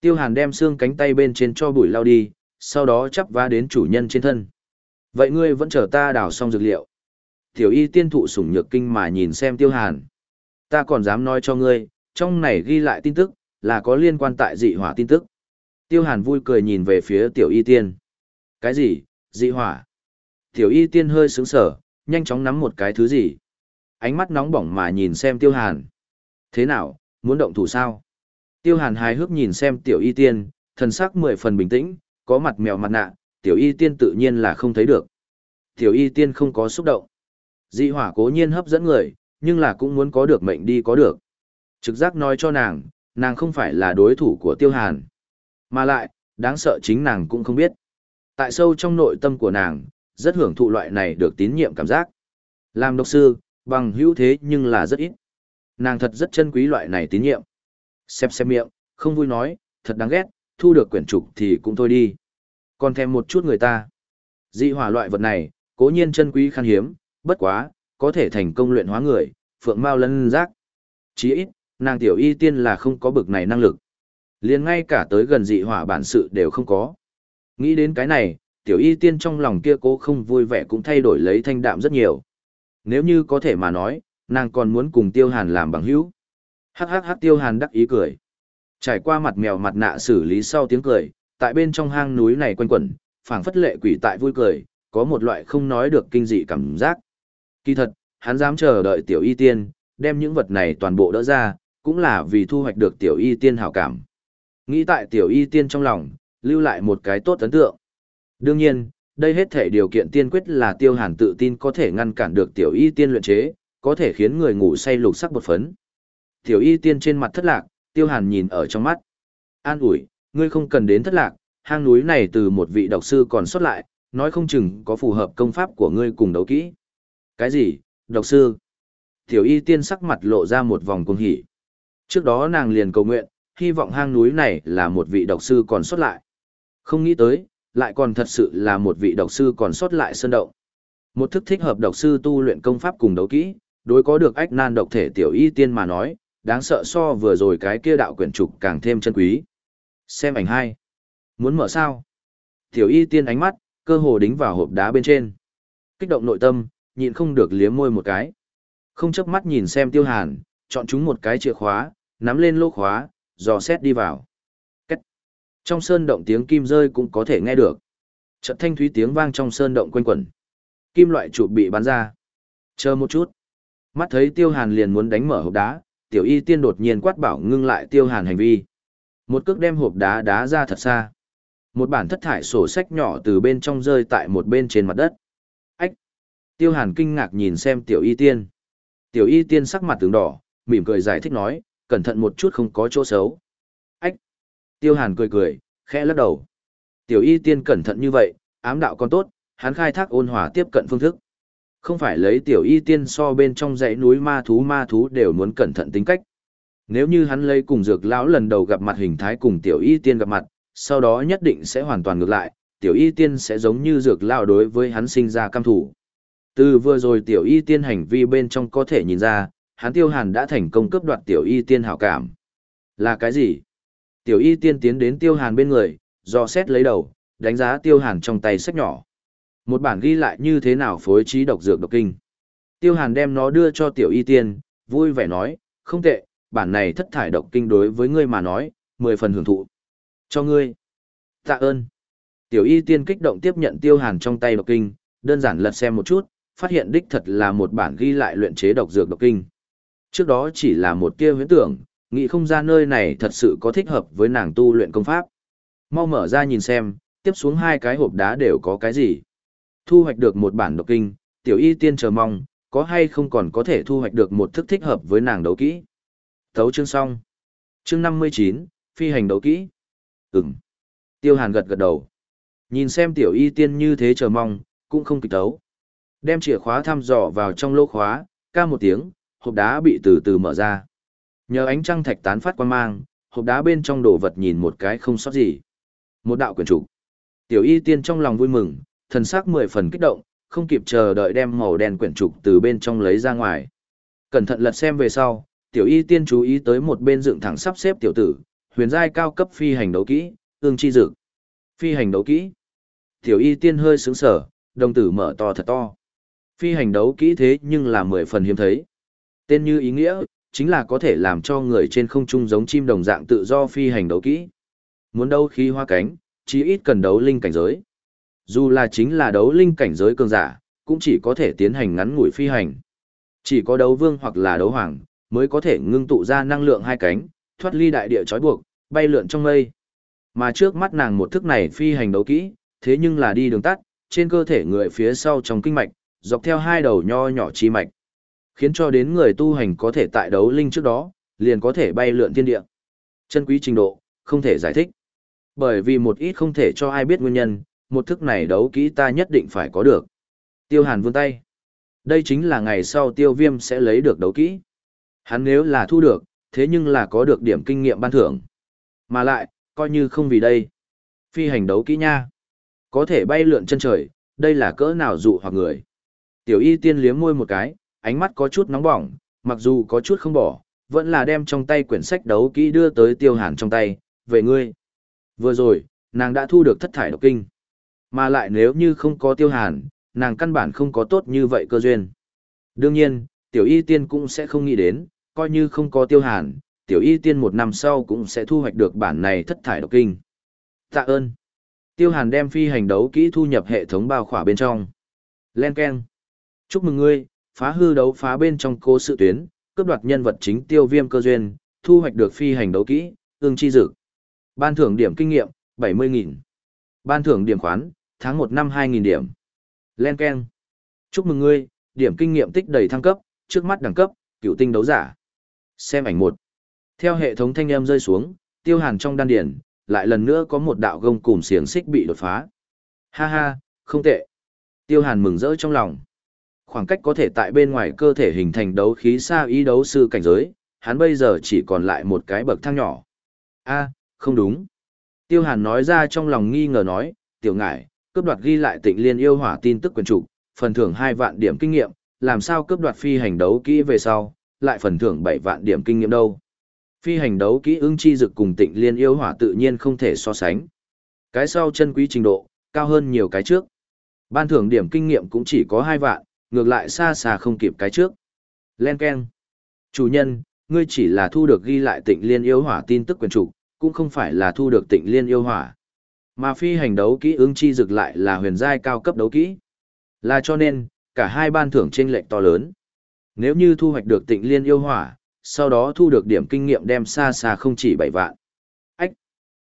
[SPEAKER 1] Tiêu hàn đem xương cánh tay bên trên cho bụi lao đi, sau đó chắp vá đến chủ nhân trên thân. Vậy ngươi vẫn chờ ta đào xong dược liệu. Tiểu y tiên thụ sủng nhược kinh mà nhìn xem tiêu hàn. Ta còn dám nói cho ngươi, trong này ghi lại tin tức, là có liên quan tại dị hỏa tin tức. Tiêu hàn vui cười nhìn về phía tiểu y tiên. Cái gì, dị hỏa? Tiểu y tiên hơi sướng sở, nhanh chóng nắm một cái thứ gì. Ánh mắt nóng bỏng mà nhìn xem tiêu hàn. Thế nào, muốn động thủ sao? Tiêu hàn hài hước nhìn xem tiểu y tiên, thần sắc mười phần bình tĩnh, có mặt mèo mặt nạ, tiểu y tiên tự nhiên là không thấy được. Tiểu y tiên không có xúc động. Dị hỏa cố nhiên hấp dẫn người, nhưng là cũng muốn có được mệnh đi có được. Trực giác nói cho nàng, nàng không phải là đối thủ của Tiêu Hàn. Mà lại, đáng sợ chính nàng cũng không biết. Tại sâu trong nội tâm của nàng, rất hưởng thụ loại này được tín nhiệm cảm giác. Làm độc sư, bằng hữu thế nhưng là rất ít. Nàng thật rất chân quý loại này tín nhiệm. Xem xem miệng, không vui nói, thật đáng ghét, thu được quyển trục thì cũng thôi đi. Còn thèm một chút người ta. Dị hỏa loại vật này, cố nhiên chân quý khan hiếm, bất quá, có thể thành công luyện hóa người, phượng mao lân giác. Chí ít, nàng tiểu y tiên là không có bực này năng lực. liền ngay cả tới gần dị hỏa bản sự đều không có. Nghĩ đến cái này, tiểu y tiên trong lòng kia cố không vui vẻ cũng thay đổi lấy thanh đạm rất nhiều. Nếu như có thể mà nói, nàng còn muốn cùng tiêu hàn làm bằng hữu. Hắc hắc hắc tiêu hàn đắc ý cười. Trải qua mặt mèo mặt nạ xử lý sau tiếng cười, tại bên trong hang núi này quanh quẩn, phảng phất lệ quỷ tại vui cười, có một loại không nói được kinh dị cảm giác. Kỳ thật, hắn dám chờ đợi tiểu y tiên, đem những vật này toàn bộ đỡ ra, cũng là vì thu hoạch được tiểu y tiên hảo cảm. Nghĩ tại tiểu y tiên trong lòng, lưu lại một cái tốt ấn tượng. Đương nhiên, đây hết thể điều kiện tiên quyết là tiêu hàn tự tin có thể ngăn cản được tiểu y tiên luyện chế, có thể khiến người ngủ say lục sắc bột phấn. Tiểu y tiên trên mặt thất lạc, tiêu hàn nhìn ở trong mắt. An ủi, ngươi không cần đến thất lạc, hang núi này từ một vị độc sư còn xuất lại, nói không chừng có phù hợp công pháp của ngươi cùng đấu kỹ. Cái gì, độc sư? Tiểu y tiên sắc mặt lộ ra một vòng cuồng hỉ. Trước đó nàng liền cầu nguyện, hy vọng hang núi này là một vị độc sư còn xuất lại. Không nghĩ tới, lại còn thật sự là một vị độc sư còn sót lại sơn động. Một thức thích hợp độc sư tu luyện công pháp cùng đấu kỹ, đối có được ách nan độc thể tiểu y tiên mà nói, đáng sợ so vừa rồi cái kia đạo quyển trục càng thêm chân quý. Xem ảnh hai. Muốn mở sao? Tiểu y tiên ánh mắt, cơ hồ đính vào hộp đá bên trên. Kích động nội tâm, nhịn không được liếm môi một cái. Không chớp mắt nhìn xem tiêu hàn, chọn chúng một cái chìa khóa, nắm lên lô khóa, dò xét đi vào. Trong sơn động tiếng kim rơi cũng có thể nghe được. Trận thanh thúy tiếng vang trong sơn động quanh quẩn. Kim loại chụp bị bắn ra. Chờ một chút. Mắt thấy tiêu hàn liền muốn đánh mở hộp đá, tiểu y tiên đột nhiên quát bảo ngưng lại tiêu hàn hành vi. Một cước đem hộp đá đá ra thật xa. Một bản thất thải sổ sách nhỏ từ bên trong rơi tại một bên trên mặt đất. Ách! Tiêu hàn kinh ngạc nhìn xem tiểu y tiên. Tiểu y tiên sắc mặt tướng đỏ, mỉm cười giải thích nói, cẩn thận một chút không có chỗ xấu. Tiêu hàn cười cười, khẽ lắc đầu. Tiểu y tiên cẩn thận như vậy, ám đạo con tốt, hắn khai thác ôn hòa tiếp cận phương thức. Không phải lấy tiểu y tiên so bên trong dãy núi ma thú ma thú đều muốn cẩn thận tính cách. Nếu như hắn lấy cùng dược lão lần đầu gặp mặt hình thái cùng tiểu y tiên gặp mặt, sau đó nhất định sẽ hoàn toàn ngược lại, tiểu y tiên sẽ giống như dược lão đối với hắn sinh ra cam thủ. Từ vừa rồi tiểu y tiên hành vi bên trong có thể nhìn ra, hắn tiêu hàn đã thành công cướp đoạt tiểu y tiên hảo cảm. Là cái gì? Tiểu y tiên tiến đến tiêu hàn bên người, do xét lấy đầu, đánh giá tiêu hàn trong tay sách nhỏ. Một bản ghi lại như thế nào phối trí độc dược độc kinh. Tiêu hàn đem nó đưa cho tiểu y tiên, vui vẻ nói, không tệ, bản này thất thải độc kinh đối với ngươi mà nói, mười phần hưởng thụ. Cho ngươi. Tạ ơn. Tiểu y tiên kích động tiếp nhận tiêu hàn trong tay độc kinh, đơn giản lật xem một chút, phát hiện đích thật là một bản ghi lại luyện chế độc dược độc kinh. Trước đó chỉ là một tia huyễn tưởng, nghĩ không ra nơi này thật sự có thích hợp với nàng tu luyện công pháp. Mau mở ra nhìn xem, tiếp xuống hai cái hộp đá đều có cái gì. Thu hoạch được một bản độc kinh, tiểu y tiên chờ mong, có hay không còn có thể thu hoạch được một thức thích hợp với nàng đấu kỹ. Thấu chương xong. Chương 59, phi hành đấu kỹ. Ừm. Tiêu Hàn gật gật đầu. Nhìn xem tiểu y tiên như thế chờ mong, cũng không kịp tấu. Đem chìa khóa thăm dò vào trong lỗ khóa, ca một tiếng, hộp đá bị từ từ mở ra. Nhờ ánh trăng thạch tán phát quan mang, hộp đá bên trong đồ vật nhìn một cái không sót gì. Một đạo quyển trục. Tiểu y tiên trong lòng vui mừng, thần sắc mười phần kích động, không kịp chờ đợi đem màu đen quyển trục từ bên trong lấy ra ngoài. Cẩn thận lật xem về sau, tiểu y tiên chú ý tới một bên dựng thẳng sắp xếp tiểu tử, huyền giai cao cấp phi hành đấu kỹ, ương chi dực. Phi hành đấu kỹ. Tiểu y tiên hơi sướng sở, đồng tử mở to thật to. Phi hành đấu kỹ thế nhưng là mười phần hiếm thấy. Tên như ý nghĩa, chính là có thể làm cho người trên không trung giống chim đồng dạng tự do phi hành đấu kỹ. Muốn đấu khí hoa cánh, chí ít cần đấu linh cảnh giới. Dù là chính là đấu linh cảnh giới cường giả, cũng chỉ có thể tiến hành ngắn ngủi phi hành. Chỉ có đấu vương hoặc là đấu hoàng, mới có thể ngưng tụ ra năng lượng hai cánh, thoát ly đại địa trói buộc, bay lượn trong mây. Mà trước mắt nàng một thức này phi hành đấu kỹ, thế nhưng là đi đường tắt, trên cơ thể người phía sau trong kinh mạch, dọc theo hai đầu nho nhỏ chi mạch. Khiến cho đến người tu hành có thể tại đấu linh trước đó, liền có thể bay lượn thiên địa. Chân quý trình độ, không thể giải thích. Bởi vì một ít không thể cho ai biết nguyên nhân, một thức này đấu kỹ ta nhất định phải có được. Tiêu Hàn vươn tay. Đây chính là ngày sau tiêu viêm sẽ lấy được đấu kỹ. Hắn nếu là thu được, thế nhưng là có được điểm kinh nghiệm ban thưởng. Mà lại, coi như không vì đây. Phi hành đấu kỹ nha. Có thể bay lượn chân trời, đây là cỡ nào dụ hoặc người. Tiểu y tiên liếm môi một cái, ánh mắt có chút nóng bỏng, mặc dù có chút không bỏ, vẫn là đem trong tay quyển sách đấu kỹ đưa tới tiêu hàn trong tay, về ngươi. Vừa rồi, nàng đã thu được thất thải độc kinh. Mà lại nếu như không có tiêu hàn, nàng căn bản không có tốt như vậy cơ duyên. Đương nhiên, tiểu y tiên cũng sẽ không nghĩ đến, coi như không có tiêu hàn, tiểu y tiên một năm sau cũng sẽ thu hoạch được bản này thất thải độc kinh. Tạ ơn. Tiêu hàn đem phi hành đấu kỹ thu nhập hệ thống bao khỏa bên trong. Len Ken. Chúc mừng ngươi, phá hư đấu phá bên trong cố sự tuyến, cướp đoạt nhân vật chính tiêu viêm cơ duyên, thu hoạch được phi hành đấu kỹ, ương chi dực. Ban thưởng điểm kinh nghiệm, 70.000. Ban thưởng điểm khoán, tháng 1 năm 2.000 điểm. Len Ken. Chúc mừng ngươi, điểm kinh nghiệm tích đầy thăng cấp, trước mắt đẳng cấp, cựu tinh đấu giả. Xem ảnh một. Theo hệ thống thanh âm rơi xuống, tiêu hàn trong đan điển, lại lần nữa có một đạo gông cùng xiềng xích bị đột phá. Ha ha, không tệ. Tiêu hàn mừng rỡ trong lòng. Khoảng cách có thể tại bên ngoài cơ thể hình thành đấu khí xa ý đấu sư cảnh giới, hắn bây giờ chỉ còn lại một cái bậc thang nhỏ. A, không đúng. Tiêu hàn nói ra trong lòng nghi ngờ nói, tiểu ngải, cướp đoạt ghi lại tịnh liên yêu hỏa tin tức quyền trục, phần thưởng 2 vạn điểm kinh nghiệm, làm sao cướp đoạt phi hành đấu kỹ về sau, lại phần thưởng 7 vạn điểm kinh nghiệm đâu. Phi hành đấu kỹ ưng chi dực cùng tịnh liên yêu hỏa tự nhiên không thể so sánh. Cái sau chân quý trình độ, cao hơn nhiều cái trước. Ban thưởng điểm kinh nghiệm cũng chỉ có 2 vạn, ngược lại xa xa không kịp cái trước. Len Ken. Chủ nhân, ngươi chỉ là thu được ghi lại tịnh liên yêu hỏa tin tức quyền chủ, cũng không phải là thu được tịnh liên yêu hỏa. Mà phi hành đấu kỹ ứng chi dực lại là huyền giai cao cấp đấu kỹ. Là cho nên, cả hai ban thưởng trên lệch to lớn. Nếu như thu hoạch được tịnh liên yêu hỏa, sau đó thu được điểm kinh nghiệm đem xa xa không chỉ bảy vạn. Ách!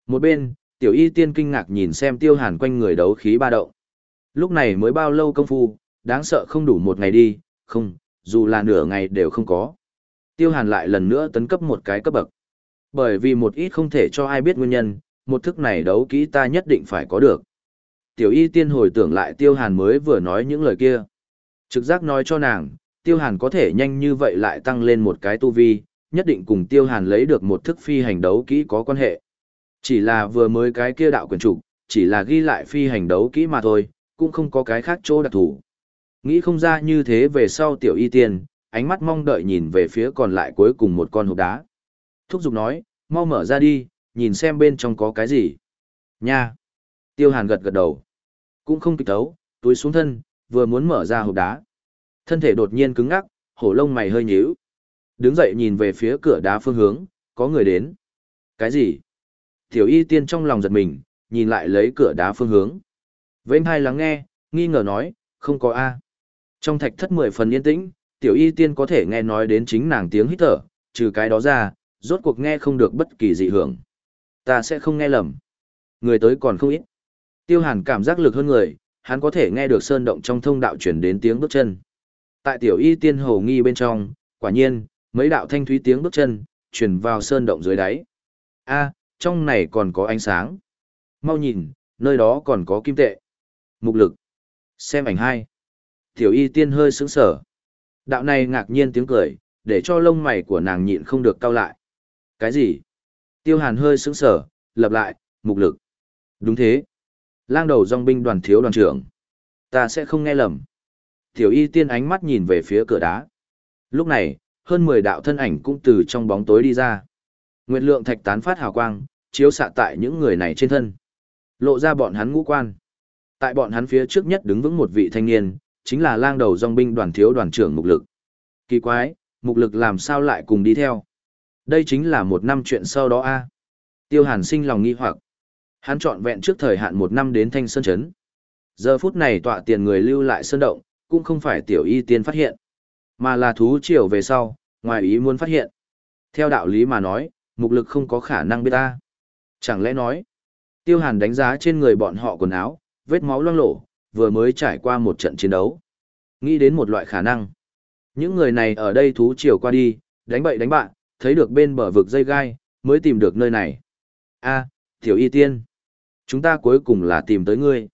[SPEAKER 1] Một bên, tiểu y tiên kinh ngạc nhìn xem tiêu hàn quanh người đấu khí ba động. Lúc này mới bao lâu công phu, đáng sợ không đủ một ngày đi, không, dù là nửa ngày đều không có. Tiêu hàn lại lần nữa tấn cấp một cái cấp bậc. Bởi vì một ít không thể cho ai biết nguyên nhân, một thức này đấu kỹ ta nhất định phải có được. Tiểu y tiên hồi tưởng lại tiêu hàn mới vừa nói những lời kia. Trực giác nói cho nàng, tiêu hàn có thể nhanh như vậy lại tăng lên một cái tu vi, nhất định cùng tiêu hàn lấy được một thức phi hành đấu kỹ có quan hệ. Chỉ là vừa mới cái kia đạo quyền trục, chỉ là ghi lại phi hành đấu kỹ mà thôi, cũng không có cái khác chỗ đặc thủ. Nghĩ không ra như thế về sau tiểu y tiên, ánh mắt mong đợi nhìn về phía còn lại cuối cùng một con hộp đá. Thúc giục nói, mau mở ra đi, nhìn xem bên trong có cái gì. Nha! Tiêu hàn gật gật đầu. Cũng không kịp tấu túi xuống thân, vừa muốn mở ra hộp đá. Thân thể đột nhiên cứng ngắc, hổ lông mày hơi nhíu. Đứng dậy nhìn về phía cửa đá phương hướng, có người đến. Cái gì? Tiểu y tiên trong lòng giật mình, nhìn lại lấy cửa đá phương hướng. Vênh hai lắng nghe, nghi ngờ nói, không có A. Trong thạch thất mười phần yên tĩnh, tiểu y tiên có thể nghe nói đến chính nàng tiếng hít thở, trừ cái đó ra, rốt cuộc nghe không được bất kỳ dị hưởng. Ta sẽ không nghe lầm. Người tới còn không ít. Tiêu hàn cảm giác lực hơn người, hắn có thể nghe được sơn động trong thông đạo chuyển đến tiếng bước chân. Tại tiểu y tiên hồ nghi bên trong, quả nhiên, mấy đạo thanh thúy tiếng bước chân, chuyển vào sơn động dưới đáy. a trong này còn có ánh sáng. Mau nhìn, nơi đó còn có kim tệ. Mục lực. Xem ảnh hai. Tiểu y tiên hơi sững sở. Đạo này ngạc nhiên tiếng cười, để cho lông mày của nàng nhịn không được cau lại. Cái gì? Tiêu hàn hơi sững sở, lập lại, mục lực. Đúng thế. Lang đầu dòng binh đoàn thiếu đoàn trưởng. Ta sẽ không nghe lầm. Tiểu y tiên ánh mắt nhìn về phía cửa đá. Lúc này, hơn 10 đạo thân ảnh cũng từ trong bóng tối đi ra. Nguyệt lượng thạch tán phát hào quang, chiếu xạ tại những người này trên thân. Lộ ra bọn hắn ngũ quan. Tại bọn hắn phía trước nhất đứng vững một vị thanh niên, chính là lang đầu dòng binh đoàn thiếu đoàn trưởng mục lực. Kỳ quái, mục lực làm sao lại cùng đi theo? Đây chính là một năm chuyện sau đó a. À? Tiêu Hàn sinh lòng nghi hoặc. Hắn chọn vẹn trước thời hạn một năm đến Thanh Sơn Trấn. Giờ phút này tọa tiền người lưu lại sơn động, cũng không phải tiểu y tiên phát hiện, mà là thú triều về sau, ngoài ý muốn phát hiện. Theo đạo lý mà nói, mục lực không có khả năng biết ta. Chẳng lẽ nói, Tiêu Hàn đánh giá trên người bọn họ quần áo, vết máu loang lổ, vừa mới trải qua một trận chiến đấu. Nghĩ đến một loại khả năng. Những người này ở đây thú triều qua đi, đánh bậy đánh bạn, thấy được bên bờ vực dây gai, mới tìm được nơi này. a tiểu y tiên. Chúng ta cuối cùng là tìm tới ngươi.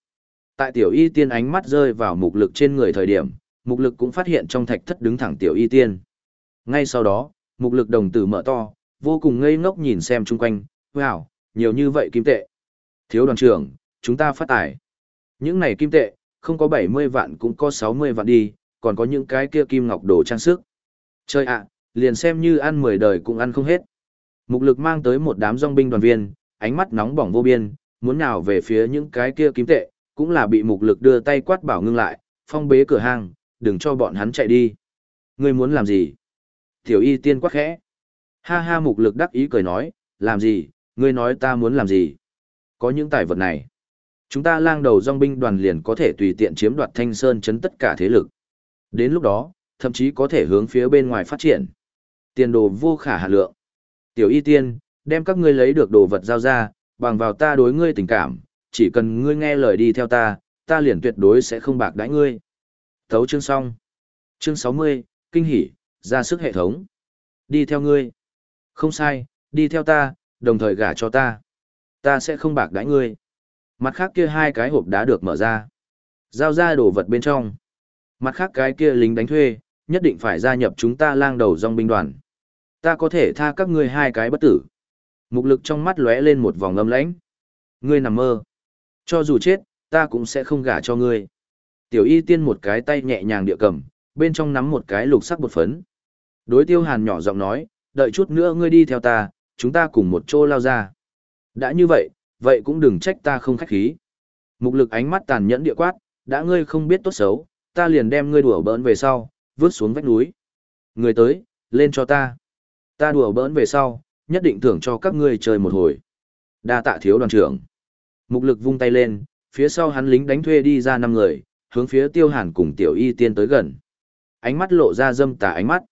[SPEAKER 1] Tại tiểu y tiên ánh mắt rơi vào mục lực trên người thời điểm, mục lực cũng phát hiện trong thạch thất đứng thẳng tiểu y tiên. Ngay sau đó, mục lực đồng tử mở to, vô cùng ngây ngốc nhìn xem chung quanh, wow, nhiều như vậy kim tệ. Thiếu đoàn trưởng, chúng ta phát tài. Những này kim tệ, không có 70 vạn cũng có 60 vạn đi, còn có những cái kia kim ngọc đồ trang sức. Chơi ạ, liền xem như ăn 10 đời cũng ăn không hết. Mục lực mang tới một đám dòng binh đoàn viên, ánh mắt nóng bỏng vô biên, muốn nào về phía những cái kia kim tệ, cũng là bị mục lực đưa tay quát bảo ngưng lại, phong bế cửa hàng, đừng cho bọn hắn chạy đi. Ngươi muốn làm gì? Tiểu y tiên quát khẽ. Ha ha mục lực đắc ý cười nói, làm gì, ngươi nói ta muốn làm gì? Có những tài vật này. Chúng ta lang đầu dòng binh đoàn liền có thể tùy tiện chiếm đoạt thanh sơn chấn tất cả thế lực. Đến lúc đó, thậm chí có thể hướng phía bên ngoài phát triển. Tiền đồ vô khả hạ lượng. Tiểu y tiên, đem các ngươi lấy được đồ vật giao ra, bằng vào ta đối ngươi tình cảm, chỉ cần ngươi nghe lời đi theo ta, ta liền tuyệt đối sẽ không bạc đãi ngươi. Thấu chương xong. Chương 60, kinh hỉ, ra sức hệ thống. Đi theo ngươi. Không sai, đi theo ta, đồng thời gả cho ta. Ta sẽ không bạc đãi ngươi. Mặt khác kia hai cái hộp đá được mở ra. Giao ra đồ vật bên trong. Mặt khác cái kia lính đánh thuê, nhất định phải gia nhập chúng ta lang đầu dòng binh đoàn. Ta có thể tha các ngươi hai cái bất tử. Mục lực trong mắt lóe lên một vòng âm lãnh. Ngươi nằm mơ. Cho dù chết, ta cũng sẽ không gả cho ngươi. Tiểu y tiên một cái tay nhẹ nhàng địa cầm, bên trong nắm một cái lục sắc bột phấn. Đối tiêu hàn nhỏ giọng nói, đợi chút nữa ngươi đi theo ta, chúng ta cùng một chỗ lao ra. Đã như vậy, vậy cũng đừng trách ta không khách khí. Mục lực ánh mắt tàn nhẫn địa quát, đã ngươi không biết tốt xấu, ta liền đem ngươi đùa bỡn về sau, vứt xuống vách núi. Người tới, lên cho ta. Ta đùa bỡn về sau, nhất định thưởng cho các ngươi chơi một hồi. Đa tạ thiếu đoàn trưởng. Mục lực vung tay lên, phía sau hắn lính đánh thuê đi ra năm người, hướng phía tiêu hàn cùng tiểu y tiên tới gần. Ánh mắt lộ ra dâm tà ánh mắt.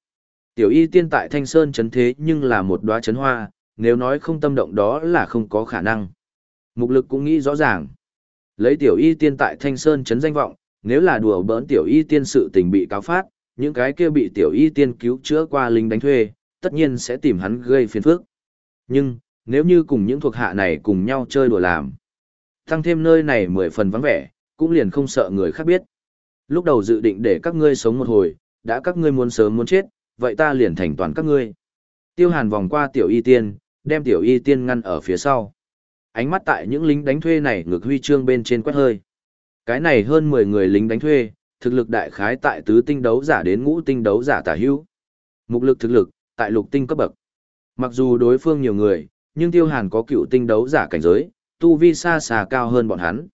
[SPEAKER 1] Tiểu y tiên tại Thanh Sơn chấn thế nhưng là một đóa chấn hoa, nếu nói không tâm động đó là không có khả năng. Mục lực cũng nghĩ rõ ràng. Lấy tiểu y tiên tại Thanh Sơn chấn danh vọng, nếu là đùa bỡn tiểu y tiên sự tình bị cáo phát, những cái kia bị tiểu y tiên cứu chữa qua lính đánh thuê, tất nhiên sẽ tìm hắn gây phiền phức. Nhưng, nếu như cùng những thuộc hạ này cùng nhau chơi đùa làm, tăng thêm nơi này mười phần vắng vẻ, cũng liền không sợ người khác biết. Lúc đầu dự định để các ngươi sống một hồi, đã các ngươi muốn sớm muốn chết, vậy ta liền thành toàn các ngươi. Tiêu hàn vòng qua tiểu y tiên, đem tiểu y tiên ngăn ở phía sau. Ánh mắt tại những lính đánh thuê này ngược huy chương bên trên quét hơi. Cái này hơn 10 người lính đánh thuê, thực lực đại khái tại tứ tinh đấu giả đến ngũ tinh đấu giả tả hữu. Mục lực thực lực, tại lục tinh cấp bậc. Mặc dù đối phương nhiều người, nhưng tiêu hàn có cựu tinh đấu giả cảnh giới, tu vi xa xa cao hơn bọn hắn.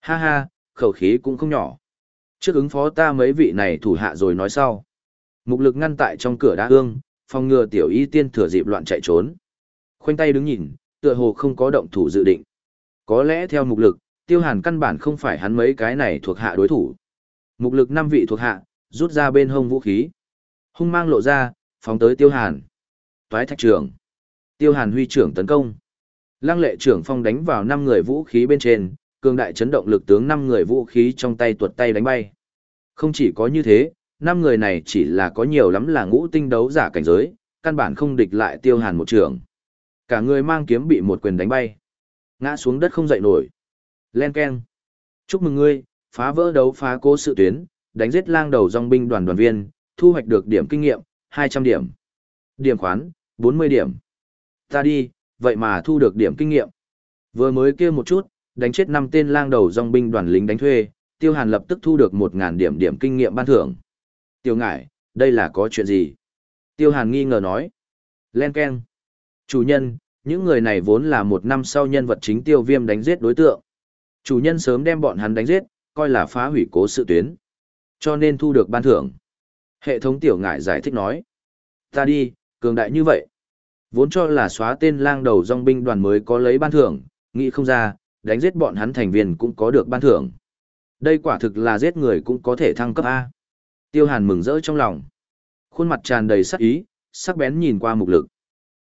[SPEAKER 1] Ha ha, khẩu khí cũng không nhỏ. Trước ứng phó ta mấy vị này thủ hạ rồi nói sau. Mục lực ngăn tại trong cửa đá ương, phòng ngừa tiểu y tiên thừa dịp loạn chạy trốn. Khoanh tay đứng nhìn, tựa hồ không có động thủ dự định. Có lẽ theo mục lực, tiêu hàn căn bản không phải hắn mấy cái này thuộc hạ đối thủ. Mục lực năm vị thuộc hạ, rút ra bên hông vũ khí. Hung mang lộ ra, phóng tới tiêu hàn. Toái thạch trưởng. Tiêu hàn huy trưởng tấn công. Lăng lệ trưởng phong đánh vào năm người vũ khí bên trên, cường đại chấn động lực tướng năm người vũ khí trong tay tuột tay đánh bay. Không chỉ có như thế, năm người này chỉ là có nhiều lắm là ngũ tinh đấu giả cảnh giới, căn bản không địch lại tiêu hàn một trưởng. Cả người mang kiếm bị một quyền đánh bay. Ngã xuống đất không dậy nổi. Len keng. Chúc mừng ngươi, phá vỡ đấu phá cố sự tuyến, đánh giết lang đầu dòng binh đoàn đoàn viên, thu hoạch được điểm kinh nghiệm, 200 điểm. Điểm khoán, 40 điểm. Ta đi, vậy mà thu được điểm kinh nghiệm. Vừa mới kia một chút, đánh chết năm tên lang đầu dòng binh đoàn lính đánh thuê, Tiêu Hàn lập tức thu được 1000 điểm điểm kinh nghiệm ban thưởng. Tiêu Ngải, đây là có chuyện gì? Tiêu Hàn nghi ngờ nói. Len Ken. Chủ nhân, những người này vốn là một năm sau nhân vật chính Tiêu Viêm đánh giết đối tượng. Chủ nhân sớm đem bọn hắn đánh giết, coi là phá hủy cố sự tuyến. Cho nên thu được ban thưởng. Hệ thống Tiểu ngại giải thích nói. Ta đi, cường đại như vậy. Vốn cho là xóa tên lang đầu dòng binh đoàn mới có lấy ban thưởng, nghĩ không ra, đánh giết bọn hắn thành viên cũng có được ban thưởng. Đây quả thực là giết người cũng có thể thăng cấp A. Tiêu Hàn mừng rỡ trong lòng. Khuôn mặt tràn đầy sắc ý, sắc bén nhìn qua mục lực.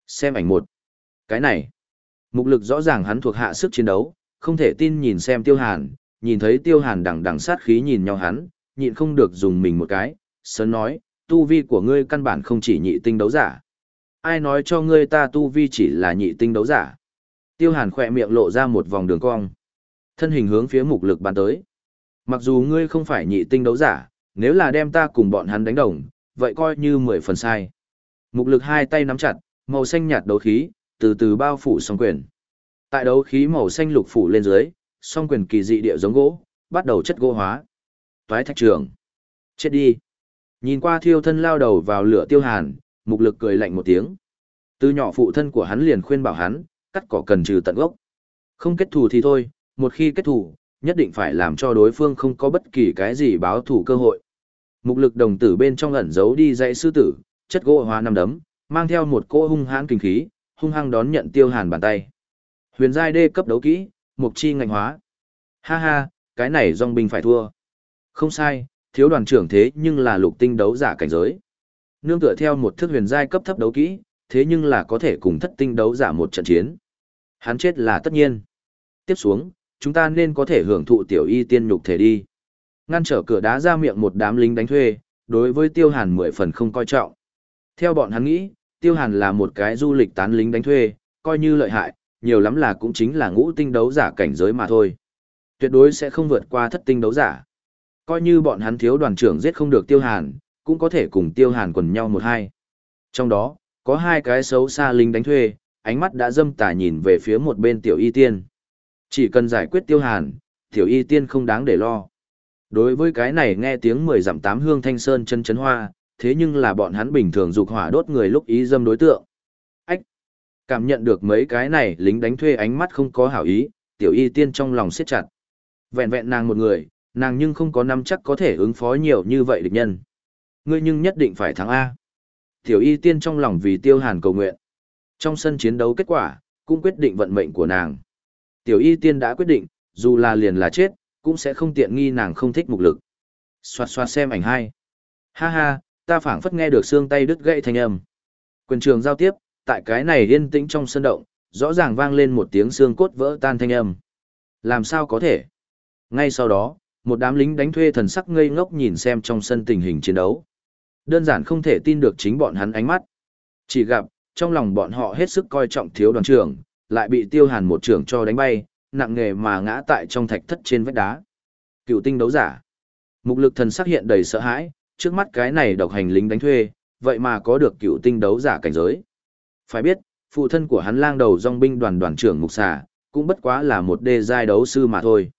[SPEAKER 1] Xem ảnh một. Cái này. Mục lực rõ ràng hắn thuộc hạ sức chiến đấu, không thể tin nhìn xem Tiêu Hàn, nhìn thấy Tiêu Hàn đằng đằng sát khí nhìn nhau hắn, nhịn không được dùng mình một cái, sớn nói, tu vi của ngươi căn bản không chỉ nhị tinh đấu giả. Ai nói cho ngươi ta tu vi chỉ là nhị tinh đấu giả? Tiêu hàn khỏe miệng lộ ra một vòng đường cong. Thân hình hướng phía mục lực bàn tới. Mặc dù ngươi không phải nhị tinh đấu giả, nếu là đem ta cùng bọn hắn đánh đồng, vậy coi như mười phần sai. Mục lực hai tay nắm chặt, màu xanh nhạt đấu khí, từ từ bao phủ song quyền. Tại đấu khí màu xanh lục phủ lên dưới, song quyền kỳ dị địa giống gỗ, bắt đầu chất gỗ hóa. Toái thạch trường. Chết đi. Nhìn qua thiêu thân lao đầu vào lửa tiêu hàn, mục lực cười lạnh một tiếng. Từ nhỏ phụ thân của hắn liền khuyên bảo hắn, cắt cỏ cần trừ tận gốc. Không kết thù thì thôi, một khi kết thù, nhất định phải làm cho đối phương không có bất kỳ cái gì báo thù cơ hội. Mục lực đồng tử bên trong ẩn giấu đi dãy sư tử, chất gỗ hóa năm đấm, mang theo một cỗ hung hãn kinh khí, hung hăng đón nhận tiêu hàn bàn tay. Huyền giai đê cấp đấu kỹ, mục chi ngành hóa. Ha ha, cái này dòng binh phải thua. Không sai, thiếu đoàn trưởng thế nhưng là lục tinh đấu giả cảnh giới. Nương tựa theo một thức huyền giai cấp thấp đấu kỹ, thế nhưng là có thể cùng thất tinh đấu giả một trận chiến. Hắn chết là tất nhiên. Tiếp xuống, chúng ta nên có thể hưởng thụ tiểu y tiên nhục thể đi. Ngăn trở cửa đá ra miệng một đám lính đánh thuê, đối với tiêu hàn mười phần không coi trọng. Theo bọn hắn nghĩ, tiêu hàn là một cái du lịch tán lính đánh thuê, coi như lợi hại, nhiều lắm là cũng chính là ngũ tinh đấu giả cảnh giới mà thôi. Tuyệt đối sẽ không vượt qua thất tinh đấu giả. Coi như bọn hắn thiếu đoàn trưởng giết không được tiêu hàn, cũng có thể cùng tiêu hàn quần nhau một hai. Trong đó, có hai cái xấu xa lính đánh thuê, ánh mắt đã dâm tà nhìn về phía một bên tiểu y tiên. Chỉ cần giải quyết tiêu hàn, tiểu y tiên không đáng để lo. Đối với cái này nghe tiếng mười dặm tám hương thanh sơn chân chấn hoa, thế nhưng là bọn hắn bình thường dục hỏa đốt người lúc ý dâm đối tượng. Ách! Cảm nhận được mấy cái này lính đánh thuê ánh mắt không có hảo ý, tiểu y tiên trong lòng siết chặt. Vẹn vẹn nàng một người, nàng nhưng không có năm chắc có thể ứng phó nhiều như vậy địch nhân. Ngươi nhưng nhất định phải thắng A. Tiểu y tiên trong lòng vì tiêu hàn cầu nguyện. Trong sân chiến đấu kết quả, cũng quyết định vận mệnh của nàng. Tiểu y tiên đã quyết định, dù là liền là chết, cũng sẽ không tiện nghi nàng không thích mục lực. Xoạt xoạt xem ảnh hai. Ha ha, ta phảng phất nghe được xương tay đứt gãy thanh âm. Quyền trường giao tiếp, tại cái này yên tĩnh trong sân động, rõ ràng vang lên một tiếng xương cốt vỡ tan thanh âm. Làm sao có thể? Ngay sau đó, một đám lính đánh thuê thần sắc ngây ngốc nhìn xem trong sân tình hình chiến đấu. Đơn giản không thể tin được chính bọn hắn ánh mắt. Chỉ gặp, trong lòng bọn họ hết sức coi trọng thiếu đoàn trưởng, lại bị tiêu hàn một trưởng cho đánh bay, nặng nghề mà ngã tại trong thạch thất trên vách đá. Cựu tinh đấu giả. Mục lực thần sắc hiện đầy sợ hãi, trước mắt cái này độc hành lính đánh thuê, vậy mà có được cựu tinh đấu giả cảnh giới. Phải biết, phụ thân của hắn lang đầu dòng binh đoàn đoàn trưởng mục xà, cũng bất quá là một đê giai đấu sư mà thôi.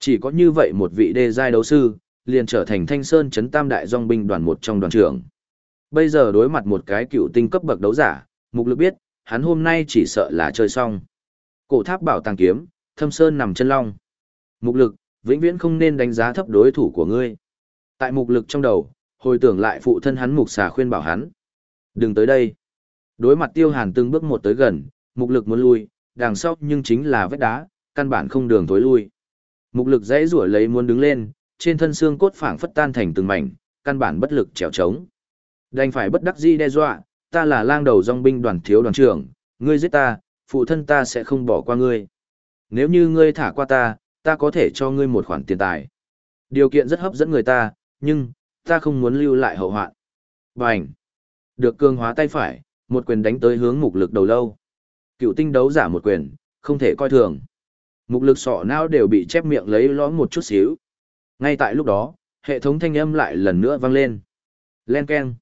[SPEAKER 1] Chỉ có như vậy một vị đê giai đấu sư, liền trở thành thanh sơn chấn tam đại dòng binh đoàn một trong đoàn trưởng. Bây giờ đối mặt một cái cựu tinh cấp bậc đấu giả, mục lực biết, hắn hôm nay chỉ sợ là chơi xong. Cổ tháp bảo tàng kiếm, thâm sơn nằm chân long. Mục lực, vĩnh viễn không nên đánh giá thấp đối thủ của ngươi. Tại mục lực trong đầu, hồi tưởng lại phụ thân hắn mục xà khuyên bảo hắn. Đừng tới đây. Đối mặt tiêu hàn từng bước một tới gần, mục lực muốn lui, đằng sau nhưng chính là vết đá, căn bản không đường tối lui. Mục lực dãy rủa lấy muốn đứng lên, trên thân xương cốt phảng phất tan thành từng mảnh, căn bản bất lực trèo trống. Đành phải bất đắc dĩ đe dọa, ta là lang đầu dòng binh đoàn thiếu đoàn trưởng, ngươi giết ta, phụ thân ta sẽ không bỏ qua ngươi. Nếu như ngươi thả qua ta, ta có thể cho ngươi một khoản tiền tài. Điều kiện rất hấp dẫn người ta, nhưng, ta không muốn lưu lại hậu hoạn. Bành! Được cường hóa tay phải, một quyền đánh tới hướng mục lực đầu lâu. Cựu tinh đấu giả một quyền, không thể coi thường. Mục lực sọ não đều bị chép miệng lấy lõm một chút xíu. Ngay tại lúc đó, hệ thống thanh âm lại lần nữa vang lên. Len keng.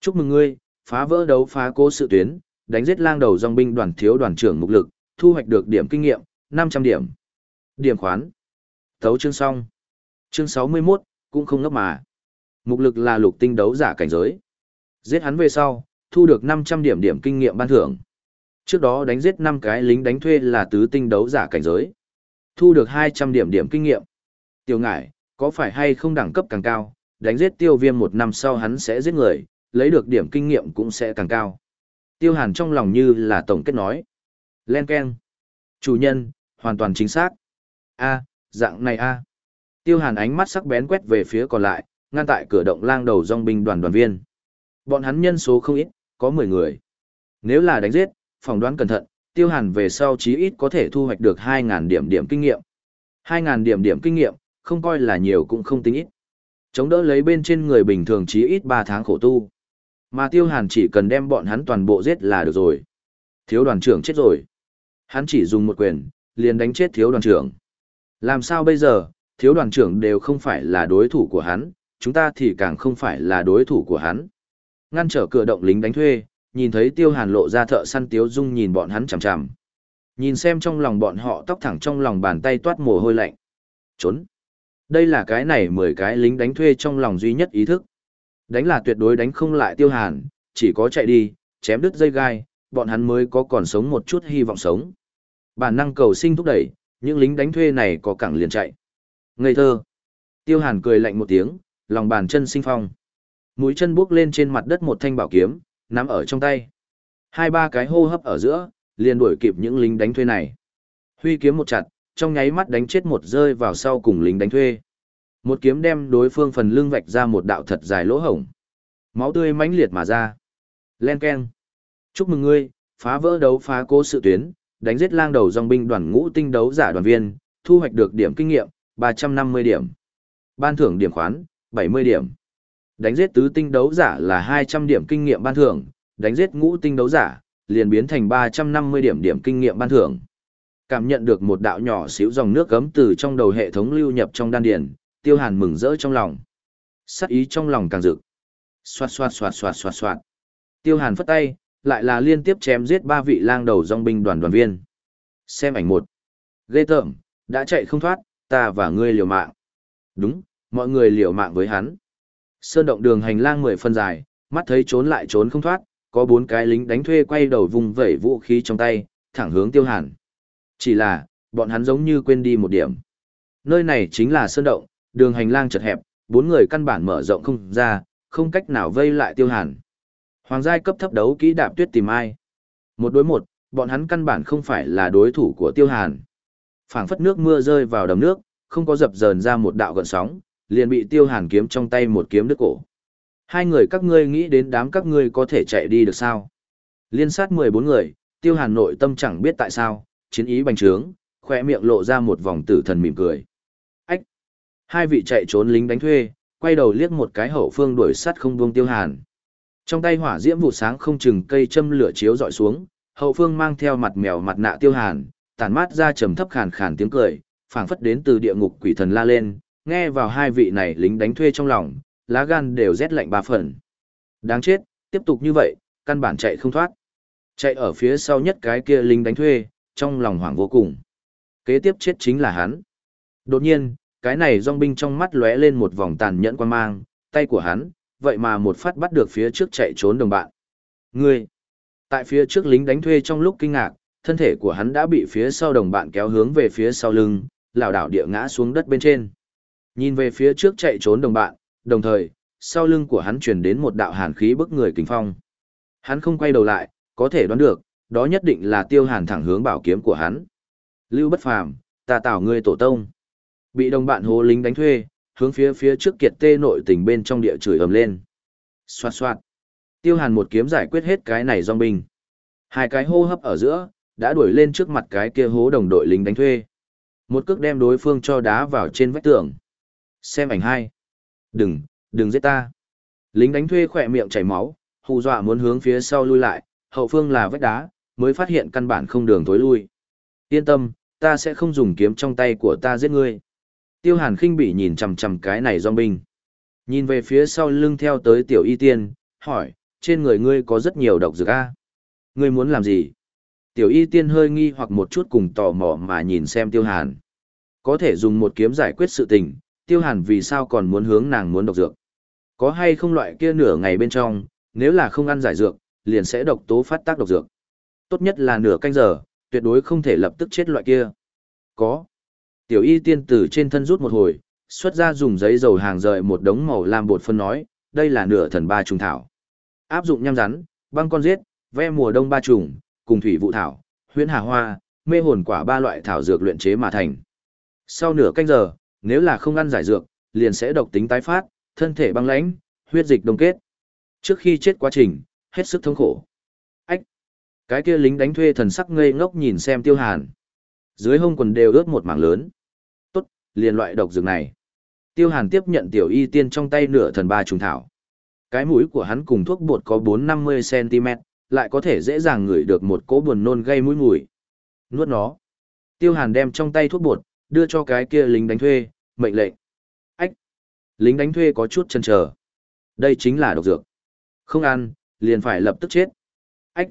[SPEAKER 1] Chúc mừng ngươi, phá vỡ đấu phá cố sự tuyến, đánh giết lang đầu dòng binh đoàn thiếu đoàn trưởng mục lực, thu hoạch được điểm kinh nghiệm, 500 điểm. Điểm khoán. Thấu chương xong. Chương 61, cũng không ngấp mà. Mục lực là lục tinh đấu giả cảnh giới. Giết hắn về sau, thu được 500 điểm điểm kinh nghiệm ban thưởng. Trước đó đánh giết 5 cái lính đánh thuê là tứ tinh đấu giả cảnh giới. Thu được 200 điểm điểm kinh nghiệm. Tiểu ngải, có phải hay không đẳng cấp càng cao, đánh giết tiêu viêm một năm sau hắn sẽ giết người, lấy được điểm kinh nghiệm cũng sẽ càng cao. Tiêu hàn trong lòng như là tổng kết nói. Len Ken. Chủ nhân, hoàn toàn chính xác. a dạng này a Tiêu hàn ánh mắt sắc bén quét về phía còn lại, ngăn tại cửa động lang đầu dòng binh đoàn đoàn viên. Bọn hắn nhân số không ít, có 10 người. Nếu là đánh giết, phỏng đoán cẩn thận, tiêu hàn về sau chí ít có thể thu hoạch được 2.000 điểm điểm kinh nghiệm. 2.000 điểm điểm kinh nghiệm, không coi là nhiều cũng không tính ít. Chống đỡ lấy bên trên người bình thường chí ít 3 tháng khổ tu. Mà tiêu hàn chỉ cần đem bọn hắn toàn bộ giết là được rồi. Thiếu đoàn trưởng chết rồi. Hắn chỉ dùng một quyền, liền đánh chết thiếu đoàn trưởng. Làm sao bây giờ, thiếu đoàn trưởng đều không phải là đối thủ của hắn, chúng ta thì càng không phải là đối thủ của hắn. Ngăn trở cửa động lính đánh thuê, nhìn thấy tiêu hàn lộ ra thợ săn tiếu dung nhìn bọn hắn chằm chằm. Nhìn xem trong lòng bọn họ tóc thẳng trong lòng bàn tay toát mồ hôi lạnh. Trốn. Đây là cái này mười cái lính đánh thuê trong lòng duy nhất ý thức. Đánh là tuyệt đối đánh không lại tiêu hàn, chỉ có chạy đi, chém đứt dây gai, bọn hắn mới có còn sống một chút hy vọng sống. Bản năng cầu sinh thúc đẩy, những lính đánh thuê này có cẳng liền chạy. Ngây thơ. Tiêu hàn cười lạnh một tiếng, lòng bàn chân sinh phong. Mũi chân bước lên trên mặt đất một thanh bảo kiếm, nắm ở trong tay. Hai ba cái hô hấp ở giữa, liền đuổi kịp những lính đánh thuê này. Huy kiếm một chặt, trong nháy mắt đánh chết một rơi vào sau cùng lính đánh thuê. Một kiếm đem đối phương phần lưng vạch ra một đạo thật dài lỗ hổng. Máu tươi mãnh liệt mà ra. Len keng. Chúc mừng ngươi, phá vỡ đấu phá cố sự tuyến, đánh giết lang đầu dòng binh đoàn ngũ tinh đấu giả đoàn viên, thu hoạch được điểm kinh nghiệm, 350 điểm. Ban thưởng điểm khoán, 70 điểm. Đánh giết tứ tinh đấu giả là 200 điểm kinh nghiệm ban thưởng, đánh giết ngũ tinh đấu giả, liền biến thành 350 điểm điểm kinh nghiệm ban thưởng. Cảm nhận được một đạo nhỏ xíu dòng nước gấm từ trong đầu hệ thống lưu nhập trong đan điền, Tiêu Hàn mừng rỡ trong lòng. Sát ý trong lòng càng rực. Xoạt xoạt xoạt xoạt xoạt xoạt. Tiêu Hàn phất tay, lại là liên tiếp chém giết ba vị lang đầu dòng binh đoàn đoàn viên. Xem ảnh một. Ghê tởm, đã chạy không thoát, ta và ngươi liều mạng. Đúng, mọi người liều mạng với hắn. Sơn động đường hành lang mười phân dài, mắt thấy trốn lại trốn không thoát, có bốn cái lính đánh thuê quay đầu vùng vẩy vũ khí trong tay, thẳng hướng tiêu hàn. Chỉ là, bọn hắn giống như quên đi một điểm. Nơi này chính là sơn động, đường hành lang chật hẹp, bốn người căn bản mở rộng không ra, không cách nào vây lại tiêu hàn. Hoàng giai cấp thấp đấu kỹ đạp tuyết tìm ai. Một đối một, bọn hắn căn bản không phải là đối thủ của tiêu hàn. phảng phất nước mưa rơi vào đầm nước, không có dập dờn ra một đạo gợn sóng, liền bị tiêu hàn kiếm trong tay một kiếm đứt cổ. Hai người các ngươi nghĩ đến đám các ngươi có thể chạy đi được sao? Liên sát 14 người, tiêu hàn nội tâm chẳng biết tại sao, chiến ý bành trướng, khỏe miệng lộ ra một vòng tử thần mỉm cười. Ách! Hai vị chạy trốn lính đánh thuê, quay đầu liếc một cái hậu phương đuổi sát không buông tiêu hàn. Trong tay hỏa diễm vụ sáng không chừng cây châm lửa chiếu dọi xuống, hậu phương mang theo mặt mèo mặt nạ tiêu hàn, tản mát ra trầm thấp khàn khàn tiếng cười, phảng phất đến từ địa ngục quỷ thần la lên, nghe vào hai vị này lính đánh thuê trong lòng, lá gan đều rét lạnh ba phần. Đáng chết, tiếp tục như vậy, căn bản chạy không thoát. Chạy ở phía sau nhất cái kia lính đánh thuê, trong lòng hoảng vô cùng. Kế tiếp chết chính là hắn. Đột nhiên, cái này dòng binh trong mắt lóe lên một vòng tàn nhẫn quan mang, tay của hắn, vậy mà một phát bắt được phía trước chạy trốn đồng bạn. Ngươi! Tại phía trước lính đánh thuê trong lúc kinh ngạc, thân thể của hắn đã bị phía sau đồng bạn kéo hướng về phía sau lưng, lảo đảo địa ngã xuống đất bên trên. Nhìn về phía trước chạy trốn đồng bạn, đồng thời, sau lưng của hắn truyền đến một đạo hàn khí bức người kính phong. Hắn không quay đầu lại, có thể đoán được, đó nhất định là tiêu hàn thẳng hướng bảo kiếm của hắn. Lưu bất phàm, ta tạo ngươi tổ tông. Bị đồng bạn hố lính đánh thuê, hướng phía phía trước kiệt tê nội tình bên trong địa chửi ầm lên. Xoạt xoạt. Tiêu hàn một kiếm giải quyết hết cái này dòng binh. Hai cái hô hấp ở giữa, đã đuổi lên trước mặt cái kia hố đồng đội lính đánh thuê. Một cước đem đối phương cho đá vào trên vách tường. Xem ảnh hai. Đừng, đừng giết ta. Lính đánh thuê khỏe miệng chảy máu, hù dọa muốn hướng phía sau lui lại, hậu phương là vách đá, mới phát hiện căn bản không đường tối lui. Yên tâm, ta sẽ không dùng kiếm trong tay của ta giết ngươi. Tiêu hàn khinh bị nhìn chằm chằm cái này dòng binh. Nhìn về phía sau lưng theo tới tiểu y tiên, hỏi, trên người ngươi có rất nhiều độc dược a Ngươi muốn làm gì? Tiểu y tiên hơi nghi hoặc một chút cùng tò mò mà nhìn xem tiêu hàn. Có thể dùng một kiếm giải quyết sự tình, tiêu hàn vì sao còn muốn hướng nàng muốn độc dược. Có hay không loại kia nửa ngày bên trong, nếu là không ăn giải dược, liền sẽ độc tố phát tác độc dược. Tốt nhất là nửa canh giờ, tuyệt đối không thể lập tức chết loại kia. Có. Tiểu y tiên tử trên thân rút một hồi, xuất ra dùng giấy dầu hàng rời một đống màu lam bột phân nói, đây là nửa thần ba trùng thảo. Áp dụng nhăm rắn, băng con giết, ve mùa đông ba trùng, cùng thủy vụ thảo, huyễn hà hoa, mê hồn quả ba loại thảo dược luyện chế mà thành. Sau nửa canh giờ, nếu là không ăn giải dược, liền sẽ độc tính tái phát, thân thể băng lãnh, huyết dịch đông kết. Trước khi chết quá trình, hết sức thống khổ. Ách! Cái kia lính đánh thuê thần sắc ngây ngốc nhìn xem tiêu hàn. Dưới hông quần đều ướt một mảng lớn. Tốt, liền loại độc dược này. Tiêu hàn tiếp nhận tiểu y tiên trong tay nửa thần ba trùng thảo. Cái mũi của hắn cùng thuốc bột có 4-50cm, lại có thể dễ dàng ngửi được một cỗ buồn nôn gây mũi mùi. Nuốt nó. Tiêu Hàn đem trong tay thuốc bột, đưa cho cái kia lính đánh thuê, mệnh lệnh. Ách! Lính đánh thuê có chút chần chờ. Đây chính là độc dược. Không ăn, liền phải lập tức chết. Ách!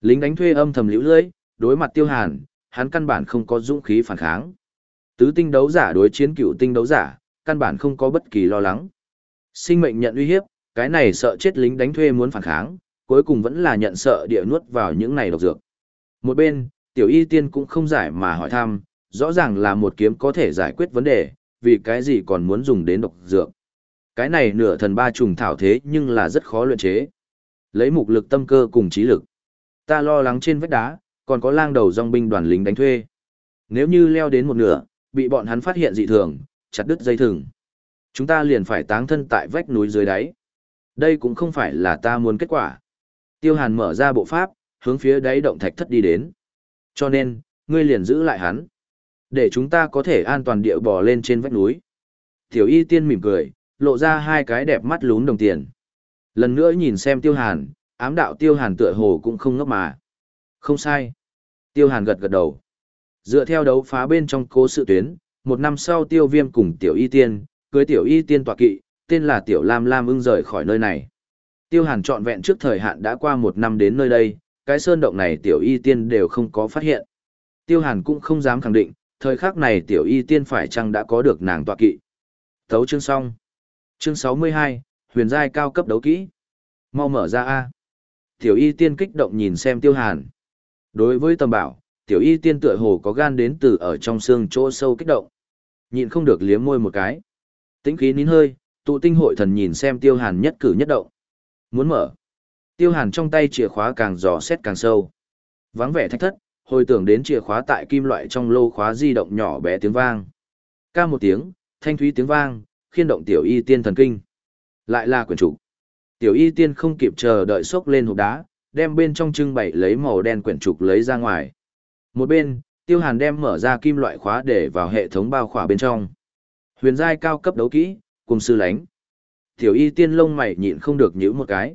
[SPEAKER 1] Lính đánh thuê âm thầm liễu lưỡi, đối mặt Tiêu Hàn, hắn căn bản không có dũng khí phản kháng. Tứ tinh đấu giả đối chiến cựu tinh đấu giả, căn bản không có bất kỳ lo lắng. Sinh mệnh nhận uy hiếp, cái này sợ chết lính đánh thuê muốn phản kháng, cuối cùng vẫn là nhận sợ địa nuốt vào những này độc dược. Một bên, tiểu y tiên cũng không giải mà hỏi thăm, rõ ràng là một kiếm có thể giải quyết vấn đề, vì cái gì còn muốn dùng đến độc dược. Cái này nửa thần ba trùng thảo thế nhưng là rất khó luyện chế. Lấy mục lực tâm cơ cùng trí lực. Ta lo lắng trên vách đá, còn có lang đầu dòng binh đoàn lính đánh thuê. Nếu như leo đến một nửa, bị bọn hắn phát hiện dị thường, chặt đứt dây thừng. Chúng ta liền phải táng thân tại vách núi dưới đáy. Đây cũng không phải là ta muốn kết quả. Tiêu Hàn mở ra bộ pháp, hướng phía đáy động thạch thất đi đến. Cho nên, ngươi liền giữ lại hắn. Để chúng ta có thể an toàn địa bò lên trên vách núi. Tiểu y tiên mỉm cười, lộ ra hai cái đẹp mắt lún đồng tiền. Lần nữa nhìn xem Tiêu Hàn, ám đạo Tiêu Hàn tựa hồ cũng không ngốc mà. Không sai. Tiêu Hàn gật gật đầu. Dựa theo đấu phá bên trong cố sự tuyến, một năm sau Tiêu Viêm cùng Tiểu Y Tiên, cưới Tiểu Y Tiên tọa kỵ, tên là Tiểu Lam Lam ưng rời khỏi nơi này. Tiêu Hàn trọn vẹn trước thời hạn đã qua một năm đến nơi đây, cái sơn động này Tiểu Y Tiên đều không có phát hiện. Tiêu Hàn cũng không dám khẳng định, thời khắc này Tiểu Y Tiên phải chăng đã có được nàng tọa kỵ. Thấu chương xong. Chương 62, huyền giai cao cấp đấu kỹ. Mau mở ra A. Tiểu Y Tiên kích động nhìn xem Tiêu Hàn. Đối với tầm bảo, Tiểu Y Tiên tựa hồ có gan đến từ ở trong xương chỗ sâu kích động. Nhịn không được liếm môi một cái. Tĩnh khí nín hơi, tụ tinh hội thần nhìn xem tiêu hàn nhất cử nhất động. Muốn mở. Tiêu hàn trong tay chìa khóa càng dò xét càng sâu. Vắng vẻ thách thất, hồi tưởng đến chìa khóa tại kim loại trong lô khóa di động nhỏ bé tiếng vang. Ca một tiếng, thanh thúy tiếng vang, khiên động tiểu y tiên thần kinh. Lại là quyển trục. Tiểu y tiên không kịp chờ đợi sốc lên hộp đá, đem bên trong trưng bày lấy màu đen quyển trục lấy ra ngoài. Một bên, tiêu hàn đem mở ra kim loại khóa để vào hệ thống bao khỏa bên trong. Huyền giai cao cấp đấu kỹ, cùng sư lánh. Tiểu y tiên lông mày nhịn không được nhíu một cái.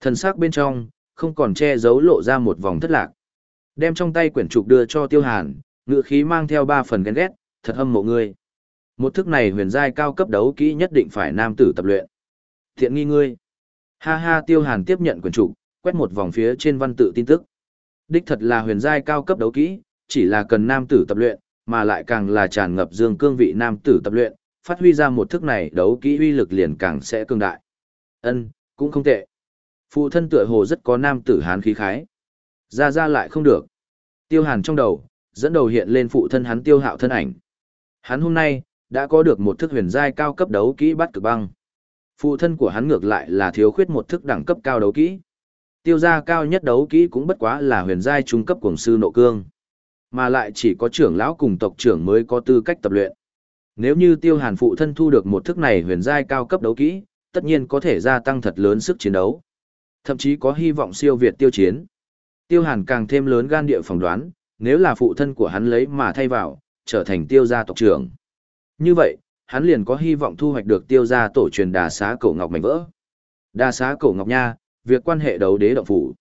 [SPEAKER 1] Thần sắc bên trong, không còn che giấu lộ ra một vòng thất lạc. Đem trong tay quyển trục đưa cho tiêu hàn, ngựa khí mang theo ba phần ghen ghét, thật hâm mộ ngươi. Một thức này huyền giai cao cấp đấu kỹ nhất định phải nam tử tập luyện. Thiện nghi ngươi. Ha ha tiêu hàn tiếp nhận quyển trục, quét một vòng phía trên văn tự tin tức. Đích thật là huyền giai cao cấp đấu kỹ, chỉ là cần nam tử tập luyện, mà lại càng là tràn ngập dương cương vị nam tử tập luyện, phát huy ra một thức này đấu kỹ uy lực liền càng sẽ cường đại. Ân, cũng không tệ. Phụ thân tựa hồ rất có nam tử hán khí khái. Ra ra lại không được. Tiêu hàn trong đầu, dẫn đầu hiện lên phụ thân hắn tiêu hạo thân ảnh. Hắn hôm nay, đã có được một thức huyền giai cao cấp đấu kỹ bắt cực băng. Phụ thân của hắn ngược lại là thiếu khuyết một thức đẳng cấp cao đấu kỹ. Tiêu gia cao nhất đấu kỹ cũng bất quá là huyền giai trung cấp cuồng sư nộ cương. Mà lại chỉ có trưởng lão cùng tộc trưởng mới có tư cách tập luyện. Nếu như tiêu hàn phụ thân thu được một thức này huyền giai cao cấp đấu kỹ, tất nhiên có thể gia tăng thật lớn sức chiến đấu. Thậm chí có hy vọng siêu việt tiêu chiến. Tiêu hàn càng thêm lớn gan địa phỏng đoán, nếu là phụ thân của hắn lấy mà thay vào, trở thành tiêu gia tộc trưởng. Như vậy, hắn liền có hy vọng thu hoạch được tiêu gia tổ truyền đà xá cổ ngọc mảnh vỡ. Đà xá cổ ngọc nha, việc quan hệ đấu đế động phủ.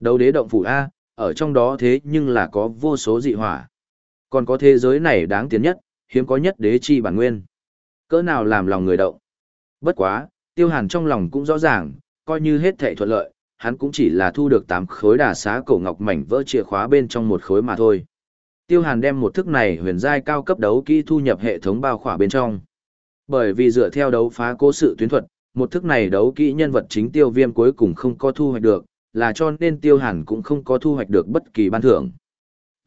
[SPEAKER 1] Đấu đế động phủ A, ở trong đó thế nhưng là có vô số dị hỏa. Còn có thế giới này đáng tiến nhất, hiếm có nhất đế chi bản nguyên. Cỡ nào làm lòng người động. Bất quá, tiêu hàn trong lòng cũng rõ ràng, coi như hết thệ thuận lợi, hắn cũng chỉ là thu được tám khối đà xá cổ ngọc mảnh vỡ chìa khóa bên trong một khối mà thôi. Tiêu hàn đem một thức này huyền giai cao cấp đấu kỹ thu nhập hệ thống bao khỏa bên trong. Bởi vì dựa theo đấu phá cố sự tuyến thuật, một thức này đấu kỹ nhân vật chính tiêu viêm cuối cùng không có thu hoạch được, là cho nên tiêu hàn cũng không có thu hoạch được bất kỳ ban thưởng.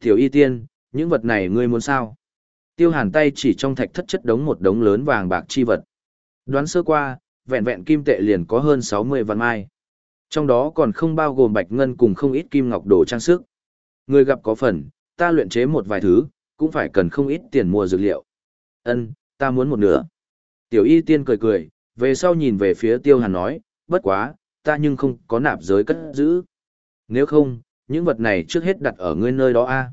[SPEAKER 1] Tiểu y tiên, những vật này ngươi muốn sao? Tiêu hàn tay chỉ trong thạch thất chất đống một đống lớn vàng bạc chi vật. Đoán sơ qua, vẹn vẹn kim tệ liền có hơn 60 vạn mai. Trong đó còn không bao gồm bạch ngân cùng không ít kim ngọc đồ trang sức. Người gặp có phần, ta luyện chế một vài thứ, cũng phải cần không ít tiền mua dược liệu. Ân, ta muốn một nửa. Tiểu y tiên cười cười, về sau nhìn về phía tiêu hàn nói, bất quá, ta nhưng không có nạp giới cất giữ. Nếu không, những vật này trước hết đặt ở ngươi nơi đó a.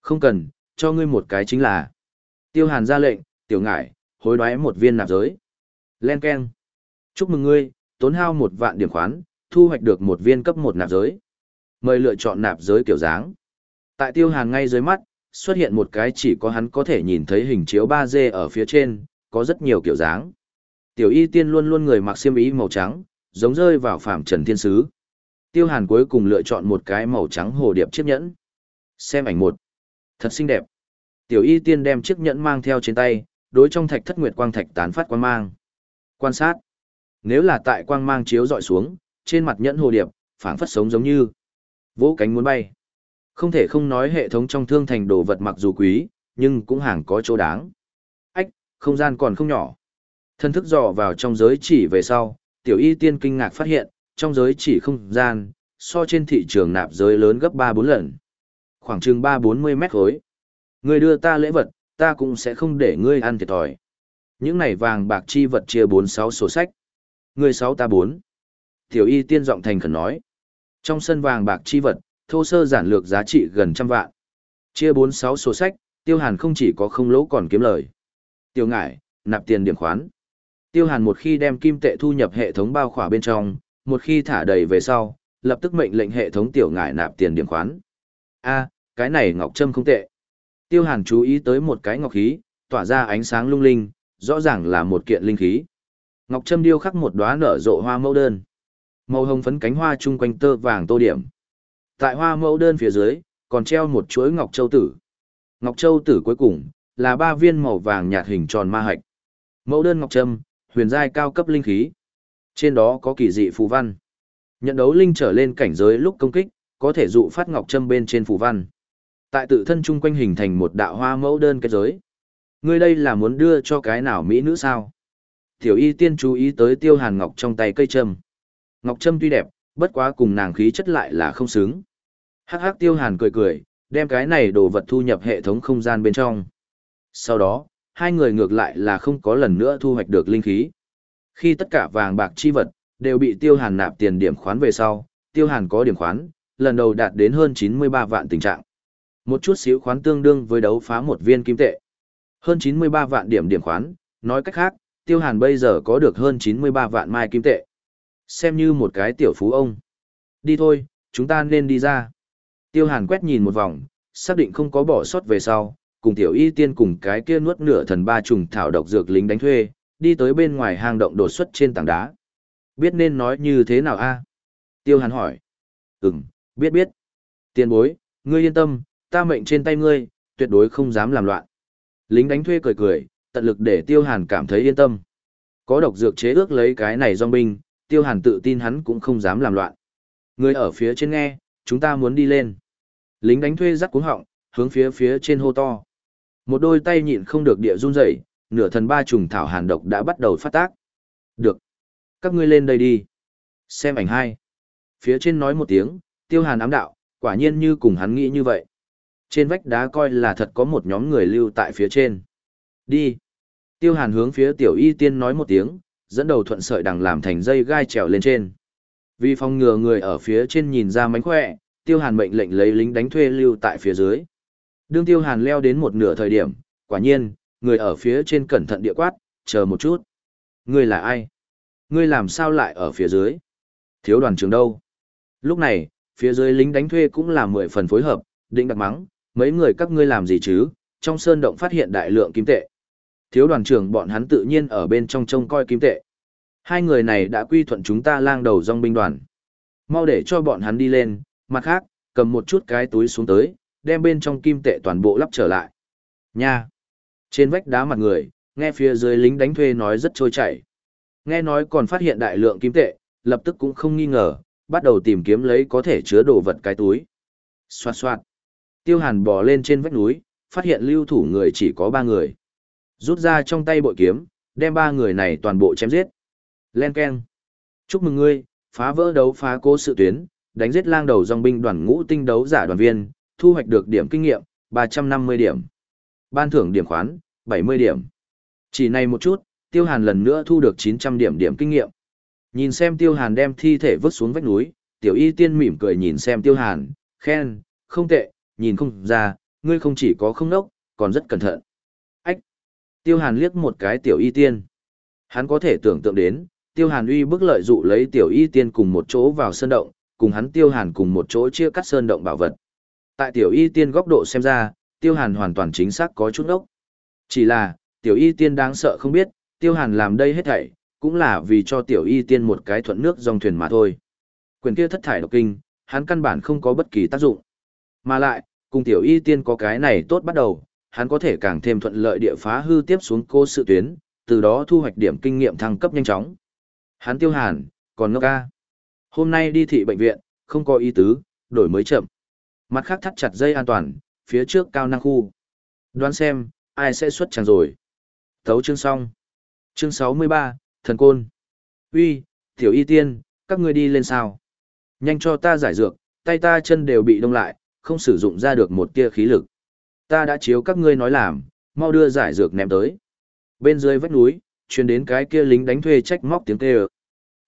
[SPEAKER 1] Không cần, cho ngươi một cái chính là. Tiêu Hàn ra lệnh, tiểu ngải, hối đoái một viên nạp giới. Len keng. Chúc mừng ngươi, tốn hao một vạn điểm khoán, thu hoạch được một viên cấp một nạp giới. Mời lựa chọn nạp giới kiểu dáng. Tại tiêu hàn ngay dưới mắt, xuất hiện một cái chỉ có hắn có thể nhìn thấy hình chiếu 3D ở phía trên, có rất nhiều kiểu dáng. Tiểu y tiên luôn luôn người mặc xiêm y màu trắng, giống rơi vào phạm trần thiên sứ. Tiêu hàn cuối cùng lựa chọn một cái màu trắng hồ điệp chiếc nhẫn. Xem ảnh một. Thật xinh đẹp. Tiểu y tiên đem chiếc nhẫn mang theo trên tay, đối trong thạch thất nguyệt quang thạch tán phát quang mang. Quan sát. Nếu là tại quang mang chiếu dọi xuống, trên mặt nhẫn hồ điệp, phảng phất sống giống như vỗ cánh muốn bay. Không thể không nói hệ thống trong thương thành đồ vật mặc dù quý, nhưng cũng hàng có chỗ đáng. Ách, không gian còn không nhỏ. Thân thức dò vào trong giới chỉ về sau, tiểu y tiên kinh ngạc phát hiện, trong giới chỉ không gian, so trên thị trường nạp giới lớn gấp 3-4 lần. Khoảng chừng 3-40 mét khối. Người đưa ta lễ vật, ta cũng sẽ không để ngươi ăn thiệt thòi. Những này vàng bạc chi vật chia 4-6 sổ sách. Người 6 ta 4. Tiểu y tiên giọng thành khẩn nói. Trong sân vàng bạc chi vật, thô sơ giản lược giá trị gần trăm vạn. Chia 4-6 sổ sách, tiêu hàn không chỉ có không lỗ còn kiếm lời. Tiêu ngải, nạp tiền điểm khoán. Tiêu hàn một khi đem kim tệ thu nhập hệ thống bao khỏa bên trong, một khi thả đầy về sau, lập tức mệnh lệnh hệ thống tiểu ngải nạp tiền điểm khoán. A, cái này ngọc trâm không tệ. Tiêu hàn chú ý tới một cái ngọc khí, tỏa ra ánh sáng lung linh, rõ ràng là một kiện linh khí. Ngọc trâm điêu khắc một đóa nở rộ hoa mẫu đơn. Màu hồng phấn cánh hoa chung quanh tơ vàng tô điểm. Tại hoa mẫu đơn phía dưới, còn treo một chuỗi ngọc châu tử. Ngọc châu tử cuối cùng, là ba viên màu vàng nhạt hình tròn ma hạch. Mẫu đơn ngọc trâm, huyền giai cao cấp linh khí. Trên đó có kỳ dị phù văn. Nhận đấu linh trở lên cảnh giới lúc công kích, có thể dụ phát ngọc trâm bên trên phù văn. Tại tự thân chung quanh hình thành một đạo hoa mẫu đơn kết giới. Ngươi đây là muốn đưa cho cái nào mỹ nữ sao? Tiểu y tiên chú ý tới tiêu hàn ngọc trong tay cây trâm. Ngọc trâm tuy đẹp, bất quá cùng nàng khí chất lại là không xứng. Hắc hắc tiêu hàn cười cười, đem cái này đồ vật thu nhập hệ thống không gian bên trong. Sau đó, hai người ngược lại là không có lần nữa thu hoạch được linh khí. Khi tất cả vàng bạc chi vật, đều bị tiêu hàn nạp tiền điểm khoán về sau, tiêu hàn có điểm khoán, lần đầu đạt đến hơn 93 vạn tình trạng. Một chút xíu khoán tương đương với đấu phá một viên kim tệ. Hơn 93 vạn điểm điểm khoán, nói cách khác, tiêu hàn bây giờ có được hơn 93 vạn mai kim tệ. Xem như một cái tiểu phú ông. Đi thôi, chúng ta nên đi ra. Tiêu hàn quét nhìn một vòng, xác định không có bỏ sót về sau, cùng tiểu y tiên cùng cái kia nuốt nửa thần ba trùng thảo độc dược lính đánh thuê, đi tới bên ngoài hang động đột xuất trên tảng đá. Biết nên nói như thế nào a? Tiêu hàn hỏi. Ừm, biết biết. tiên bối, ngươi yên tâm, ta mệnh trên tay ngươi, tuyệt đối không dám làm loạn. Lính đánh thuê cười cười, tận lực để tiêu hàn cảm thấy yên tâm. Có độc dược chế ước lấy cái này dòng binh, tiêu hàn tự tin hắn cũng không dám làm loạn. Người ở phía trên nghe, chúng ta muốn đi lên. Lính đánh thuê rắc cuống họng, hướng phía phía trên hô to. Một đôi tay nhịn không được địa run rẩy, nửa thần ba trùng thảo hàn độc đã bắt đầu phát tác. Được. Các ngươi lên đây đi. Xem ảnh hai. Phía trên nói một tiếng, tiêu hàn ám đạo, quả nhiên như cùng hắn nghĩ như vậy. Trên vách đá coi là thật có một nhóm người lưu tại phía trên. Đi. Tiêu hàn hướng phía tiểu y tiên nói một tiếng, dẫn đầu thuận sợi đằng làm thành dây gai trèo lên trên. Vì phòng ngừa người ở phía trên nhìn ra mánh khỏe, tiêu hàn mệnh lệnh lấy lính đánh thuê lưu tại phía dưới. Đương tiêu hàn leo đến một nửa thời điểm, quả nhiên, người ở phía trên cẩn thận địa quát, chờ một chút. Ngươi là ai? Ngươi làm sao lại ở phía dưới? Thiếu đoàn trưởng đâu? Lúc này, phía dưới lính đánh thuê cũng là mười phần phối hợp, định đặc mắng, mấy người các ngươi làm gì chứ? Trong sơn động phát hiện đại lượng kim tệ. Thiếu đoàn trưởng bọn hắn tự nhiên ở bên trong trông coi kim tệ. Hai người này đã quy thuận chúng ta lang đầu dòng binh đoàn. Mau để cho bọn hắn đi lên, mặt khác, cầm một chút cái túi xuống tới, đem bên trong kim tệ toàn bộ lắp trở lại. Nha! Trên vách đá mặt người, nghe phía dưới lính đánh thuê nói rất trôi chảy. Nghe nói còn phát hiện đại lượng kim tệ, lập tức cũng không nghi ngờ, bắt đầu tìm kiếm lấy có thể chứa đồ vật cái túi. Xoạt xoạt. Tiêu hàn bò lên trên vách núi, phát hiện lưu thủ người chỉ có ba người. Rút ra trong tay bội kiếm, đem ba người này toàn bộ chém giết. Len Ken. Chúc mừng ngươi, phá vỡ đấu phá cố sự tuyến, đánh giết lang đầu dòng binh đoàn ngũ tinh đấu giả đoàn viên, thu hoạch được điểm kinh nghiệm, 350 điểm. Ban thưởng điểm khoán, 70 điểm. Chỉ này một chút, Tiêu Hàn lần nữa thu được 900 điểm điểm kinh nghiệm. Nhìn xem Tiêu Hàn đem thi thể vứt xuống vách núi, Tiểu Y Tiên mỉm cười nhìn xem Tiêu Hàn, khen, không tệ, nhìn không ra, ngươi không chỉ có không nốc, còn rất cẩn thận. Tiêu Hàn liếc một cái Tiểu Y Tiên. Hắn có thể tưởng tượng đến, Tiêu Hàn uy bức lợi dụ lấy tiểu y tiên cùng một chỗ vào sơn động, cùng hắn Tiêu Hàn cùng một chỗ chia cắt sơn động bảo vật. Tại tiểu y tiên góc độ xem ra, Tiêu Hàn hoàn toàn chính xác có chút ốc. Chỉ là, tiểu y tiên đáng sợ không biết, Tiêu Hàn làm đây hết thảy, cũng là vì cho tiểu y tiên một cái thuận nước dòng thuyền mà thôi. Quyền kia thất thải độc kinh, hắn căn bản không có bất kỳ tác dụng. Mà lại, cùng tiểu y tiên có cái này tốt bắt đầu, hắn có thể càng thêm thuận lợi địa phá hư tiếp xuống cô sự tuyến, từ đó thu hoạch điểm kinh nghiệm thăng cấp nhanh chóng. Hắn tiêu hàn, còn ngốc ca. Hôm nay đi thị bệnh viện, không có ý tứ, đổi mới chậm. Mặt khác thắt chặt dây an toàn, phía trước cao năng khu. Đoán xem, ai sẽ xuất chẳng rồi. Thấu chương xong. Chương 63, Thần Côn. uy tiểu y tiên, các ngươi đi lên sao? Nhanh cho ta giải dược, tay ta chân đều bị đông lại, không sử dụng ra được một tia khí lực. Ta đã chiếu các ngươi nói làm, mau đưa giải dược ném tới. Bên dưới vách núi, truyền đến cái kia lính đánh thuê trách móc tiếng kêu.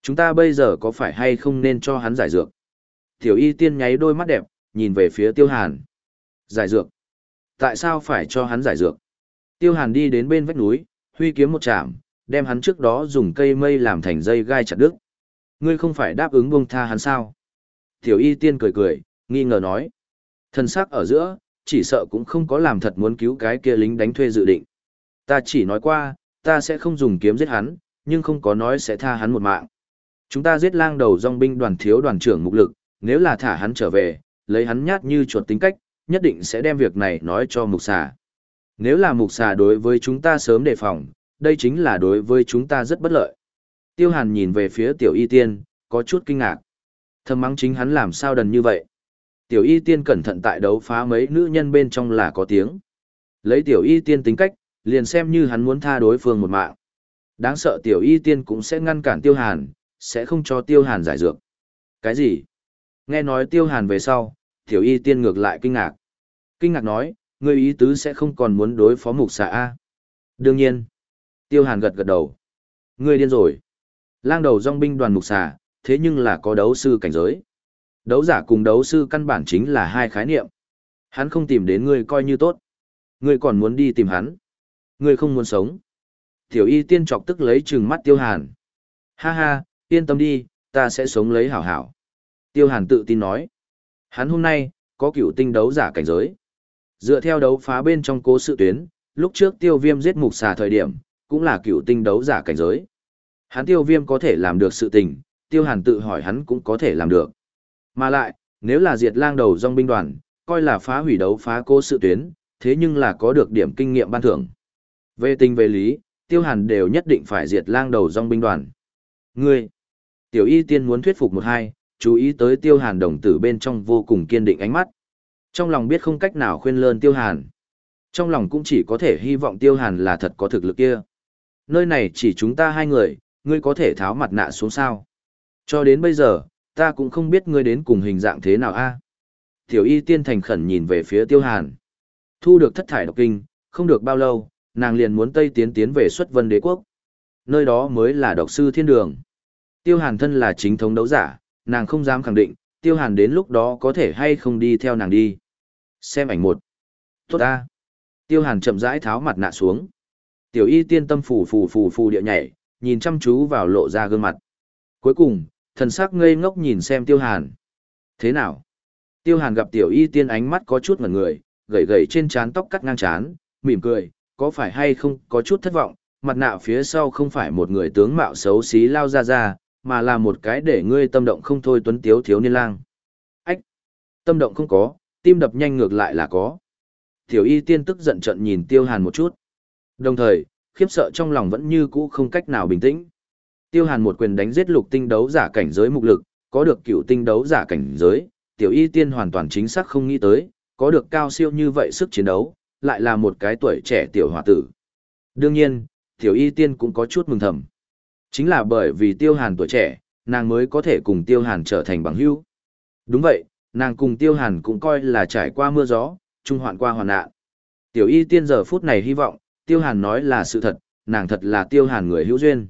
[SPEAKER 1] Chúng ta bây giờ có phải hay không nên cho hắn giải dược? Tiểu y tiên nháy đôi mắt đẹp, nhìn về phía tiêu hàn. Giải dược? Tại sao phải cho hắn giải dược? Tiêu hàn đi đến bên vách núi, huy kiếm một chạm, đem hắn trước đó dùng cây mây làm thành dây gai chặt đứt. Ngươi không phải đáp ứng buông tha hắn sao? Tiểu y tiên cười cười, nghi ngờ nói. Thần sắc ở giữa, chỉ sợ cũng không có làm thật muốn cứu cái kia lính đánh thuê dự định. Ta chỉ nói qua, ta sẽ không dùng kiếm giết hắn, nhưng không có nói sẽ tha hắn một mạng. Chúng ta giết lang đầu dòng binh đoàn thiếu đoàn trưởng mục lực, nếu là thả hắn trở về, lấy hắn nhát như chuột tính cách, nhất định sẽ đem việc này nói cho mục xà. Nếu là mục xà đối với chúng ta sớm đề phòng, đây chính là đối với chúng ta rất bất lợi. Tiêu hàn nhìn về phía tiểu y tiên, có chút kinh ngạc. Thầm mắng chính hắn làm sao đần như vậy. Tiểu y tiên cẩn thận tại đấu phá mấy nữ nhân bên trong là có tiếng. Lấy tiểu y tiên tính cách, liền xem như hắn muốn tha đối phương một mạng. Đáng sợ tiểu y tiên cũng sẽ ngăn cản tiêu hàn, sẽ không cho tiêu hàn giải dược. Cái gì? Nghe nói tiêu hàn về sau, tiểu y tiên ngược lại kinh ngạc. Kinh ngạc nói, người ý tứ sẽ không còn muốn đối phó mục xạ A. Đương nhiên. Tiêu hàn gật gật đầu. Ngươi điên rồi. Lang đầu dòng binh đoàn mục xạ, thế nhưng là có đấu sư cảnh giới. Đấu giả cùng đấu sư căn bản chính là hai khái niệm. Hắn không tìm đến ngươi coi như tốt. Ngươi còn muốn đi tìm hắn. Ngươi không muốn sống. Tiểu y tiên chọc tức lấy trừng mắt tiêu hàn. Ha ha, yên tâm đi, ta sẽ sống lấy hảo hảo. Tiêu hàn tự tin nói. Hắn hôm nay, có cựu tinh đấu giả cảnh giới. Dựa theo đấu phá bên trong cố sự tuyến, lúc trước tiêu viêm giết mục xà thời điểm, cũng là cựu tinh đấu giả cảnh giới. Hắn tiêu viêm có thể làm được sự tình, tiêu hàn tự hỏi hắn cũng có thể làm được. Mà lại, nếu là diệt lang đầu dòng binh đoàn, coi là phá hủy đấu phá cố sự tuyến, thế nhưng là có được điểm kinh nghiệm ban thưởng. Về tình về lý, tiêu hàn đều nhất định phải diệt lang đầu dòng binh đoàn. Ngươi, tiểu y tiên muốn thuyết phục một hai, chú ý tới tiêu hàn đồng tử bên trong vô cùng kiên định ánh mắt. Trong lòng biết không cách nào khuyên lơn tiêu hàn. Trong lòng cũng chỉ có thể hy vọng tiêu hàn là thật có thực lực kia. Nơi này chỉ chúng ta hai người, ngươi có thể tháo mặt nạ xuống sao. Cho đến bây giờ, ta cũng không biết ngươi đến cùng hình dạng thế nào a. Tiểu y tiên thành khẩn nhìn về phía tiêu hàn. Thu được thất thải độc kinh, không được bao lâu, nàng liền muốn tây tiến tiến về xuất vân đế quốc. Nơi đó mới là độc sư thiên đường. Tiêu hàn thân là chính thống đấu giả, nàng không dám khẳng định, tiêu hàn đến lúc đó có thể hay không đi theo nàng đi. Xem ảnh một. Tốt ta. Tiêu hàn chậm rãi tháo mặt nạ xuống. Tiểu y tiên tâm phù phù phù phù địa nhảy, nhìn chăm chú vào lộ ra gương mặt. Cuối cùng, thần sắc ngây ngốc nhìn xem tiêu hàn. Thế nào? Tiêu hàn gặp tiểu y tiên ánh mắt có chút ngẩn người, gầy gầy trên trán tóc cắt ngang trán, mỉm cười, có phải hay không có chút thất vọng, mặt nạ phía sau không phải một người tướng mạo xấu xí lao ra ra, mà là một cái để ngươi tâm động không thôi tuấn tiếu thiếu niên lang. Ách! Tâm động không có, tim đập nhanh ngược lại là có. Tiểu y tiên tức giận trận nhìn tiêu hàn một chút. Đồng thời, khiếp sợ trong lòng vẫn như cũ không cách nào bình tĩnh. Tiêu Hàn một quyền đánh giết lục tinh đấu giả cảnh giới mục lực, có được cựu tinh đấu giả cảnh giới, tiểu y tiên hoàn toàn chính xác không nghĩ tới, có được cao siêu như vậy sức chiến đấu, lại là một cái tuổi trẻ tiểu hòa tử. Đương nhiên, tiểu y tiên cũng có chút mừng thầm. Chính là bởi vì tiêu hàn tuổi trẻ, nàng mới có thể cùng tiêu hàn trở thành bằng hữu. Đúng vậy, nàng cùng tiêu hàn cũng coi là trải qua mưa gió, trung hoạn qua hoàn nạn. Tiểu y tiên giờ phút này hy vọng, tiêu hàn nói là sự thật, nàng thật là tiêu hàn người hữu duyên.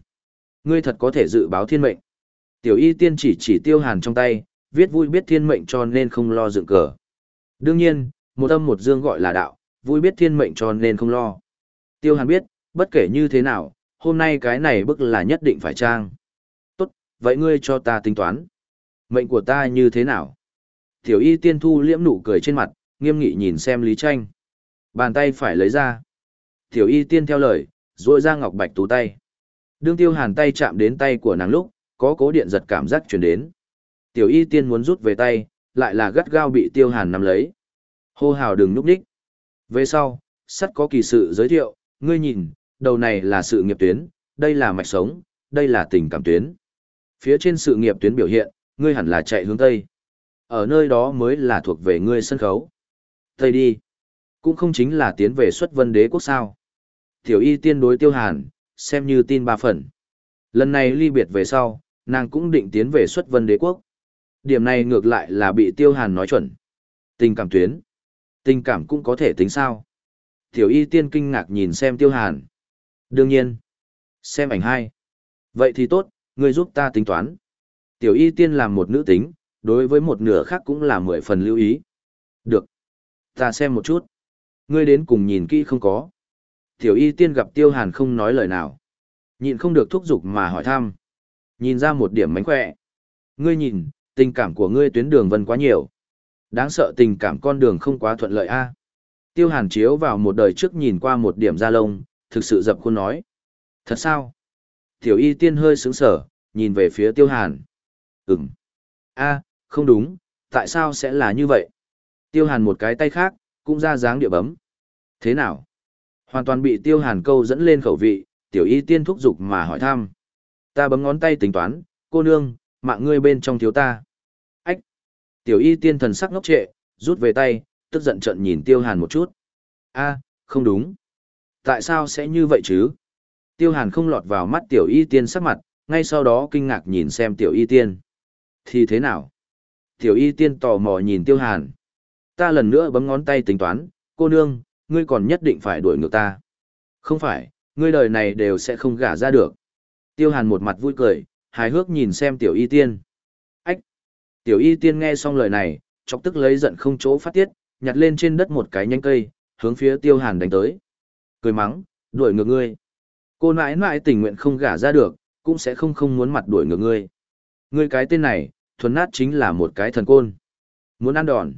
[SPEAKER 1] Ngươi thật có thể dự báo thiên mệnh. Tiểu y tiên chỉ chỉ tiêu hàn trong tay, viết vui biết thiên mệnh cho nên không lo dựng cờ. Đương nhiên, một âm một dương gọi là đạo, vui biết thiên mệnh cho nên không lo. Tiêu hàn biết, bất kể như thế nào, hôm nay cái này bức là nhất định phải trang. Tốt, vậy ngươi cho ta tính toán. Mệnh của ta như thế nào? Tiểu y tiên thu liễm nụ cười trên mặt, nghiêm nghị nhìn xem Lý Tranh. Bàn tay phải lấy ra. Tiểu y tiên theo lời, rôi ra ngọc bạch tú tay. Đương tiêu hàn tay chạm đến tay của nàng lúc, có cố điện giật cảm giác chuyển đến. Tiểu y tiên muốn rút về tay, lại là gắt gao bị tiêu hàn nắm lấy. Hô hào đừng núp đích. Về sau, sắt có kỳ sự giới thiệu, ngươi nhìn, đầu này là sự nghiệp tuyến, đây là mạch sống, đây là tình cảm tuyến. Phía trên sự nghiệp tuyến biểu hiện, ngươi hẳn là chạy hướng Tây. Ở nơi đó mới là thuộc về ngươi sân khấu. Tây đi. Cũng không chính là tiến về xuất vân đế quốc sao. Tiểu y tiên đối tiêu hàn, xem như tin ba phần. Lần này ly biệt về sau, nàng cũng định tiến về xuất vân đế quốc. Điểm này ngược lại là bị tiêu hàn nói chuẩn. Tình cảm tuyến. Tình cảm cũng có thể tính sao. Tiểu y tiên kinh ngạc nhìn xem tiêu hàn. Đương nhiên. Xem ảnh hai. Vậy thì tốt, ngươi giúp ta tính toán. Tiểu y tiên làm một nữ tính, đối với một nửa khác cũng là mười phần lưu ý. Được. Ta xem một chút. Ngươi đến cùng nhìn kỹ không có. Tiểu y tiên gặp tiêu hàn không nói lời nào. Nhịn không được thúc giục mà hỏi thăm. Nhìn ra một điểm mánh khỏe. Ngươi nhìn, tình cảm của ngươi tuyến đường vân quá nhiều. Đáng sợ tình cảm con đường không quá thuận lợi a. Tiêu hàn chiếu vào một đời trước nhìn qua một điểm da lông, thực sự dập khuôn nói. Thật sao? Tiểu y tiên hơi sững sở, nhìn về phía tiêu hàn. Ừm. a không đúng, tại sao sẽ là như vậy? Tiêu hàn một cái tay khác, cũng ra dáng địa bấm. Thế nào? Hoàn toàn bị tiêu hàn câu dẫn lên khẩu vị, tiểu y tiên thúc giục mà hỏi thăm. Ta bấm ngón tay tính toán, cô nương, mạng ngươi bên trong thiếu ta. Ách! Tiểu y tiên thần sắc ngốc trệ, rút về tay, tức giận trận nhìn tiêu hàn một chút. a không đúng. Tại sao sẽ như vậy chứ? Tiêu hàn không lọt vào mắt tiểu y tiên sắc mặt, ngay sau đó kinh ngạc nhìn xem tiểu y tiên. Thì thế nào? Tiểu y tiên tò mò nhìn tiêu hàn. Ta lần nữa bấm ngón tay tính toán, cô nương, ngươi còn nhất định phải đuổi ngược ta. Không phải, ngươi đời này đều sẽ không gả ra được. Tiêu hàn một mặt vui cười, hài hước nhìn xem tiểu y tiên. Ách! Tiểu y tiên nghe xong lời này, chọc tức lấy giận không chỗ phát tiết, nhặt lên trên đất một cái nhánh cây, hướng phía tiêu hàn đánh tới. Cười mắng, đuổi ngược ngươi. Cô nãi nãi tình nguyện không gả ra được, cũng sẽ không không muốn mặt đuổi ngược ngươi. Ngươi cái tên này, thuần nát chính là một cái thần côn. Muốn ăn đòn.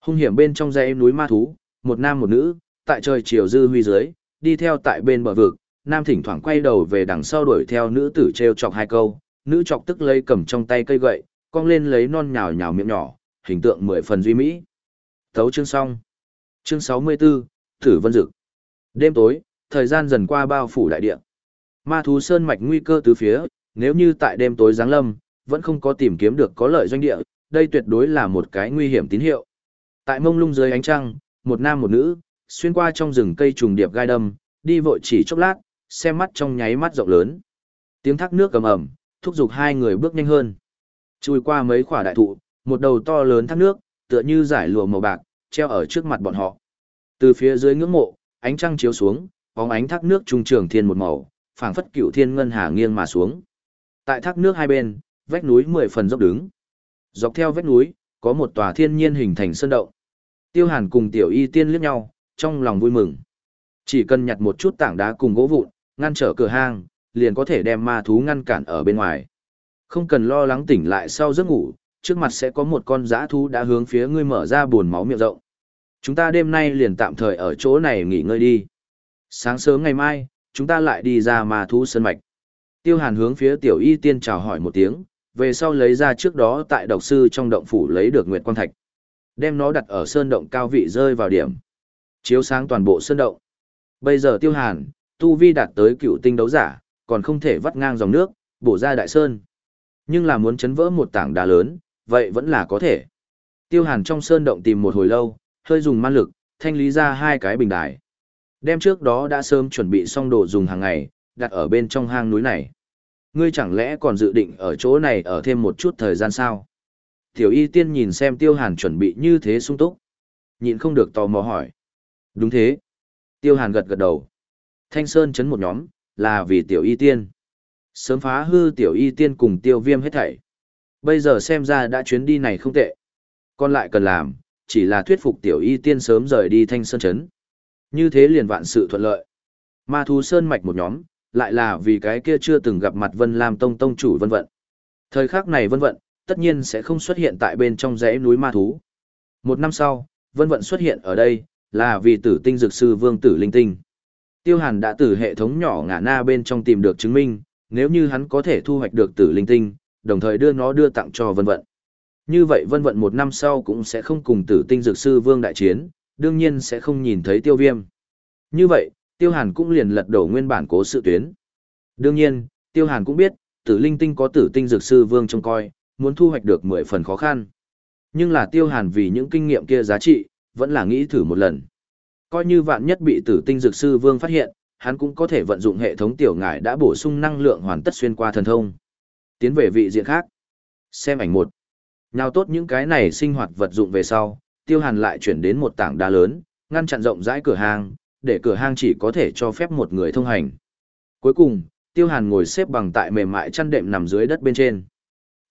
[SPEAKER 1] Hung hiểm bên trong dãy núi ma thú, một nam một nữ, tại trời chiều dư huy dưới, đi theo tại bên bờ vực, nam thỉnh thoảng quay đầu về đằng sau đuổi theo nữ tử treo chọc hai câu, nữ chọc tức lấy cầm trong tay cây gậy, cong lên lấy non nhào nhào miệng nhỏ, hình tượng mười phần duy mỹ. Thấu chương xong. Chương 64, Thử Vân Dực. Đêm tối, thời gian dần qua bao phủ đại địa. Ma thú sơn mạch nguy cơ từ phía, nếu như tại đêm tối giáng lâm, vẫn không có tìm kiếm được có lợi doanh địa, đây tuyệt đối là một cái nguy hiểm tín hiệu. Tại mông lung dưới ánh trăng, một nam một nữ, xuyên qua trong rừng cây trùng điệp gai đâm, đi vội chỉ chốc lát, xem mắt trong nháy mắt rộng lớn. Tiếng thác nước cầm ẩm, thúc giục hai người bước nhanh hơn. Chui qua mấy khỏa đại thụ, một đầu to lớn thác nước, tựa như giải lụa màu bạc, treo ở trước mặt bọn họ. Từ phía dưới ngưỡng mộ, ánh trăng chiếu xuống, bóng ánh thác nước trung trường thiên một màu, phảng phất cựu thiên ngân hà nghiêng mà xuống. Tại thác nước hai bên, vách núi mười phần dốc đứng. Dọc theo vách núi, có một tòa thiên nhiên hình thành sơn động. Tiêu Hàn cùng Tiểu Y Tiên liếc nhau, trong lòng vui mừng. Chỉ cần nhặt một chút tảng đá cùng gỗ vụn, ngăn trở cửa hang, liền có thể đem ma thú ngăn cản ở bên ngoài. Không cần lo lắng tỉnh lại sau giấc ngủ, trước mặt sẽ có một con dã thú đã hướng phía ngươi mở ra buồn máu miệng rộng. Chúng ta đêm nay liền tạm thời ở chỗ này nghỉ ngơi đi. Sáng sớm ngày mai, chúng ta lại đi ra ma thú sân mạch. Tiêu Hàn hướng phía Tiểu Y Tiên chào hỏi một tiếng, về sau lấy ra trước đó tại độc sư trong động phủ lấy được Nguyệt Quang Thạch. Đem nó đặt ở sơn động cao vị rơi vào điểm. Chiếu sáng toàn bộ sơn động. Bây giờ Tiêu Hàn, Tu Vi đạt tới cựu tinh đấu giả, còn không thể vắt ngang dòng nước, bổ ra đại sơn. Nhưng là muốn chấn vỡ một tảng đá lớn, vậy vẫn là có thể. Tiêu Hàn trong sơn động tìm một hồi lâu, hơi dùng man lực, thanh lý ra hai cái bình đài. Đem trước đó đã sớm chuẩn bị xong đồ dùng hàng ngày, đặt ở bên trong hang núi này. Ngươi chẳng lẽ còn dự định ở chỗ này ở thêm một chút thời gian sao? Tiểu y tiên nhìn xem tiêu hàn chuẩn bị như thế sung túc. Nhịn không được tò mò hỏi. Đúng thế. Tiêu hàn gật gật đầu. Thanh Sơn chấn một nhóm, là vì tiểu y tiên. Sớm phá hư tiểu y tiên cùng tiêu viêm hết thảy. Bây giờ xem ra đã chuyến đi này không tệ. Còn lại cần làm, chỉ là thuyết phục tiểu y tiên sớm rời đi thanh sơn chấn. Như thế liền vạn sự thuận lợi. Ma thú sơn mạch một nhóm, lại là vì cái kia chưa từng gặp mặt Vân Lam Tông Tông chủ vân vận. Thời khắc này vân vận, tất nhiên sẽ không xuất hiện tại bên trong dãy núi ma thú. Một năm sau, vân vận xuất hiện ở đây, là vì tử tinh dược sư vương tử linh tinh. Tiêu Hàn đã từ hệ thống nhỏ ngả na bên trong tìm được chứng minh, nếu như hắn có thể thu hoạch được tử linh tinh, đồng thời đưa nó đưa tặng cho vân vận. Như vậy vân vận một năm sau cũng sẽ không cùng tử tinh dược sư vương đại chiến, đương nhiên sẽ không nhìn thấy tiêu viêm. Như vậy, tiêu hàn cũng liền lật đổ nguyên bản cố sự tuyến. Đương nhiên, tiêu hàn cũng biết, tử linh tinh có tử tinh dược sư vương trông coi, muốn thu hoạch được mười phần khó khăn. Nhưng là tiêu hàn vì những kinh nghiệm kia giá trị, vẫn là nghĩ thử một lần. Coi như vạn nhất bị tử tinh dược sư vương phát hiện, hắn cũng có thể vận dụng hệ thống tiểu ngải đã bổ sung năng lượng hoàn tất xuyên qua thần thông. Tiến về vị diện khác. Xem ảnh một. Nào tốt những cái này sinh hoạt vật dụng về sau, tiêu hàn lại chuyển đến một tảng đá lớn, ngăn chặn rộng rãi cửa hàng, để cửa hàng chỉ có thể cho phép một người thông hành. Cuối cùng, tiêu hàn ngồi xếp bằng tại mềm mại chăn đệm nằm dưới đất bên trên.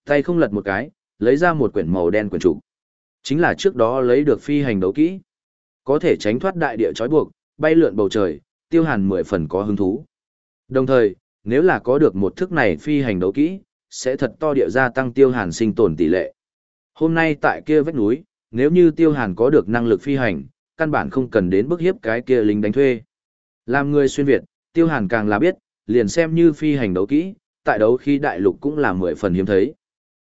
[SPEAKER 1] Tay không lật một cái, lấy ra một quyển màu đen quyển trục. Chính là trước đó lấy được phi hành đấu kỹ. Có thể tránh thoát đại địa trói buộc, bay lượn bầu trời, tiêu hàn mười phần có hứng thú. Đồng thời, nếu là có được một thức này phi hành đấu kỹ, sẽ thật to địa gia tăng tiêu hàn sinh tồn tỷ lệ. Hôm nay tại kia vách núi, nếu như tiêu hàn có được năng lực phi hành, căn bản không cần đến bức hiếp cái kia lính đánh thuê. Làm người xuyên Việt, tiêu hàn càng là biết, liền xem như phi hành đấu kỹ, tại đấu khi đại lục cũng là mười phần hiếm thấy.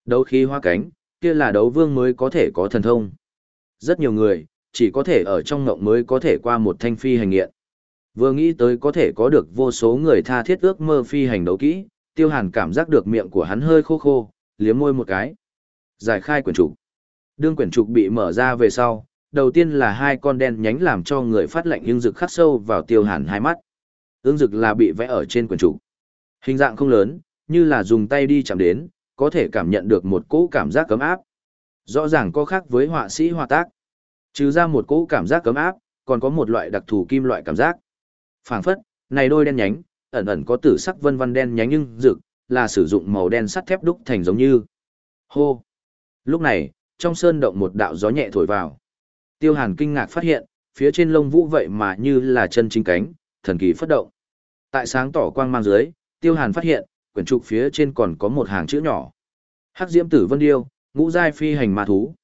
[SPEAKER 1] Đấu khí hoa cánh, kia là đấu vương mới có thể có thần thông. Rất nhiều người, chỉ có thể ở trong ngộng mới có thể qua một thanh phi hành nghiện. Vừa nghĩ tới có thể có được vô số người tha thiết ước mơ phi hành đấu kỹ, tiêu hàn cảm giác được miệng của hắn hơi khô khô, liếm môi một cái. Giải khai quyển trục. Đương quyển trục bị mở ra về sau, đầu tiên là hai con đen nhánh làm cho người phát lệnh nhưng rực khắc sâu vào tiêu hàn hai mắt. Ương rực là bị vẽ ở trên quyển trục. Hình dạng không lớn, như là dùng tay đi chạm đến, có thể cảm nhận được một cỗ cảm giác cấm áp. Rõ ràng có khác với họa sĩ họa tác. Trừ ra một cỗ cảm giác cấm áp, còn có một loại đặc thù kim loại cảm giác. Phảng phất, này đôi đen nhánh, ẩn ẩn có tử sắc vân vân đen nhánh nhưng rực, là sử dụng màu đen sắt thép đúc thành giống như. Hô. Lúc này, trong sơn động một đạo gió nhẹ thổi vào. Tiêu Hàn kinh ngạc phát hiện, phía trên lông vũ vậy mà như là chân chính cánh, thần kỳ phất động. Tại sáng tỏ quang mang dưới, Tiêu Hàn phát hiện, quyển trục phía trên còn có một hàng chữ nhỏ. Hắc Diễm Tử Vân Điêu, ngũ giai phi hành ma thú.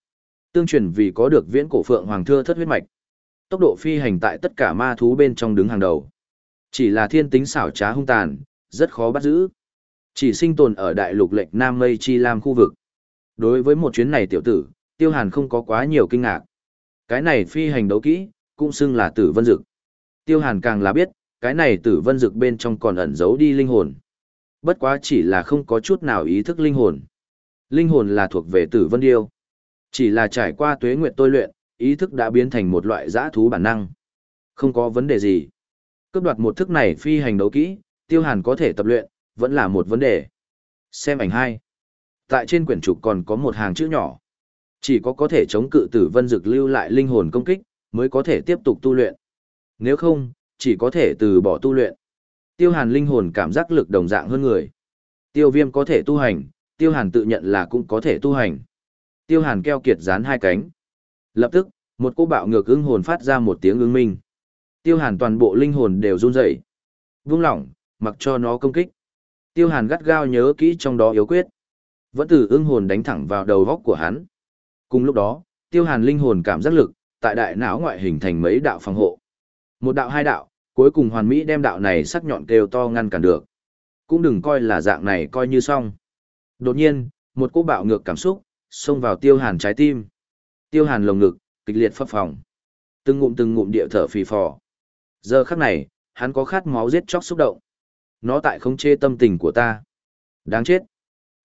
[SPEAKER 1] Tương truyền vì có được viễn cổ phượng hoàng thưa thất huyết mạch. Tốc độ phi hành tại tất cả ma thú bên trong đứng hàng đầu. Chỉ là thiên tính xảo trá hung tàn, rất khó bắt giữ. Chỉ sinh tồn ở đại lục lệnh Nam Mây Chi Lam khu vực. Đối với một chuyến này tiểu tử, Tiêu Hàn không có quá nhiều kinh ngạc. Cái này phi hành đấu kỹ, cũng xưng là tử vân dực. Tiêu Hàn càng là biết, cái này tử vân dực bên trong còn ẩn giấu đi linh hồn. Bất quá chỉ là không có chút nào ý thức linh hồn. Linh hồn là thuộc về tử vân điêu. Chỉ là trải qua tuế nguyện tôi luyện, ý thức đã biến thành một loại giã thú bản năng. Không có vấn đề gì. Cướp đoạt một thức này phi hành đấu kỹ, tiêu hàn có thể tập luyện, vẫn là một vấn đề. Xem ảnh hai. Tại trên quyển trục còn có một hàng chữ nhỏ. Chỉ có có thể chống cự tử vân dực lưu lại linh hồn công kích, mới có thể tiếp tục tu luyện. Nếu không, chỉ có thể từ bỏ tu luyện. Tiêu hàn linh hồn cảm giác lực đồng dạng hơn người. Tiêu viêm có thể tu hành, tiêu hàn tự nhận là cũng có thể tu hành. Tiêu hàn keo kiệt dán hai cánh. Lập tức, một cô bạo ngược ưng hồn phát ra một tiếng ưng minh. Tiêu hàn toàn bộ linh hồn đều run rẩy Vung lỏng, mặc cho nó công kích. Tiêu hàn gắt gao nhớ kỹ trong đó yếu quyết. Vẫn từ ưng hồn đánh thẳng vào đầu góc của hắn. Cùng lúc đó, tiêu hàn linh hồn cảm giác lực, tại đại não ngoại hình thành mấy đạo phòng hộ. Một đạo hai đạo, cuối cùng hoàn mỹ đem đạo này sắc nhọn kêu to ngăn cản được. Cũng đừng coi là dạng này coi như xong. Đột nhiên, một cú bạo ngược cảm xúc, xông vào tiêu hàn trái tim. Tiêu hàn lồng ngực, kịch liệt phập phòng. Từng ngụm từng ngụm địa thở phì phò. Giờ khắc này, hắn có khát máu giết chóc xúc động. Nó tại không chê tâm tình của ta. Đáng chết.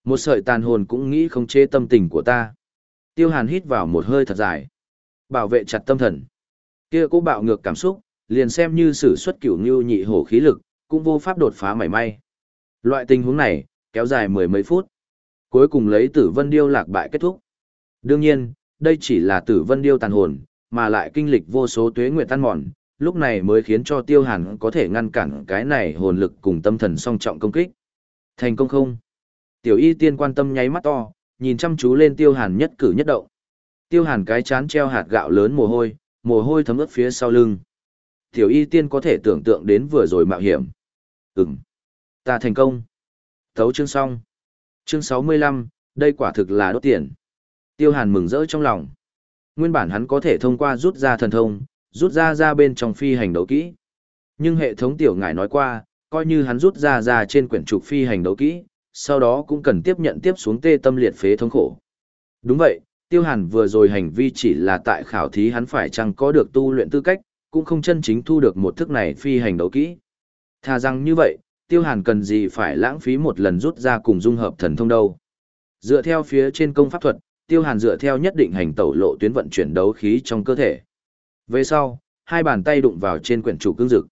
[SPEAKER 1] Một sợi tàn hồn cũng nghĩ không chê tâm tình của ta. Tiêu hàn hít vào một hơi thật dài. Bảo vệ chặt tâm thần. Kia cố bạo ngược cảm xúc, liền xem như sử xuất cửu như nhị hổ khí lực, cũng vô pháp đột phá mảy may. Loại tình huống này, kéo dài mười mấy phút. Cuối cùng lấy tử vân điêu lạc bại kết thúc. Đương nhiên, đây chỉ là tử vân điêu tàn hồn, mà lại kinh lịch vô số tuế nguyện tan mòn, lúc này mới khiến cho tiêu hàn có thể ngăn cản cái này hồn lực cùng tâm thần song trọng công kích. Thành công không? Tiểu y tiên quan tâm nháy mắt to, nhìn chăm chú lên tiêu hàn nhất cử nhất động. Tiêu hàn cái chán treo hạt gạo lớn mồ hôi, mồ hôi thấm ướt phía sau lưng. Tiểu y tiên có thể tưởng tượng đến vừa rồi mạo hiểm. Ừm, ta thành công. Thấu chương xong Chương 65, đây quả thực là đốt tiền. Tiêu Hàn mừng rỡ trong lòng. Nguyên bản hắn có thể thông qua rút ra thần thông, rút ra ra bên trong phi hành đấu kỹ. Nhưng hệ thống tiểu ngải nói qua, coi như hắn rút ra ra trên quyển trục phi hành đấu kỹ, sau đó cũng cần tiếp nhận tiếp xuống tê tâm liệt phế thống khổ. Đúng vậy, Tiêu Hàn vừa rồi hành vi chỉ là tại khảo thí hắn phải chăng có được tu luyện tư cách, cũng không chân chính thu được một thức này phi hành đấu kỹ. Thà rằng như vậy, Tiêu Hàn cần gì phải lãng phí một lần rút ra cùng dung hợp thần thông đâu. Dựa theo phía trên công pháp thuật, Tiêu Hàn dựa theo nhất định hành tẩu lộ tuyến vận chuyển đấu khí trong cơ thể. Về sau, hai bàn tay đụng vào trên quyển trục cương dực.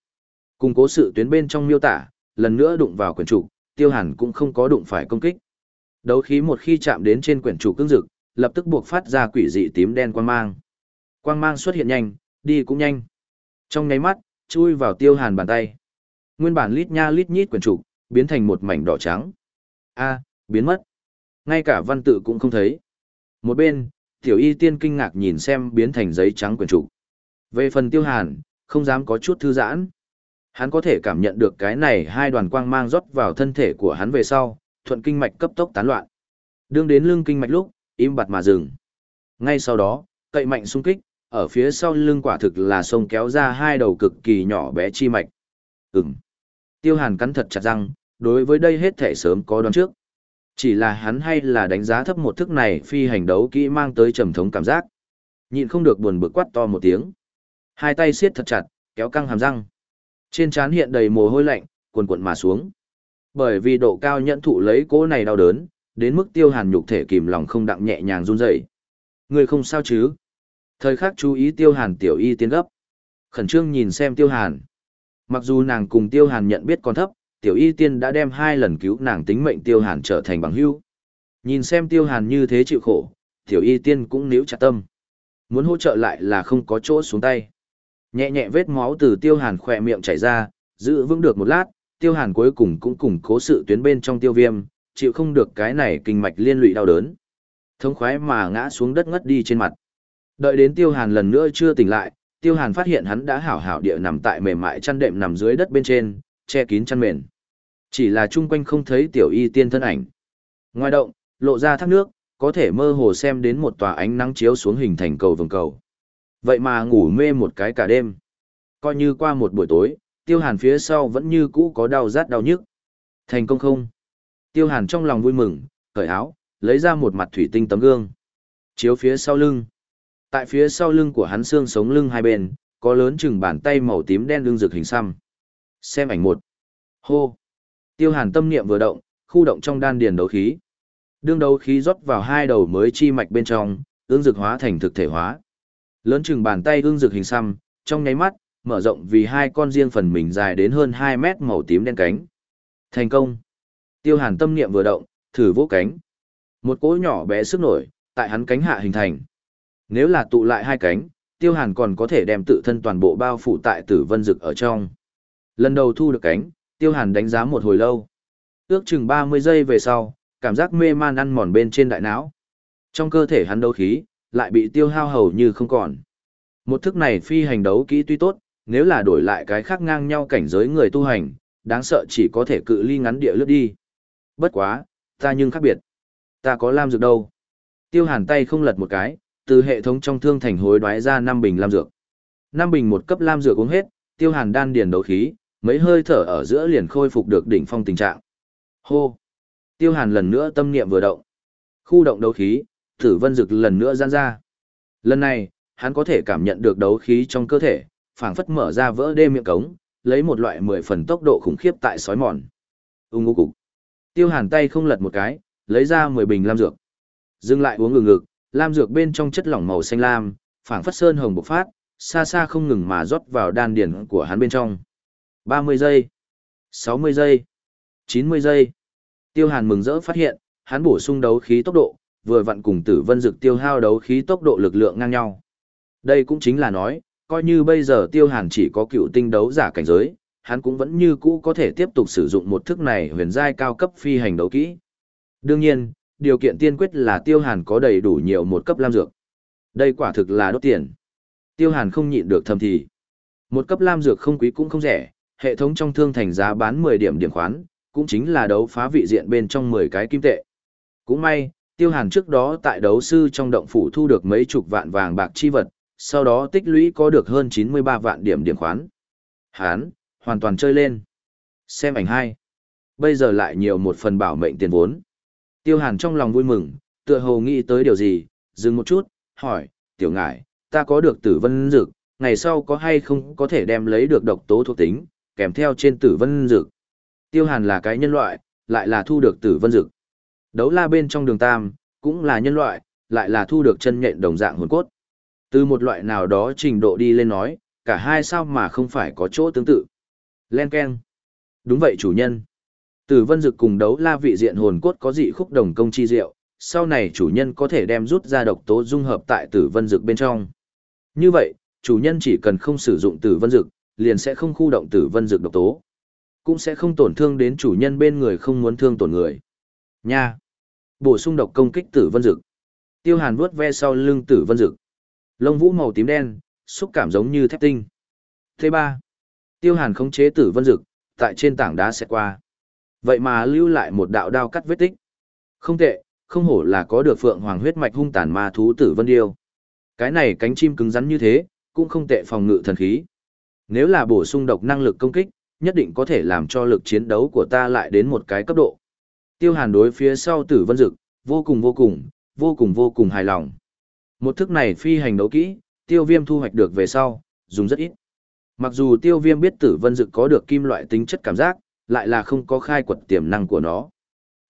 [SPEAKER 1] Cùng cố sự tuyến bên trong miêu tả, lần nữa đụng vào quyển trục, Tiêu Hàn cũng không có đụng phải công kích. Đấu khí một khi chạm đến trên quyển trục cương dực, lập tức buộc phát ra quỷ dị tím đen quang mang. Quang mang xuất hiện nhanh, đi cũng nhanh. Trong nháy mắt, chui vào Tiêu Hàn bàn tay. Nguyên bản lít nha lít nhít quyển trục, biến thành một mảnh đỏ trắng. A, biến mất. Ngay cả văn tự cũng không thấy. Một bên, tiểu y tiên kinh ngạc nhìn xem biến thành giấy trắng quyển trục. Về phần tiêu hàn, không dám có chút thư giãn. Hắn có thể cảm nhận được cái này hai đoàn quang mang rót vào thân thể của hắn về sau, thuận kinh mạch cấp tốc tán loạn. Đương đến lưng kinh mạch lúc, im bặt mà dừng. Ngay sau đó, cậy mạnh xung kích, ở phía sau lưng quả thực là sông kéo ra hai đầu cực kỳ nhỏ bé chi mạch. Ừm. Tiêu hàn cắn thật chặt răng, đối với đây hết thể sớm có đoán trước. Chỉ là hắn hay là đánh giá thấp một thức này phi hành đấu kỹ mang tới trầm thống cảm giác. Nhịn không được buồn bực quát to một tiếng. Hai tay siết thật chặt, kéo căng hàm răng. Trên trán hiện đầy mồ hôi lạnh, cuồn cuộn mà xuống. Bởi vì độ cao nhận thụ lấy cỗ này đau đớn, đến mức tiêu hàn nhục thể kìm lòng không đặng nhẹ nhàng run rẩy. Người không sao chứ? Thời khắc chú ý tiêu hàn tiểu y tiến gấp. Khẩn trương nhìn xem tiêu hàn. Mặc dù nàng cùng tiêu hàn nhận biết còn thấp, tiểu y tiên đã đem hai lần cứu nàng tính mệnh tiêu hàn trở thành bằng hữu. Nhìn xem tiêu hàn như thế chịu khổ, tiểu y tiên cũng níu chặt tâm. Muốn hỗ trợ lại là không có chỗ xuống tay. Nhẹ nhẹ vết máu từ tiêu hàn khỏe miệng chảy ra, giữ vững được một lát, tiêu hàn cuối cùng cũng củng cố sự tuyến bên trong tiêu viêm, chịu không được cái này kinh mạch liên lụy đau đớn. Thống khoái mà ngã xuống đất ngất đi trên mặt. Đợi đến tiêu hàn lần nữa chưa tỉnh lại, tiêu hàn phát hiện hắn đã hảo hảo địa nằm tại mềm mại chăn đệm nằm dưới đất bên trên, che kín chăn mền. Chỉ là chung quanh không thấy tiểu y tiên thân ảnh. Ngoài động, lộ ra thác nước, có thể mơ hồ xem đến một tòa ánh nắng chiếu xuống hình thành cầu vồng cầu. Vậy mà ngủ mê một cái cả đêm. Coi như qua một buổi tối, tiêu hàn phía sau vẫn như cũ có đau rát đau nhức. Thành công không? Tiêu hàn trong lòng vui mừng, cởi áo, lấy ra một mặt thủy tinh tấm gương. Chiếu phía sau lưng. Tại phía sau lưng của hắn xương sống lưng hai bên, có lớn chừng bàn tay màu tím đen lưng rực hình xăm. Xem ảnh một. Hô. Tiêu hàn tâm niệm vừa động, khu động trong đan điền đấu khí. Đương đấu khí rót vào hai đầu mới chi mạch bên trong, ương dược hóa thành thực thể hóa. Lớn chừng bàn tay ương dược hình xăm, trong nháy mắt, mở rộng vì hai con riêng phần mình dài đến hơn 2 mét màu tím đen cánh. Thành công. Tiêu hàn tâm niệm vừa động, thử vỗ cánh. Một cỗ nhỏ bé sức nổi, tại hắn cánh hạ hình thành. Nếu là tụ lại hai cánh, tiêu hàn còn có thể đem tự thân toàn bộ bao phủ tại tử vân dực ở trong. Lần đầu thu được cánh, tiêu hàn đánh giá một hồi lâu. Ước chừng 30 giây về sau, cảm giác mê man ăn mòn bên trên đại não. Trong cơ thể hắn đấu khí, lại bị tiêu hao hầu như không còn. Một thức này phi hành đấu kỹ tuy tốt, nếu là đổi lại cái khác ngang nhau cảnh giới người tu hành, đáng sợ chỉ có thể cự ly ngắn địa lướt đi. Bất quá, ta nhưng khác biệt. Ta có lam dược đâu. Tiêu hàn tay không lật một cái, từ hệ thống trong thương thành hối đoái ra 5 bình lam dược. 5 bình một cấp lam dược uống hết, tiêu hàn đan điền đấu khí, mấy hơi thở ở giữa liền khôi phục được đỉnh phong tình trạng. Hô! Tiêu hàn lần nữa tâm niệm vừa động. Khu động đấu khí, tử vân dực lần nữa giãn ra. Lần này, hắn có thể cảm nhận được đấu khí trong cơ thể, phảng phất mở ra vỡ đê miệng cống, lấy một loại mười phần tốc độ khủng khiếp tại sói mòn. Ung ngô cục. Tiêu hàn tay không lật một cái, lấy ra 10 bình lam dược. Dừng lại uống ngừng ngực, lam dược bên trong chất lỏng màu xanh lam, phảng phất sơn hồng bộc phát, xa xa không ngừng mà rót vào đan điển của hắn bên trong. 30 giây, 60 giây, 90 giây. Tiêu Hàn mừng rỡ phát hiện, hắn bổ sung đấu khí tốc độ, vừa vặn cùng Tử Vân Dực tiêu hao đấu khí tốc độ lực lượng ngang nhau. Đây cũng chính là nói, coi như bây giờ Tiêu Hàn chỉ có cựu tinh đấu giả cảnh giới, hắn cũng vẫn như cũ có thể tiếp tục sử dụng một thức này huyền giai cao cấp phi hành đấu kỹ. Đương nhiên, điều kiện tiên quyết là Tiêu Hàn có đầy đủ nhiều một cấp lam dược. Đây quả thực là đốt tiền. Tiêu Hàn không nhịn được thầm thì. Một cấp lam dược không quý cũng không rẻ, hệ thống trong thương thành giá bán 10 điểm điểm khoán, cũng chính là đấu phá vị diện bên trong 10 cái kim tệ. Cũng may, Tiêu Hàn trước đó tại đấu sư trong động phủ thu được mấy chục vạn vàng bạc chi vật, sau đó tích lũy có được hơn 93 vạn điểm điểm khoán. Hán, hoàn toàn chơi lên. Xem ảnh hai. Bây giờ lại nhiều một phần bảo mệnh tiền vốn. Tiêu Hàn trong lòng vui mừng, tựa hồ nghĩ tới điều gì, dừng một chút, hỏi, tiểu ngải, ta có được tử vân dược, ngày sau có hay không có thể đem lấy được độc tố thuộc tính, kèm theo trên tử vân dược. Tiêu Hàn là cái nhân loại, lại là thu được tử vân dược. Đấu la bên trong đường tam, cũng là nhân loại, lại là thu được chân nhện đồng dạng hồn cốt. Từ một loại nào đó trình độ đi lên nói, cả hai sao mà không phải có chỗ tương tự. Len Ken. Đúng vậy chủ nhân. Tử vân dực cùng đấu la vị diện hồn cốt có dị khúc đồng công chi diệu, sau này chủ nhân có thể đem rút ra độc tố dung hợp tại tử vân dực bên trong. Như vậy, chủ nhân chỉ cần không sử dụng tử vân dực, liền sẽ không khu động tử vân dực độc tố. Cũng sẽ không tổn thương đến chủ nhân bên người không muốn thương tổn người. Nha! Bổ sung độc công kích tử vân dực. Tiêu hàn vuốt ve sau lưng tử vân dực. Lông vũ màu tím đen, xúc cảm giống như thép tinh. Thứ ba, Tiêu hàn khống chế tử vân dực, tại trên tảng đá sẽ qua. Vậy mà lưu lại một đạo đao cắt vết tích. Không tệ, không hổ là có được phượng hoàng huyết mạch hung tàn ma thú tử vân điêu. Cái này cánh chim cứng rắn như thế, cũng không tệ phòng ngự thần khí. Nếu là bổ sung độc năng lực công kích, nhất định có thể làm cho lực chiến đấu của ta lại đến một cái cấp độ. Tiêu hàn đối phía sau tử vân dực, vô cùng vô cùng, vô cùng vô cùng hài lòng. Một thức này phi hành đấu kỹ, tiêu viêm thu hoạch được về sau, dùng rất ít. Mặc dù tiêu viêm biết tử vân dực có được kim loại tính chất cảm giác, lại là không có khai quật tiềm năng của nó.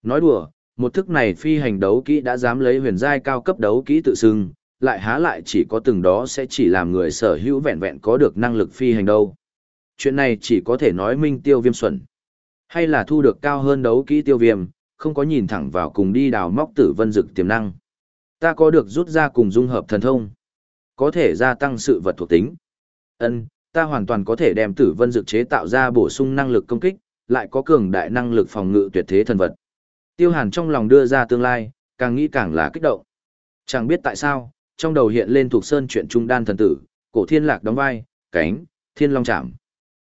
[SPEAKER 1] Nói đùa, một thức này phi hành đấu kỹ đã dám lấy huyền giai cao cấp đấu kỹ tự xưng, lại há lại chỉ có từng đó sẽ chỉ làm người sở hữu vẹn vẹn có được năng lực phi hành đâu. Chuyện này chỉ có thể nói minh tiêu viêm xuẩn. Hay là thu được cao hơn đấu kỹ tiêu viêm, không có nhìn thẳng vào cùng đi đào móc tử vân dực tiềm năng. Ta có được rút ra cùng dung hợp thần thông. Có thể gia tăng sự vật thuộc tính. Ân, ta hoàn toàn có thể đem tử vân dực chế tạo ra bổ sung năng lực công kích, lại có cường đại năng lực phòng ngự tuyệt thế thần vật. Tiêu Hàn trong lòng đưa ra tương lai, càng nghĩ càng là kích động. Chẳng biết tại sao, trong đầu hiện lên thuộc sơn chuyện trung đan thần tử, cổ thiên lạc đóng vai, cánh, thiên long chạm.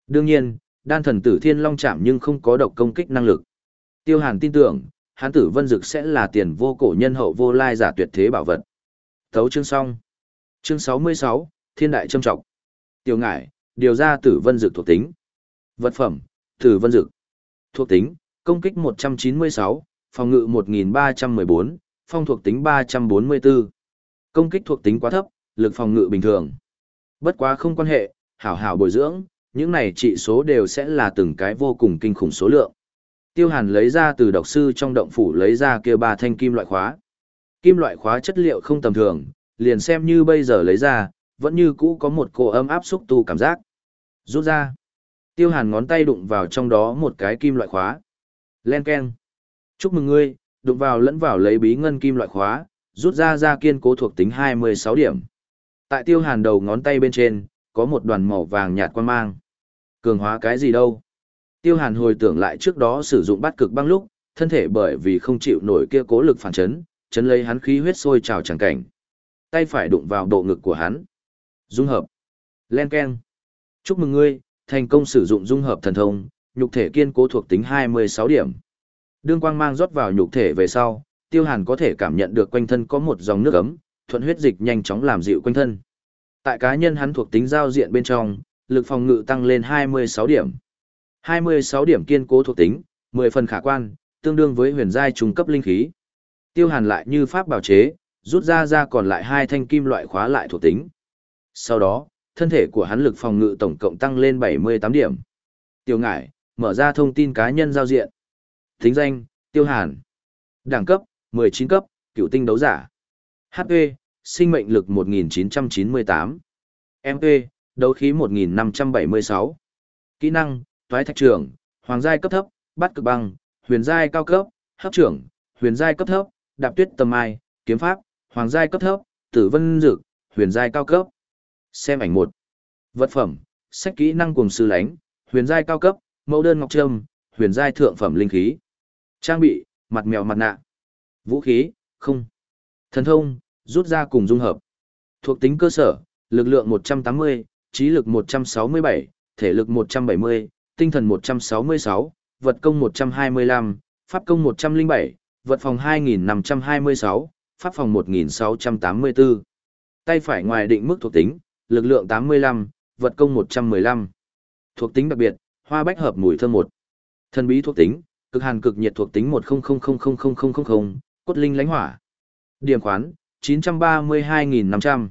[SPEAKER 1] Đương nhiên, đan thần tử thiên long chạm nhưng không có độc công kích năng lực. Tiêu Hàn tin tưởng, hán tử vân dực sẽ là tiền vô cổ nhân hậu vô lai giả tuyệt thế bảo vật. Thấu chương xong. Chương 66, Thiên đại trâm trọng. Tiêu ngải, điều ra tử vân dực thuộc tính. Vật phẩm, tử vân dực. Thuộc tính, công kích 196, phòng ngự 1314, phong thuộc tính 344. Công kích thuộc tính quá thấp, lực phòng ngự bình thường. Bất quá không quan hệ, hảo hảo bồi dưỡng, những này trị số đều sẽ là từng cái vô cùng kinh khủng số lượng. Tiêu Hàn lấy ra từ độc sư trong động phủ lấy ra kia ba thanh kim loại khóa. Kim loại khóa chất liệu không tầm thường, liền xem như bây giờ lấy ra, vẫn như cũ có một cổ ấm áp xúc tu cảm giác. Rút ra. Tiêu Hàn ngón tay đụng vào trong đó một cái kim loại khóa. Len keng. Chúc mừng ngươi, đụng vào lẫn vào lấy bí ngân kim loại khóa, rút ra ra kiên cố thuộc tính 26 điểm. Tại Tiêu Hàn đầu ngón tay bên trên, có một đoàn màu vàng nhạt quan mang. Cường hóa cái gì đâu? Tiêu Hàn hồi tưởng lại trước đó sử dụng bát cực băng lúc, thân thể bởi vì không chịu nổi kia cố lực phản chấn, chấn lấy hắn khí huyết sôi trào chẳng cảnh. Tay phải đụng vào độ ngực của hắn. Dung hợp. Len keng. Chúc mừng ngươi, thành công sử dụng dung hợp thần thông, nhục thể kiên cố thuộc tính 26 điểm. Đương quang mang rót vào nhục thể về sau, Tiêu Hàn có thể cảm nhận được quanh thân có một dòng nước ấm, thuận huyết dịch nhanh chóng làm dịu quanh thân. Tại cá nhân hắn thuộc tính giao diện bên trong, lực phòng ngự tăng lên 26 điểm. 26 điểm kiên cố thuộc tính, 10 phần khả quan, tương đương với huyền giai trung cấp linh khí. Tiêu Hàn lại như pháp bảo chế, rút ra ra còn lại hai thanh kim loại khóa lại thuộc tính. Sau đó, thân thể của hắn lực phòng ngự tổng cộng tăng lên 78 điểm. Tiêu Ngải, mở ra thông tin cá nhân giao diện. Tính danh, Tiêu Hàn. Đẳng cấp, 19 cấp, cựu tinh đấu giả. HP, sinh mệnh lực 1998. MP, đấu khí 1576. Kỹ năng, toái thạch trưởng, hoàng giai cấp thấp, bắt cực băng, huyền giai cao cấp, hấp trưởng, huyền giai cấp thấp, đạp tuyết tầm ai, kiếm pháp, hoàng giai cấp thấp, tử vân dực, huyền giai cao cấp. Xem ảnh một. Vật phẩm, sách kỹ năng cùng sư lánh, huyền giai cao cấp, mẫu đơn ngọc trâm, huyền giai thượng phẩm linh khí. Trang bị, mặt mèo mặt nạ. Vũ khí, không. Thần thông, rút ra cùng dung hợp. Thuộc tính cơ sở, lực lượng 180, trí lực 167, thể lực 170, tinh thần 166, vật công 125, pháp công 107, vật phòng 2526, pháp phòng 1684. Tay phải ngoài định mức thuộc tính, lực lượng 85, vật công 115. Thuộc tính đặc biệt, hoa bách hợp mùi thơm 1. Thần bí thuộc tính, cực hàn cực nhiệt thuộc tính 10000000, cốt linh lãnh hỏa. Điểm khoán, 932.500.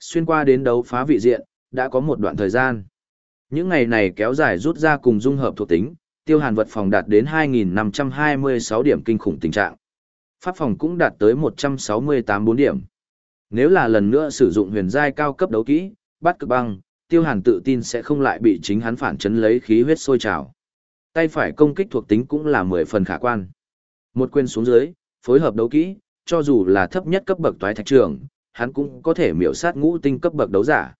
[SPEAKER 1] Xuyên qua đến đấu phá vị diện, đã có một đoạn thời gian. Những ngày này kéo dài rút ra cùng dung hợp thuộc tính, tiêu hàn vật phòng đạt đến 2.526 điểm kinh khủng tình trạng. Pháp phòng cũng đạt tới 168 4 điểm. Nếu là lần nữa sử dụng huyền giai cao cấp đấu kỹ, bắt cực băng, tiêu hàn tự tin sẽ không lại bị chính hắn phản chấn lấy khí huyết sôi trào. Tay phải công kích thuộc tính cũng là 10 phần khả quan. Một quyền xuống dưới, phối hợp đấu kỹ, cho dù là thấp nhất cấp bậc toái thạch trường, hắn cũng có thể miểu sát ngũ tinh cấp bậc đấu giả.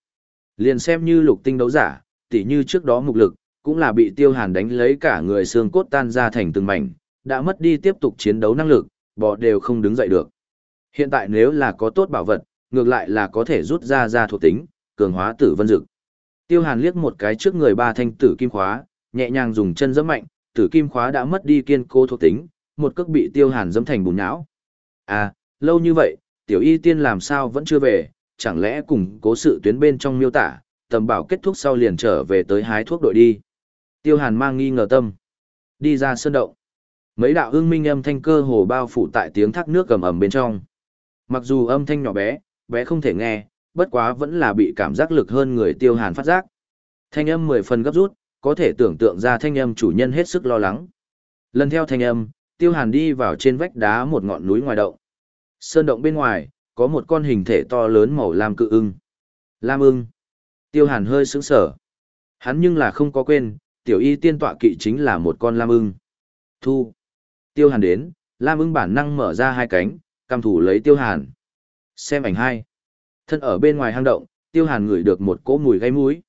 [SPEAKER 1] Liền xem như lục tinh đấu giả, tỉ như trước đó mục lực, cũng là bị tiêu hàn đánh lấy cả người xương cốt tan ra thành từng mảnh, đã mất đi tiếp tục chiến đấu năng lực, bò đều không đứng dậy được. Hiện tại nếu là có tốt bảo vật, ngược lại là có thể rút ra ra thuộc tính, cường hóa tử vân dực. Tiêu hàn liếc một cái trước người ba thanh tử kim khóa, nhẹ nhàng dùng chân giẫm mạnh, tử kim khóa đã mất đi kiên cố thuộc tính, một cước bị tiêu hàn dẫm thành bùn nhão. À, lâu như vậy, tiểu y tiên làm sao vẫn chưa về, chẳng lẽ cùng cố sự tuyến bên trong miêu tả, tầm bảo kết thúc sau liền trở về tới hái thuốc đội đi. Tiêu hàn mang nghi ngờ tâm. Đi ra sơn động. Mấy đạo hương minh âm thanh cơ hồ bao phủ tại tiếng thác nước cầm ầm bên trong. Mặc dù âm thanh nhỏ bé, bé không thể nghe, bất quá vẫn là bị cảm giác lực hơn người tiêu hàn phát giác. Thanh âm mười phần gấp rút, có thể tưởng tượng ra thanh âm chủ nhân hết sức lo lắng. Lần theo thanh âm, tiêu hàn đi vào trên vách đá một ngọn núi ngoài động. Sơn động bên ngoài, có một con hình thể to lớn màu lam cự ưng. Lam ưng. Tiêu hàn hơi sững sở. Hắn nhưng là không có quên, tiểu y tiên tọa kỵ chính là một con lam ưng. Thu. Tiêu hàn đến, lam ưng bản năng mở ra hai cánh, cam thủ lấy tiêu hàn. Xem ảnh hai. Thân ở bên ngoài hang động, tiêu hàn ngửi được một cỗ mùi gây mũi.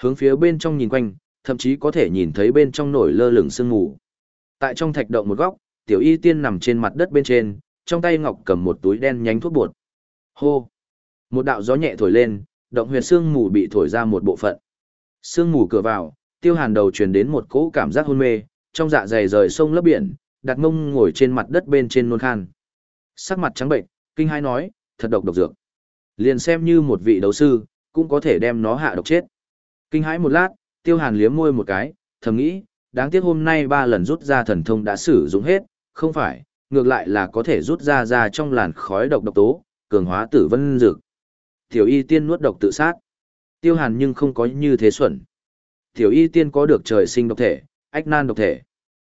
[SPEAKER 1] Hướng phía bên trong nhìn quanh, thậm chí có thể nhìn thấy bên trong nổi lơ lửng sương mù. Tại trong thạch động một góc, tiểu y tiên nằm trên mặt đất bên trên, trong tay ngọc cầm một túi đen nhánh thuốc bột. Hô! Một đạo gió nhẹ thổi lên, động huyệt sương mù bị thổi ra một bộ phận. Sương mù cửa vào, tiêu hàn đầu truyền đến một cỗ cảm giác hôn mê, trong dạ dày rời sông lấp biển, đặt mông ngồi trên mặt đất bên trên nôn khan. Sắc mặt trắng bệnh, kinh hai nói, thật độc độc dược. Liền xem như một vị đấu sư, cũng có thể đem nó hạ độc chết. Kinh hãi một lát, tiêu hàn liếm môi một cái, thầm nghĩ, đáng tiếc hôm nay ba lần rút ra thần thông đã sử dụng hết, không phải, ngược lại là có thể rút ra ra trong làn khói độc độc tố, cường hóa tử vân dược. Tiểu y tiên nuốt độc tự sát. Tiêu hàn nhưng không có như thế xuẩn. Tiểu y tiên có được trời sinh độc thể, ách nan độc thể.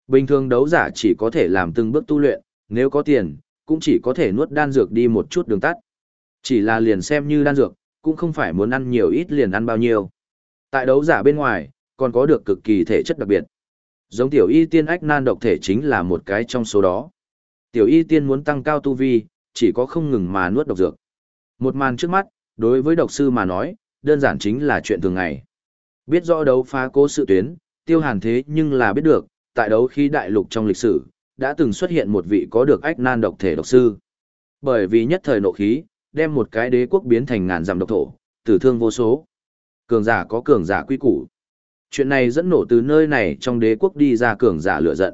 [SPEAKER 1] Bình thường đấu giả chỉ có thể làm từng bước tu luyện, nếu có tiền, cũng chỉ có thể nuốt đan dược đi một chút đường tắt. Chỉ là liền xem như đan dược, cũng không phải muốn ăn nhiều ít liền ăn bao nhiêu. Tại đấu giả bên ngoài, còn có được cực kỳ thể chất đặc biệt. Giống tiểu y tiên ách nan độc thể chính là một cái trong số đó. Tiểu y tiên muốn tăng cao tu vi, chỉ có không ngừng mà nuốt độc dược. Một màn trước mắt, đối với độc sư mà nói, đơn giản chính là chuyện thường ngày. Biết rõ đấu phá cố sự tuyến, tiêu hàn thế nhưng là biết được, tại đấu khí đại lục trong lịch sử, đã từng xuất hiện một vị có được ách nan độc thể độc sư. Bởi vì nhất thời nộ khí, đem một cái đế quốc biến thành ngàn dặm độc thổ, tử thương vô số. Cường giả có cường giả quy củ. Chuyện này dẫn nổ từ nơi này trong đế quốc đi ra cường giả lửa giận.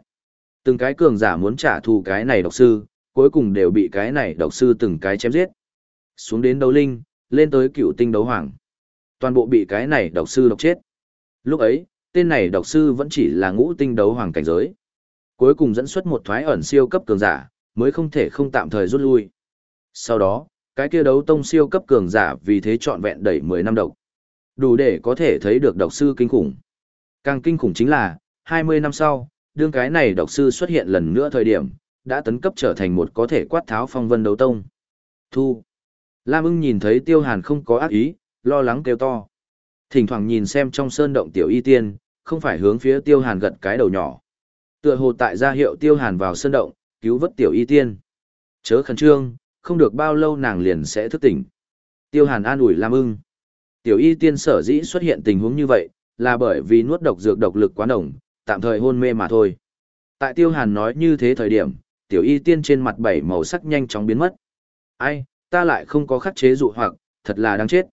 [SPEAKER 1] Từng cái cường giả muốn trả thù cái này độc sư, cuối cùng đều bị cái này độc sư từng cái chém giết. Xuống đến đấu linh, lên tới cựu tinh đấu hoàng. Toàn bộ bị cái này độc sư độc chết. Lúc ấy, tên này độc sư vẫn chỉ là ngũ tinh đấu hoàng cảnh giới. Cuối cùng dẫn xuất một thoái ẩn siêu cấp cường giả, mới không thể không tạm thời rút lui. Sau đó, cái kia đấu tông siêu cấp cường giả vì thế trọn vẹn đẩy 10 năm độc. Đủ để có thể thấy được độc sư kinh khủng. Càng kinh khủng chính là, 20 năm sau, đương cái này độc sư xuất hiện lần nữa thời điểm, đã tấn cấp trở thành một có thể quát tháo phong vân đấu tông. Thu. Lam ưng nhìn thấy tiêu hàn không có ác ý, lo lắng kêu to. Thỉnh thoảng nhìn xem trong sơn động tiểu y tiên, không phải hướng phía tiêu hàn gật cái đầu nhỏ. Tựa hồ tại gia hiệu tiêu hàn vào sân động, cứu vớt tiểu y tiên. Chớ khẩn trương, không được bao lâu nàng liền sẽ thức tỉnh. Tiêu hàn an ủi Lam ưng. Tiểu y tiên sở dĩ xuất hiện tình huống như vậy, là bởi vì nuốt độc dược độc lực quá nồng, tạm thời hôn mê mà thôi. Tại tiêu hàn nói như thế thời điểm, tiểu y tiên trên mặt bảy màu sắc nhanh chóng biến mất. Ai, ta lại không có khắc chế dụ hoặc, thật là đáng chết.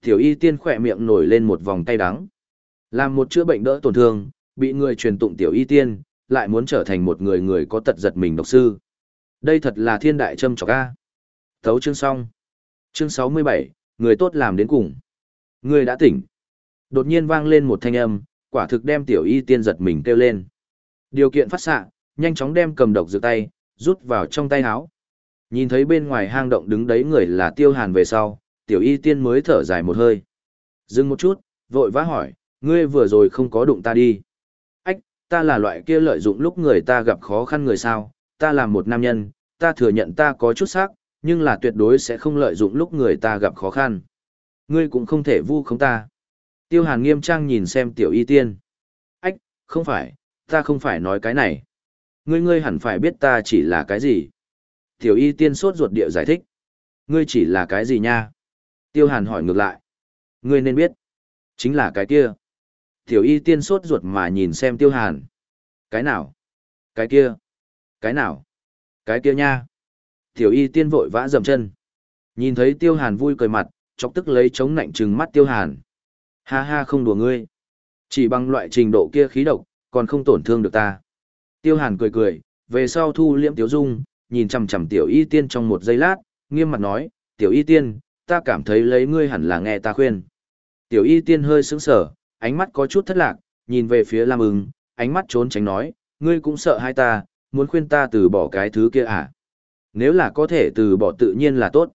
[SPEAKER 1] Tiểu y tiên khỏe miệng nổi lên một vòng tay đắng. Làm một chữa bệnh đỡ tổn thương, bị người truyền tụng tiểu y tiên, lại muốn trở thành một người người có tật giật mình độc sư. Đây thật là thiên đại châm trọc a. Thấu chương xong. Chương 67, người tốt làm đến cùng. Người đã tỉnh. Đột nhiên vang lên một thanh âm, quả thực đem tiểu y tiên giật mình kêu lên. Điều kiện phát xạ, nhanh chóng đem cầm độc giữa tay, rút vào trong tay áo. Nhìn thấy bên ngoài hang động đứng đấy người là tiêu hàn về sau, tiểu y tiên mới thở dài một hơi. Dừng một chút, vội vã hỏi, ngươi vừa rồi không có đụng ta đi. Ta là loại kia lợi dụng lúc người ta gặp khó khăn người sao, ta là một nam nhân, ta thừa nhận ta có chút xác, nhưng là tuyệt đối sẽ không lợi dụng lúc người ta gặp khó khăn. Ngươi cũng không thể vu khống ta. Tiêu hàn nghiêm trang nhìn xem tiểu y tiên. Ách, không phải, ta không phải nói cái này. Ngươi ngươi hẳn phải biết ta chỉ là cái gì. Tiểu y tiên sốt ruột điệu giải thích. Ngươi chỉ là cái gì nha? Tiêu hàn hỏi ngược lại. Ngươi nên biết. Chính là cái kia. Tiểu y tiên sốt ruột mà nhìn xem tiêu hàn. Cái nào? Cái kia. Cái nào? Cái kia nha. Tiểu y tiên vội vã dầm chân. Nhìn thấy tiêu hàn vui cười mặt, chọc tức lấy chống nạnh trừng mắt tiêu hàn. Ha ha không đùa ngươi. Chỉ bằng loại trình độ kia khí độc, còn không tổn thương được ta. Tiêu hàn cười cười, về sau thu liễm tiếu dung, nhìn chằm chằm tiểu y tiên trong một giây lát, nghiêm mặt nói, tiểu y tiên, ta cảm thấy lấy ngươi hẳn là nghe ta khuyên. Tiểu y tiên hơi sững sờ, ánh mắt có chút thất lạc, nhìn về phía Lam ưng, ánh mắt trốn tránh nói, ngươi cũng sợ hai ta, muốn khuyên ta từ bỏ cái thứ kia à? Nếu là có thể từ bỏ tự nhiên là tốt.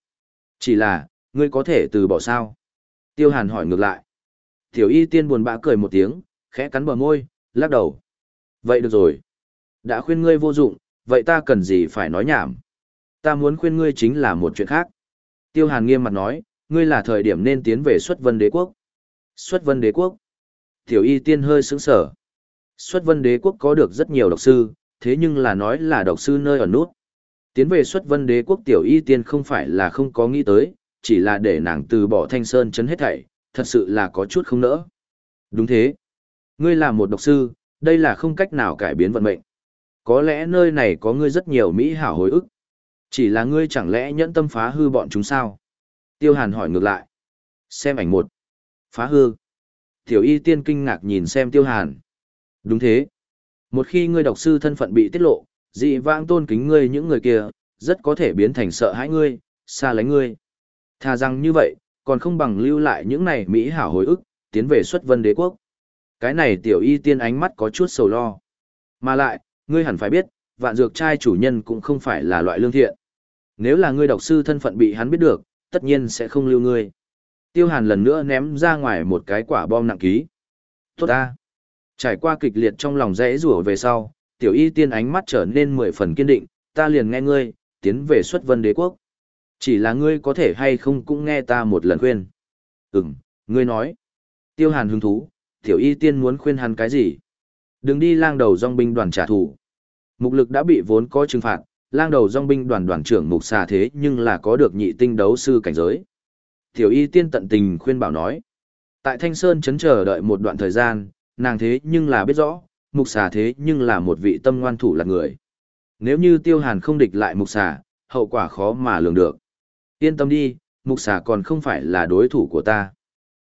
[SPEAKER 1] Chỉ là, ngươi có thể từ bỏ sao? Tiêu hàn hỏi ngược lại. Tiểu y tiên buồn bã cười một tiếng, khẽ cắn bờ môi, lắc đầu. Vậy được rồi. Đã khuyên ngươi vô dụng, vậy ta cần gì phải nói nhảm? Ta muốn khuyên ngươi chính là một chuyện khác. Tiêu hàn nghiêm mặt nói, ngươi là thời điểm nên tiến về xuất vân đế quốc. Xuất vân đế quốc. Tiểu y tiên hơi sững sở. Xuất vân đế quốc có được rất nhiều độc sư, thế nhưng là nói là độc sư nơi ở nút. Tiến về xuất vân đế quốc tiểu y tiên không phải là không có nghĩ tới, chỉ là để nàng từ bỏ thanh sơn chấn hết thảy, thật sự là có chút không nỡ. Đúng thế. Ngươi là một độc sư, đây là không cách nào cải biến vận mệnh. Có lẽ nơi này có ngươi rất nhiều mỹ hảo hồi ức. Chỉ là ngươi chẳng lẽ nhẫn tâm phá hư bọn chúng sao? Tiêu Hàn hỏi ngược lại. Xem ảnh một. Phá hư. Tiểu y tiên kinh ngạc nhìn xem Tiêu Hàn. Đúng thế. Một khi ngươi độc sư thân phận bị tiết lộ, dị vãng tôn kính ngươi những người kia, rất có thể biến thành sợ hãi ngươi, xa lánh ngươi. Thà rằng như vậy, còn không bằng lưu lại những này mỹ hảo hồi ức, tiến về xuất vân đế quốc. Cái này tiểu y tiên ánh mắt có chút sầu lo. Mà lại, ngươi hẳn phải biết, vạn dược trai chủ nhân cũng không phải là loại lương thiện. Nếu là ngươi độc sư thân phận bị hắn biết được, tất nhiên sẽ không lưu ngươi. Tiêu hàn lần nữa ném ra ngoài một cái quả bom nặng ký. Tốt ta. Trải qua kịch liệt trong lòng rẽ rủa về sau, tiểu y tiên ánh mắt trở nên mười phần kiên định, ta liền nghe ngươi, tiến về xuất vân đế quốc. Chỉ là ngươi có thể hay không cũng nghe ta một lần khuyên. Ừm, ngươi nói. Tiêu hàn hứng thú, tiểu y tiên muốn khuyên hắn cái gì? Đừng đi lang đầu dòng binh đoàn trả thù. Mục lực đã bị vốn có trừng phạt, lang đầu dòng binh đoàn đoàn trưởng mục xà thế nhưng là có được nhị tinh đấu sư cảnh giới. Tiểu y tiên tận tình khuyên bảo nói. Tại Thanh Sơn chấn chờ đợi một đoạn thời gian, nàng thế nhưng là biết rõ, mục xà thế nhưng là một vị tâm ngoan thủ là người. Nếu như tiêu hàn không địch lại mục xà, hậu quả khó mà lường được. Yên tâm đi, mục xà còn không phải là đối thủ của ta.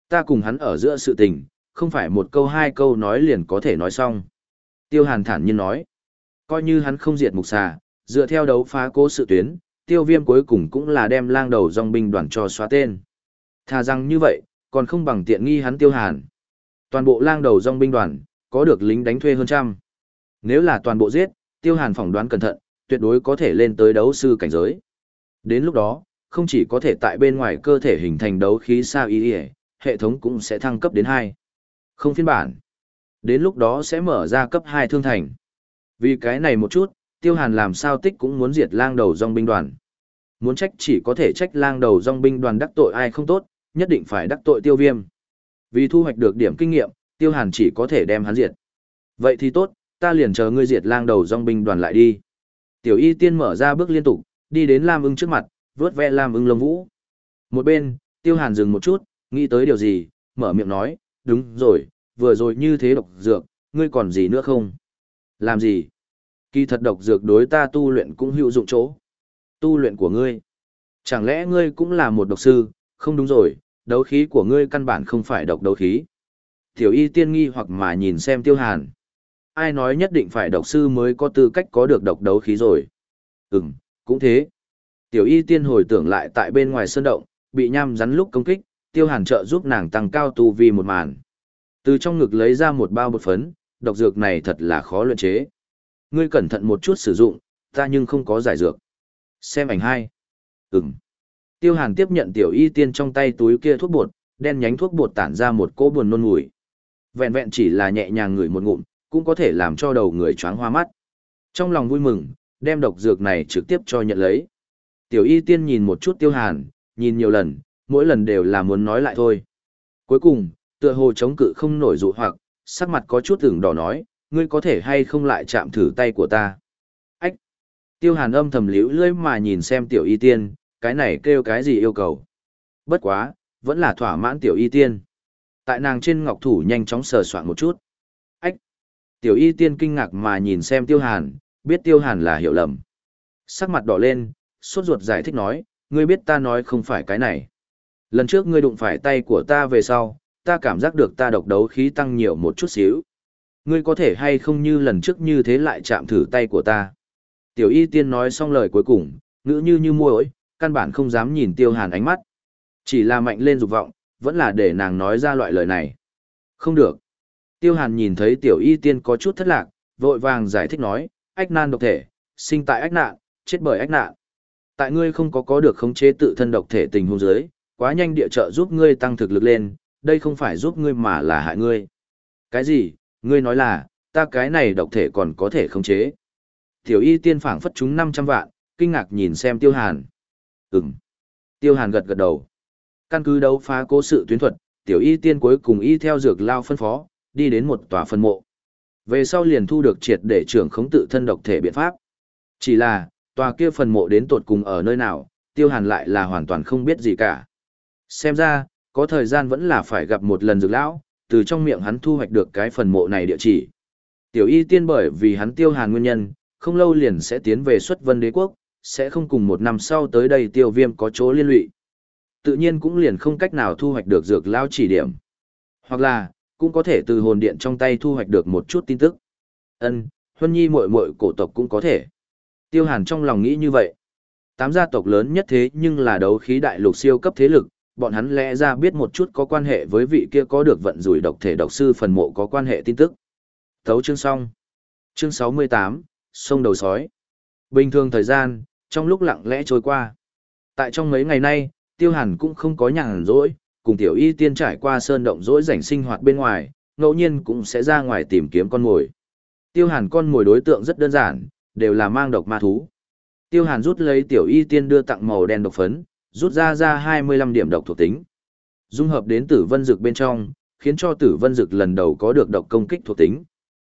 [SPEAKER 1] Ta cùng hắn ở giữa sự tình, không phải một câu hai câu nói liền có thể nói xong. Tiêu hàn thản nhiên nói, coi như hắn không diệt mục xà, dựa theo đấu phá cố sự tuyến, tiêu viêm cuối cùng cũng là đem lang đầu dòng binh đoàn cho xóa tên. Thà rằng như vậy, còn không bằng tiện nghi hắn tiêu hàn. Toàn bộ lang đầu dòng binh đoàn, có được lính đánh thuê hơn trăm. Nếu là toàn bộ giết, tiêu hàn phỏng đoán cẩn thận, tuyệt đối có thể lên tới đấu sư cảnh giới. Đến lúc đó, không chỉ có thể tại bên ngoài cơ thể hình thành đấu khí sa y hệ thống cũng sẽ thăng cấp đến 2. Không phiên bản. Đến lúc đó sẽ mở ra cấp 2 thương thành. Vì cái này một chút, tiêu hàn làm sao tích cũng muốn diệt lang đầu dòng binh đoàn. Muốn trách chỉ có thể trách lang đầu dòng binh đoàn đắc tội ai không tốt, nhất định phải đắc tội tiêu viêm. Vì thu hoạch được điểm kinh nghiệm, tiêu hàn chỉ có thể đem hắn diệt. Vậy thì tốt, ta liền chờ ngươi diệt lang đầu dòng binh đoàn lại đi. Tiểu y tiên mở ra bước liên tục, đi đến Lam ưng trước mặt, vớt ve Lam ưng lông vũ. Một bên, tiêu hàn dừng một chút, nghĩ tới điều gì, mở miệng nói, đúng rồi, vừa rồi như thế độc dược, ngươi còn gì nữa không? Làm gì? Kỳ thật độc dược đối ta tu luyện cũng hữu dụng chỗ. Tu luyện của ngươi. Chẳng lẽ ngươi cũng là một độc sư? Không đúng rồi, đấu khí của ngươi căn bản không phải độc đấu khí. Tiểu y tiên nghi hoặc mà nhìn xem tiêu hàn. ai nói nhất định phải độc sư mới có tư cách có được độc đấu khí rồi. Ừm, cũng thế. Tiểu y tiên hồi tưởng lại tại bên ngoài sơn động, bị nham rắn lúc công kích, tiêu hàn trợ giúp nàng tăng cao tu vi một màn. Từ trong ngực lấy ra một bao bột phấn, độc dược này thật là khó luyện chế. Ngươi cẩn thận một chút sử dụng, ta nhưng không có giải dược. Xem ảnh hai. Ừm. Tiêu hàn tiếp nhận tiểu y tiên trong tay túi kia thuốc bột, đen nhánh thuốc bột tản ra một cỗ buồn nôn mùi. Vẹn vẹn chỉ là nhẹ nhàng ngửi một ngụm, cũng có thể làm cho đầu người choáng hoa mắt. Trong lòng vui mừng, đem độc dược này trực tiếp cho nhận lấy. Tiểu y tiên nhìn một chút tiêu hàn, nhìn nhiều lần, mỗi lần đều là muốn nói lại thôi. Cuối cùng, tựa hồ chống cự không nổi dụ hoặc, sắc mặt có chút ửng đỏ nói, ngươi có thể hay không lại chạm thử tay của ta. Ách! Tiêu hàn âm thầm liễu lưỡi mà nhìn xem tiểu y tiên, cái này kêu cái gì yêu cầu. Bất quá, vẫn là thỏa mãn tiểu y tiên. Tại nàng trên ngọc thủ nhanh chóng sờ soạn một chút. Ách! Tiểu y tiên kinh ngạc mà nhìn xem tiêu hàn, biết tiêu hàn là hiểu lầm. Sắc mặt đỏ lên, sốt ruột giải thích nói, ngươi biết ta nói không phải cái này. Lần trước ngươi đụng phải tay của ta về sau, ta cảm giác được ta độc đấu khí tăng nhiều một chút xíu. Ngươi có thể hay không như lần trước như thế lại chạm thử tay của ta. Tiểu y tiên nói xong lời cuối cùng, ngữ như như môi căn bản không dám nhìn tiêu hàn ánh mắt. Chỉ là mạnh lên dục vọng, vẫn là để nàng nói ra loại lời này. Không được. Tiêu hàn nhìn thấy tiểu y tiên có chút thất lạc, vội vàng giải thích nói, ách nan độc thể, sinh tại ách nạn, chết bởi ách nạn. Tại ngươi không có có được khống chế tự thân độc thể tình huống dưới, quá nhanh địa trợ giúp ngươi tăng thực lực lên, đây không phải giúp ngươi mà là hại ngươi. Cái gì, ngươi nói là, ta cái này độc thể còn có thể khống chế. Tiểu y tiên phảng phất chúng 500 vạn, kinh ngạc nhìn xem tiêu hàn. Ừm. Tiêu hàn gật gật đầu. Căn cứ đấu phá cố sự tuyến thuật, tiểu y tiên cuối cùng y theo dược lao phân phó, đi đến một tòa phân mộ. Về sau liền thu được triệt để trưởng khống tự thân độc thể biện pháp. Chỉ là, tòa kia phần mộ đến tột cùng ở nơi nào, tiêu hàn lại là hoàn toàn không biết gì cả. Xem ra, có thời gian vẫn là phải gặp một lần dược lão, từ trong miệng hắn thu hoạch được cái phần mộ này địa chỉ. Tiểu y tiên bởi vì hắn tiêu hàn nguyên nhân, không lâu liền sẽ tiến về xuất vân đế quốc, sẽ không cùng một năm sau tới đây tiêu viêm có chỗ liên lụy. Tự nhiên cũng liền không cách nào thu hoạch được dược lao chỉ điểm. Hoặc là, cũng có thể từ hồn điện trong tay thu hoạch được một chút tin tức. Ân, Huân Nhi muội muội cổ tộc cũng có thể. Tiêu Hàn trong lòng nghĩ như vậy. Tám gia tộc lớn nhất thế nhưng là đấu khí đại lục siêu cấp thế lực, bọn hắn lẽ ra biết một chút có quan hệ với vị kia có được vận rủi độc thể độc sư phần mộ có quan hệ tin tức. Thấu chương xong. Chương 68, sông đầu sói. Bình thường thời gian, trong lúc lặng lẽ trôi qua. Tại trong mấy ngày nay, Tiêu Hàn cũng không có nhàn rỗi, cùng tiểu y tiên trải qua sơn động rỗi rảnh sinh hoạt bên ngoài, ngẫu nhiên cũng sẽ ra ngoài tìm kiếm con mồi. Tiêu Hàn con mồi đối tượng rất đơn giản, đều là mang độc ma thú. Tiêu Hàn rút lấy tiểu y tiên đưa tặng màu đen độc phấn, rút ra ra 25 điểm độc thuộc tính. Dung hợp đến tử vân dực bên trong, khiến cho tử vân dực lần đầu có được độc công kích thuộc tính.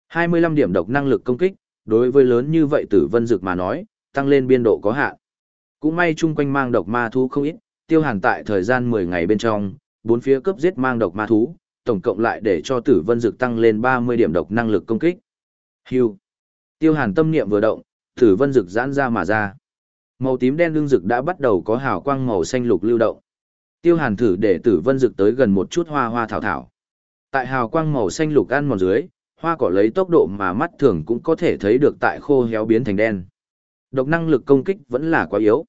[SPEAKER 1] 25 điểm độc năng lực công kích, đối với lớn như vậy tử vân dực mà nói, tăng lên biên độ có hạn. Cũng may chung quanh mang độc ma thú không ít, tiêu hàn tại thời gian 10 ngày bên trong, bốn phía cấp giết mang độc ma thú, tổng cộng lại để cho tử vân dực tăng lên 30 điểm độc năng lực công kích. Hưu. Tiêu hàn tâm niệm vừa động, tử vân dực giãn ra mà ra. Màu tím đen lưng dực đã bắt đầu có hào quang màu xanh lục lưu động. Tiêu hàn thử để tử vân dực tới gần một chút hoa hoa thảo thảo. Tại hào quang màu xanh lục ăn mòn dưới, hoa cỏ lấy tốc độ mà mắt thường cũng có thể thấy được tại khô héo biến thành đen. Độc năng lực công kích vẫn là quá yếu.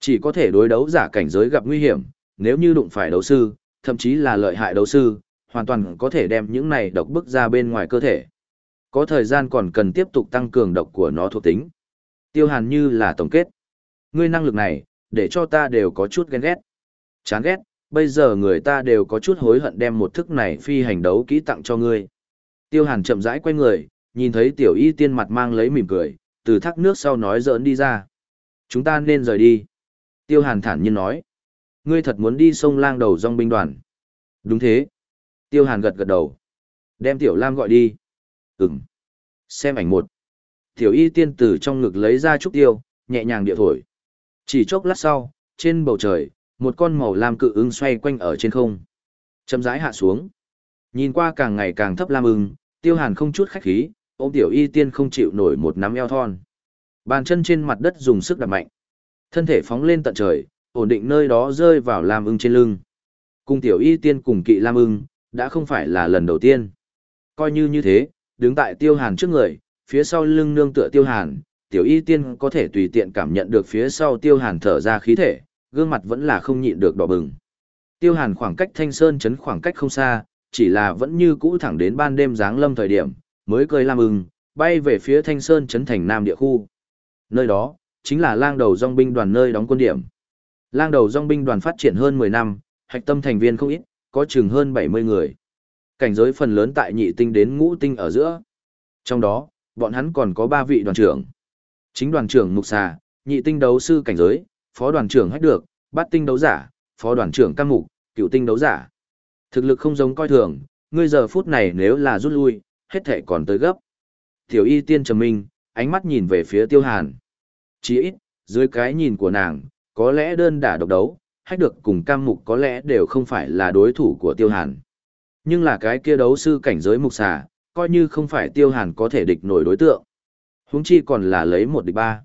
[SPEAKER 1] Chỉ có thể đối đấu giả cảnh giới gặp nguy hiểm, nếu như đụng phải đấu sư, thậm chí là lợi hại đấu sư, hoàn toàn có thể đem những này độc bức ra bên ngoài cơ thể. Có thời gian còn cần tiếp tục tăng cường độc của nó thuộc tính. Tiêu hàn như là tổng kết. Ngươi năng lực này, để cho ta đều có chút ghen ghét. Chán ghét, bây giờ người ta đều có chút hối hận đem một thức này phi hành đấu kỹ tặng cho ngươi. Tiêu hàn chậm rãi quay người, nhìn thấy tiểu y tiên mặt mang lấy mỉm cười, từ thác nước sau nói giỡn đi ra. Chúng ta nên rời đi. Tiêu hàn thản nhiên nói. Ngươi thật muốn đi sông lang đầu dòng binh đoàn. Đúng thế. Tiêu hàn gật gật đầu. Đem tiểu lam gọi đi. Ừm. Xem ảnh một. Tiểu y tiên tử trong ngực lấy ra trúc tiêu, nhẹ nhàng địa thổi. Chỉ chốc lát sau, trên bầu trời, một con màu lam cự ưng xoay quanh ở trên không. Chậm rãi hạ xuống. Nhìn qua càng ngày càng thấp lam ưng, tiêu hàn không chút khách khí, ôm tiểu y tiên không chịu nổi một nắm eo thon. Bàn chân trên mặt đất dùng sức đạp mạnh. Thân thể phóng lên tận trời, ổn định nơi đó rơi vào lam ưng trên lưng. Cùng tiểu y tiên cùng kỵ lam ưng, đã không phải là lần đầu tiên. Coi như như thế, đứng tại tiêu hàn trước người, phía sau lưng nương tựa tiêu hàn, tiểu y tiên có thể tùy tiện cảm nhận được phía sau tiêu hàn thở ra khí thể, gương mặt vẫn là không nhịn được đỏ bừng. Tiêu hàn khoảng cách thanh sơn chấn khoảng cách không xa, chỉ là vẫn như cũ thẳng đến ban đêm giáng lâm thời điểm, mới cười làm ưng, bay về phía thanh sơn Trấn thành nam địa khu. Nơi đó, chính là lang đầu dòng binh đoàn nơi đóng quân điểm. Lang đầu dòng binh đoàn phát triển hơn 10 năm, hạch tâm thành viên không ít, có chừng hơn 70 người. Cảnh giới phần lớn tại nhị tinh đến ngũ tinh ở giữa. Trong đó, bọn hắn còn có 3 vị đoàn trưởng. Chính đoàn trưởng Mục Xà, nhị tinh đấu sư cảnh giới, phó đoàn trưởng Hách Được, bát tinh đấu giả, phó đoàn trưởng Cam Mục, cựu tinh đấu giả. Thực lực không giống coi thường, ngươi giờ phút này nếu là rút lui, hết thể còn tới gấp. Tiểu y tiên trầm minh, ánh mắt nhìn về phía tiêu hàn. Chỉ ít, dưới cái nhìn của nàng, có lẽ đơn đả độc đấu, hách được cùng cam mục có lẽ đều không phải là đối thủ của tiêu hàn. Nhưng là cái kia đấu sư cảnh giới mục xà, coi như không phải tiêu hàn có thể địch nổi đối tượng. Huống chi còn là lấy một địch ba.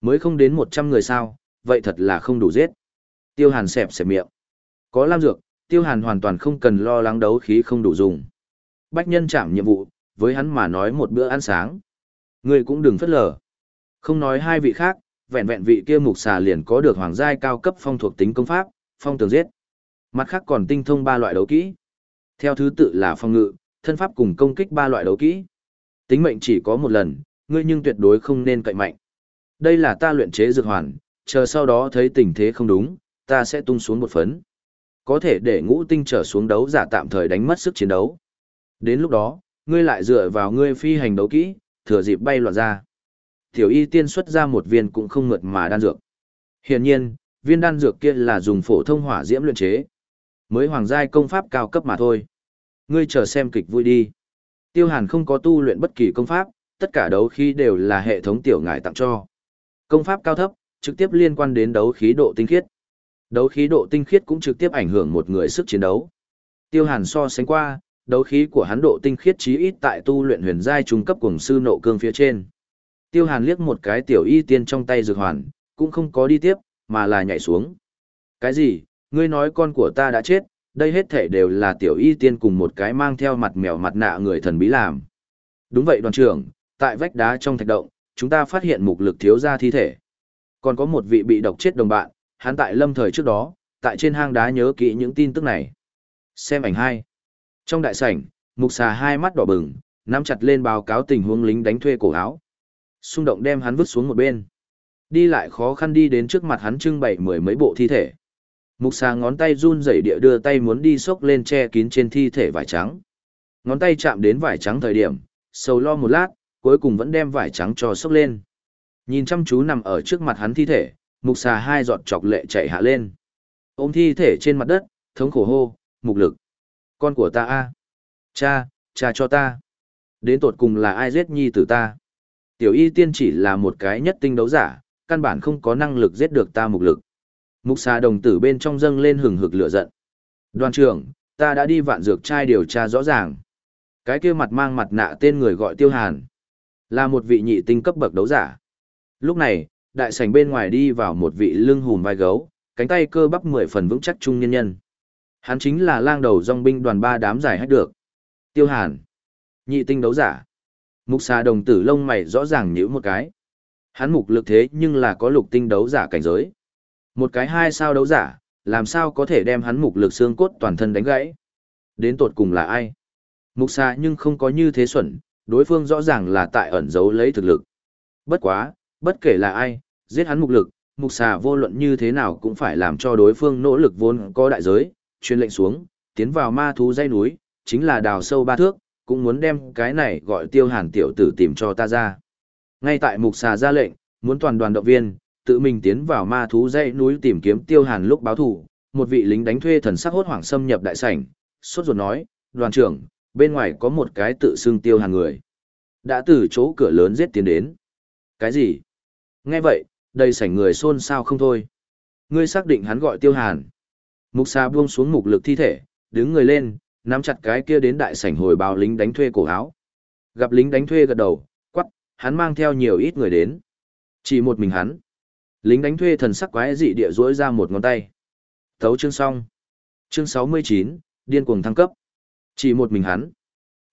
[SPEAKER 1] Mới không đến một trăm người sao, vậy thật là không đủ giết. Tiêu hàn xẹp xẹp miệng. Có lam dược, tiêu hàn hoàn toàn không cần lo lắng đấu khí không đủ dùng. Bách nhân chạm nhiệm vụ, với hắn mà nói một bữa ăn sáng. ngươi cũng đừng phất lờ. Không nói hai vị khác, vẹn vẹn vị kia mục xà liền có được hoàng giai cao cấp phong thuộc tính công pháp, phong tường giết. Mặt khác còn tinh thông ba loại đấu kỹ. Theo thứ tự là phong ngự, thân pháp cùng công kích ba loại đấu kỹ. Tính mệnh chỉ có một lần, ngươi nhưng tuyệt đối không nên cậy mạnh. Đây là ta luyện chế dược hoàn, chờ sau đó thấy tình thế không đúng, ta sẽ tung xuống một phấn. Có thể để ngũ tinh trở xuống đấu giả tạm thời đánh mất sức chiến đấu. Đến lúc đó, ngươi lại dựa vào ngươi phi hành đấu kỹ, thừa dịp bay loạn ra. Tiểu y tiên xuất ra một viên cũng không mượt mà đan dược. Hiển nhiên, viên đan dược kia là dùng phổ thông hỏa diễm luyện chế. Mới hoàng giai công pháp cao cấp mà thôi. Ngươi chờ xem kịch vui đi. Tiêu Hàn không có tu luyện bất kỳ công pháp, tất cả đấu khí đều là hệ thống tiểu ngải tặng cho. Công pháp cao thấp, trực tiếp liên quan đến đấu khí độ tinh khiết. Đấu khí độ tinh khiết cũng trực tiếp ảnh hưởng một người sức chiến đấu. Tiêu Hàn so sánh qua, đấu khí của hắn độ tinh khiết chí ít tại tu luyện huyền giai trung cấp cùng sư nộ cương phía trên. Tiêu Hàn liếc một cái tiểu y tiên trong tay dược hoàn, cũng không có đi tiếp, mà là nhảy xuống. Cái gì, ngươi nói con của ta đã chết, đây hết thể đều là tiểu y tiên cùng một cái mang theo mặt mèo mặt nạ người thần bí làm. Đúng vậy đoàn trưởng, tại vách đá trong thạch động, chúng ta phát hiện mục lực thiếu ra thi thể. Còn có một vị bị độc chết đồng bạn, hắn tại lâm thời trước đó, tại trên hang đá nhớ kỹ những tin tức này. Xem ảnh hai. Trong đại sảnh, mục xà hai mắt đỏ bừng, nắm chặt lên báo cáo tình huống lính đánh thuê cổ áo. Xung động đem hắn vứt xuống một bên. Đi lại khó khăn đi đến trước mặt hắn trưng bày mười mấy bộ thi thể. Mục xà ngón tay run rẩy địa đưa tay muốn đi xốc lên che kín trên thi thể vải trắng. Ngón tay chạm đến vải trắng thời điểm, sầu lo một lát, cuối cùng vẫn đem vải trắng cho xốc lên. Nhìn chăm chú nằm ở trước mặt hắn thi thể, mục xà hai giọt chọc lệ chạy hạ lên. Ôm thi thể trên mặt đất, thống khổ hô, mục lực. Con của ta a Cha, cha cho ta. Đến tột cùng là ai giết nhi tử ta? Tiểu y tiên chỉ là một cái nhất tinh đấu giả, căn bản không có năng lực giết được ta mục lực. Mục xà đồng tử bên trong dâng lên hừng hực lửa giận. Đoàn trưởng, ta đã đi vạn dược trai điều tra rõ ràng. Cái kia mặt mang mặt nạ tên người gọi tiêu hàn. Là một vị nhị tinh cấp bậc đấu giả. Lúc này, đại sảnh bên ngoài đi vào một vị lưng hùm vai gấu, cánh tay cơ bắp mười phần vững chắc trung nhân nhân. Hắn chính là lang đầu dòng binh đoàn ba đám giải hết được. Tiêu hàn. Nhị tinh đấu giả. Mục xà đồng tử lông mày rõ ràng nhíu một cái. Hắn mục lực thế nhưng là có lục tinh đấu giả cảnh giới. Một cái hai sao đấu giả, làm sao có thể đem hắn mục lực xương cốt toàn thân đánh gãy. Đến tột cùng là ai? Mục xà nhưng không có như thế xuẩn, đối phương rõ ràng là tại ẩn giấu lấy thực lực. Bất quá, bất kể là ai, giết hắn mục lực, mục xà vô luận như thế nào cũng phải làm cho đối phương nỗ lực vốn có đại giới, truyền lệnh xuống, tiến vào ma thú dây núi, chính là đào sâu ba thước, cũng muốn đem cái này gọi tiêu hàn tiểu tử tìm cho ta ra. Ngay tại mục xà ra lệnh, muốn toàn đoàn động viên, tự mình tiến vào ma thú dây núi tìm kiếm tiêu hàn lúc báo thủ, một vị lính đánh thuê thần sắc hốt hoảng xâm nhập đại sảnh, sốt ruột nói, đoàn trưởng, bên ngoài có một cái tự xưng tiêu hàn người. Đã từ chỗ cửa lớn giết tiến đến. Cái gì? Nghe vậy, đầy sảnh người xôn xao không thôi. Ngươi xác định hắn gọi tiêu hàn. Mục xà buông xuống mục lực thi thể, đứng người lên, nắm chặt cái kia đến đại sảnh hồi báo lính đánh thuê cổ áo. Gặp lính đánh thuê gật đầu, quắc, hắn mang theo nhiều ít người đến. Chỉ một mình hắn. Lính đánh thuê thần sắc quái dị địa rỗi ra một ngón tay. Thấu chương xong. Chương 69, điên cuồng thăng cấp. Chỉ một mình hắn.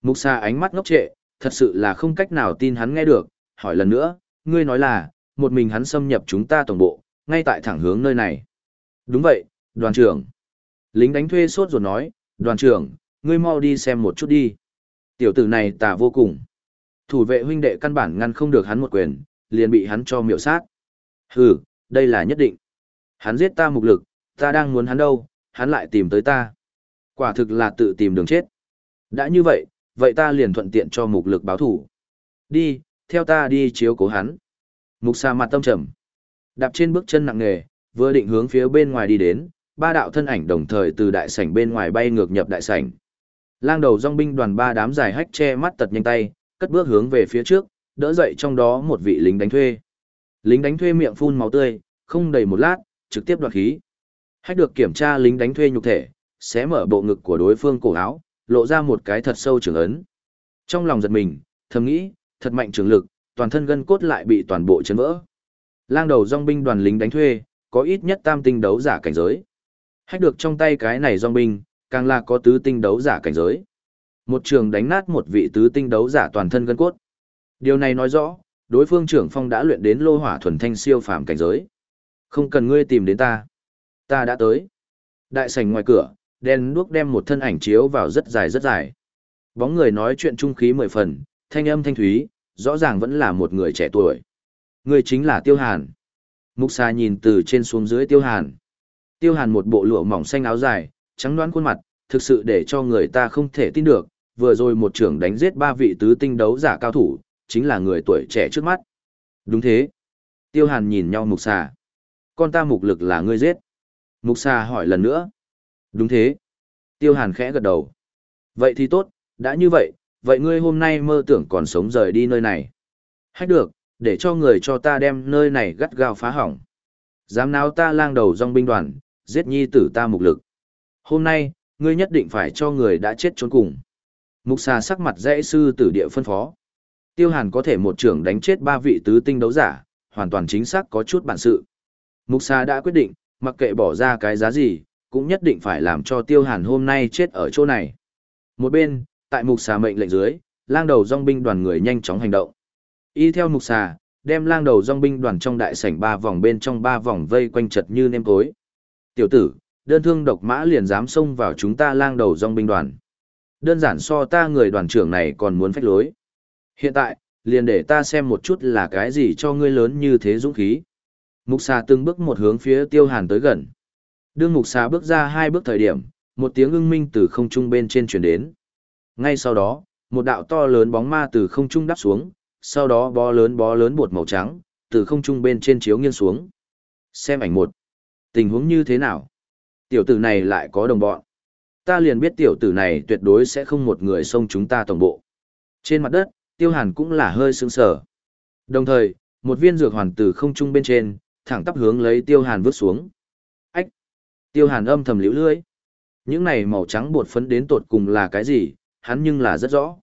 [SPEAKER 1] Mục xà ánh mắt ngốc trệ, thật sự là không cách nào tin hắn nghe được, hỏi lần nữa, ngươi nói là, một mình hắn xâm nhập chúng ta tổng bộ, ngay tại thẳng hướng nơi này. Đúng vậy, đoàn trưởng. Lính đánh thuê sốt ruột nói, đoàn trưởng, ngươi mau đi xem một chút đi. Tiểu tử này tà vô cùng. Thủ vệ huynh đệ căn bản ngăn không được hắn một quyền, liền bị hắn cho miểu sát. Hừ, đây là nhất định. Hắn giết ta mục lực, ta đang muốn hắn đâu, hắn lại tìm tới ta. Quả thực là tự tìm đường chết. Đã như vậy, vậy ta liền thuận tiện cho mục lực báo thủ. Đi, theo ta đi chiếu cố hắn. Mục xa mặt tâm trầm. Đạp trên bước chân nặng nề, vừa định hướng phía bên ngoài đi đến, ba đạo thân ảnh đồng thời từ đại sảnh bên ngoài bay ngược nhập đại sảnh. Lang đầu dòng binh đoàn ba đám dài hách che mắt tật nhanh tay, cất bước hướng về phía trước, đỡ dậy trong đó một vị lính đánh thuê. Lính đánh thuê miệng phun máu tươi, không đầy một lát, trực tiếp đoạt khí. Hách được kiểm tra lính đánh thuê nhục thể, xé mở bộ ngực của đối phương cổ áo, lộ ra một cái thật sâu trường ấn. Trong lòng giật mình, thầm nghĩ, thật mạnh trường lực, toàn thân gân cốt lại bị toàn bộ chấn vỡ. Lang đầu dòng binh đoàn lính đánh thuê, có ít nhất tam tinh đấu giả cảnh giới. Hách được trong tay cái này dòng binh, càng là có tứ tinh đấu giả cảnh giới. Một trường đánh nát một vị tứ tinh đấu giả toàn thân gân cốt. Điều này nói rõ, đối phương trưởng phong đã luyện đến lô hỏa thuần thanh siêu phàm cảnh giới. Không cần ngươi tìm đến ta. Ta đã tới. Đại sảnh ngoài cửa, đèn đuốc đem một thân ảnh chiếu vào rất dài rất dài. Bóng người nói chuyện trung khí mười phần, thanh âm thanh thúy, rõ ràng vẫn là một người trẻ tuổi. Người chính là Tiêu Hàn. Mục Sa nhìn từ trên xuống dưới Tiêu Hàn. Tiêu Hàn một bộ lụa mỏng xanh áo dài, trắng đoán khuôn mặt, thực sự để cho người ta không thể tin được, vừa rồi một trưởng đánh giết ba vị tứ tinh đấu giả cao thủ, chính là người tuổi trẻ trước mắt. Đúng thế. Tiêu Hàn nhìn nhau Mục Sa. Con ta mục lực là ngươi giết. Mục Sa hỏi lần nữa. Đúng thế. Tiêu Hàn khẽ gật đầu. Vậy thì tốt, đã như vậy, vậy ngươi hôm nay mơ tưởng còn sống rời đi nơi này. Hách được, để cho người cho ta đem nơi này gắt gao phá hỏng. Dám nào ta lang đầu dòng binh đoàn, giết nhi tử ta mục lực. Hôm nay, ngươi nhất định phải cho người đã chết trốn cùng. Mục xà sắc mặt dễ sư tử địa phân phó. Tiêu hàn có thể một trưởng đánh chết ba vị tứ tinh đấu giả, hoàn toàn chính xác có chút bản sự. Mục xà đã quyết định, mặc kệ bỏ ra cái giá gì, cũng nhất định phải làm cho tiêu hàn hôm nay chết ở chỗ này. Một bên, tại mục xà mệnh lệnh dưới, lang đầu dòng binh đoàn người nhanh chóng hành động. Y theo mục xà, đem lang đầu dòng binh đoàn trong đại sảnh ba vòng bên trong ba vòng vây quanh chật như nêm tối. Tiểu tử, đơn thương độc mã liền dám xông vào chúng ta lang đầu dòng binh đoàn. Đơn giản so ta người đoàn trưởng này còn muốn phách lối. Hiện tại, liền để ta xem một chút là cái gì cho ngươi lớn như thế dũng khí. Mục xà từng bước một hướng phía tiêu hàn tới gần. Đương mục xà bước ra hai bước thời điểm, một tiếng ưng minh từ không trung bên trên chuyển đến. Ngay sau đó, một đạo to lớn bóng ma từ không trung đắp xuống, sau đó bó lớn bó lớn bột màu trắng, từ không trung bên trên chiếu nghiêng xuống. Xem ảnh một. Tình huống như thế nào? Tiểu tử này lại có đồng bọn. Ta liền biết tiểu tử này tuyệt đối sẽ không một người xông chúng ta tổng bộ. Trên mặt đất, tiêu hàn cũng là hơi sướng sở. Đồng thời, một viên dược hoàn từ không trung bên trên, thẳng tắp hướng lấy tiêu hàn vứt xuống. Ách! Tiêu hàn âm thầm liễu lưới. Những này màu trắng bột phấn đến tột cùng là cái gì, hắn nhưng là rất rõ.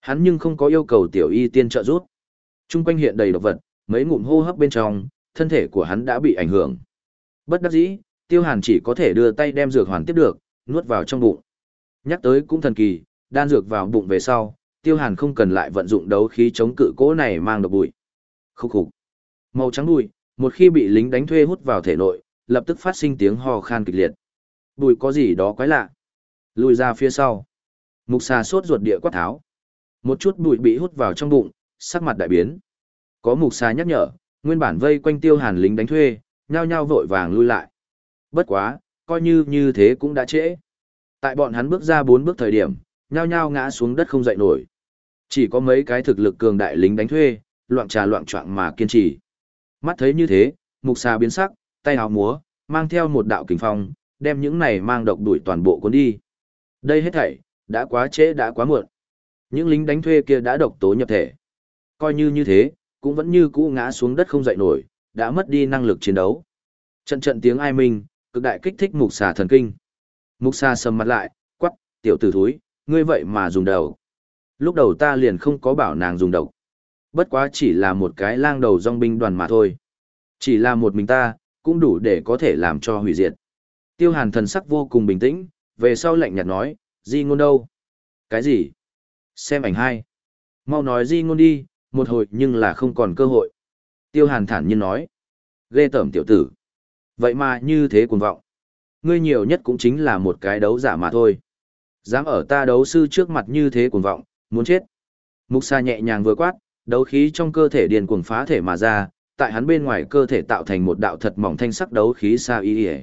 [SPEAKER 1] Hắn nhưng không có yêu cầu tiểu y tiên trợ giúp. Trung quanh hiện đầy độc vật, mấy ngụm hô hấp bên trong, thân thể của hắn đã bị ảnh hưởng. Bất đắc dĩ, tiêu hàn chỉ có thể đưa tay đem dược hoàn tiếp được, nuốt vào trong bụng. Nhắc tới cũng thần kỳ, đan dược vào bụng về sau, tiêu hàn không cần lại vận dụng đấu khí chống cự cỗ này mang độc bụi. Khúc khục. Màu trắng bụi, một khi bị lính đánh thuê hút vào thể nội, lập tức phát sinh tiếng hò khan kịch liệt. Bụi có gì đó quái lạ. Lùi ra phía sau. Mục xà sốt ruột địa quát tháo. Một chút bụi bị hút vào trong bụng, sắc mặt đại biến. Có mục xà nhắc nhở, nguyên bản vây quanh tiêu hàn lính đánh thuê, nhao nhao vội vàng lui lại. Bất quá, coi như như thế cũng đã trễ. Tại bọn hắn bước ra bốn bước thời điểm, nhao nhao ngã xuống đất không dậy nổi. Chỉ có mấy cái thực lực cường đại lính đánh thuê, loạn trà loạn trọng mà kiên trì. Mắt thấy như thế, mục xà biến sắc, tay áo múa, mang theo một đạo kình phong, đem những này mang độc đuổi toàn bộ cuốn đi. Đây hết thảy, đã quá trễ đã quá muộn. Những lính đánh thuê kia đã độc tố nhập thể. Coi như như thế, cũng vẫn như cũ ngã xuống đất không dậy nổi, đã mất đi năng lực chiến đấu. Trận trận tiếng ai minh, cực đại kích thích mục xà thần kinh. Mục xà sầm mặt lại, quắc, tiểu tử thúi, ngươi vậy mà dùng đầu. Lúc đầu ta liền không có bảo nàng dùng độc. Bất quá chỉ là một cái lang đầu dòng binh đoàn mà thôi. Chỉ là một mình ta, cũng đủ để có thể làm cho hủy diệt. Tiêu hàn thần sắc vô cùng bình tĩnh, về sau lạnh nhạt nói, di ngôn đâu? Cái gì? Xem ảnh hai. Mau nói di ngôn đi, một hồi nhưng là không còn cơ hội. Tiêu hàn thản nhiên nói. Ghê tởm tiểu tử. Vậy mà như thế cuồng vọng. Ngươi nhiều nhất cũng chính là một cái đấu giả mà thôi. Dám ở ta đấu sư trước mặt như thế cuồng vọng, muốn chết. Mục Sa nhẹ nhàng vừa quát, đấu khí trong cơ thể điền cuồng phá thể mà ra, tại hắn bên ngoài cơ thể tạo thành một đạo thật mỏng thanh sắc đấu khí sa y y.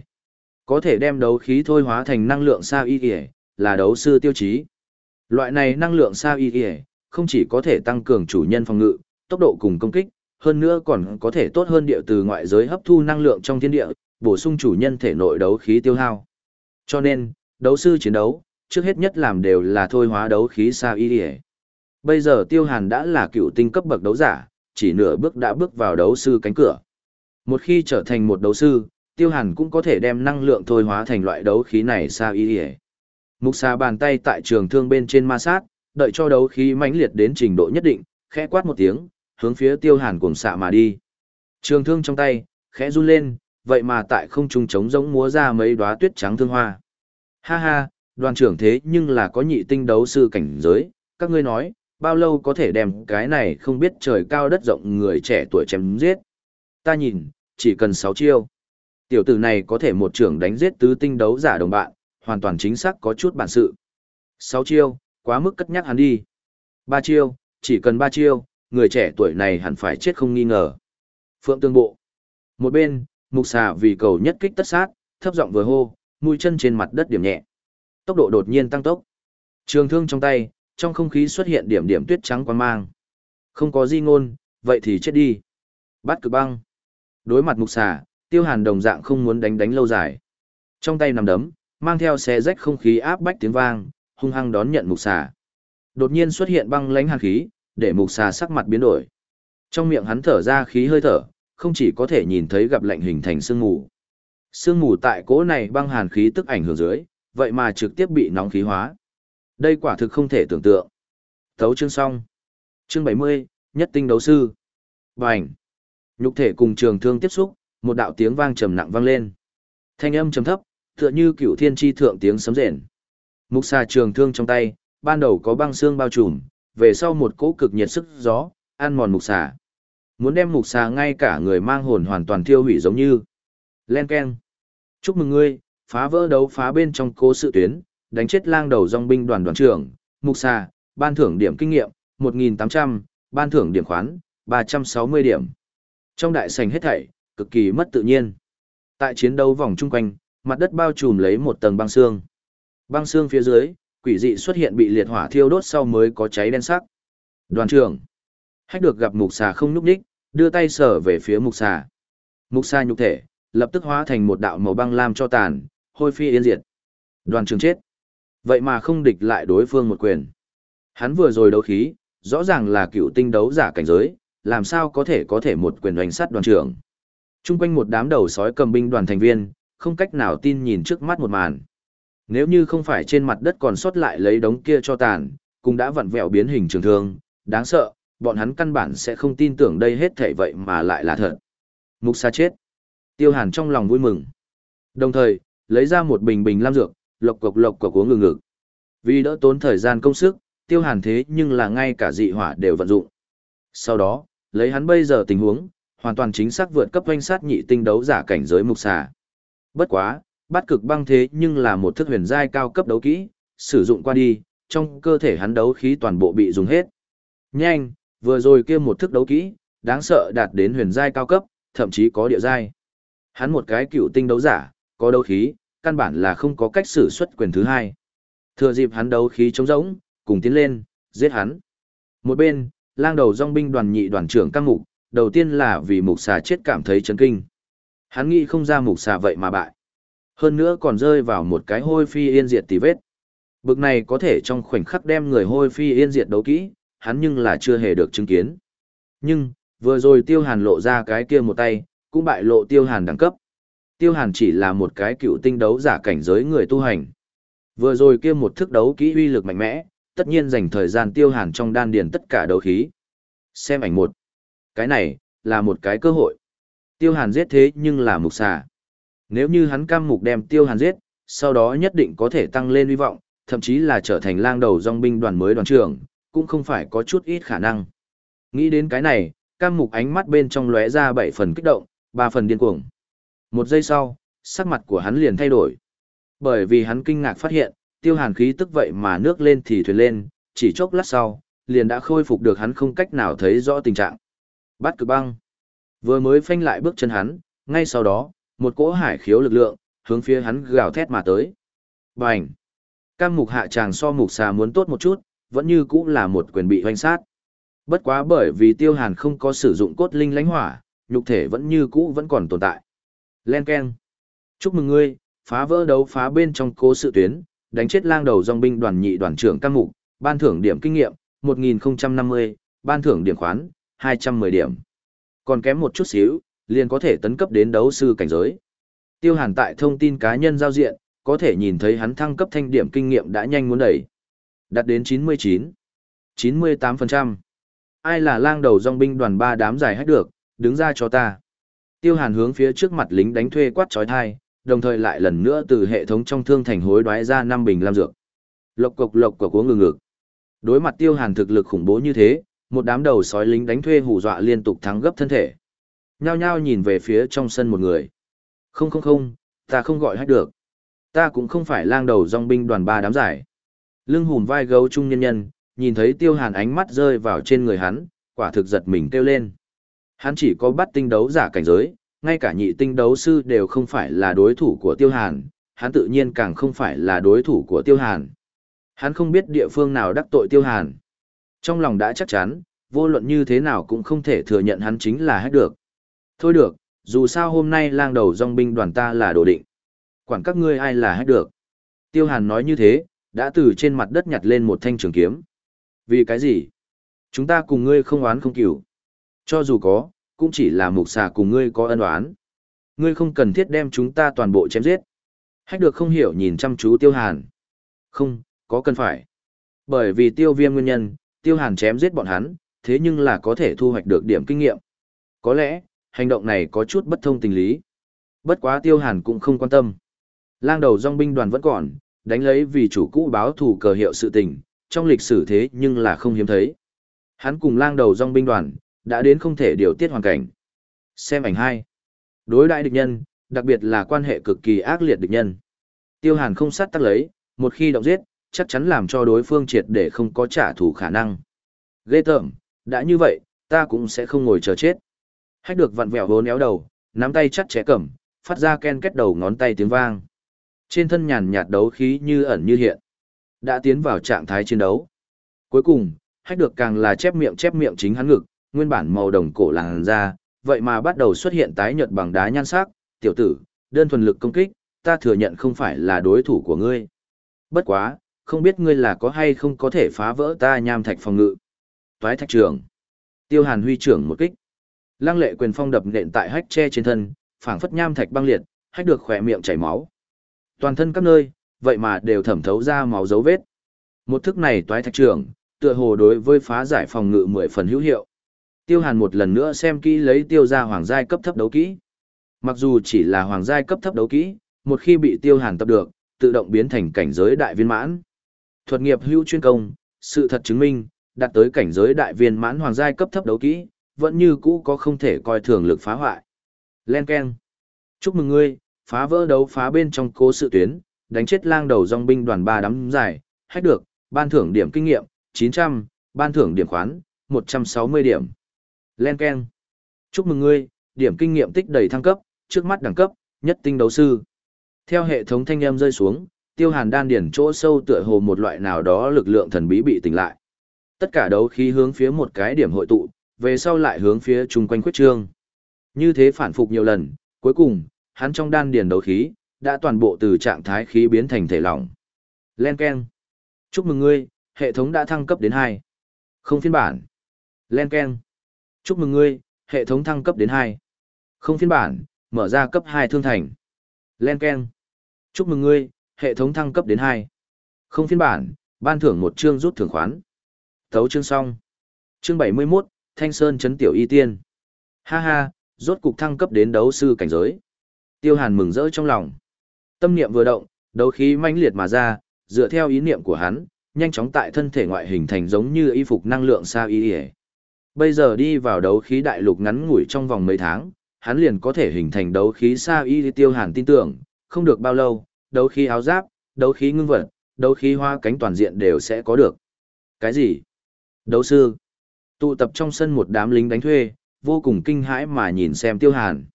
[SPEAKER 1] Có thể đem đấu khí thôi hóa thành năng lượng sa y y, là đấu sư tiêu chí. Loại này năng lượng sa y y, không chỉ có thể tăng cường chủ nhân phòng ngự, tốc độ cùng công kích, hơn nữa còn có thể tốt hơn địa từ ngoại giới hấp thu năng lượng trong thiên địa, bổ sung chủ nhân thể nội đấu khí tiêu hao. Cho nên, đấu sư chiến đấu, trước hết nhất làm đều là thôi hóa đấu khí sao y địa. Bây giờ Tiêu Hàn đã là cựu tinh cấp bậc đấu giả, chỉ nửa bước đã bước vào đấu sư cánh cửa. Một khi trở thành một đấu sư, Tiêu Hàn cũng có thể đem năng lượng thôi hóa thành loại đấu khí này sao y địa. Mục xà bàn tay tại trường thương bên trên ma sát, đợi cho đấu khí mãnh liệt đến trình độ nhất định, khẽ quát một tiếng, hướng phía Tiêu Hàn cuồng xạ mà đi. Trường thương trong tay, khẽ run lên, vậy mà tại không trung trống giống múa ra mấy đóa tuyết trắng thương hoa. Ha ha, đoàn trưởng thế nhưng là có nhị tinh đấu sư cảnh giới, các ngươi nói, bao lâu có thể đem cái này không biết trời cao đất rộng người trẻ tuổi chém giết. Ta nhìn, chỉ cần 6 chiêu. Tiểu tử này có thể một trưởng đánh giết tứ tinh đấu giả đồng bạn, hoàn toàn chính xác có chút bản sự. 6 chiêu, quá mức cất nhắc hắn đi. 3 chiêu, chỉ cần 3 chiêu, người trẻ tuổi này hẳn phải chết không nghi ngờ. Phượng tương bộ. Một bên, mục xà vì cầu nhất kích tất sát, thấp giọng vừa hô, mũi chân trên mặt đất điểm nhẹ. Tốc độ đột nhiên tăng tốc. Trường thương trong tay, trong không khí xuất hiện điểm điểm tuyết trắng quang mang. Không có di ngôn, vậy thì chết đi. Bắt cực băng. Đối mặt mục xà, tiêu hàn đồng dạng không muốn đánh đánh lâu dài. Trong tay nằm đấm, mang theo xé rách không khí áp bách tiếng vang, hung hăng đón nhận mục xà. Đột nhiên xuất hiện băng lãnh hàn khí, để mục xà sắc mặt biến đổi. Trong miệng hắn thở ra khí hơi thở, không chỉ có thể nhìn thấy gặp lạnh hình thành sương mù. Sương mù tại cỗ này băng hàn khí tức ảnh hưởng dưới, vậy mà trực tiếp bị nóng khí hóa. Đây quả thực không thể tưởng tượng. Thấu chương xong. Chương 70, nhất tinh đấu sư. Bành. Nhục thể cùng trường thương tiếp xúc, một đạo tiếng vang trầm nặng vang lên. Thanh âm trầm thấp, tựa như cựu thiên tri thượng tiếng sấm rền. Mục xà trường thương trong tay, ban đầu có băng xương bao trùm, về sau một cỗ cực nhiệt sức gió, ăn mòn mục xà. Muốn đem mục xà ngay cả người mang hồn hoàn toàn thiêu hủy giống như. Len Ken. Chúc mừng ngươi, phá vỡ đấu phá bên trong cố sự tuyến, đánh chết lang đầu dòng binh đoàn đoàn trưởng, mục xà, ban thưởng điểm kinh nghiệm, 1.800, ban thưởng điểm khoán, 360 điểm. Trong đại sảnh hết thảy, cực kỳ mất tự nhiên. Tại chiến đấu vòng chung quanh, mặt đất bao trùm lấy một tầng băng xương. Băng xương phía dưới, quỷ dị xuất hiện bị liệt hỏa thiêu đốt sau mới có cháy đen sắc. Đoàn trưởng, hách được gặp mục xà không núp đích, đưa tay sờ về phía mục xà. Mục xà nhục thể, lập tức hóa thành một đạo màu băng lam cho tàn, hôi phi yên diệt. Đoàn trưởng chết. Vậy mà không địch lại đối phương một quyền. Hắn vừa rồi đấu khí, rõ ràng là cựu tinh đấu giả cảnh giới, làm sao có thể có thể một quyền đánh sát đoàn trưởng. Trung quanh một đám đầu sói cầm binh đoàn thành viên, không cách nào tin nhìn trước mắt một màn. Nếu như không phải trên mặt đất còn sót lại lấy đống kia cho tàn, cũng đã vặn vẹo biến hình trường thương, đáng sợ, bọn hắn căn bản sẽ không tin tưởng đây hết thể vậy mà lại là thật. Mục sa chết. Tiêu hàn trong lòng vui mừng. Đồng thời, lấy ra một bình bình lam dược, lộc cộc lộc cộc uống ngừng ngực. Vì đỡ tốn thời gian công sức, tiêu hàn thế nhưng là ngay cả dị hỏa đều vận dụng. Sau đó, lấy hắn bây giờ tình huống, hoàn toàn chính xác vượt cấp doanh sát nhị tinh đấu giả cảnh giới mục xà. Bất quá, bắt cực băng thế nhưng là một thức huyền giai cao cấp đấu kỹ, sử dụng qua đi, trong cơ thể hắn đấu khí toàn bộ bị dùng hết. Nhanh, vừa rồi kia một thức đấu kỹ, đáng sợ đạt đến huyền giai cao cấp, thậm chí có địa giai. Hắn một cái cựu tinh đấu giả, có đấu khí, căn bản là không có cách sử xuất quyền thứ hai. Thừa dịp hắn đấu khí trống rỗng, cùng tiến lên, giết hắn. Một bên, lang đầu dòng binh đoàn nhị đoàn trưởng căng mục, đầu tiên là vì mục xà chết cảm thấy chấn kinh. Hắn nghĩ không ra mục xà vậy mà bại. Hơn nữa còn rơi vào một cái hôi phi yên diệt tì vết. Bực này có thể trong khoảnh khắc đem người hôi phi yên diệt đấu kỹ, hắn nhưng là chưa hề được chứng kiến. Nhưng, vừa rồi tiêu hàn lộ ra cái kia một tay, cũng bại lộ tiêu hàn đẳng cấp. Tiêu hàn chỉ là một cái cựu tinh đấu giả cảnh giới người tu hành. Vừa rồi kia một thức đấu kỹ uy lực mạnh mẽ, tất nhiên dành thời gian tiêu hàn trong đan điền tất cả đấu khí. Xem ảnh một. Cái này, là một cái cơ hội. Tiêu hàn giết thế nhưng là mục xà. Nếu như hắn cam mục đem tiêu hàn giết, sau đó nhất định có thể tăng lên hy vọng, thậm chí là trở thành lang đầu dòng binh đoàn mới đoàn trưởng, cũng không phải có chút ít khả năng. Nghĩ đến cái này, cam mục ánh mắt bên trong lóe ra bảy phần kích động, ba phần điên cuồng. Một giây sau, sắc mặt của hắn liền thay đổi. Bởi vì hắn kinh ngạc phát hiện, tiêu hàn khí tức vậy mà nước lên thì thuyền lên, chỉ chốc lát sau, liền đã khôi phục được hắn không cách nào thấy rõ tình trạng. Bắt cực băng. Vừa mới phanh lại bước chân hắn, ngay sau đó, một cỗ hải khiếu lực lượng, hướng phía hắn gào thét mà tới. Bành! Cam mục hạ tràng so mục xà muốn tốt một chút, vẫn như cũ là một quyền bị hoanh sát. Bất quá bởi vì tiêu hàn không có sử dụng cốt linh lánh hỏa, nhục thể vẫn như cũ vẫn còn tồn tại. Len Ken! Chúc mừng ngươi, phá vỡ đấu phá bên trong cố sự tuyến, đánh chết lang đầu dòng binh đoàn nhị đoàn trưởng Cam mục, ban thưởng điểm kinh nghiệm, 1050, ban thưởng điểm khoán, 210 điểm. Còn kém một chút xíu, liền có thể tấn cấp đến đấu sư cảnh giới. Tiêu Hàn tại thông tin cá nhân giao diện, có thể nhìn thấy hắn thăng cấp thanh điểm kinh nghiệm đã nhanh muốn đẩy. Đạt đến 99, 98%. Ai là lang đầu dòng binh đoàn ba đám giải hết được, đứng ra cho ta. Tiêu Hàn hướng phía trước mặt lính đánh thuê quát trói thai, đồng thời lại lần nữa từ hệ thống trong thương thành hối đoái ra năm bình lam dược. Lộc cục lộc của cuống ngừng ngực. Đối mặt Tiêu Hàn thực lực khủng bố như thế, một đám đầu sói lính đánh thuê hù dọa liên tục thắng gấp thân thể. Nhao nhao nhìn về phía trong sân một người. Không không không, ta không gọi hết được. Ta cũng không phải lang đầu dòng binh đoàn ba đám giải. Lưng hùm vai gấu trung nhân nhân, nhìn thấy tiêu hàn ánh mắt rơi vào trên người hắn, quả thực giật mình kêu lên. Hắn chỉ có bắt tinh đấu giả cảnh giới, ngay cả nhị tinh đấu sư đều không phải là đối thủ của tiêu hàn, hắn tự nhiên càng không phải là đối thủ của tiêu hàn. Hắn không biết địa phương nào đắc tội tiêu hàn. Trong lòng đã chắc chắn, vô luận như thế nào cũng không thể thừa nhận hắn chính là hết được. Thôi được, dù sao hôm nay lang đầu dòng binh đoàn ta là đồ định. Quản các ngươi ai là hết được. Tiêu Hàn nói như thế, đã từ trên mặt đất nhặt lên một thanh trường kiếm. Vì cái gì? Chúng ta cùng ngươi không oán không cửu. Cho dù có, cũng chỉ là mục xà cùng ngươi có ân oán. Ngươi không cần thiết đem chúng ta toàn bộ chém giết. Hách được không hiểu nhìn chăm chú Tiêu Hàn. Không, có cần phải. Bởi vì tiêu viêm nguyên nhân, Tiêu Hàn chém giết bọn hắn, thế nhưng là có thể thu hoạch được điểm kinh nghiệm. Có lẽ, hành động này có chút bất thông tình lý. Bất quá tiêu hàn cũng không quan tâm. Lang đầu dòng binh đoàn vẫn còn, đánh lấy vì chủ cũ báo thù cờ hiệu sự tình, trong lịch sử thế nhưng là không hiếm thấy. Hắn cùng lang đầu dòng binh đoàn, đã đến không thể điều tiết hoàn cảnh. Xem ảnh hai Đối đại địch nhân, đặc biệt là quan hệ cực kỳ ác liệt địch nhân. Tiêu hàn không sát tắc lấy, một khi động giết, chắc chắn làm cho đối phương triệt để không có trả thù khả năng. Ghê tởm, đã như vậy, ta cũng sẽ không ngồi chờ chết. Hách được vặn vẹo hố néo đầu, nắm tay chắt chẽ cẩm, phát ra ken kết đầu ngón tay tiếng vang. Trên thân nhàn nhạt đấu khí như ẩn như hiện. Đã tiến vào trạng thái chiến đấu. Cuối cùng, hách được càng là chép miệng chép miệng chính hắn ngực, nguyên bản màu đồng cổ làn ra, vậy mà bắt đầu xuất hiện tái nhợt bằng đá nhan sắc, tiểu tử, đơn thuần lực công kích, ta thừa nhận không phải là đối thủ của ngươi. Bất quá, không biết ngươi là có hay không có thể phá vỡ ta nham thạch phòng ngự. Toái thạch trưởng. Tiêu Hàn huy trưởng một kích. Lăng lệ quyền phong đập nện tại hách tre trên thân, phảng phất nham thạch băng liệt, hách được khỏe miệng chảy máu. Toàn thân các nơi, vậy mà đều thẩm thấu ra máu dấu vết. Một thức này toái thạch trưởng, tựa hồ đối với phá giải phòng ngự mười phần hữu hiệu. Tiêu Hàn một lần nữa xem kỹ lấy tiêu ra hoàng giai cấp thấp đấu kỹ. Mặc dù chỉ là hoàng giai cấp thấp đấu kỹ, một khi bị Tiêu Hàn tập được, tự động biến thành cảnh giới đại viên mãn. Thuật nghiệp hữu chuyên công, sự thật chứng minh, đạt tới cảnh giới đại viên mãn hoàng giai cấp thấp đấu kỹ, vẫn như cũ có không thể coi thường lực phá hoại. Len Ken. Chúc mừng ngươi, phá vỡ đấu phá bên trong cố sự tuyến, đánh chết lang đầu dòng binh đoàn ba đám giải, hết được, ban thưởng điểm kinh nghiệm, 900, ban thưởng điểm khoán, 160 điểm. Len Ken. Chúc mừng ngươi, điểm kinh nghiệm tích đầy thăng cấp, trước mắt đẳng cấp, nhất tinh đấu sư. Theo hệ thống thanh âm rơi xuống, tiêu hàn đan điển chỗ sâu tựa hồ một loại nào đó lực lượng thần bí bị tỉnh lại. Tất cả đấu khí hướng phía một cái điểm hội tụ, về sau lại hướng phía chung quanh quyết trương. Như thế phản phục nhiều lần, cuối cùng, hắn trong đan điền đấu khí, đã toàn bộ từ trạng thái khí biến thành thể lỏng. Len Ken. Chúc mừng ngươi, hệ thống đã thăng cấp đến 2. Không phiên bản. Len Ken. Chúc mừng ngươi, hệ thống thăng cấp đến 2. Không phiên bản, mở ra cấp 2 thương thành. Len Ken. Chúc mừng ngươi, hệ thống thăng cấp đến 2. Không phiên bản, ban thưởng một chương rút thưởng khoán. Thấu chương xong. Chương 71, Thanh Sơn chấn tiểu y tiên. Ha ha, rốt cục thăng cấp đến đấu sư cảnh giới. Tiêu Hàn mừng rỡ trong lòng. Tâm niệm vừa động, đấu khí mãnh liệt mà ra, dựa theo ý niệm của hắn, nhanh chóng tại thân thể ngoại hình thành giống như y phục năng lượng xa y y. Bây giờ đi vào đấu khí đại lục ngắn ngủi trong vòng mấy tháng, hắn liền có thể hình thành đấu khí xa y tiêu hàn tin tưởng, không được bao lâu, đấu khí áo giáp, đấu khí ngưng vật, đấu khí hoa cánh toàn diện đều sẽ có được. Cái gì? Đấu sư. Tụ tập trong sân một đám lính đánh thuê, vô cùng kinh hãi mà nhìn xem tiêu hàn.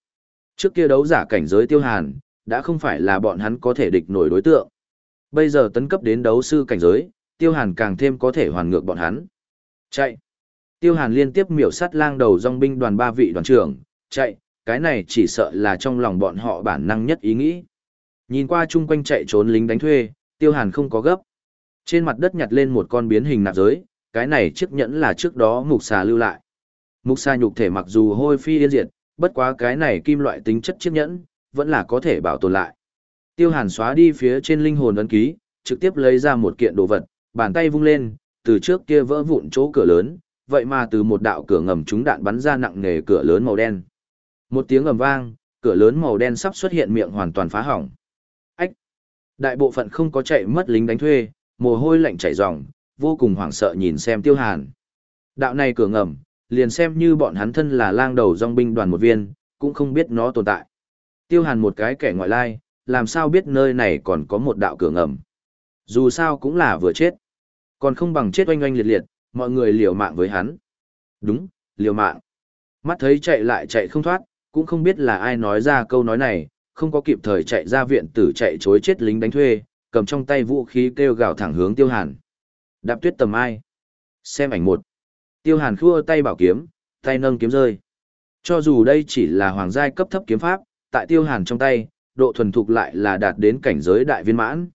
[SPEAKER 1] Trước kia đấu giả cảnh giới tiêu hàn, đã không phải là bọn hắn có thể địch nổi đối tượng. Bây giờ tấn cấp đến đấu sư cảnh giới, tiêu hàn càng thêm có thể hoàn ngược bọn hắn. Chạy. Tiêu hàn liên tiếp miểu sát lang đầu dòng binh đoàn ba vị đoàn trưởng, chạy, cái này chỉ sợ là trong lòng bọn họ bản năng nhất ý nghĩ. Nhìn qua chung quanh chạy trốn lính đánh thuê, tiêu hàn không có gấp. Trên mặt đất nhặt lên một con biến hình nạp giới, cái này chiếc nhẫn là trước đó mục xà lưu lại. Mục xà nhục thể mặc dù hôi phi yên diệt, bất quá cái này kim loại tính chất chiếc nhẫn, vẫn là có thể bảo tồn lại. Tiêu hàn xóa đi phía trên linh hồn ấn ký, trực tiếp lấy ra một kiện đồ vật, bàn tay vung lên, từ trước kia vỡ vụn chỗ cửa lớn, vậy mà từ một đạo cửa ngầm trúng đạn bắn ra nặng nề cửa lớn màu đen. Một tiếng ầm vang, cửa lớn màu đen sắp xuất hiện miệng hoàn toàn phá hỏng. Ách! Đại bộ phận không có chạy mất lính đánh thuê, mồ hôi lạnh chảy ròng, vô cùng hoảng sợ nhìn xem tiêu hàn. Đạo này cửa ngầm, liền xem như bọn hắn thân là lang đầu dòng binh đoàn một viên, cũng không biết nó tồn tại. Tiêu hàn một cái kẻ ngoại lai, làm sao biết nơi này còn có một đạo cửa ngầm. Dù sao cũng là vừa chết. Còn không bằng chết oanh oanh liệt liệt, mọi người liều mạng với hắn. Đúng, liều mạng. Mắt thấy chạy lại chạy không thoát, cũng không biết là ai nói ra câu nói này, không có kịp thời chạy ra viện tử chạy chối chết lính đánh thuê, cầm trong tay vũ khí kêu gào thẳng hướng tiêu hàn. Đạp tuyết tầm ai. Xem ảnh một. Tiêu hàn khua tay bảo kiếm, tay nâng kiếm rơi. Cho dù đây chỉ là hoàng giai cấp thấp kiếm pháp, tại tiêu hàn trong tay, độ thuần thục lại là đạt đến cảnh giới đại viên mãn.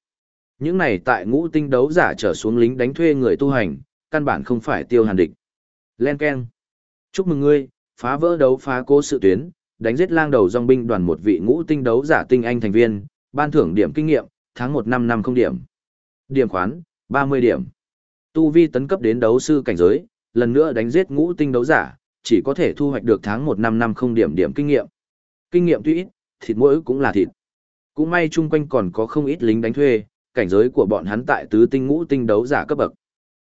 [SPEAKER 1] Những này tại ngũ tinh đấu giả trở xuống lính đánh thuê người tu hành, căn bản không phải tiêu hàn địch. Len Ken. Chúc mừng ngươi, phá vỡ đấu phá cố sự tuyến, đánh giết lang đầu dòng binh đoàn một vị ngũ tinh đấu giả tinh anh thành viên, ban thưởng điểm kinh nghiệm, tháng một năm năm không điểm. Điểm khoán, 30 điểm. Tu vi tấn cấp đến đấu sư cảnh giới, lần nữa đánh giết ngũ tinh đấu giả, chỉ có thể thu hoạch được tháng một năm năm không điểm điểm kinh nghiệm. Kinh nghiệm tuy ít, thịt mỗi cũng là thịt. Cũng may chung quanh còn có không ít lính đánh thuê, cảnh giới của bọn hắn tại tứ tinh ngũ tinh đấu giả cấp bậc.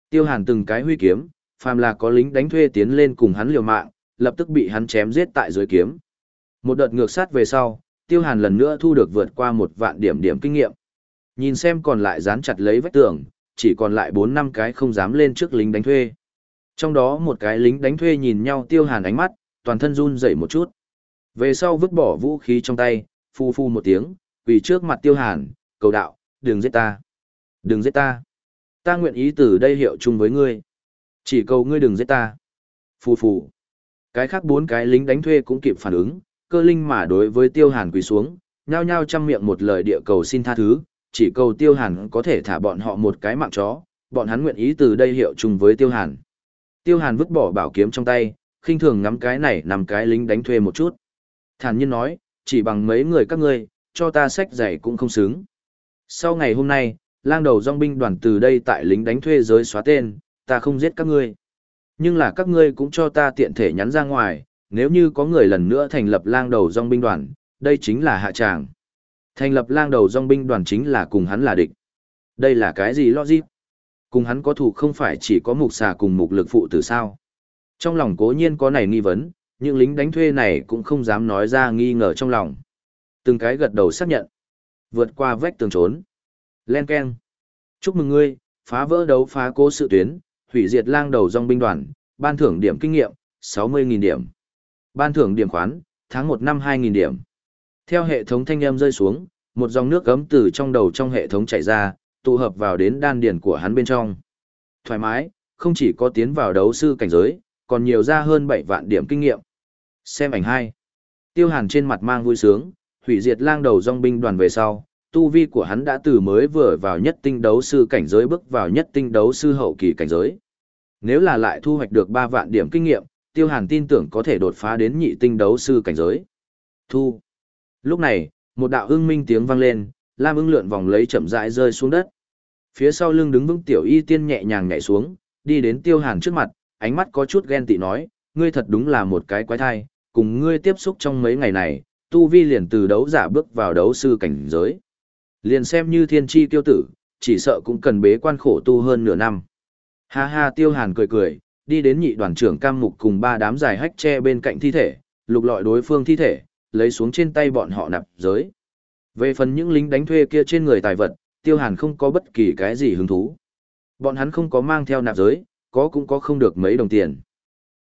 [SPEAKER 1] Tiêu Hàn từng cái huy kiếm, phàm là có lính đánh thuê tiến lên cùng hắn liều mạng, lập tức bị hắn chém giết tại dưới kiếm. Một đợt ngược sát về sau, Tiêu Hàn lần nữa thu được vượt qua một vạn điểm điểm kinh nghiệm. Nhìn xem còn lại dán chặt lấy vách tường, chỉ còn lại 4 năm cái không dám lên trước lính đánh thuê. Trong đó một cái lính đánh thuê nhìn nhau Tiêu Hàn ánh mắt, toàn thân run rẩy một chút. Về sau vứt bỏ vũ khí trong tay, phu phu một tiếng, vì trước mặt Tiêu Hàn, cầu đạo, đừng giết ta. Đừng giết ta. Ta nguyện ý từ đây hiệu chung với ngươi. Chỉ cầu ngươi đừng giết ta. Phù phù. Cái khác bốn cái lính đánh thuê cũng kịp phản ứng, cơ linh mà đối với tiêu hàn quỳ xuống, nhao nhao chăm miệng một lời địa cầu xin tha thứ, chỉ cầu tiêu hàn có thể thả bọn họ một cái mạng chó, bọn hắn nguyện ý từ đây hiệu chung với tiêu hàn. Tiêu hàn vứt bỏ bảo kiếm trong tay, khinh thường ngắm cái này nằm cái lính đánh thuê một chút. Thản nhiên nói, chỉ bằng mấy người các ngươi, cho ta sách giày cũng không xứng. Sau ngày hôm nay, lang đầu dòng binh đoàn từ đây tại lính đánh thuê giới xóa tên, ta không giết các ngươi. Nhưng là các ngươi cũng cho ta tiện thể nhắn ra ngoài, nếu như có người lần nữa thành lập lang đầu dòng binh đoàn, đây chính là hạ tràng. Thành lập lang đầu dòng binh đoàn chính là cùng hắn là địch. Đây là cái gì logic? Cùng hắn có thủ không phải chỉ có mục xà cùng mục lực phụ tử sao? Trong lòng cố nhiên có này nghi vấn, những lính đánh thuê này cũng không dám nói ra nghi ngờ trong lòng. Từng cái gật đầu xác nhận. Vượt qua vách tường trốn. Len keng Chúc mừng ngươi, phá vỡ đấu phá cố sự tuyến, hủy diệt lang đầu dòng binh đoàn, ban thưởng điểm kinh nghiệm, 60.000 điểm. Ban thưởng điểm khoán, tháng 1 năm 2.000 điểm. Theo hệ thống thanh âm rơi xuống, một dòng nước gấm từ trong đầu trong hệ thống chảy ra, tụ hợp vào đến đan điển của hắn bên trong. Thoải mái, không chỉ có tiến vào đấu sư cảnh giới, còn nhiều ra hơn 7 vạn điểm kinh nghiệm. Xem ảnh 2. Tiêu hàn trên mặt mang vui sướng, hủy diệt lang đầu dòng binh đoàn về sau, tu vi của hắn đã từ mới vừa vào nhất tinh đấu sư cảnh giới bước vào nhất tinh đấu sư hậu kỳ cảnh giới. Nếu là lại thu hoạch được 3 vạn điểm kinh nghiệm, Tiêu Hàn tin tưởng có thể đột phá đến nhị tinh đấu sư cảnh giới. Thu. Lúc này, một đạo ưng minh tiếng vang lên, Lam ưng lượn vòng lấy chậm rãi rơi xuống đất. Phía sau lưng đứng vững tiểu y tiên nhẹ nhàng nhảy xuống, đi đến Tiêu Hàn trước mặt, ánh mắt có chút ghen tị nói, ngươi thật đúng là một cái quái thai, cùng ngươi tiếp xúc trong mấy ngày này, tu vi liền từ đấu giả bước vào đấu sư cảnh giới. Liền xem như thiên tri tiêu tử, chỉ sợ cũng cần bế quan khổ tu hơn nửa năm. Ha ha tiêu hàn cười cười, đi đến nhị đoàn trưởng cam mục cùng ba đám dài hách tre bên cạnh thi thể, lục lọi đối phương thi thể, lấy xuống trên tay bọn họ nạp giới. Về phần những lính đánh thuê kia trên người tài vật, tiêu hàn không có bất kỳ cái gì hứng thú. Bọn hắn không có mang theo nạp giới, có cũng có không được mấy đồng tiền.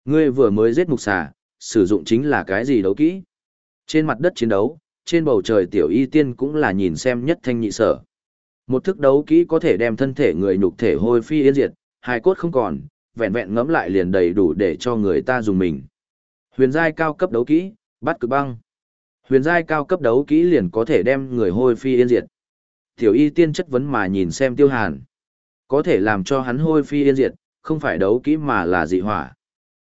[SPEAKER 1] Ngươi vừa mới giết mục xà, sử dụng chính là cái gì đấu kỹ? Trên mặt đất chiến đấu, trên bầu trời tiểu y tiên cũng là nhìn xem nhất thanh nhị sở. Một thức đấu kỹ có thể đem thân thể người nhục thể hôi phi yên diệt, hài cốt không còn, vẹn vẹn ngẫm lại liền đầy đủ để cho người ta dùng mình. Huyền giai cao cấp đấu kỹ, bắt cực băng. Huyền giai cao cấp đấu kỹ liền có thể đem người hôi phi yên diệt. Tiểu y tiên chất vấn mà nhìn xem tiêu hàn. Có thể làm cho hắn hôi phi yên diệt, không phải đấu kỹ mà là dị hỏa.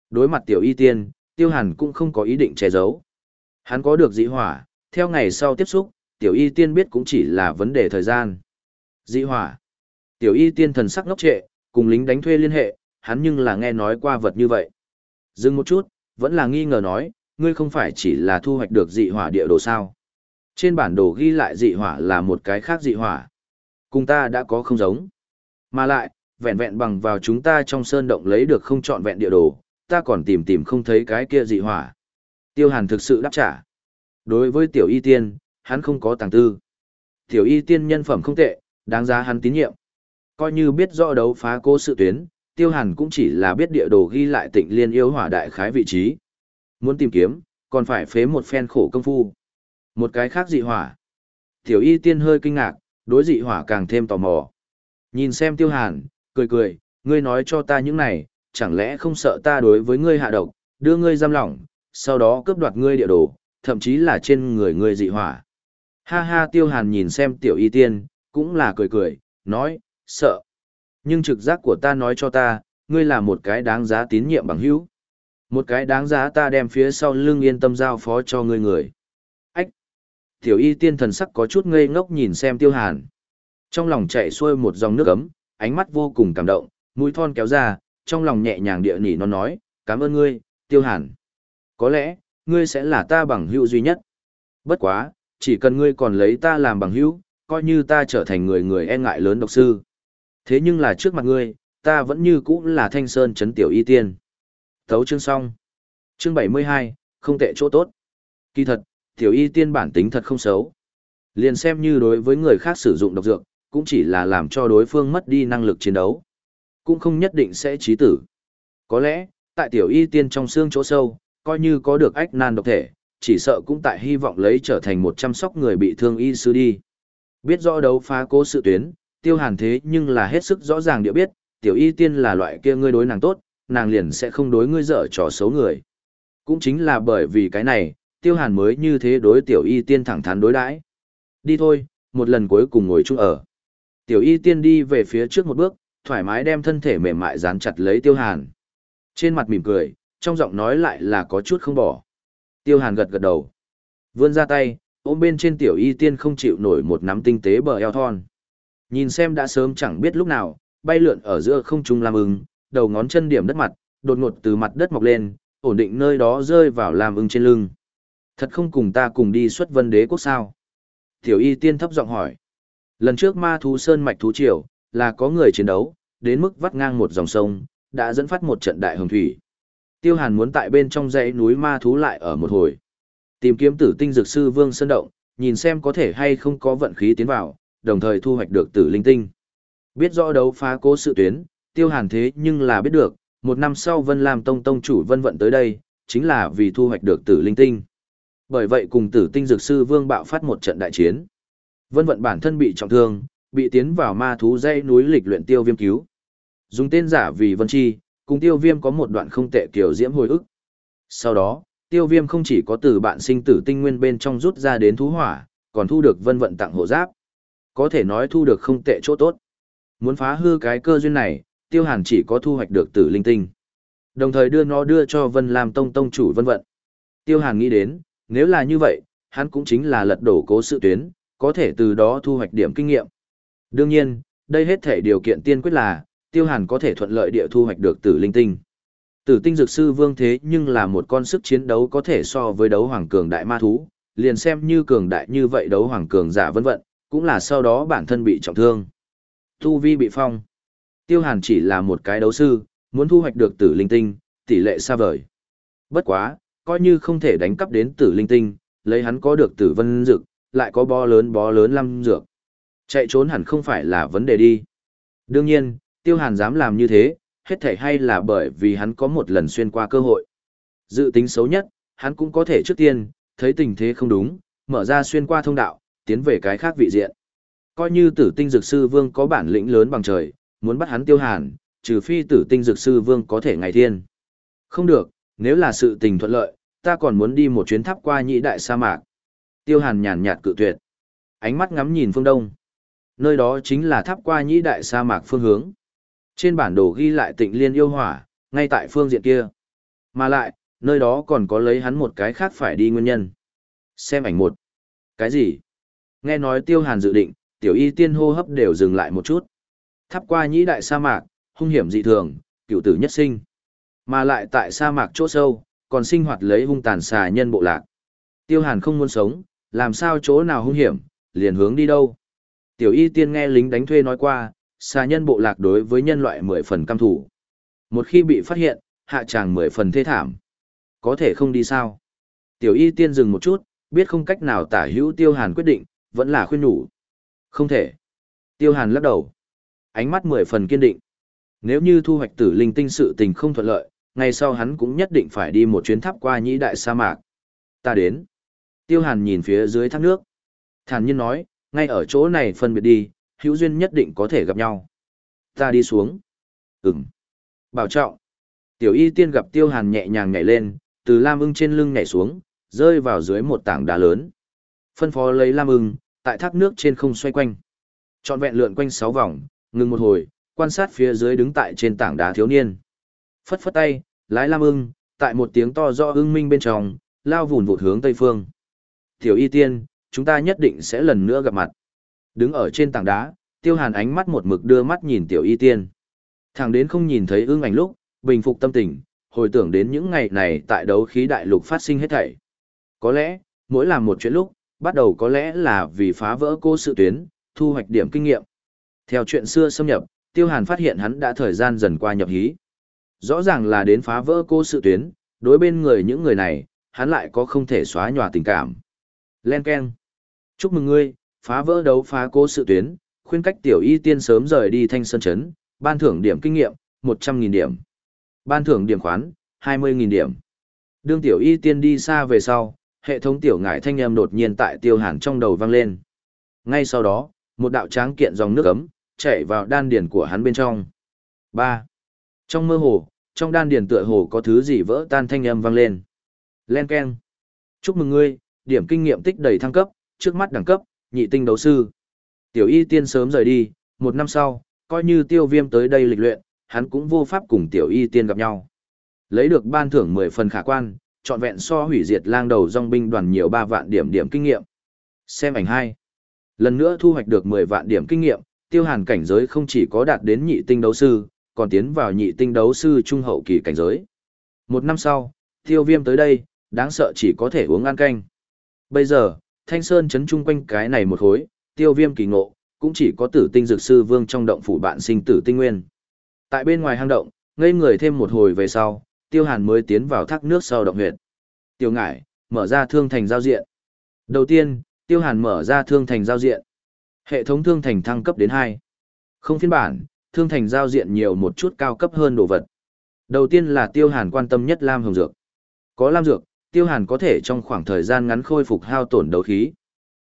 [SPEAKER 1] Đối mặt tiểu y tiên, tiêu hàn cũng không có ý định che giấu. Hắn có được dị hỏa, theo ngày sau tiếp xúc, tiểu y tiên biết cũng chỉ là vấn đề thời gian. Dị hỏa. Tiểu y tiên thần sắc ngốc trệ, cùng lính đánh thuê liên hệ, hắn nhưng là nghe nói qua vật như vậy. Dừng một chút, vẫn là nghi ngờ nói, ngươi không phải chỉ là thu hoạch được dị hỏa địa đồ sao. Trên bản đồ ghi lại dị hỏa là một cái khác dị hỏa. Cùng ta đã có không giống. Mà lại, vẹn vẹn bằng vào chúng ta trong sơn động lấy được không trọn vẹn địa đồ, ta còn tìm tìm không thấy cái kia dị hỏa. Tiêu hàn thực sự đáp trả. Đối với tiểu y tiên, hắn không có tàng tư. Tiểu y tiên nhân phẩm không tệ, đáng giá hắn tín nhiệm. Coi như biết rõ đấu phá cô sự tuyến, tiêu hàn cũng chỉ là biết địa đồ ghi lại tịnh liên yêu hỏa đại khái vị trí. Muốn tìm kiếm, còn phải phế một phen khổ công phu. Một cái khác dị hỏa. Tiểu y tiên hơi kinh ngạc, đối dị hỏa càng thêm tò mò. Nhìn xem tiêu hàn, cười cười, ngươi nói cho ta những này, chẳng lẽ không sợ ta đối với ngươi hạ độc, đưa ngươi giam lỏng, sau đó cướp đoạt ngươi địa đồ, thậm chí là trên người ngươi dị hỏa. Ha ha tiêu hàn nhìn xem tiểu y tiên, cũng là cười cười, nói, sợ. Nhưng trực giác của ta nói cho ta, ngươi là một cái đáng giá tín nhiệm bằng hữu. Một cái đáng giá ta đem phía sau lưng yên tâm giao phó cho ngươi người. Ách! Tiểu y tiên thần sắc có chút ngây ngốc nhìn xem tiêu hàn. Trong lòng chạy xuôi một dòng nước ấm, ánh mắt vô cùng cảm động, mũi thon kéo ra, trong lòng nhẹ nhàng địa nỉ nó nói, cảm ơn ngươi, tiêu hàn. Có lẽ, ngươi sẽ là ta bằng hữu duy nhất. Bất quá, chỉ cần ngươi còn lấy ta làm bằng hữu, coi như ta trở thành người người e ngại lớn độc sư. Thế nhưng là trước mặt ngươi, ta vẫn như cũ là thanh sơn chấn tiểu y tiên. Thấu chương xong. Chương 72, không tệ chỗ tốt. Kỳ thật, tiểu y tiên bản tính thật không xấu. Liền xem như đối với người khác sử dụng độc dược, cũng chỉ là làm cho đối phương mất đi năng lực chiến đấu. Cũng không nhất định sẽ trí tử. Có lẽ, tại tiểu y tiên trong xương chỗ sâu, coi như có được ách nan độc thể, chỉ sợ cũng tại hy vọng lấy trở thành một chăm sóc người bị thương y sư đi. Biết rõ đấu phá cố sự tuyến, tiêu hàn thế nhưng là hết sức rõ ràng địa biết, tiểu y tiên là loại kia ngươi đối nàng tốt, nàng liền sẽ không đối ngươi dở trò xấu người. Cũng chính là bởi vì cái này, tiêu hàn mới như thế đối tiểu y tiên thẳng thắn đối đãi. Đi thôi, một lần cuối cùng ngồi chung ở. Tiểu y tiên đi về phía trước một bước, thoải mái đem thân thể mềm mại dán chặt lấy tiêu hàn. Trên mặt mỉm cười, trong giọng nói lại là có chút không bỏ. Tiêu hàn gật gật đầu. Vươn ra tay, ôm bên trên tiểu y tiên không chịu nổi một nắm tinh tế bờ eo thon. Nhìn xem đã sớm chẳng biết lúc nào, bay lượn ở giữa không trung làm ưng, đầu ngón chân điểm đất mặt, đột ngột từ mặt đất mọc lên, ổn định nơi đó rơi vào làm ưng trên lưng. Thật không cùng ta cùng đi xuất vân đế quốc sao? Tiểu y tiên thấp giọng hỏi. Lần trước ma thú sơn mạch thú triều, là có người chiến đấu, đến mức vắt ngang một dòng sông, đã dẫn phát một trận đại hồng thủy. Tiêu Hàn muốn tại bên trong dãy núi ma thú lại ở một hồi. Tìm kiếm tử tinh dược sư Vương Sơn Động, nhìn xem có thể hay không có vận khí tiến vào, đồng thời thu hoạch được tử linh tinh. Biết rõ đấu phá cố sự tuyến, Tiêu Hàn thế nhưng là biết được, một năm sau Vân Lam Tông Tông chủ Vân Vận tới đây, chính là vì thu hoạch được tử linh tinh. Bởi vậy cùng tử tinh dược sư Vương bạo phát một trận đại chiến. Vân Vận bản thân bị trọng thương, bị tiến vào ma thú dây núi lịch luyện tiêu viêm cứu. Dùng tên giả vì Vân Chi, cùng tiêu viêm có một đoạn không tệ kiểu diễm hồi ức. Sau đó, tiêu viêm không chỉ có từ bạn sinh tử tinh nguyên bên trong rút ra đến thú hỏa, còn thu được vân vận tặng hộ giáp. Có thể nói thu được không tệ chỗ tốt. Muốn phá hư cái cơ duyên này, tiêu hàn chỉ có thu hoạch được tử linh tinh. Đồng thời đưa nó đưa cho vân Lam tông tông chủ vân vận. Tiêu hàn nghĩ đến, nếu là như vậy, hắn cũng chính là lật đổ cố sự tuyến, có thể từ đó thu hoạch điểm kinh nghiệm. Đương nhiên, đây hết thể điều kiện tiên quyết là, tiêu hàn có thể thuận lợi địa thu hoạch được tử linh tinh. Tử tinh dược sư vương thế nhưng là một con sức chiến đấu có thể so với đấu hoàng cường đại ma thú, liền xem như cường đại như vậy đấu hoàng cường giả vân vận, cũng là sau đó bản thân bị trọng thương. Tu vi bị phong. Tiêu Hàn chỉ là một cái đấu sư, muốn thu hoạch được tử linh tinh, tỷ lệ xa vời. Bất quá, coi như không thể đánh cắp đến tử linh tinh, lấy hắn có được tử vân dược, lại có bó lớn bó lớn lâm dược. Chạy trốn hẳn không phải là vấn đề đi. Đương nhiên, Tiêu Hàn dám làm như thế, hết thảy hay là bởi vì hắn có một lần xuyên qua cơ hội. Dự tính xấu nhất, hắn cũng có thể trước tiên, thấy tình thế không đúng, mở ra xuyên qua thông đạo, tiến về cái khác vị diện. Coi như tử tinh dược sư vương có bản lĩnh lớn bằng trời, muốn bắt hắn tiêu hàn, trừ phi tử tinh dược sư vương có thể ngày thiên. Không được, nếu là sự tình thuận lợi, ta còn muốn đi một chuyến tháp qua nhị đại sa mạc. Tiêu hàn nhàn nhạt cự tuyệt. Ánh mắt ngắm nhìn phương đông. Nơi đó chính là tháp qua nhị đại sa mạc phương hướng. Trên bản đồ ghi lại tịnh liên yêu hỏa, ngay tại phương diện kia. Mà lại, nơi đó còn có lấy hắn một cái khác phải đi nguyên nhân. Xem ảnh một. Cái gì? Nghe nói tiêu hàn dự định, tiểu y tiên hô hấp đều dừng lại một chút. Thắp qua nhĩ đại sa mạc, hung hiểm dị thường, cựu tử nhất sinh. Mà lại tại sa mạc chỗ sâu, còn sinh hoạt lấy hung tàn xà nhân bộ lạc. Tiêu hàn không muốn sống, làm sao chỗ nào hung hiểm, liền hướng đi đâu. Tiểu y tiên nghe lính đánh thuê nói qua, xà nhân bộ lạc đối với nhân loại mười phần căm thủ. Một khi bị phát hiện, hạ tràng mười phần thê thảm. Có thể không đi sao? Tiểu y tiên dừng một chút, biết không cách nào tả hữu tiêu hàn quyết định, vẫn là khuyên nhủ. Không thể. Tiêu hàn lắc đầu. Ánh mắt mười phần kiên định. Nếu như thu hoạch tử linh tinh sự tình không thuận lợi, ngày sau hắn cũng nhất định phải đi một chuyến tháp qua nhĩ đại sa mạc. Ta đến. Tiêu hàn nhìn phía dưới thác nước. Thản nhiên nói, ngay ở chỗ này phân biệt đi, hữu duyên nhất định có thể gặp nhau. Ta đi xuống. Ừm. Bảo trọng. Tiểu y tiên gặp tiêu hàn nhẹ nhàng nhảy lên, từ lam ưng trên lưng nhảy xuống, rơi vào dưới một tảng đá lớn. Phân phó lấy lam ưng, tại thác nước trên không xoay quanh. Trọn vẹn lượn quanh sáu vòng, ngừng một hồi, quan sát phía dưới đứng tại trên tảng đá thiếu niên. Phất phất tay, lái lam ưng, tại một tiếng to do ưng minh bên trong, lao vùn vụt hướng tây phương. Tiểu y tiên, chúng ta nhất định sẽ lần nữa gặp mặt. Đứng ở trên tảng đá, tiêu hàn ánh mắt một mực đưa mắt nhìn tiểu y tiên. Thẳng đến không nhìn thấy ưng ảnh lúc, bình phục tâm tình, hồi tưởng đến những ngày này tại đấu khí đại lục phát sinh hết thảy. Có lẽ, mỗi làm một chuyện lúc, bắt đầu có lẽ là vì phá vỡ cô sự tuyến, thu hoạch điểm kinh nghiệm. Theo chuyện xưa xâm nhập, Tiêu Hàn phát hiện hắn đã thời gian dần qua nhập hí. Rõ ràng là đến phá vỡ cô sự tuyến, đối bên người những người này, hắn lại có không thể xóa nhòa tình cảm. Len Ken. Chúc mừng ngươi, phá vỡ đấu phá cô sự tuyến, khuyên cách tiểu y tiên sớm rời đi thanh sơn chấn, ban thưởng điểm kinh nghiệm, 100.000 điểm. Ban thưởng điểm khoán, 20.000 điểm. Đương tiểu y tiên đi xa về sau, hệ thống tiểu ngải thanh âm đột nhiên tại tiêu hàn trong đầu vang lên. Ngay sau đó, một đạo tráng kiện dòng nước ấm, chạy vào đan điền của hắn bên trong. 3. Trong mơ hồ, trong đan điền tựa hồ có thứ gì vỡ tan thanh âm vang lên. Len keng. Chúc mừng ngươi, điểm kinh nghiệm tích đầy thăng cấp, trước mắt đẳng cấp, nhị tinh đấu sư. Tiểu y tiên sớm rời đi, một năm sau, coi như tiêu viêm tới đây lịch luyện, hắn cũng vô pháp cùng tiểu y tiên gặp nhau. Lấy được ban thưởng 10 phần khả quan, trọn vẹn so hủy diệt lang đầu dòng binh đoàn nhiều 3 vạn điểm điểm kinh nghiệm. Xem ảnh 2. Lần nữa thu hoạch được 10 vạn điểm kinh nghiệm, tiêu hàn cảnh giới không chỉ có đạt đến nhị tinh đấu sư, còn tiến vào nhị tinh đấu sư trung hậu kỳ cảnh giới. Một năm sau, tiêu viêm tới đây, đáng sợ chỉ có thể uống ăn canh. Bây giờ, thanh sơn chấn chung quanh cái này một hối, tiêu viêm kỳ ngộ, cũng chỉ có tử tinh dược sư vương trong động phủ bạn sinh tử tinh nguyên. Tại bên ngoài hang động, ngây người thêm một hồi về sau, tiêu hàn mới tiến vào thác nước sau động huyệt. Tiêu ngải, mở ra thương thành giao diện. Đầu tiên, tiêu hàn mở ra thương thành giao diện. Hệ thống thương thành thăng cấp đến hai Không phiên bản, thương thành giao diện nhiều một chút cao cấp hơn đồ vật. Đầu tiên là tiêu hàn quan tâm nhất Lam Hồng Dược. Có Lam Dược, tiêu hàn có thể trong khoảng thời gian ngắn khôi phục hao tổn đấu khí.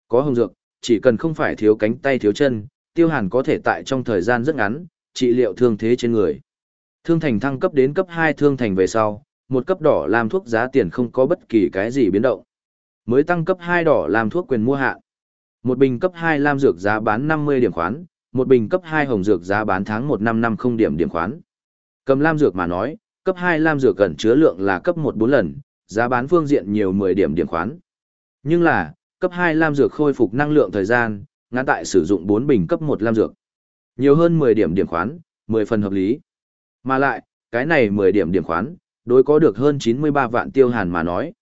[SPEAKER 1] Có Hồng Dược, chỉ cần không phải thiếu cánh tay thiếu chân, tiêu hàn có thể tại trong thời gian rất ngắn, trị liệu thương thế trên người. Thương thành thăng cấp đến cấp 2 thương thành về sau, một cấp đỏ làm thuốc giá tiền không có bất kỳ cái gì biến động. Mới tăng cấp 2 đỏ làm thuốc quyền mua hạ. Một bình cấp 2 lam dược giá bán 50 điểm khoán, một bình cấp 2 hồng dược giá bán tháng 1 năm năm không điểm điểm khoán. Cầm lam dược mà nói, cấp 2 lam dược gần chứa lượng là cấp 1 4 lần, giá bán phương diện nhiều 10 điểm điểm khoán. Nhưng là, cấp 2 lam dược khôi phục năng lượng thời gian, ngắn tại sử dụng 4 bình cấp 1 lam dược. Nhiều hơn 10 điểm điểm khoán, 10 phần hợp lý. Mà lại, cái này 10 điểm điểm khoán, đối có được hơn 93 vạn tiêu hàn mà nói.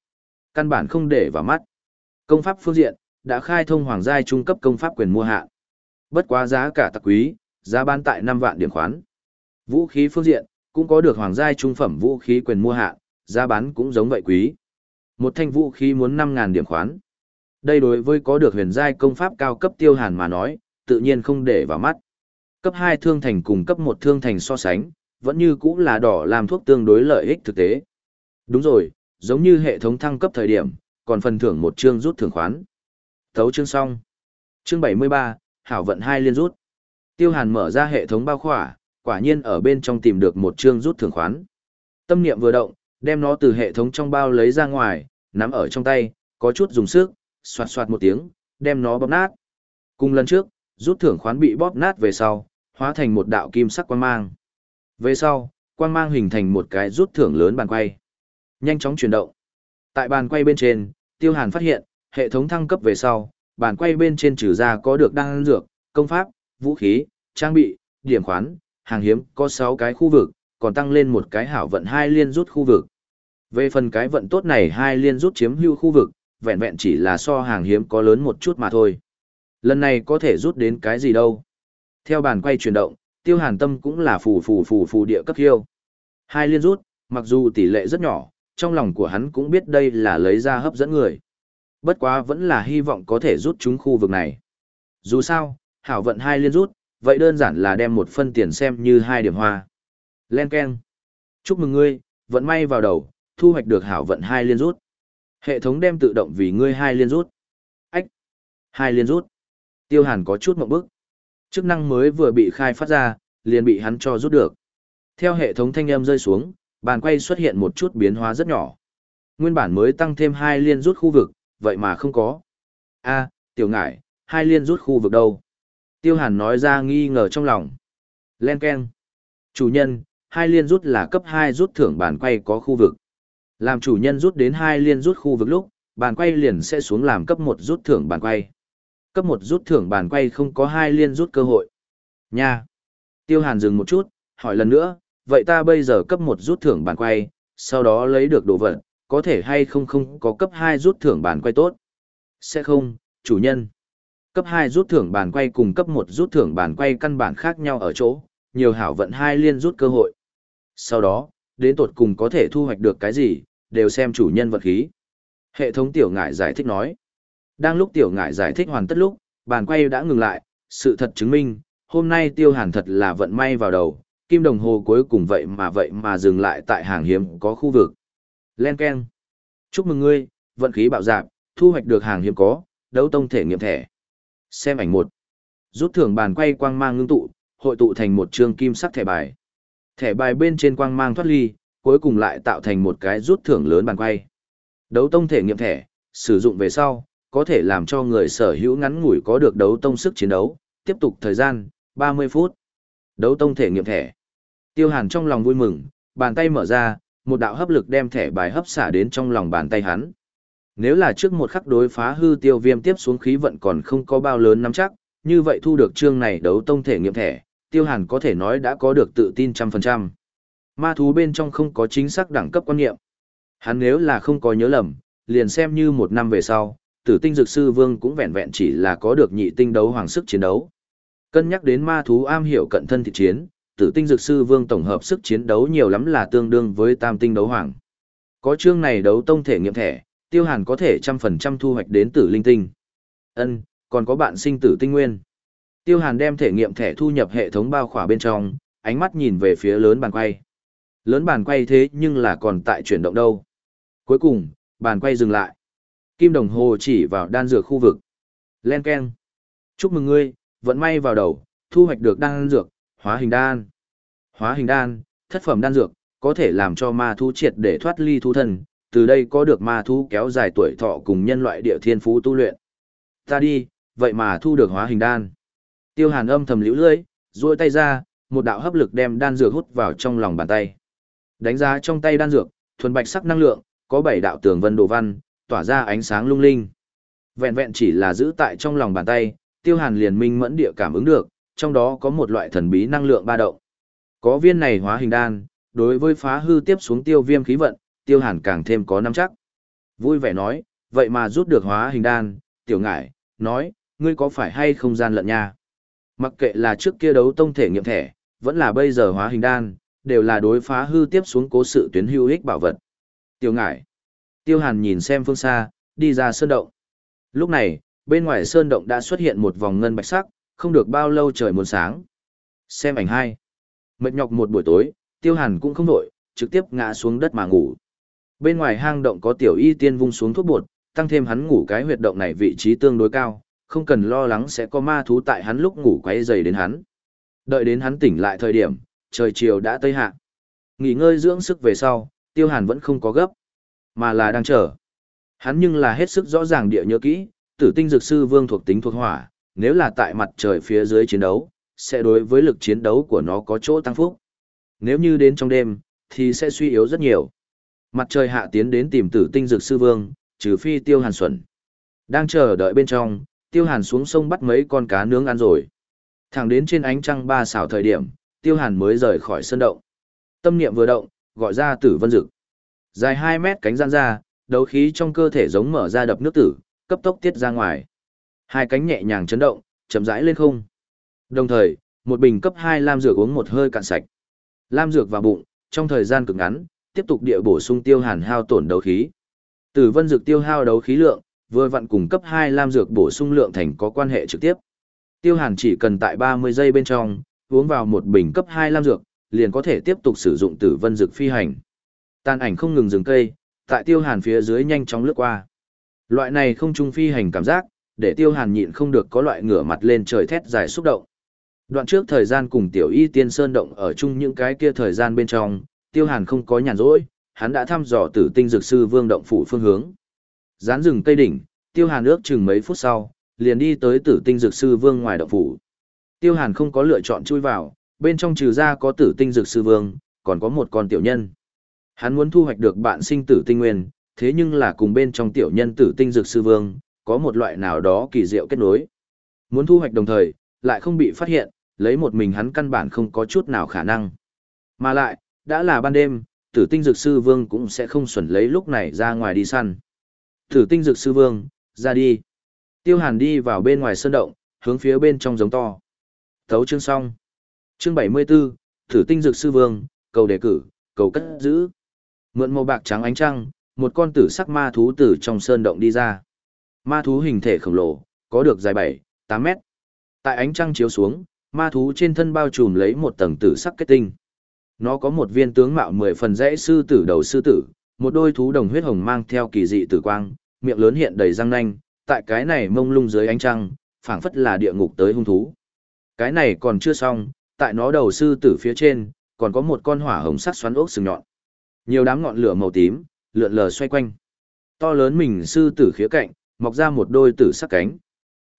[SPEAKER 1] Căn bản không để vào mắt. Công pháp phương diện, đã khai thông hoàng giai trung cấp công pháp quyền mua hạ. Bất quá giá cả tặc quý, Giá bán tại 5 vạn điểm khoán. Vũ khí phương diện, cũng có được hoàng giai trung phẩm vũ khí quyền mua hạ, giá bán cũng giống vậy quý. Một thanh vũ khí muốn 5.000 điểm khoán. Đây đối với có được huyền giai công pháp cao cấp tiêu hàn mà nói, tự nhiên không để vào mắt. Cấp 2 thương thành cùng cấp 1 thương thành so sánh, vẫn như cũng là đỏ làm thuốc tương đối lợi ích thực tế. Đúng rồi, giống như hệ thống thăng cấp thời điểm, còn phần thưởng một chương rút thưởng khoán. Thấu chương xong. Chương 73, Hảo vận hai liên rút. Tiêu Hàn mở ra hệ thống bao khỏa, quả nhiên ở bên trong tìm được một chương rút thưởng khoán. Tâm niệm vừa động, đem nó từ hệ thống trong bao lấy ra ngoài, nắm ở trong tay, có chút dùng sức, xoạt xoạt một tiếng, đem nó bóp nát. Cùng lần trước, rút thưởng khoán bị bóp nát về sau, hóa thành một đạo kim sắc quang mang. Về sau, quang mang hình thành một cái rút thưởng lớn bàn quay. Nhanh chóng chuyển động. Tại bàn quay bên trên, Tiêu Hàn phát hiện, hệ thống thăng cấp về sau, bàn quay bên trên trừ ra có được đan dược, công pháp, vũ khí, trang bị, điểm khoán, hàng hiếm, có 6 cái khu vực, còn tăng lên một cái hảo vận hai liên rút khu vực. Về phần cái vận tốt này hai liên rút chiếm hữu khu vực, vẹn vẹn chỉ là so hàng hiếm có lớn một chút mà thôi. Lần này có thể rút đến cái gì đâu. Theo bàn quay chuyển động, tiêu hàn tâm cũng là phù phù phù phù địa cấp hiêu. Hai liên rút, mặc dù tỷ lệ rất nhỏ, trong lòng của hắn cũng biết đây là lấy ra hấp dẫn người. Bất quá vẫn là hy vọng có thể rút chúng khu vực này. Dù sao, hảo vận hai liên rút, vậy đơn giản là đem một phân tiền xem như hai điểm hoa. Len Ken. Chúc mừng ngươi, vận may vào đầu, thu hoạch được hảo vận hai liên rút. Hệ thống đem tự động vì ngươi hai liên rút. Ách. Hai liên rút. Tiêu hàn có chút mộng bức. Chức năng mới vừa bị khai phát ra, liền bị hắn cho rút được. Theo hệ thống thanh âm rơi xuống, bàn quay xuất hiện một chút biến hóa rất nhỏ. Nguyên bản mới tăng thêm hai liên rút khu vực, vậy mà không có. a tiểu ngải, hai liên rút khu vực đâu? Tiêu hàn nói ra nghi ngờ trong lòng. Len Ken. Chủ nhân, hai liên rút là cấp 2 rút thưởng bàn quay có khu vực. Làm chủ nhân rút đến hai liên rút khu vực lúc, bàn quay liền sẽ xuống làm cấp 1 rút thưởng bàn quay. Cấp 1 rút thưởng bàn quay không có hai liên rút cơ hội. Nha. Tiêu Hàn dừng một chút, hỏi lần nữa, vậy ta bây giờ cấp 1 rút thưởng bàn quay, sau đó lấy được đồ vật, có thể hay không không có cấp 2 rút thưởng bàn quay tốt? Sẽ không, chủ nhân. Cấp 2 rút thưởng bàn quay cùng cấp 1 rút thưởng bàn quay căn bản khác nhau ở chỗ, nhiều hảo vận hai liên rút cơ hội. Sau đó, đến tột cùng có thể thu hoạch được cái gì, đều xem chủ nhân vật khí. Hệ thống tiểu ngải giải thích nói. Đang lúc tiểu ngải giải thích hoàn tất lúc, bàn quay đã ngừng lại, sự thật chứng minh, hôm nay tiêu hàn thật là vận may vào đầu, kim đồng hồ cuối cùng vậy mà vậy mà dừng lại tại hàng hiếm có khu vực. Len Ken. Chúc mừng ngươi, vận khí bạo dạp, thu hoạch được hàng hiếm có, đấu tông thể nghiệm thẻ. Xem ảnh một. Rút thưởng bàn quay quang mang ngưng tụ, hội tụ thành một chương kim sắc thẻ bài. Thẻ bài bên trên quang mang thoát ly, cuối cùng lại tạo thành một cái rút thưởng lớn bàn quay. Đấu tông thể nghiệm thẻ, sử dụng về sau, có thể làm cho người sở hữu ngắn ngủi có được đấu tông sức chiến đấu, tiếp tục thời gian, 30 phút. Đấu tông thể nghiệm thẻ. Tiêu hàn trong lòng vui mừng, bàn tay mở ra, một đạo hấp lực đem thẻ bài hấp xả đến trong lòng bàn tay hắn. Nếu là trước một khắc đối phá hư tiêu viêm tiếp xuống khí vận còn không có bao lớn nắm chắc, như vậy thu được chương này đấu tông thể nghiệm thẻ, tiêu hàn có thể nói đã có được tự tin trăm phần trăm. Ma thú bên trong không có chính xác đẳng cấp quan niệm. Hắn nếu là không có nhớ lầm, liền xem như một năm về sau, tử tinh dược sư vương cũng vẹn vẹn chỉ là có được nhị tinh đấu hoàng sức chiến đấu. Cân nhắc đến ma thú am hiểu cận thân thị chiến, tử tinh dược sư vương tổng hợp sức chiến đấu nhiều lắm là tương đương với tam tinh đấu hoàng. Có chương này đấu tông thể nghiệm thẻ, tiêu hàn có thể trăm phần trăm thu hoạch đến tử linh tinh. Ân, còn có bạn sinh tử tinh nguyên. Tiêu hàn đem thể nghiệm thẻ thu nhập hệ thống bao khỏa bên trong, ánh mắt nhìn về phía lớn bàn quay. Lớn bàn quay thế nhưng là còn tại chuyển động đâu. Cuối cùng, bàn quay dừng lại. Kim đồng hồ chỉ vào đan dược khu vực. Len Ken. Chúc mừng ngươi, vận may vào đầu, thu hoạch được đan dược, hóa hình đan. Hóa hình đan, thất phẩm đan dược, có thể làm cho ma thú triệt để thoát ly thú thân, từ đây có được ma thú kéo dài tuổi thọ cùng nhân loại địa thiên phú tu luyện. Ta đi, vậy mà thu được hóa hình đan. Tiêu hàn âm thầm liễu lưỡi, duỗi tay ra, một đạo hấp lực đem đan dược hút vào trong lòng bàn tay. Đánh giá trong tay đan dược, thuần bạch sắc năng lượng, có bảy đạo tường vân đồ văn, tỏa ra ánh sáng lung linh. Vẹn vẹn chỉ là giữ tại trong lòng bàn tay, tiêu hàn liền minh mẫn địa cảm ứng được, trong đó có một loại thần bí năng lượng ba động. Có viên này hóa hình đan, đối với phá hư tiếp xuống tiêu viêm khí vận, tiêu hàn càng thêm có nắm chắc. Vui vẻ nói, vậy mà rút được hóa hình đan, tiểu ngải, nói, ngươi có phải hay không gian lận nha? Mặc kệ là trước kia đấu tông thể nghiệm thẻ, vẫn là bây giờ hóa hình đan, đều là đối phá hư tiếp xuống cố sự tuyến hữu ích bảo vật. Tiêu ngải. Tiêu hàn nhìn xem phương xa, đi ra sơn động. Lúc này, bên ngoài sơn động đã xuất hiện một vòng ngân bạch sắc, không được bao lâu trời muốn sáng. Xem ảnh hai. Mệt nhọc một buổi tối, tiêu hàn cũng không nổi, trực tiếp ngã xuống đất mà ngủ. Bên ngoài hang động có tiểu y tiên vung xuống thuốc bột, tăng thêm hắn ngủ cái huyệt động này vị trí tương đối cao, không cần lo lắng sẽ có ma thú tại hắn lúc ngủ quấy dày đến hắn. Đợi đến hắn tỉnh lại thời điểm, trời chiều đã tây hạ. Nghỉ ngơi dưỡng sức về sau, tiêu hàn vẫn không có gấp, mà là đang chờ. Hắn nhưng là hết sức rõ ràng địa nhớ kỹ, tử tinh dược sư vương thuộc tính thuộc hỏa, nếu là tại mặt trời phía dưới chiến đấu, sẽ đối với lực chiến đấu của nó có chỗ tăng phúc. Nếu như đến trong đêm, thì sẽ suy yếu rất nhiều. Mặt trời hạ tiến đến tìm tử tinh dược sư vương, trừ phi tiêu hàn xuẩn. Đang chờ đợi bên trong, tiêu hàn xuống sông bắt mấy con cá nướng ăn rồi. Thẳng đến trên ánh trăng ba xảo thời điểm, tiêu hàn mới rời khỏi sân động. Tâm niệm vừa động, gọi ra tử vân dực. Dài 2 mét cánh gian ra, đấu khí trong cơ thể giống mở ra đập nước tử, cấp tốc tiết ra ngoài. Hai cánh nhẹ nhàng chấn động, chậm rãi lên không. Đồng thời, một bình cấp 2 lam dược uống một hơi cạn sạch. Lam dược vào bụng, trong thời gian cực ngắn, tiếp tục địa bổ sung tiêu hàn hao tổn đấu khí. Tử vân dược tiêu hao đấu khí lượng, vừa vặn cùng cấp 2 lam dược bổ sung lượng thành có quan hệ trực tiếp. Tiêu hàn chỉ cần tại 30 giây bên trong, uống vào một bình cấp 2 lam dược, liền có thể tiếp tục sử dụng tử vân dược phi hành. Tàn ảnh không ngừng dừng cây, tại tiêu hàn phía dưới nhanh chóng lướt qua. Loại này không trung phi hành cảm giác, để tiêu hàn nhịn không được có loại ngửa mặt lên trời thét dài xúc động. Đoạn trước thời gian cùng tiểu y tiên sơn động ở chung những cái kia thời gian bên trong, tiêu hàn không có nhàn rỗi, hắn đã thăm dò tử tinh dược sư vương động phủ phương hướng. Dán rừng cây đỉnh, tiêu hàn ước chừng mấy phút sau, liền đi tới tử tinh dược sư vương ngoài động phủ. Tiêu hàn không có lựa chọn chui vào, bên trong trừ ra có tử tinh dược sư vương, còn có một con tiểu nhân. Hắn muốn thu hoạch được bạn sinh tử tinh nguyên, thế nhưng là cùng bên trong tiểu nhân tử tinh dược sư vương, có một loại nào đó kỳ diệu kết nối. Muốn thu hoạch đồng thời, lại không bị phát hiện, lấy một mình hắn căn bản không có chút nào khả năng. Mà lại, đã là ban đêm, tử tinh dược sư vương cũng sẽ không xuẩn lấy lúc này ra ngoài đi săn. Tử tinh dược sư vương, ra đi. Tiêu hàn đi vào bên ngoài sơn động, hướng phía bên trong giống to. Thấu chương xong. Chương 74, Tử tinh dược sư vương, cầu đề cử, cầu cất giữ. Mượn màu bạc trắng ánh trăng, một con tử sắc ma thú tử trong sơn động đi ra. Ma thú hình thể khổng lồ, có được dài 7, 8 mét. Tại ánh trăng chiếu xuống, ma thú trên thân bao trùm lấy một tầng tử sắc kết tinh. Nó có một viên tướng mạo mười phần rẽ sư tử đầu sư tử, một đôi thú đồng huyết hồng mang theo kỳ dị tử quang, miệng lớn hiện đầy răng nanh, tại cái này mông lung dưới ánh trăng, phảng phất là địa ngục tới hung thú. Cái này còn chưa xong, tại nó đầu sư tử phía trên, còn có một con hỏa hồng sắc xoắn ốc sừng nhọn. Nhiều đám ngọn lửa màu tím, lượn lờ xoay quanh. To lớn mình sư tử khía cạnh, mọc ra một đôi tử sắc cánh.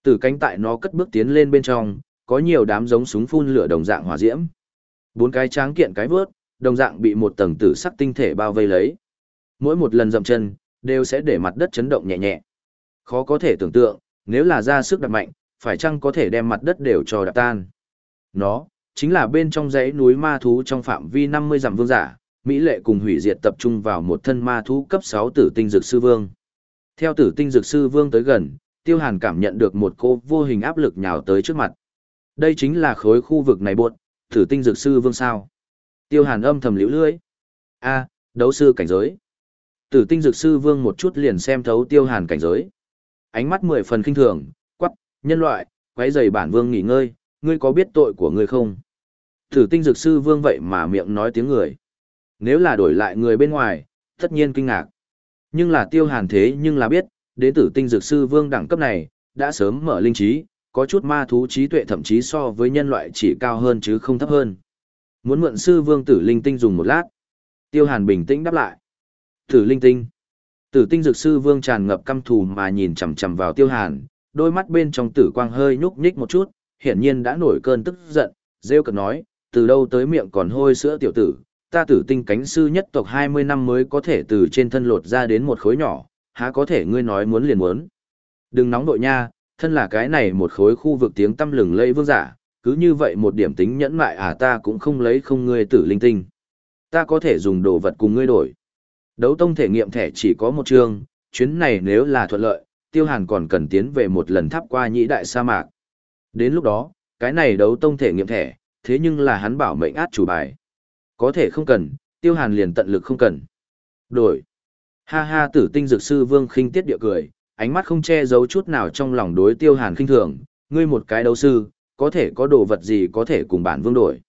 [SPEAKER 1] Tử cánh tại nó cất bước tiến lên bên trong, có nhiều đám giống súng phun lửa đồng dạng hỏa diễm. Bốn cái tráng kiện cái vớt, đồng dạng bị một tầng tử sắc tinh thể bao vây lấy. Mỗi một lần dậm chân, đều sẽ để mặt đất chấn động nhẹ nhẹ. Khó có thể tưởng tượng, nếu là ra sức đập mạnh, phải chăng có thể đem mặt đất đều cho đập tan. Nó, chính là bên trong dãy núi ma thú trong phạm vi 50 dặm vương giả, Mỹ lệ cùng hủy diệt tập trung vào một thân ma thú cấp 6 tử tinh dược sư vương. Theo tử tinh dược sư vương tới gần, tiêu hàn cảm nhận được một cô vô hình áp lực nhào tới trước mặt. Đây chính là khối khu vực này buộn, tử tinh dược sư vương sao. Tiêu hàn âm thầm liễu lưỡi. a đấu sư cảnh giới. Tử tinh dược sư vương một chút liền xem thấu tiêu hàn cảnh giới. Ánh mắt mười phần kinh thường, quắc, nhân loại, quấy giày bản vương nghỉ ngơi, ngươi có biết tội của ngươi không? Tử tinh dược sư vương vậy mà miệng nói tiếng người. Nếu là đổi lại người bên ngoài, tất nhiên kinh ngạc. Nhưng là tiêu hàn thế nhưng là biết, đến tử tinh dược sư vương đẳng cấp này, đã sớm mở linh trí, có chút ma thú trí tuệ thậm chí so với nhân loại chỉ cao hơn chứ không thấp hơn. Muốn mượn sư vương tử linh tinh dùng một lát. Tiêu hàn bình tĩnh đáp lại. Tử linh tinh. Tử tinh dược sư vương tràn ngập căm thù mà nhìn chằm chằm vào tiêu hàn, đôi mắt bên trong tử quang hơi nhúc nhích một chút, hiển nhiên đã nổi cơn tức giận, rêu cực nói, từ đâu tới miệng còn hôi sữa tiểu tử, ta tử tinh cánh sư nhất tộc 20 năm mới có thể từ trên thân lột ra đến một khối nhỏ, há có thể ngươi nói muốn liền muốn. Đừng nóng đội nha, thân là cái này một khối khu vực tiếng tâm lừng lây vương giả, cứ như vậy một điểm tính nhẫn mại à ta cũng không lấy không ngươi tử linh tinh. Ta có thể dùng đồ vật cùng ngươi đổi. Đấu tông thể nghiệm thẻ chỉ có một chương, chuyến này nếu là thuận lợi, tiêu hàn còn cần tiến về một lần tháp qua nhĩ đại sa mạc. Đến lúc đó, cái này đấu tông thể nghiệm thẻ, thế nhưng là hắn bảo mệnh át chủ bài. Có thể không cần, tiêu hàn liền tận lực không cần. Đổi. Ha ha tử tinh dược sư vương khinh tiết địa cười, ánh mắt không che giấu chút nào trong lòng đối tiêu hàn khinh thường, ngươi một cái đấu sư, có thể có đồ vật gì có thể cùng bản vương đổi.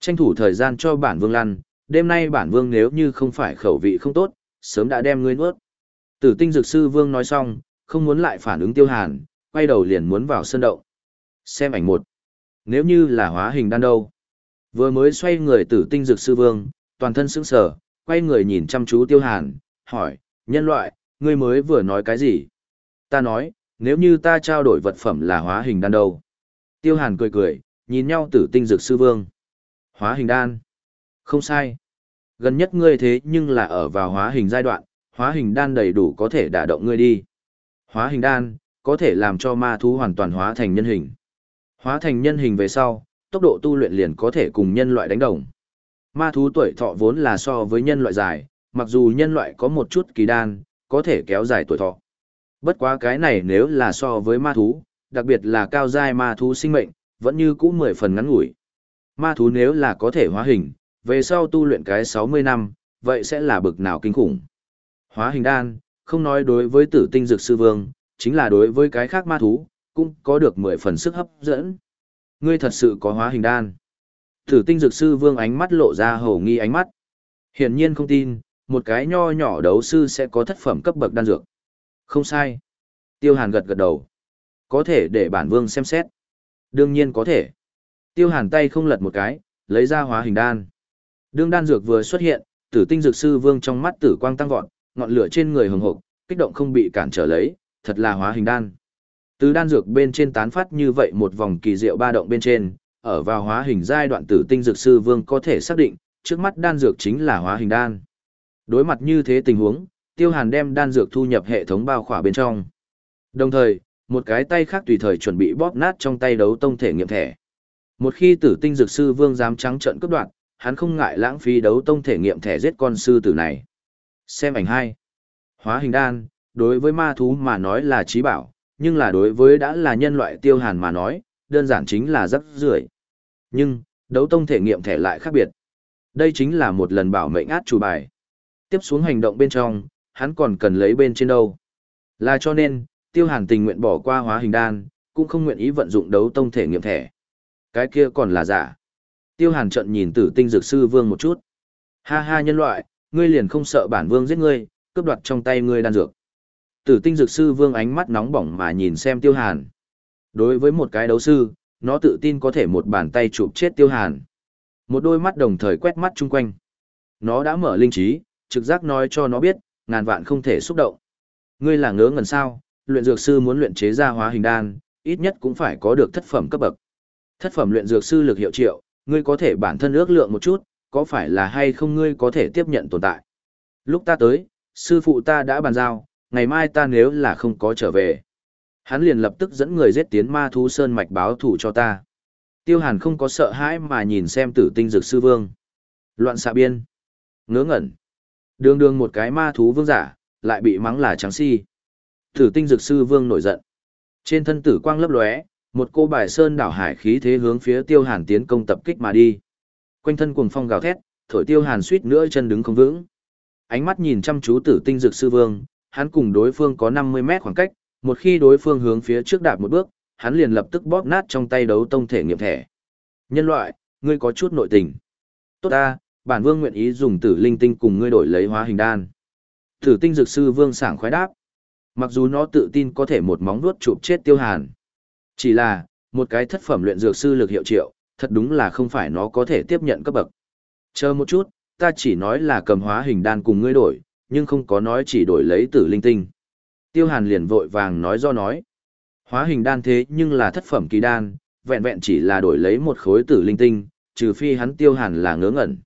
[SPEAKER 1] Tranh thủ thời gian cho bản vương lăn, đêm nay bản vương nếu như không phải khẩu vị không tốt, sớm đã đem ngươi nuốt. Tử tinh dược sư vương nói xong, không muốn lại phản ứng tiêu hàn, quay đầu liền muốn vào sân động. Xem ảnh một. Nếu như là hóa hình đan đâu? Vừa mới xoay người tử tinh dược sư vương, toàn thân sững sờ, quay người nhìn chăm chú tiêu hàn, hỏi, nhân loại, ngươi mới vừa nói cái gì? Ta nói, nếu như ta trao đổi vật phẩm là hóa hình đan đâu? Tiêu hàn cười cười, nhìn nhau tử tinh dược sư vương. Hóa hình đan. Không sai. Gần nhất ngươi thế nhưng là ở vào hóa hình giai đoạn, hóa hình đan đầy đủ có thể đả động ngươi đi. Hóa hình đan, có thể làm cho ma thú hoàn toàn hóa thành nhân hình. Hóa thành nhân hình về sau, tốc độ tu luyện liền có thể cùng nhân loại đánh đồng. Ma thú tuổi thọ vốn là so với nhân loại dài, mặc dù nhân loại có một chút kỳ đan, có thể kéo dài tuổi thọ. Bất quá cái này nếu là so với ma thú, đặc biệt là cao giai ma thú sinh mệnh, vẫn như cũ mười phần ngắn ngủi. Ma thú nếu là có thể hóa hình, về sau tu luyện cái 60 năm, vậy sẽ là bực nào kinh khủng. Hóa hình đan, không nói đối với tử tinh dược sư vương, chính là đối với cái khác ma thú, cũng có được 10 phần sức hấp dẫn. Ngươi thật sự có hóa hình đan. Tử tinh dược sư vương ánh mắt lộ ra hầu nghi ánh mắt. Hiển nhiên không tin, một cái nho nhỏ đấu sư sẽ có thất phẩm cấp bậc đan dược. Không sai. Tiêu hàn gật gật đầu. Có thể để bản vương xem xét. Đương nhiên có thể. Tiêu hàn tay không lật một cái, lấy ra hóa hình đan. Đương đan dược vừa xuất hiện, tử tinh dược sư vương trong mắt tử quang tăng vọt, ngọn lửa trên người hừng hực, kích động không bị cản trở lấy, thật là hóa hình đan. Từ đan dược bên trên tán phát như vậy một vòng kỳ diệu ba động bên trên, ở vào hóa hình giai đoạn tử tinh dược sư vương có thể xác định, trước mắt đan dược chính là hóa hình đan. Đối mặt như thế tình huống, Tiêu Hàn đem đan dược thu nhập hệ thống bao khỏa bên trong. Đồng thời, một cái tay khác tùy thời chuẩn bị bóp nát trong tay đấu tông thể nghiệm thẻ. Một khi tử tinh dược sư vương dám trắng trợn cướp đoạt, hắn không ngại lãng phí đấu tông thể nghiệm thẻ giết con sư tử này. Xem ảnh hai. Hóa hình đan, đối với ma thú mà nói là trí bảo, nhưng là đối với đã là nhân loại tiêu hàn mà nói, đơn giản chính là rất rưởi. Nhưng, đấu tông thể nghiệm thẻ lại khác biệt. Đây chính là một lần bảo mệnh át chủ bài. Tiếp xuống hành động bên trong, hắn còn cần lấy bên trên đâu. Là cho nên, tiêu hàn tình nguyện bỏ qua hóa hình đan, cũng không nguyện ý vận dụng đấu tông thể nghiệm thẻ. Cái kia còn là giả. Tiêu hàn trận nhìn tử tinh dược sư vương một chút. Ha ha nhân loại, ngươi liền không sợ bản vương giết ngươi, cướp đoạt trong tay ngươi đan dược. Tử tinh dược sư vương ánh mắt nóng bỏng mà nhìn xem tiêu hàn. Đối với một cái đấu sư, nó tự tin có thể một bàn tay chụp chết tiêu hàn. Một đôi mắt đồng thời quét mắt chung quanh. Nó đã mở linh trí, trực giác nói cho nó biết, ngàn vạn không thể xúc động. Ngươi là ngớ ngẩn sao, luyện dược sư muốn luyện chế ra hóa hình đan, ít nhất cũng phải có được thất phẩm cấp bậc. Thất phẩm luyện dược sư lực hiệu triệu, ngươi có thể bản thân ước lượng một chút, có phải là hay không ngươi có thể tiếp nhận tồn tại. Lúc ta tới, sư phụ ta đã bàn giao, ngày mai ta nếu là không có trở về. Hắn liền lập tức dẫn người giết tiến ma thú sơn mạch báo thủ cho ta. Tiêu hàn không có sợ hãi mà nhìn xem tử tinh dược sư vương. Loạn xạ biên. Ngớ ngẩn. Đường đường một cái ma thú vương giả, lại bị mắng là trắng si. Tử tinh dược sư vương nổi giận. Trên thân tử quang lấp lóe, một cô bài sơn đảo hải khí thế hướng phía tiêu hàn tiến công tập kích mà đi. Quanh thân cuồng phong gào thét, thổi tiêu hàn suýt nữa chân đứng không vững. Ánh mắt nhìn chăm chú tử tinh dược sư vương, hắn cùng đối phương có 50 mét khoảng cách, một khi đối phương hướng phía trước đạp một bước, hắn liền lập tức bóp nát trong tay đấu tông thể nghiệm thẻ. Nhân loại, ngươi có chút nội tình. Tốt ta, bản vương nguyện ý dùng tử linh tinh cùng ngươi đổi lấy hóa hình đan. Tử tinh dược sư vương sảng khoái đáp. Mặc dù nó tự tin có thể một móng vuốt chụp chết tiêu hàn. Chỉ là, một cái thất phẩm luyện dược sư lực hiệu triệu, thật đúng là không phải nó có thể tiếp nhận cấp bậc. Chờ một chút, ta chỉ nói là cầm hóa hình đan cùng ngươi đổi, nhưng không có nói chỉ đổi lấy tử linh tinh. Tiêu hàn liền vội vàng nói do nói. Hóa hình đan thế nhưng là thất phẩm kỳ đan, vẹn vẹn chỉ là đổi lấy một khối tử linh tinh, trừ phi hắn tiêu hàn là ngớ ngẩn.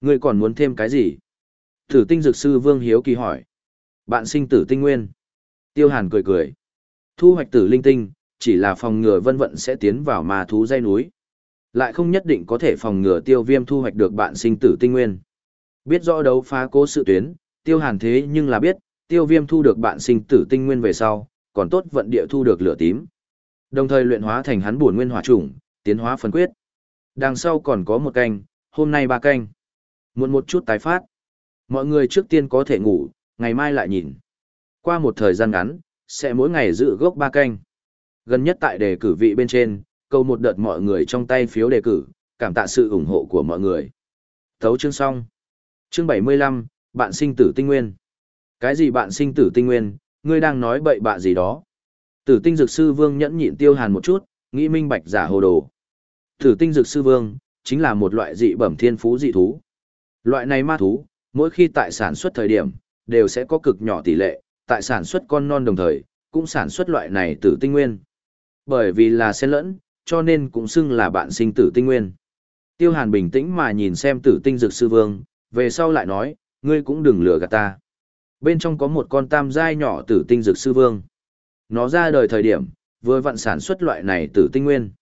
[SPEAKER 1] Ngươi còn muốn thêm cái gì? Tử tinh dược sư Vương Hiếu kỳ hỏi. Bạn sinh tử tinh nguyên. Tiêu hàn cười cười. Thu hoạch tử linh tinh, chỉ là phòng ngừa vân vận sẽ tiến vào ma thú dây núi. Lại không nhất định có thể phòng ngừa tiêu viêm thu hoạch được bạn sinh tử tinh nguyên. Biết rõ đấu phá cố sự tuyến, tiêu hàn thế nhưng là biết, tiêu viêm thu được bạn sinh tử tinh nguyên về sau, còn tốt vận địa thu được lửa tím. Đồng thời luyện hóa thành hắn bổn nguyên hỏa chủng, tiến hóa phân quyết. Đằng sau còn có một canh, hôm nay ba canh. Muộn một chút tái phát. Mọi người trước tiên có thể ngủ, ngày mai lại nhìn. Qua một thời gian ngắn, sẽ mỗi ngày giữ gốc ba canh. Gần nhất tại đề cử vị bên trên, câu một đợt mọi người trong tay phiếu đề cử, cảm tạ sự ủng hộ của mọi người. Thấu chương xong. Chương 75, bạn sinh tử tinh nguyên. Cái gì bạn sinh tử tinh nguyên, ngươi đang nói bậy bạ gì đó. Tử tinh dược sư vương nhẫn nhịn tiêu hàn một chút, nghĩ minh bạch giả hồ đồ. Tử tinh dược sư vương, chính là một loại dị bẩm thiên phú dị thú. Loại này ma thú, mỗi khi tại sản xuất thời điểm, đều sẽ có cực nhỏ tỷ lệ, tại sản xuất con non đồng thời, cũng sản xuất loại này tử tinh nguyên. Bởi vì là xen lẫn, cho nên cũng xưng là bạn sinh tử tinh nguyên. Tiêu Hàn bình tĩnh mà nhìn xem tử tinh dược sư vương, về sau lại nói, ngươi cũng đừng lừa gạt ta. Bên trong có một con tam giai nhỏ tử tinh dược sư vương. Nó ra đời thời điểm, vừa vặn sản xuất loại này tử tinh nguyên.